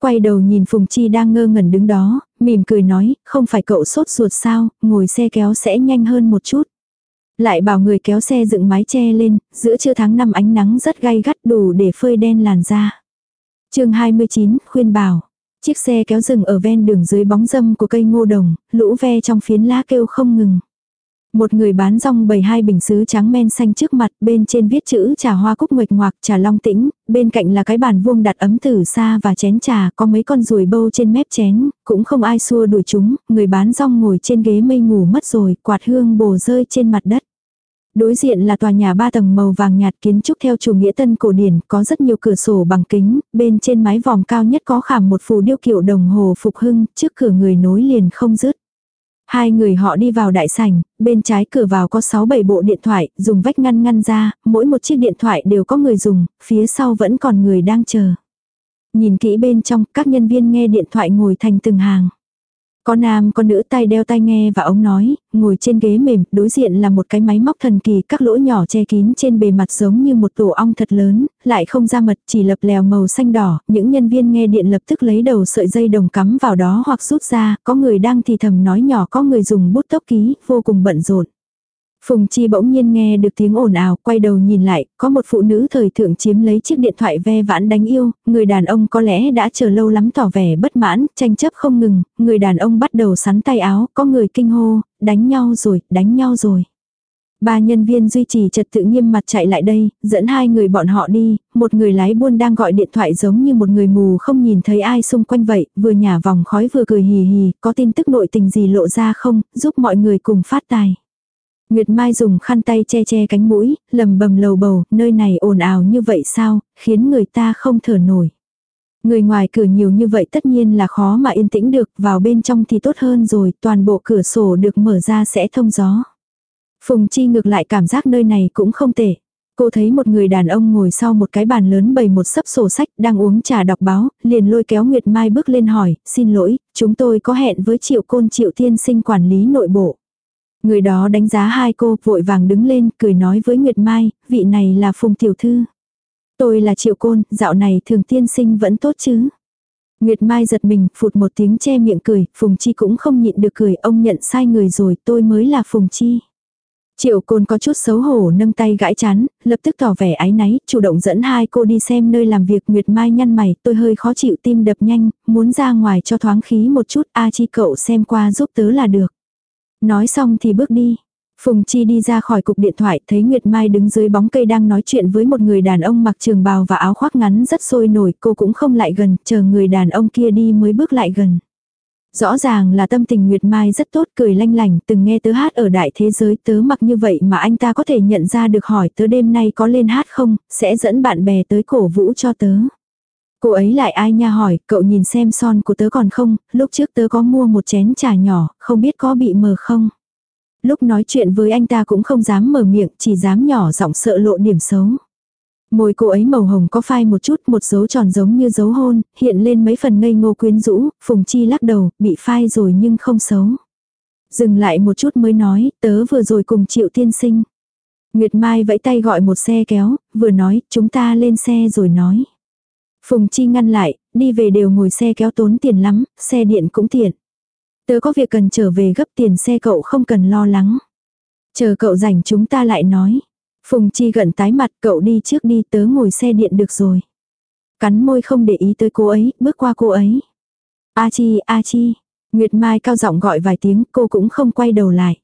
Quay đầu nhìn Phùng Chi đang ngơ ngẩn đứng đó, mỉm cười nói, không phải cậu sốt ruột sao, ngồi xe kéo sẽ nhanh hơn một chút. Lại bảo người kéo xe dựng mái che lên, giữa trưa tháng năm ánh nắng rất gay gắt đủ để phơi đen làn da. chương 29, khuyên bảo. Chiếc xe kéo rừng ở ven đường dưới bóng dâm của cây ngô đồng, lũ ve trong phiến lá kêu không ngừng. Một người bán rong bày hai bình sứ trắng men xanh trước mặt, bên trên viết chữ trà hoa cúc nguệch ngoạc trà long tĩnh, bên cạnh là cái bàn vuông đặt ấm tử xa và chén trà, có mấy con ruồi bâu trên mép chén, cũng không ai xua đuổi chúng, người bán rong ngồi trên ghế mây ngủ mất rồi, quạt hương bồ rơi trên mặt đất. Đối diện là tòa nhà ba tầng màu vàng nhạt kiến trúc theo chủ nghĩa tân cổ điển, có rất nhiều cửa sổ bằng kính, bên trên mái vòm cao nhất có khảm một phù điêu kiểu đồng hồ phục hưng, trước cửa người nối liền không dứt. Hai người họ đi vào đại sảnh, bên trái cửa vào có 6-7 bộ điện thoại, dùng vách ngăn ngăn ra, mỗi một chiếc điện thoại đều có người dùng, phía sau vẫn còn người đang chờ. Nhìn kỹ bên trong, các nhân viên nghe điện thoại ngồi thành từng hàng. Có nam có nữ tay đeo tai nghe và ống nói, ngồi trên ghế mềm, đối diện là một cái máy móc thần kỳ, các lỗ nhỏ che kín trên bề mặt giống như một tổ ong thật lớn, lại không ra mật, chỉ lập lèo màu xanh đỏ, những nhân viên nghe điện lập tức lấy đầu sợi dây đồng cắm vào đó hoặc rút ra, có người đang thì thầm nói nhỏ có người dùng bút tốc ký, vô cùng bận rộn. Phùng Chi bỗng nhiên nghe được tiếng ồn ào, quay đầu nhìn lại, có một phụ nữ thời thượng chiếm lấy chiếc điện thoại ve vãn đánh yêu, người đàn ông có lẽ đã chờ lâu lắm tỏ vẻ bất mãn, tranh chấp không ngừng, người đàn ông bắt đầu sắn tay áo, có người kinh hô, đánh nhau rồi, đánh nhau rồi. Ba nhân viên duy trì trật tự nghiêm mặt chạy lại đây, dẫn hai người bọn họ đi, một người lái buôn đang gọi điện thoại giống như một người mù không nhìn thấy ai xung quanh vậy, vừa nhả vòng khói vừa cười hì hì, có tin tức nội tình gì lộ ra không, giúp mọi người cùng phát tài. Nguyệt Mai dùng khăn tay che che cánh mũi, lầm bầm lầu bầu, nơi này ồn ào như vậy sao, khiến người ta không thở nổi. Người ngoài cửa nhiều như vậy tất nhiên là khó mà yên tĩnh được, vào bên trong thì tốt hơn rồi, toàn bộ cửa sổ được mở ra sẽ thông gió. Phùng Chi ngược lại cảm giác nơi này cũng không tệ. Cô thấy một người đàn ông ngồi sau một cái bàn lớn bày một sấp sổ sách đang uống trà đọc báo, liền lôi kéo Nguyệt Mai bước lên hỏi, xin lỗi, chúng tôi có hẹn với triệu côn triệu tiên sinh quản lý nội bộ. Người đó đánh giá hai cô, vội vàng đứng lên, cười nói với Nguyệt Mai, vị này là Phùng Tiểu Thư. Tôi là Triệu Côn, dạo này thường tiên sinh vẫn tốt chứ. Nguyệt Mai giật mình, phụt một tiếng che miệng cười, Phùng Chi cũng không nhịn được cười, ông nhận sai người rồi, tôi mới là Phùng Chi. Triệu Côn có chút xấu hổ nâng tay gãi chán, lập tức tỏ vẻ ái náy, chủ động dẫn hai cô đi xem nơi làm việc Nguyệt Mai nhăn mày, tôi hơi khó chịu tim đập nhanh, muốn ra ngoài cho thoáng khí một chút, A Chi cậu xem qua giúp tớ là được. Nói xong thì bước đi. Phùng Chi đi ra khỏi cục điện thoại thấy Nguyệt Mai đứng dưới bóng cây đang nói chuyện với một người đàn ông mặc trường bào và áo khoác ngắn rất sôi nổi, cô cũng không lại gần, chờ người đàn ông kia đi mới bước lại gần. Rõ ràng là tâm tình Nguyệt Mai rất tốt cười lanh lành, từng nghe tớ hát ở đại thế giới tớ mặc như vậy mà anh ta có thể nhận ra được hỏi tớ đêm nay có lên hát không, sẽ dẫn bạn bè tới cổ vũ cho tớ. Cô ấy lại ai nha hỏi, cậu nhìn xem son của tớ còn không, lúc trước tớ có mua một chén trà nhỏ, không biết có bị mờ không. Lúc nói chuyện với anh ta cũng không dám mở miệng, chỉ dám nhỏ giọng sợ lộ điểm xấu. Môi cô ấy màu hồng có phai một chút, một dấu tròn giống như dấu hôn, hiện lên mấy phần ngây ngô quyến rũ, Phùng Chi lắc đầu, bị phai rồi nhưng không xấu. Dừng lại một chút mới nói, tớ vừa rồi cùng triệu tiên sinh. Nguyệt Mai vẫy tay gọi một xe kéo, vừa nói, chúng ta lên xe rồi nói. Phùng Chi ngăn lại, đi về đều ngồi xe kéo tốn tiền lắm, xe điện cũng tiện. Tớ có việc cần trở về gấp tiền xe cậu không cần lo lắng. Chờ cậu rảnh chúng ta lại nói. Phùng Chi gần tái mặt cậu đi trước đi tớ ngồi xe điện được rồi. Cắn môi không để ý tới cô ấy, bước qua cô ấy. A Chi, A Chi. Nguyệt Mai cao giọng gọi vài tiếng cô cũng không quay đầu lại.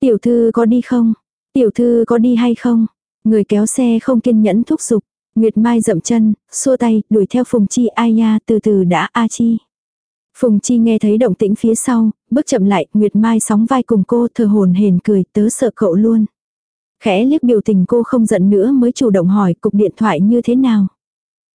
Tiểu thư có đi không? Tiểu thư có đi hay không? Người kéo xe không kiên nhẫn thúc giục. Nguyệt Mai dậm chân, xua tay, đuổi theo Phùng Chi ai nha, từ từ đã A Chi. Phùng Chi nghe thấy động tĩnh phía sau, bước chậm lại, Nguyệt Mai sóng vai cùng cô thờ hồn hền cười, tớ sợ cậu luôn. Khẽ liếc biểu tình cô không giận nữa mới chủ động hỏi cục điện thoại như thế nào.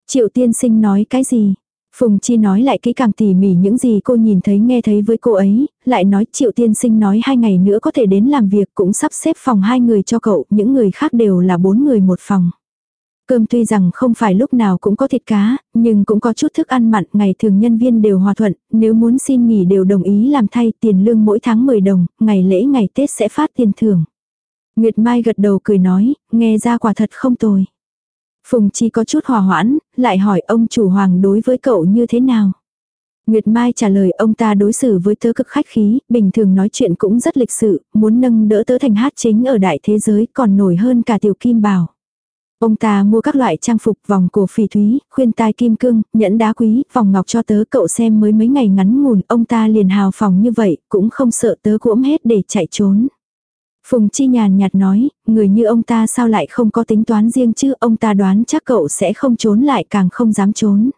Triệu tiên sinh nói cái gì? Phùng Chi nói lại kỹ càng tỉ mỉ những gì cô nhìn thấy nghe thấy với cô ấy, lại nói Triệu Tiên Sinh nói hai ngày nữa có thể đến làm việc cũng sắp xếp phòng hai người cho cậu, những người khác đều là bốn người một phòng. Cơm tuy rằng không phải lúc nào cũng có thịt cá, nhưng cũng có chút thức ăn mặn, ngày thường nhân viên đều hòa thuận, nếu muốn xin nghỉ đều đồng ý làm thay tiền lương mỗi tháng 10 đồng, ngày lễ ngày Tết sẽ phát tiền thưởng. Nguyệt Mai gật đầu cười nói, nghe ra quả thật không tồi. Phùng Chi có chút hòa hoãn, lại hỏi ông chủ hoàng đối với cậu như thế nào. Nguyệt Mai trả lời ông ta đối xử với tớ cực khách khí, bình thường nói chuyện cũng rất lịch sự, muốn nâng đỡ tớ thành hát chính ở đại thế giới còn nổi hơn cả tiểu kim bảo. Ông ta mua các loại trang phục vòng cổ phỉ thúy, khuyên tai kim cương, nhẫn đá quý, vòng ngọc cho tớ cậu xem mới mấy ngày ngắn ngủn, ông ta liền hào phòng như vậy, cũng không sợ tớ cuỗm hết để chạy trốn. Phùng Chi nhàn nhạt nói, người như ông ta sao lại không có tính toán riêng chứ, ông ta đoán chắc cậu sẽ không trốn lại càng không dám trốn.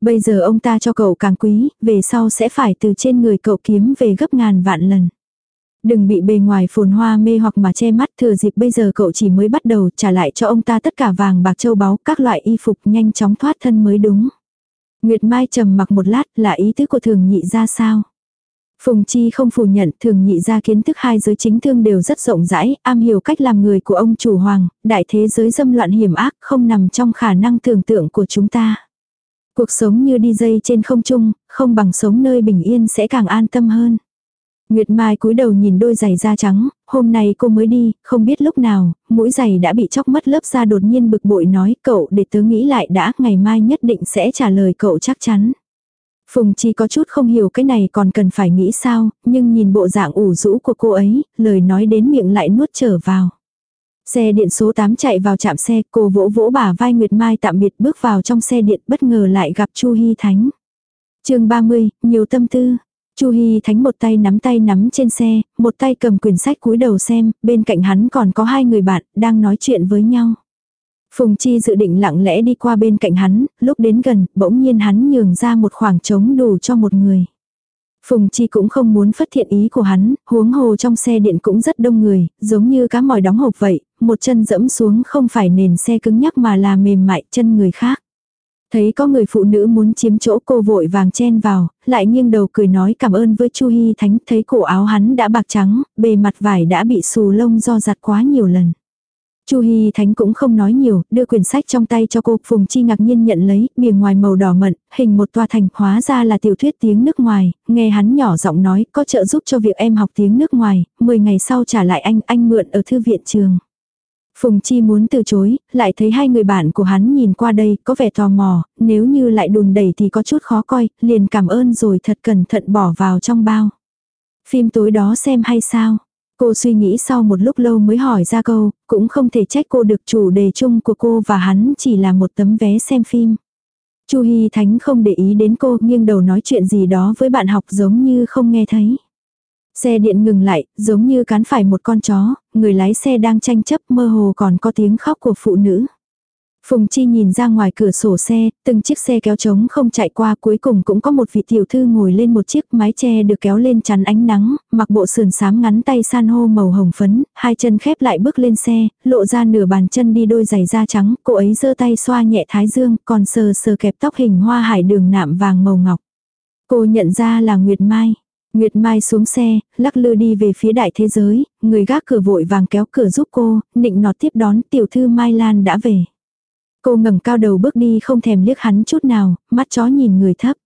Bây giờ ông ta cho cậu càng quý, về sau sẽ phải từ trên người cậu kiếm về gấp ngàn vạn lần. Đừng bị bề ngoài phồn hoa mê hoặc mà che mắt thừa dịp bây giờ cậu chỉ mới bắt đầu trả lại cho ông ta tất cả vàng bạc châu báu các loại y phục nhanh chóng thoát thân mới đúng. Nguyệt Mai trầm mặc một lát là ý tứ của thường nhị ra sao. Phùng Chi không phủ nhận thường nhị ra kiến thức hai giới chính thương đều rất rộng rãi, am hiểu cách làm người của ông chủ hoàng, đại thế giới dâm loạn hiểm ác không nằm trong khả năng tưởng tượng của chúng ta. Cuộc sống như đi dây trên không trung, không bằng sống nơi bình yên sẽ càng an tâm hơn. Nguyệt Mai cúi đầu nhìn đôi giày da trắng, hôm nay cô mới đi, không biết lúc nào, mũi giày đã bị chóc mất lớp da đột nhiên bực bội nói cậu để tớ nghĩ lại đã, ngày mai nhất định sẽ trả lời cậu chắc chắn. Phùng Chi có chút không hiểu cái này còn cần phải nghĩ sao, nhưng nhìn bộ dạng ủ rũ của cô ấy, lời nói đến miệng lại nuốt trở vào. Xe điện số 8 chạy vào trạm xe, cô vỗ vỗ bả vai Nguyệt Mai tạm biệt bước vào trong xe điện bất ngờ lại gặp Chu Hy Thánh. chương 30, nhiều tâm tư. Chu Hy Thánh một tay nắm tay nắm trên xe, một tay cầm quyển sách cúi đầu xem, bên cạnh hắn còn có hai người bạn, đang nói chuyện với nhau. Phùng Chi dự định lặng lẽ đi qua bên cạnh hắn, lúc đến gần, bỗng nhiên hắn nhường ra một khoảng trống đủ cho một người. Phùng Chi cũng không muốn phát thiện ý của hắn, huống hồ trong xe điện cũng rất đông người, giống như cá mòi đóng hộp vậy, một chân dẫm xuống không phải nền xe cứng nhắc mà là mềm mại chân người khác. Thấy có người phụ nữ muốn chiếm chỗ cô vội vàng chen vào, lại nghiêng đầu cười nói cảm ơn với Chu Hy Thánh, thấy cổ áo hắn đã bạc trắng, bề mặt vải đã bị xù lông do giặt quá nhiều lần. Chu Hi Thánh cũng không nói nhiều, đưa quyển sách trong tay cho cô, Phùng Chi ngạc nhiên nhận lấy, bìa ngoài màu đỏ mận, hình một tòa thành, hóa ra là tiểu thuyết tiếng nước ngoài, nghe hắn nhỏ giọng nói, có trợ giúp cho việc em học tiếng nước ngoài, 10 ngày sau trả lại anh, anh mượn ở thư viện trường. Phùng Chi muốn từ chối, lại thấy hai người bạn của hắn nhìn qua đây, có vẻ tò mò, nếu như lại đùn đẩy thì có chút khó coi, liền cảm ơn rồi thật cẩn thận bỏ vào trong bao. Phim tối đó xem hay sao? Cô suy nghĩ sau một lúc lâu mới hỏi ra câu, cũng không thể trách cô được chủ đề chung của cô và hắn chỉ là một tấm vé xem phim. Chu Hi Thánh không để ý đến cô, nghiêng đầu nói chuyện gì đó với bạn học giống như không nghe thấy. Xe điện ngừng lại, giống như cán phải một con chó, người lái xe đang tranh chấp mơ hồ còn có tiếng khóc của phụ nữ. Phùng Chi nhìn ra ngoài cửa sổ xe, từng chiếc xe kéo trống không chạy qua cuối cùng cũng có một vị tiểu thư ngồi lên một chiếc mái che được kéo lên chắn ánh nắng, mặc bộ sườn xám ngắn tay san hô màu hồng phấn, hai chân khép lại bước lên xe, lộ ra nửa bàn chân đi đôi giày da trắng, cô ấy giơ tay xoa nhẹ thái dương, còn sờ sờ kẹp tóc hình hoa hải đường nạm vàng màu ngọc. Cô nhận ra là Nguyệt Mai. Nguyệt Mai xuống xe, lắc lư đi về phía đại thế giới, người gác cửa vội vàng kéo cửa giúp cô, nịnh nọt tiếp đón tiểu thư Mai Lan đã về. Cô ngẩng cao đầu bước đi không thèm liếc hắn chút nào, mắt chó nhìn người thấp.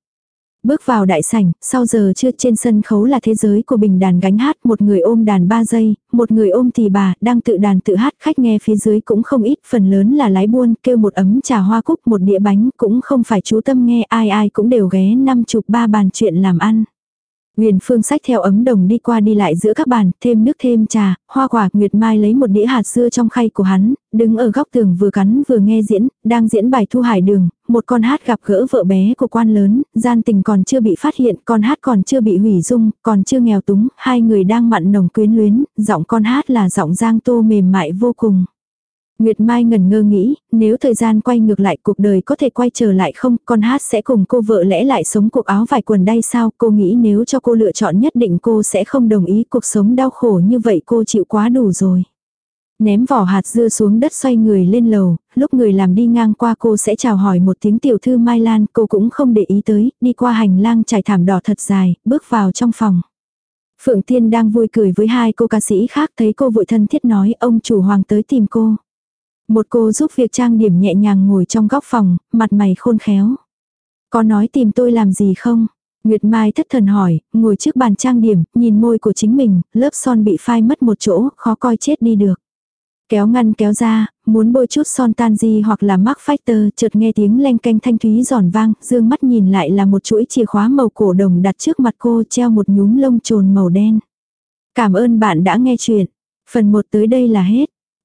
Bước vào đại sảnh, sau giờ chưa trên sân khấu là thế giới của bình đàn gánh hát, một người ôm đàn 3 giây, một người ôm thì bà, đang tự đàn tự hát, khách nghe phía dưới cũng không ít, phần lớn là lái buôn, kêu một ấm trà hoa cúc, một đĩa bánh, cũng không phải chú tâm nghe, ai ai cũng đều ghé năm chục ba bàn chuyện làm ăn. Huyền Phương sách theo ấm đồng đi qua đi lại giữa các bàn, thêm nước thêm trà, hoa quả, Nguyệt Mai lấy một đĩa hạt dưa trong khay của hắn, đứng ở góc tường vừa cắn vừa nghe diễn, đang diễn bài thu hải đường, một con hát gặp gỡ vợ bé của quan lớn, gian tình còn chưa bị phát hiện, con hát còn chưa bị hủy dung, còn chưa nghèo túng, hai người đang mặn nồng quyến luyến, giọng con hát là giọng giang tô mềm mại vô cùng. Nguyệt Mai ngần ngơ nghĩ, nếu thời gian quay ngược lại cuộc đời có thể quay trở lại không, con hát sẽ cùng cô vợ lẽ lại sống cuộc áo vải quần đay sao, cô nghĩ nếu cho cô lựa chọn nhất định cô sẽ không đồng ý cuộc sống đau khổ như vậy cô chịu quá đủ rồi. Ném vỏ hạt dưa xuống đất xoay người lên lầu, lúc người làm đi ngang qua cô sẽ chào hỏi một tiếng tiểu thư Mai Lan, cô cũng không để ý tới, đi qua hành lang trải thảm đỏ thật dài, bước vào trong phòng. Phượng Tiên đang vui cười với hai cô ca sĩ khác thấy cô vội thân thiết nói ông chủ hoàng tới tìm cô. Một cô giúp việc trang điểm nhẹ nhàng ngồi trong góc phòng, mặt mày khôn khéo. Có nói tìm tôi làm gì không? Nguyệt Mai thất thần hỏi, ngồi trước bàn trang điểm, nhìn môi của chính mình, lớp son bị phai mất một chỗ, khó coi chết đi được. Kéo ngăn kéo ra, muốn bôi chút son tan di hoặc là mắc factor, chợt nghe tiếng leng canh thanh thúy giòn vang, dương mắt nhìn lại là một chuỗi chìa khóa màu cổ đồng đặt trước mặt cô treo một nhúm lông trồn màu đen. Cảm ơn bạn đã nghe chuyện. Phần 1 tới đây là hết.